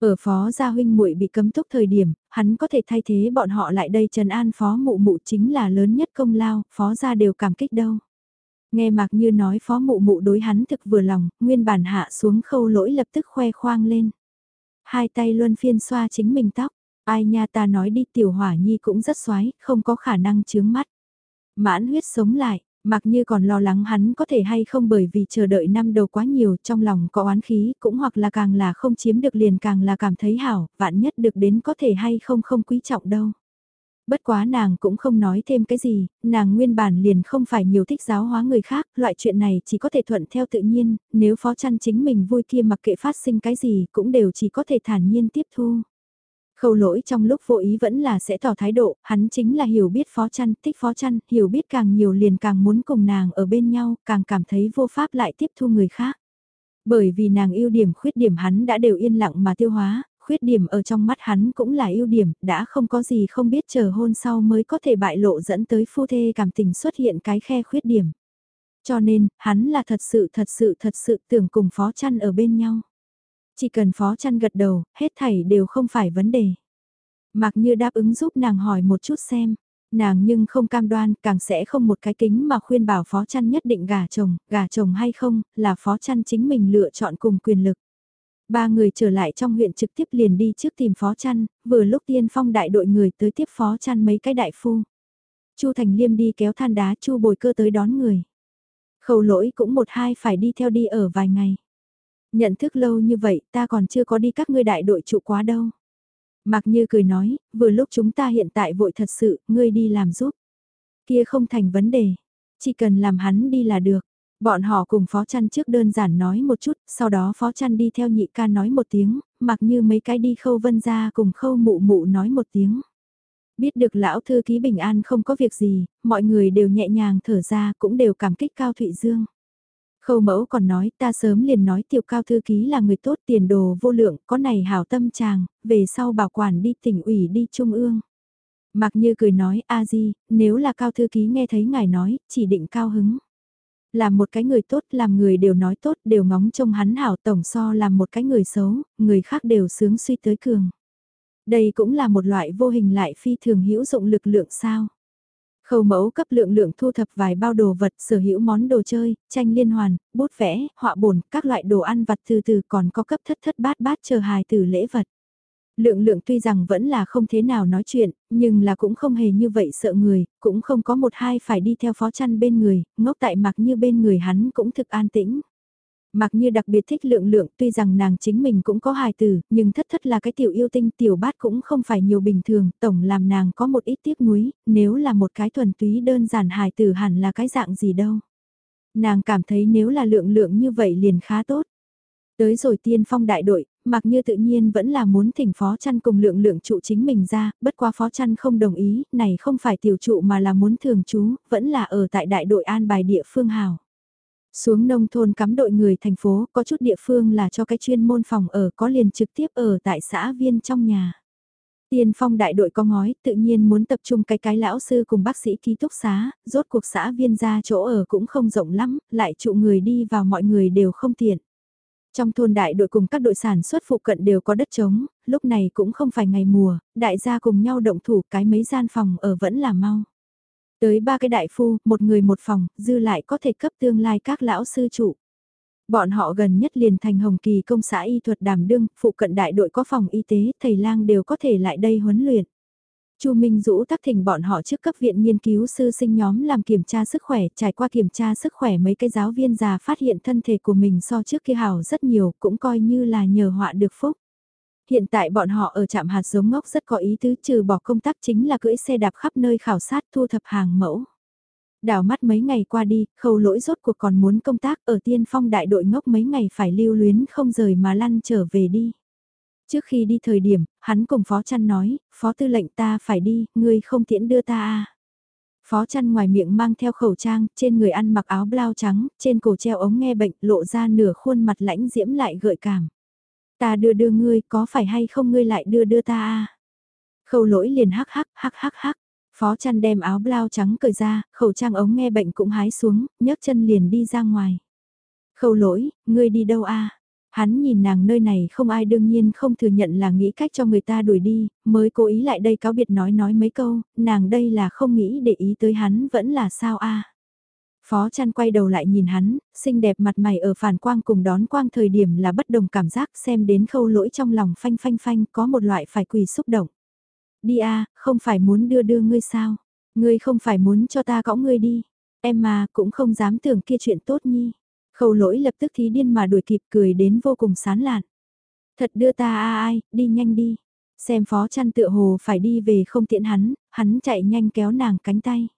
Ở phó gia huynh muội bị cấm túc thời điểm, hắn có thể thay thế bọn họ lại đây trần an phó mụ mụ chính là lớn nhất công lao, phó gia đều cảm kích đâu. Nghe Mạc Như nói phó mụ mụ đối hắn thực vừa lòng, nguyên bản hạ xuống khâu lỗi lập tức khoe khoang lên. Hai tay luân phiên xoa chính mình tóc, ai nha ta nói đi tiểu hỏa nhi cũng rất xoái, không có khả năng chướng mắt. Mãn huyết sống lại, Mặc như còn lo lắng hắn có thể hay không bởi vì chờ đợi năm đầu quá nhiều trong lòng có oán khí cũng hoặc là càng là không chiếm được liền càng là cảm thấy hảo, vạn nhất được đến có thể hay không không quý trọng đâu. Bất quá nàng cũng không nói thêm cái gì, nàng nguyên bản liền không phải nhiều thích giáo hóa người khác, loại chuyện này chỉ có thể thuận theo tự nhiên, nếu phó chăn chính mình vui kia mặc kệ phát sinh cái gì cũng đều chỉ có thể thản nhiên tiếp thu. Khâu lỗi trong lúc vô ý vẫn là sẽ tỏ thái độ, hắn chính là hiểu biết phó chăn, thích phó chăn, hiểu biết càng nhiều liền càng muốn cùng nàng ở bên nhau, càng cảm thấy vô pháp lại tiếp thu người khác. Bởi vì nàng ưu điểm khuyết điểm hắn đã đều yên lặng mà tiêu hóa, khuyết điểm ở trong mắt hắn cũng là ưu điểm, đã không có gì không biết chờ hôn sau mới có thể bại lộ dẫn tới phu thê cảm tình xuất hiện cái khe khuyết điểm. Cho nên, hắn là thật sự thật sự thật sự tưởng cùng phó chăn ở bên nhau. Chỉ cần phó chăn gật đầu, hết thảy đều không phải vấn đề. Mặc như đáp ứng giúp nàng hỏi một chút xem. Nàng nhưng không cam đoan, càng sẽ không một cái kính mà khuyên bảo phó chăn nhất định gả chồng, gả chồng hay không, là phó chăn chính mình lựa chọn cùng quyền lực. Ba người trở lại trong huyện trực tiếp liền đi trước tìm phó chăn, vừa lúc tiên phong đại đội người tới tiếp phó chăn mấy cái đại phu. Chu Thành Liêm đi kéo than đá Chu Bồi Cơ tới đón người. Khâu lỗi cũng một hai phải đi theo đi ở vài ngày. Nhận thức lâu như vậy ta còn chưa có đi các ngươi đại đội trụ quá đâu. Mặc như cười nói, vừa lúc chúng ta hiện tại vội thật sự, ngươi đi làm giúp. Kia không thành vấn đề, chỉ cần làm hắn đi là được. Bọn họ cùng Phó Chăn trước đơn giản nói một chút, sau đó Phó Chăn đi theo nhị ca nói một tiếng, mặc như mấy cái đi khâu vân ra cùng khâu mụ mụ nói một tiếng. Biết được lão thư ký bình an không có việc gì, mọi người đều nhẹ nhàng thở ra cũng đều cảm kích Cao Thụy Dương. Khâu mẫu còn nói ta sớm liền nói tiểu cao thư ký là người tốt tiền đồ vô lượng, có này hảo tâm chàng, về sau bảo quản đi tỉnh ủy đi trung ương. Mặc như cười nói a di, nếu là cao thư ký nghe thấy ngài nói, chỉ định cao hứng. Làm một cái người tốt, làm người đều nói tốt, đều ngóng trông hắn hảo tổng so làm một cái người xấu, người khác đều sướng suy tới cường. Đây cũng là một loại vô hình lại phi thường hữu dụng lực lượng sao. Khâu mẫu cấp lượng lượng thu thập vài bao đồ vật sở hữu món đồ chơi, tranh liên hoàn, bút vẽ, họa bổn, các loại đồ ăn vặt từ từ còn có cấp thất thất bát bát chờ hài từ lễ vật. Lượng lượng tuy rằng vẫn là không thế nào nói chuyện, nhưng là cũng không hề như vậy sợ người, cũng không có một hai phải đi theo phó chăn bên người, ngốc tại mặc như bên người hắn cũng thực an tĩnh. Mặc như đặc biệt thích lượng lượng tuy rằng nàng chính mình cũng có hài tử, nhưng thất thất là cái tiểu yêu tinh tiểu bát cũng không phải nhiều bình thường, tổng làm nàng có một ít tiếc nuối, nếu là một cái thuần túy đơn giản hài tử hẳn là cái dạng gì đâu. Nàng cảm thấy nếu là lượng lượng như vậy liền khá tốt. Tới rồi tiên phong đại đội, mặc như tự nhiên vẫn là muốn thỉnh phó chăn cùng lượng lượng trụ chính mình ra, bất qua phó chăn không đồng ý, này không phải tiểu trụ mà là muốn thường trú, vẫn là ở tại đại đội an bài địa phương hào. Xuống nông thôn cắm đội người thành phố, có chút địa phương là cho cái chuyên môn phòng ở có liền trực tiếp ở tại xã viên trong nhà. Tiên phong đại đội có ngói, tự nhiên muốn tập trung cái cái lão sư cùng bác sĩ ký túc xá, rốt cuộc xã viên ra chỗ ở cũng không rộng lắm, lại trụ người đi vào mọi người đều không tiện. Trong thôn đại đội cùng các đội sản xuất phụ cận đều có đất trống, lúc này cũng không phải ngày mùa, đại gia cùng nhau động thủ cái mấy gian phòng ở vẫn là mau. Tới ba cái đại phu, một người một phòng, dư lại có thể cấp tương lai các lão sư trụ. Bọn họ gần nhất liền thành hồng kỳ công xã y thuật đảm đương, phụ cận đại đội có phòng y tế, thầy lang đều có thể lại đây huấn luyện. Chu Minh Dũ tác thỉnh bọn họ trước cấp viện nghiên cứu sư sinh nhóm làm kiểm tra sức khỏe, trải qua kiểm tra sức khỏe mấy cái giáo viên già phát hiện thân thể của mình so trước kia hảo rất nhiều, cũng coi như là nhờ họa được phúc. Hiện tại bọn họ ở trạm hạt giống ngốc rất có ý tứ trừ bỏ công tác chính là cưỡi xe đạp khắp nơi khảo sát thu thập hàng mẫu. Đảo mắt mấy ngày qua đi, khâu lỗi rốt cuộc còn muốn công tác ở tiên phong đại đội ngốc mấy ngày phải lưu luyến không rời mà lăn trở về đi. Trước khi đi thời điểm, hắn cùng Phó Trăn nói, Phó Tư lệnh ta phải đi, ngươi không tiễn đưa ta à. Phó Trăn ngoài miệng mang theo khẩu trang, trên người ăn mặc áo blau trắng, trên cổ treo ống nghe bệnh, lộ ra nửa khuôn mặt lãnh diễm lại gợi cảm. Ta đưa đưa ngươi, có phải hay không ngươi lại đưa đưa ta à? Khâu lỗi liền hắc hắc, hắc hắc hắc. Phó chăn đem áo blau trắng cởi ra, khẩu trang ống nghe bệnh cũng hái xuống, nhấc chân liền đi ra ngoài. Khâu lỗi, ngươi đi đâu a? À? Hắn nhìn nàng nơi này không ai đương nhiên không thừa nhận là nghĩ cách cho người ta đuổi đi, mới cố ý lại đây cáo biệt nói nói mấy câu, nàng đây là không nghĩ để ý tới hắn vẫn là sao a Phó chăn quay đầu lại nhìn hắn, xinh đẹp mặt mày ở phản quang cùng đón quang thời điểm là bất đồng cảm giác xem đến khâu lỗi trong lòng phanh phanh phanh có một loại phải quỳ xúc động. Đi a không phải muốn đưa đưa ngươi sao? Ngươi không phải muốn cho ta cõng ngươi đi. Em mà cũng không dám tưởng kia chuyện tốt nhi. Khâu lỗi lập tức thí điên mà đuổi kịp cười đến vô cùng sán lạn. Thật đưa ta a ai, đi nhanh đi. Xem phó chăn tựa hồ phải đi về không tiện hắn, hắn chạy nhanh kéo nàng cánh tay.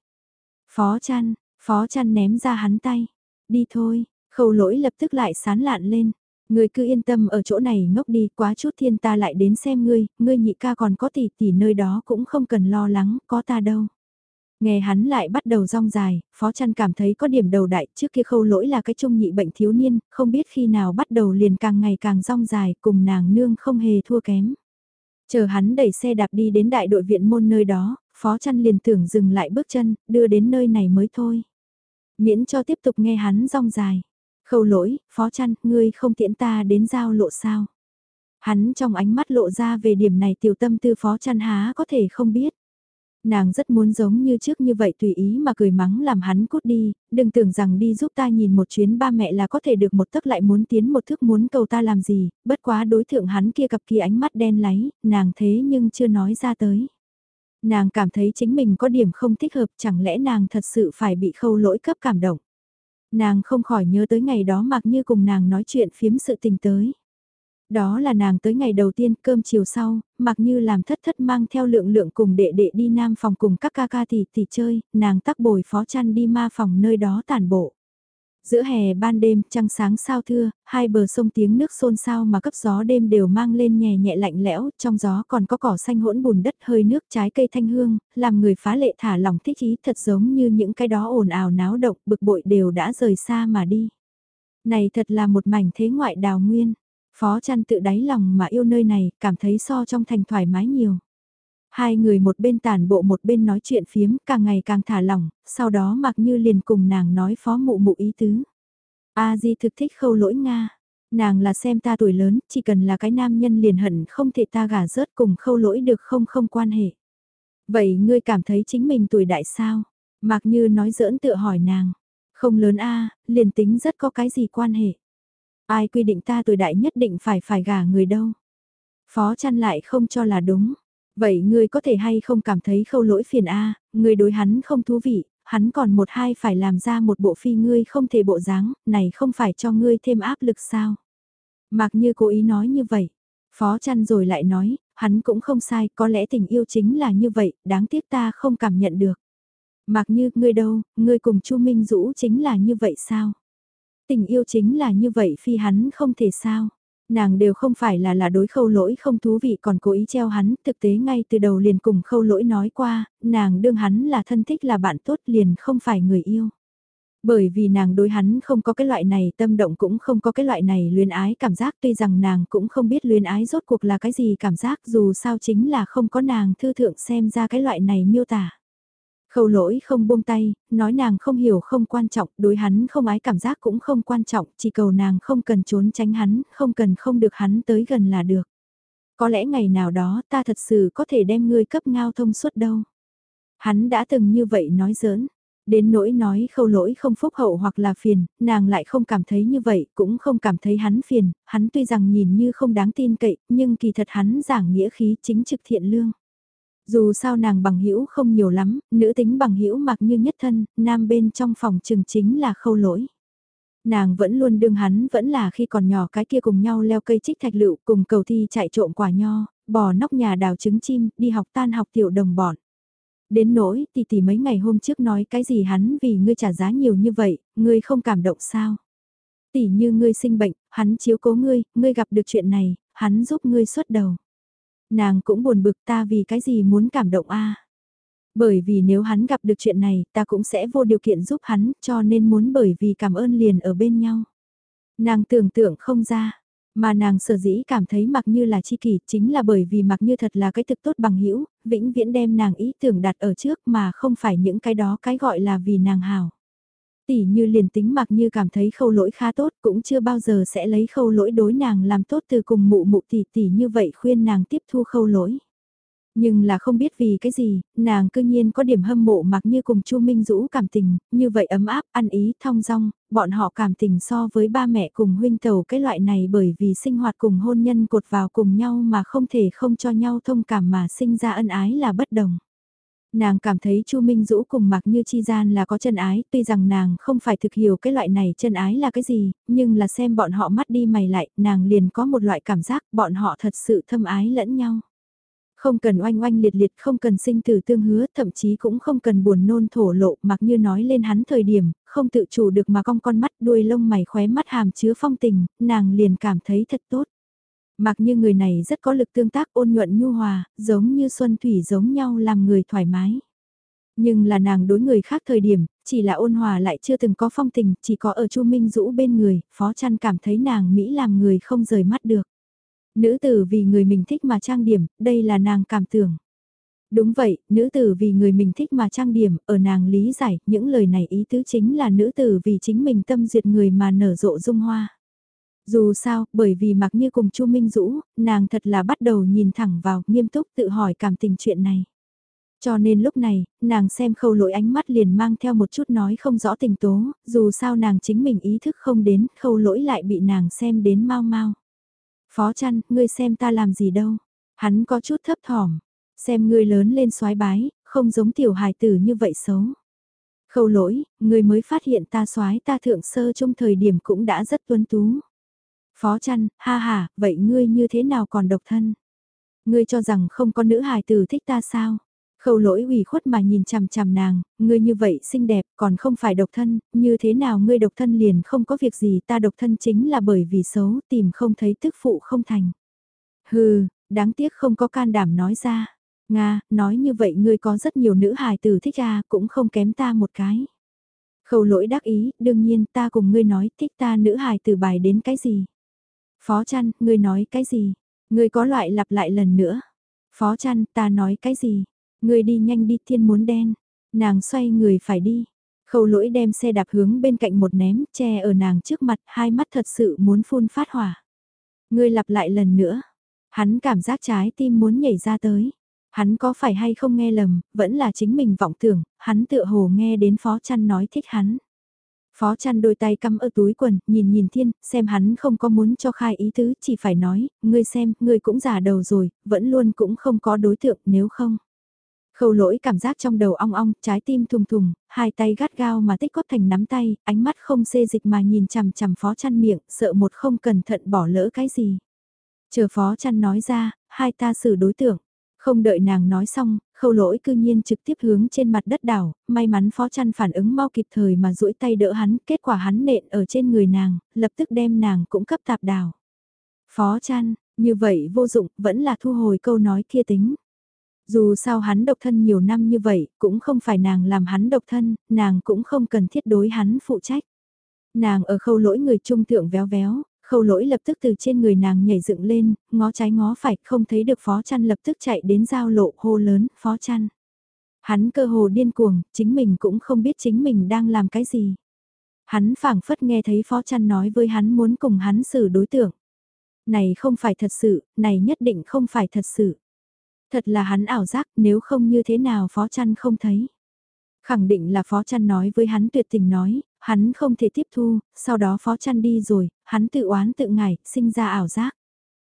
Phó chăn, phó chăn ném ra hắn tay. Đi thôi, khâu lỗi lập tức lại sán lạn lên. Ngươi cứ yên tâm ở chỗ này ngốc đi, quá chút thiên ta lại đến xem ngươi, ngươi nhị ca còn có tỷ tỷ nơi đó cũng không cần lo lắng, có ta đâu. Nghe hắn lại bắt đầu rong dài, Phó Trăn cảm thấy có điểm đầu đại, trước kia khâu lỗi là cái trung nhị bệnh thiếu niên, không biết khi nào bắt đầu liền càng ngày càng rong dài, cùng nàng nương không hề thua kém. Chờ hắn đẩy xe đạp đi đến đại đội viện môn nơi đó, Phó Trăn liền tưởng dừng lại bước chân, đưa đến nơi này mới thôi. Miễn cho tiếp tục nghe hắn rong dài. Khâu lỗi, Phó Trăn, ngươi không tiễn ta đến giao lộ sao. Hắn trong ánh mắt lộ ra về điểm này tiểu tâm tư Phó Trăn há có thể không biết nàng rất muốn giống như trước như vậy tùy ý mà cười mắng làm hắn cút đi, đừng tưởng rằng đi giúp ta nhìn một chuyến ba mẹ là có thể được một tấc lại muốn tiến một thước muốn cầu ta làm gì, bất quá đối tượng hắn kia cặp kia ánh mắt đen láy, nàng thế nhưng chưa nói ra tới. Nàng cảm thấy chính mình có điểm không thích hợp chẳng lẽ nàng thật sự phải bị khâu lỗi cấp cảm động. Nàng không khỏi nhớ tới ngày đó mặc như cùng nàng nói chuyện phiếm sự tình tới. Đó là nàng tới ngày đầu tiên cơm chiều sau, mặc như làm thất thất mang theo lượng lượng cùng đệ đệ đi nam phòng cùng các ca ca tỷ tỷ chơi, nàng tắc bồi phó chăn đi ma phòng nơi đó tàn bộ. Giữa hè ban đêm trăng sáng sao thưa, hai bờ sông tiếng nước xôn xao mà cấp gió đêm đều mang lên nhẹ nhẹ lạnh lẽo, trong gió còn có cỏ xanh hỗn bùn đất hơi nước trái cây thanh hương, làm người phá lệ thả lòng thích ý thật giống như những cái đó ồn ào náo động bực bội đều đã rời xa mà đi. Này thật là một mảnh thế ngoại đào nguyên. Phó chăn tự đáy lòng mà yêu nơi này, cảm thấy so trong thành thoải mái nhiều. Hai người một bên tản bộ một bên nói chuyện phiếm, càng ngày càng thả lỏng, sau đó mặc như liền cùng nàng nói phó mụ mụ ý tứ. A Di thực thích khâu lỗi Nga. Nàng là xem ta tuổi lớn, chỉ cần là cái nam nhân liền hận không thể ta gả rớt cùng khâu lỗi được không không quan hệ. Vậy ngươi cảm thấy chính mình tuổi đại sao? Mạc Như nói giỡn tựa hỏi nàng. Không lớn a liền tính rất có cái gì quan hệ. Ai quy định ta tuổi đại nhất định phải phải gả người đâu. Phó chăn lại không cho là đúng. Vậy ngươi có thể hay không cảm thấy khâu lỗi phiền a à, ngươi đối hắn không thú vị, hắn còn một hai phải làm ra một bộ phi ngươi không thể bộ dáng, này không phải cho ngươi thêm áp lực sao. Mặc như cố ý nói như vậy. Phó chăn rồi lại nói, hắn cũng không sai, có lẽ tình yêu chính là như vậy, đáng tiếc ta không cảm nhận được. Mặc như, ngươi đâu, ngươi cùng Chu Minh Dũ chính là như vậy sao? Tình yêu chính là như vậy phi hắn không thể sao. Nàng đều không phải là là đối khâu lỗi không thú vị còn cố ý treo hắn, thực tế ngay từ đầu liền cùng khâu lỗi nói qua, nàng đương hắn là thân thích là bạn tốt liền không phải người yêu. Bởi vì nàng đối hắn không có cái loại này tâm động cũng không có cái loại này luyến ái cảm giác tuy rằng nàng cũng không biết luyến ái rốt cuộc là cái gì cảm giác dù sao chính là không có nàng thư thượng xem ra cái loại này miêu tả. Khâu lỗi không buông tay, nói nàng không hiểu không quan trọng, đối hắn không ái cảm giác cũng không quan trọng, chỉ cầu nàng không cần trốn tránh hắn, không cần không được hắn tới gần là được. Có lẽ ngày nào đó ta thật sự có thể đem ngươi cấp ngao thông suốt đâu. Hắn đã từng như vậy nói giỡn. Đến nỗi nói khâu lỗi không phúc hậu hoặc là phiền, nàng lại không cảm thấy như vậy, cũng không cảm thấy hắn phiền, hắn tuy rằng nhìn như không đáng tin cậy, nhưng kỳ thật hắn giảng nghĩa khí chính trực thiện lương. Dù sao nàng bằng hữu không nhiều lắm, nữ tính bằng hữu mặc như nhất thân, nam bên trong phòng trường chính là khâu lỗi. Nàng vẫn luôn đương hắn vẫn là khi còn nhỏ cái kia cùng nhau leo cây trích thạch lựu cùng cầu thi chạy trộm quả nho, bò nóc nhà đào trứng chim, đi học tan học tiểu đồng bọn. Đến nỗi tỷ tỷ mấy ngày hôm trước nói cái gì hắn vì ngươi trả giá nhiều như vậy, ngươi không cảm động sao? Tỷ như ngươi sinh bệnh, hắn chiếu cố ngươi, ngươi gặp được chuyện này, hắn giúp ngươi xuất đầu. Nàng cũng buồn bực ta vì cái gì muốn cảm động a Bởi vì nếu hắn gặp được chuyện này ta cũng sẽ vô điều kiện giúp hắn cho nên muốn bởi vì cảm ơn liền ở bên nhau. Nàng tưởng tượng không ra, mà nàng sở dĩ cảm thấy mặc như là chi kỷ chính là bởi vì mặc như thật là cái thực tốt bằng hữu vĩnh viễn đem nàng ý tưởng đặt ở trước mà không phải những cái đó cái gọi là vì nàng hào. Tỷ như liền tính mặc như cảm thấy khâu lỗi khá tốt cũng chưa bao giờ sẽ lấy khâu lỗi đối nàng làm tốt từ cùng mụ mụ tỷ tỷ như vậy khuyên nàng tiếp thu khâu lỗi. Nhưng là không biết vì cái gì, nàng cư nhiên có điểm hâm mộ mặc như cùng chu Minh Dũ cảm tình, như vậy ấm áp, ăn ý, thong dong, bọn họ cảm tình so với ba mẹ cùng huynh tàu cái loại này bởi vì sinh hoạt cùng hôn nhân cột vào cùng nhau mà không thể không cho nhau thông cảm mà sinh ra ân ái là bất đồng. Nàng cảm thấy Chu Minh Dũ cùng Mạc Như Chi gian là có chân ái, tuy rằng nàng không phải thực hiểu cái loại này chân ái là cái gì, nhưng là xem bọn họ mắt đi mày lại, nàng liền có một loại cảm giác bọn họ thật sự thâm ái lẫn nhau. Không cần oanh oanh liệt liệt, không cần sinh tử tương hứa, thậm chí cũng không cần buồn nôn thổ lộ, mặc như nói lên hắn thời điểm, không tự chủ được mà cong con mắt đuôi lông mày khóe mắt hàm chứa phong tình, nàng liền cảm thấy thật tốt. Mặc như người này rất có lực tương tác ôn nhuận nhu hòa, giống như xuân thủy giống nhau làm người thoải mái. Nhưng là nàng đối người khác thời điểm, chỉ là ôn hòa lại chưa từng có phong tình, chỉ có ở Chu Minh Dũ bên người, Phó Trăn cảm thấy nàng Mỹ làm người không rời mắt được. Nữ tử vì người mình thích mà trang điểm, đây là nàng cảm tưởng. Đúng vậy, nữ tử vì người mình thích mà trang điểm, ở nàng lý giải, những lời này ý tứ chính là nữ tử vì chính mình tâm duyệt người mà nở rộ dung hoa. Dù sao, bởi vì mặc như cùng Chu Minh Dũ, nàng thật là bắt đầu nhìn thẳng vào, nghiêm túc tự hỏi cảm tình chuyện này. Cho nên lúc này, nàng xem khâu lỗi ánh mắt liền mang theo một chút nói không rõ tình tố, dù sao nàng chính mình ý thức không đến, khâu lỗi lại bị nàng xem đến mau mau. Phó chăn, ngươi xem ta làm gì đâu. Hắn có chút thấp thỏm. Xem ngươi lớn lên soái bái, không giống tiểu hài tử như vậy xấu. Khâu lỗi, ngươi mới phát hiện ta soái ta thượng sơ trong thời điểm cũng đã rất tuấn tú. Phó chăn, ha ha, vậy ngươi như thế nào còn độc thân? Ngươi cho rằng không có nữ hài tử thích ta sao? Khâu lỗi ủy khuất mà nhìn chằm chằm nàng, ngươi như vậy xinh đẹp còn không phải độc thân, như thế nào ngươi độc thân liền không có việc gì ta độc thân chính là bởi vì xấu tìm không thấy tức phụ không thành. Hừ, đáng tiếc không có can đảm nói ra. Nga, nói như vậy ngươi có rất nhiều nữ hài tử thích ra cũng không kém ta một cái. Khâu lỗi đắc ý, đương nhiên ta cùng ngươi nói thích ta nữ hài tử bài đến cái gì. Phó chăn, ngươi nói cái gì? Ngươi có loại lặp lại lần nữa. Phó chăn, ta nói cái gì? Ngươi đi nhanh đi thiên muốn đen. Nàng xoay người phải đi. Khâu lỗi đem xe đạp hướng bên cạnh một ném, che ở nàng trước mặt, hai mắt thật sự muốn phun phát hỏa. Ngươi lặp lại lần nữa. Hắn cảm giác trái tim muốn nhảy ra tới. Hắn có phải hay không nghe lầm, vẫn là chính mình vọng tưởng, hắn tựa hồ nghe đến phó chăn nói thích hắn. Phó chăn đôi tay cắm ở túi quần, nhìn nhìn thiên, xem hắn không có muốn cho khai ý tứ, chỉ phải nói, ngươi xem, ngươi cũng già đầu rồi, vẫn luôn cũng không có đối tượng nếu không. Khâu lỗi cảm giác trong đầu ong ong, trái tim thùng thùng, hai tay gắt gao mà tích cốt thành nắm tay, ánh mắt không xê dịch mà nhìn chằm chằm phó chăn miệng, sợ một không cẩn thận bỏ lỡ cái gì. Chờ phó chăn nói ra, hai ta xử đối tượng. Không đợi nàng nói xong, khâu lỗi cư nhiên trực tiếp hướng trên mặt đất đảo, may mắn phó chăn phản ứng mau kịp thời mà duỗi tay đỡ hắn, kết quả hắn nện ở trên người nàng, lập tức đem nàng cũng cấp tạp đảo. Phó chăn, như vậy vô dụng, vẫn là thu hồi câu nói kia tính. Dù sao hắn độc thân nhiều năm như vậy, cũng không phải nàng làm hắn độc thân, nàng cũng không cần thiết đối hắn phụ trách. Nàng ở khâu lỗi người trung thượng véo véo, khâu lỗi lập tức từ trên người nàng nhảy dựng lên, ngó trái ngó phải, không thấy được phó chăn lập tức chạy đến giao lộ hô lớn, phó chăn. Hắn cơ hồ điên cuồng, chính mình cũng không biết chính mình đang làm cái gì. Hắn phảng phất nghe thấy phó chăn nói với hắn muốn cùng hắn xử đối tượng. Này không phải thật sự, này nhất định không phải thật sự. Thật là hắn ảo giác nếu không như thế nào phó chăn không thấy. Khẳng định là phó chăn nói với hắn tuyệt tình nói, hắn không thể tiếp thu, sau đó phó chăn đi rồi, hắn tự oán tự ngải, sinh ra ảo giác.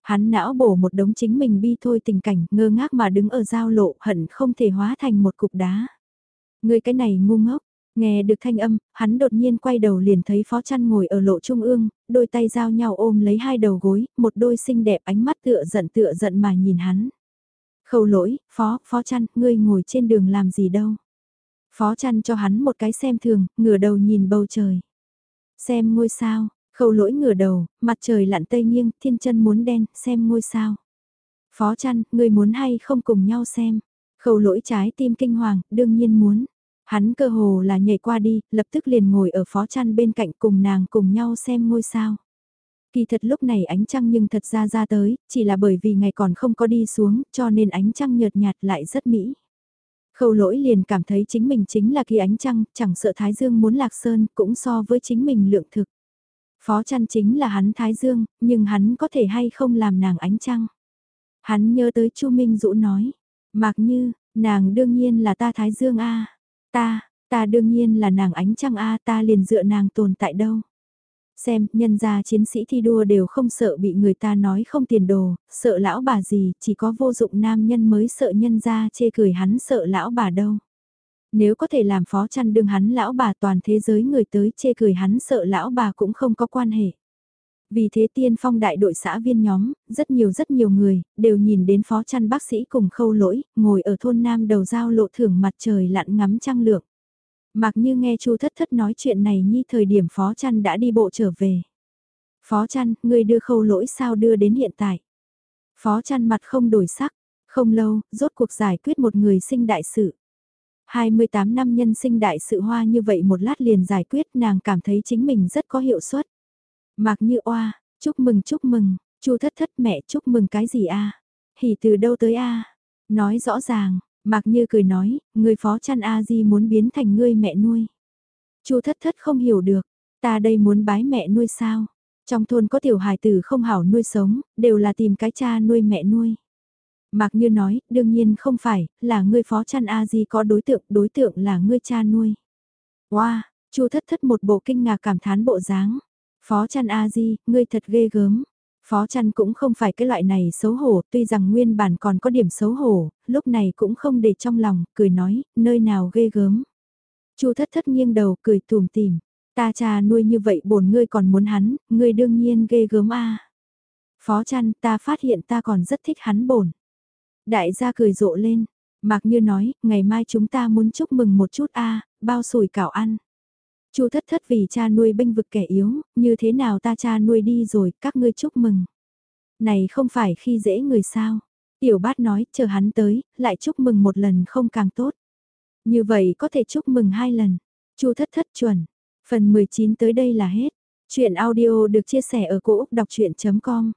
Hắn não bổ một đống chính mình bi thôi tình cảnh, ngơ ngác mà đứng ở giao lộ, hận không thể hóa thành một cục đá. Người cái này ngu ngốc, nghe được thanh âm, hắn đột nhiên quay đầu liền thấy phó chăn ngồi ở lộ trung ương, đôi tay giao nhau ôm lấy hai đầu gối, một đôi xinh đẹp ánh mắt tựa giận tựa giận mà nhìn hắn. Khâu lỗi, phó, phó chăn, ngươi ngồi trên đường làm gì đâu. Phó chăn cho hắn một cái xem thường, ngửa đầu nhìn bầu trời. Xem ngôi sao, khâu lỗi ngửa đầu, mặt trời lặn tây nghiêng, thiên chân muốn đen, xem ngôi sao. Phó chăn, ngươi muốn hay không cùng nhau xem. Khâu lỗi trái tim kinh hoàng, đương nhiên muốn. Hắn cơ hồ là nhảy qua đi, lập tức liền ngồi ở phó chăn bên cạnh cùng nàng cùng nhau xem ngôi sao. Kỳ thật lúc này ánh trăng nhưng thật ra ra tới, chỉ là bởi vì ngày còn không có đi xuống, cho nên ánh trăng nhợt nhạt lại rất mỹ. Khâu lỗi liền cảm thấy chính mình chính là kỳ ánh trăng, chẳng sợ Thái Dương muốn lạc sơn, cũng so với chính mình lượng thực. Phó chăn chính là hắn Thái Dương, nhưng hắn có thể hay không làm nàng ánh trăng. Hắn nhớ tới Chu Minh Dũ nói, mặc như, nàng đương nhiên là ta Thái Dương A, ta, ta đương nhiên là nàng ánh trăng A ta liền dựa nàng tồn tại đâu. Xem, nhân gia chiến sĩ thi đua đều không sợ bị người ta nói không tiền đồ, sợ lão bà gì, chỉ có vô dụng nam nhân mới sợ nhân gia chê cười hắn sợ lão bà đâu. Nếu có thể làm phó chăn đương hắn lão bà toàn thế giới người tới chê cười hắn sợ lão bà cũng không có quan hệ. Vì thế tiên phong đại đội xã viên nhóm, rất nhiều rất nhiều người, đều nhìn đến phó chăn bác sĩ cùng khâu lỗi, ngồi ở thôn Nam đầu giao lộ thưởng mặt trời lặn ngắm trăng lượng. Mặc như nghe chu thất thất nói chuyện này nhi thời điểm phó chăn đã đi bộ trở về. Phó chăn, người đưa khâu lỗi sao đưa đến hiện tại. Phó chăn mặt không đổi sắc, không lâu, rốt cuộc giải quyết một người sinh đại sự. 28 năm nhân sinh đại sự hoa như vậy một lát liền giải quyết nàng cảm thấy chính mình rất có hiệu suất. Mạc như oa, chúc mừng chúc mừng, chu thất thất mẹ chúc mừng cái gì a Hỉ từ đâu tới a Nói rõ ràng, Mạc như cười nói, người phó chăn a di muốn biến thành ngươi mẹ nuôi. chu thất thất không hiểu được, ta đây muốn bái mẹ nuôi sao? Trong thôn có tiểu hài tử không hảo nuôi sống, đều là tìm cái cha nuôi mẹ nuôi. Mạc Như nói, đương nhiên không phải, là ngươi phó chăn A Di có đối tượng, đối tượng là ngươi cha nuôi. Wow, Chu thất thất một bộ kinh ngạc cảm thán bộ dáng. Phó chăn A Di, ngươi thật ghê gớm. Phó chăn cũng không phải cái loại này xấu hổ, tuy rằng nguyên bản còn có điểm xấu hổ, lúc này cũng không để trong lòng, cười nói, nơi nào ghê gớm. Chu thất thất nghiêng đầu cười tùm tìm, ta cha nuôi như vậy bổn ngươi còn muốn hắn, ngươi đương nhiên ghê gớm a. Phó chăn ta phát hiện ta còn rất thích hắn bổn. Đại gia cười rộ lên, Mạc Như nói, ngày mai chúng ta muốn chúc mừng một chút a, bao sủi cảo ăn. Chu thất thất vì cha nuôi bênh vực kẻ yếu, như thế nào ta cha nuôi đi rồi, các ngươi chúc mừng. Này không phải khi dễ người sao. Tiểu bát nói, chờ hắn tới, lại chúc mừng một lần không càng tốt. Như vậy có thể chúc mừng hai lần. Chu thất thất chuẩn. Phần 19 tới đây là hết. Chuyện audio được chia sẻ ở cỗ đọc chuyện.com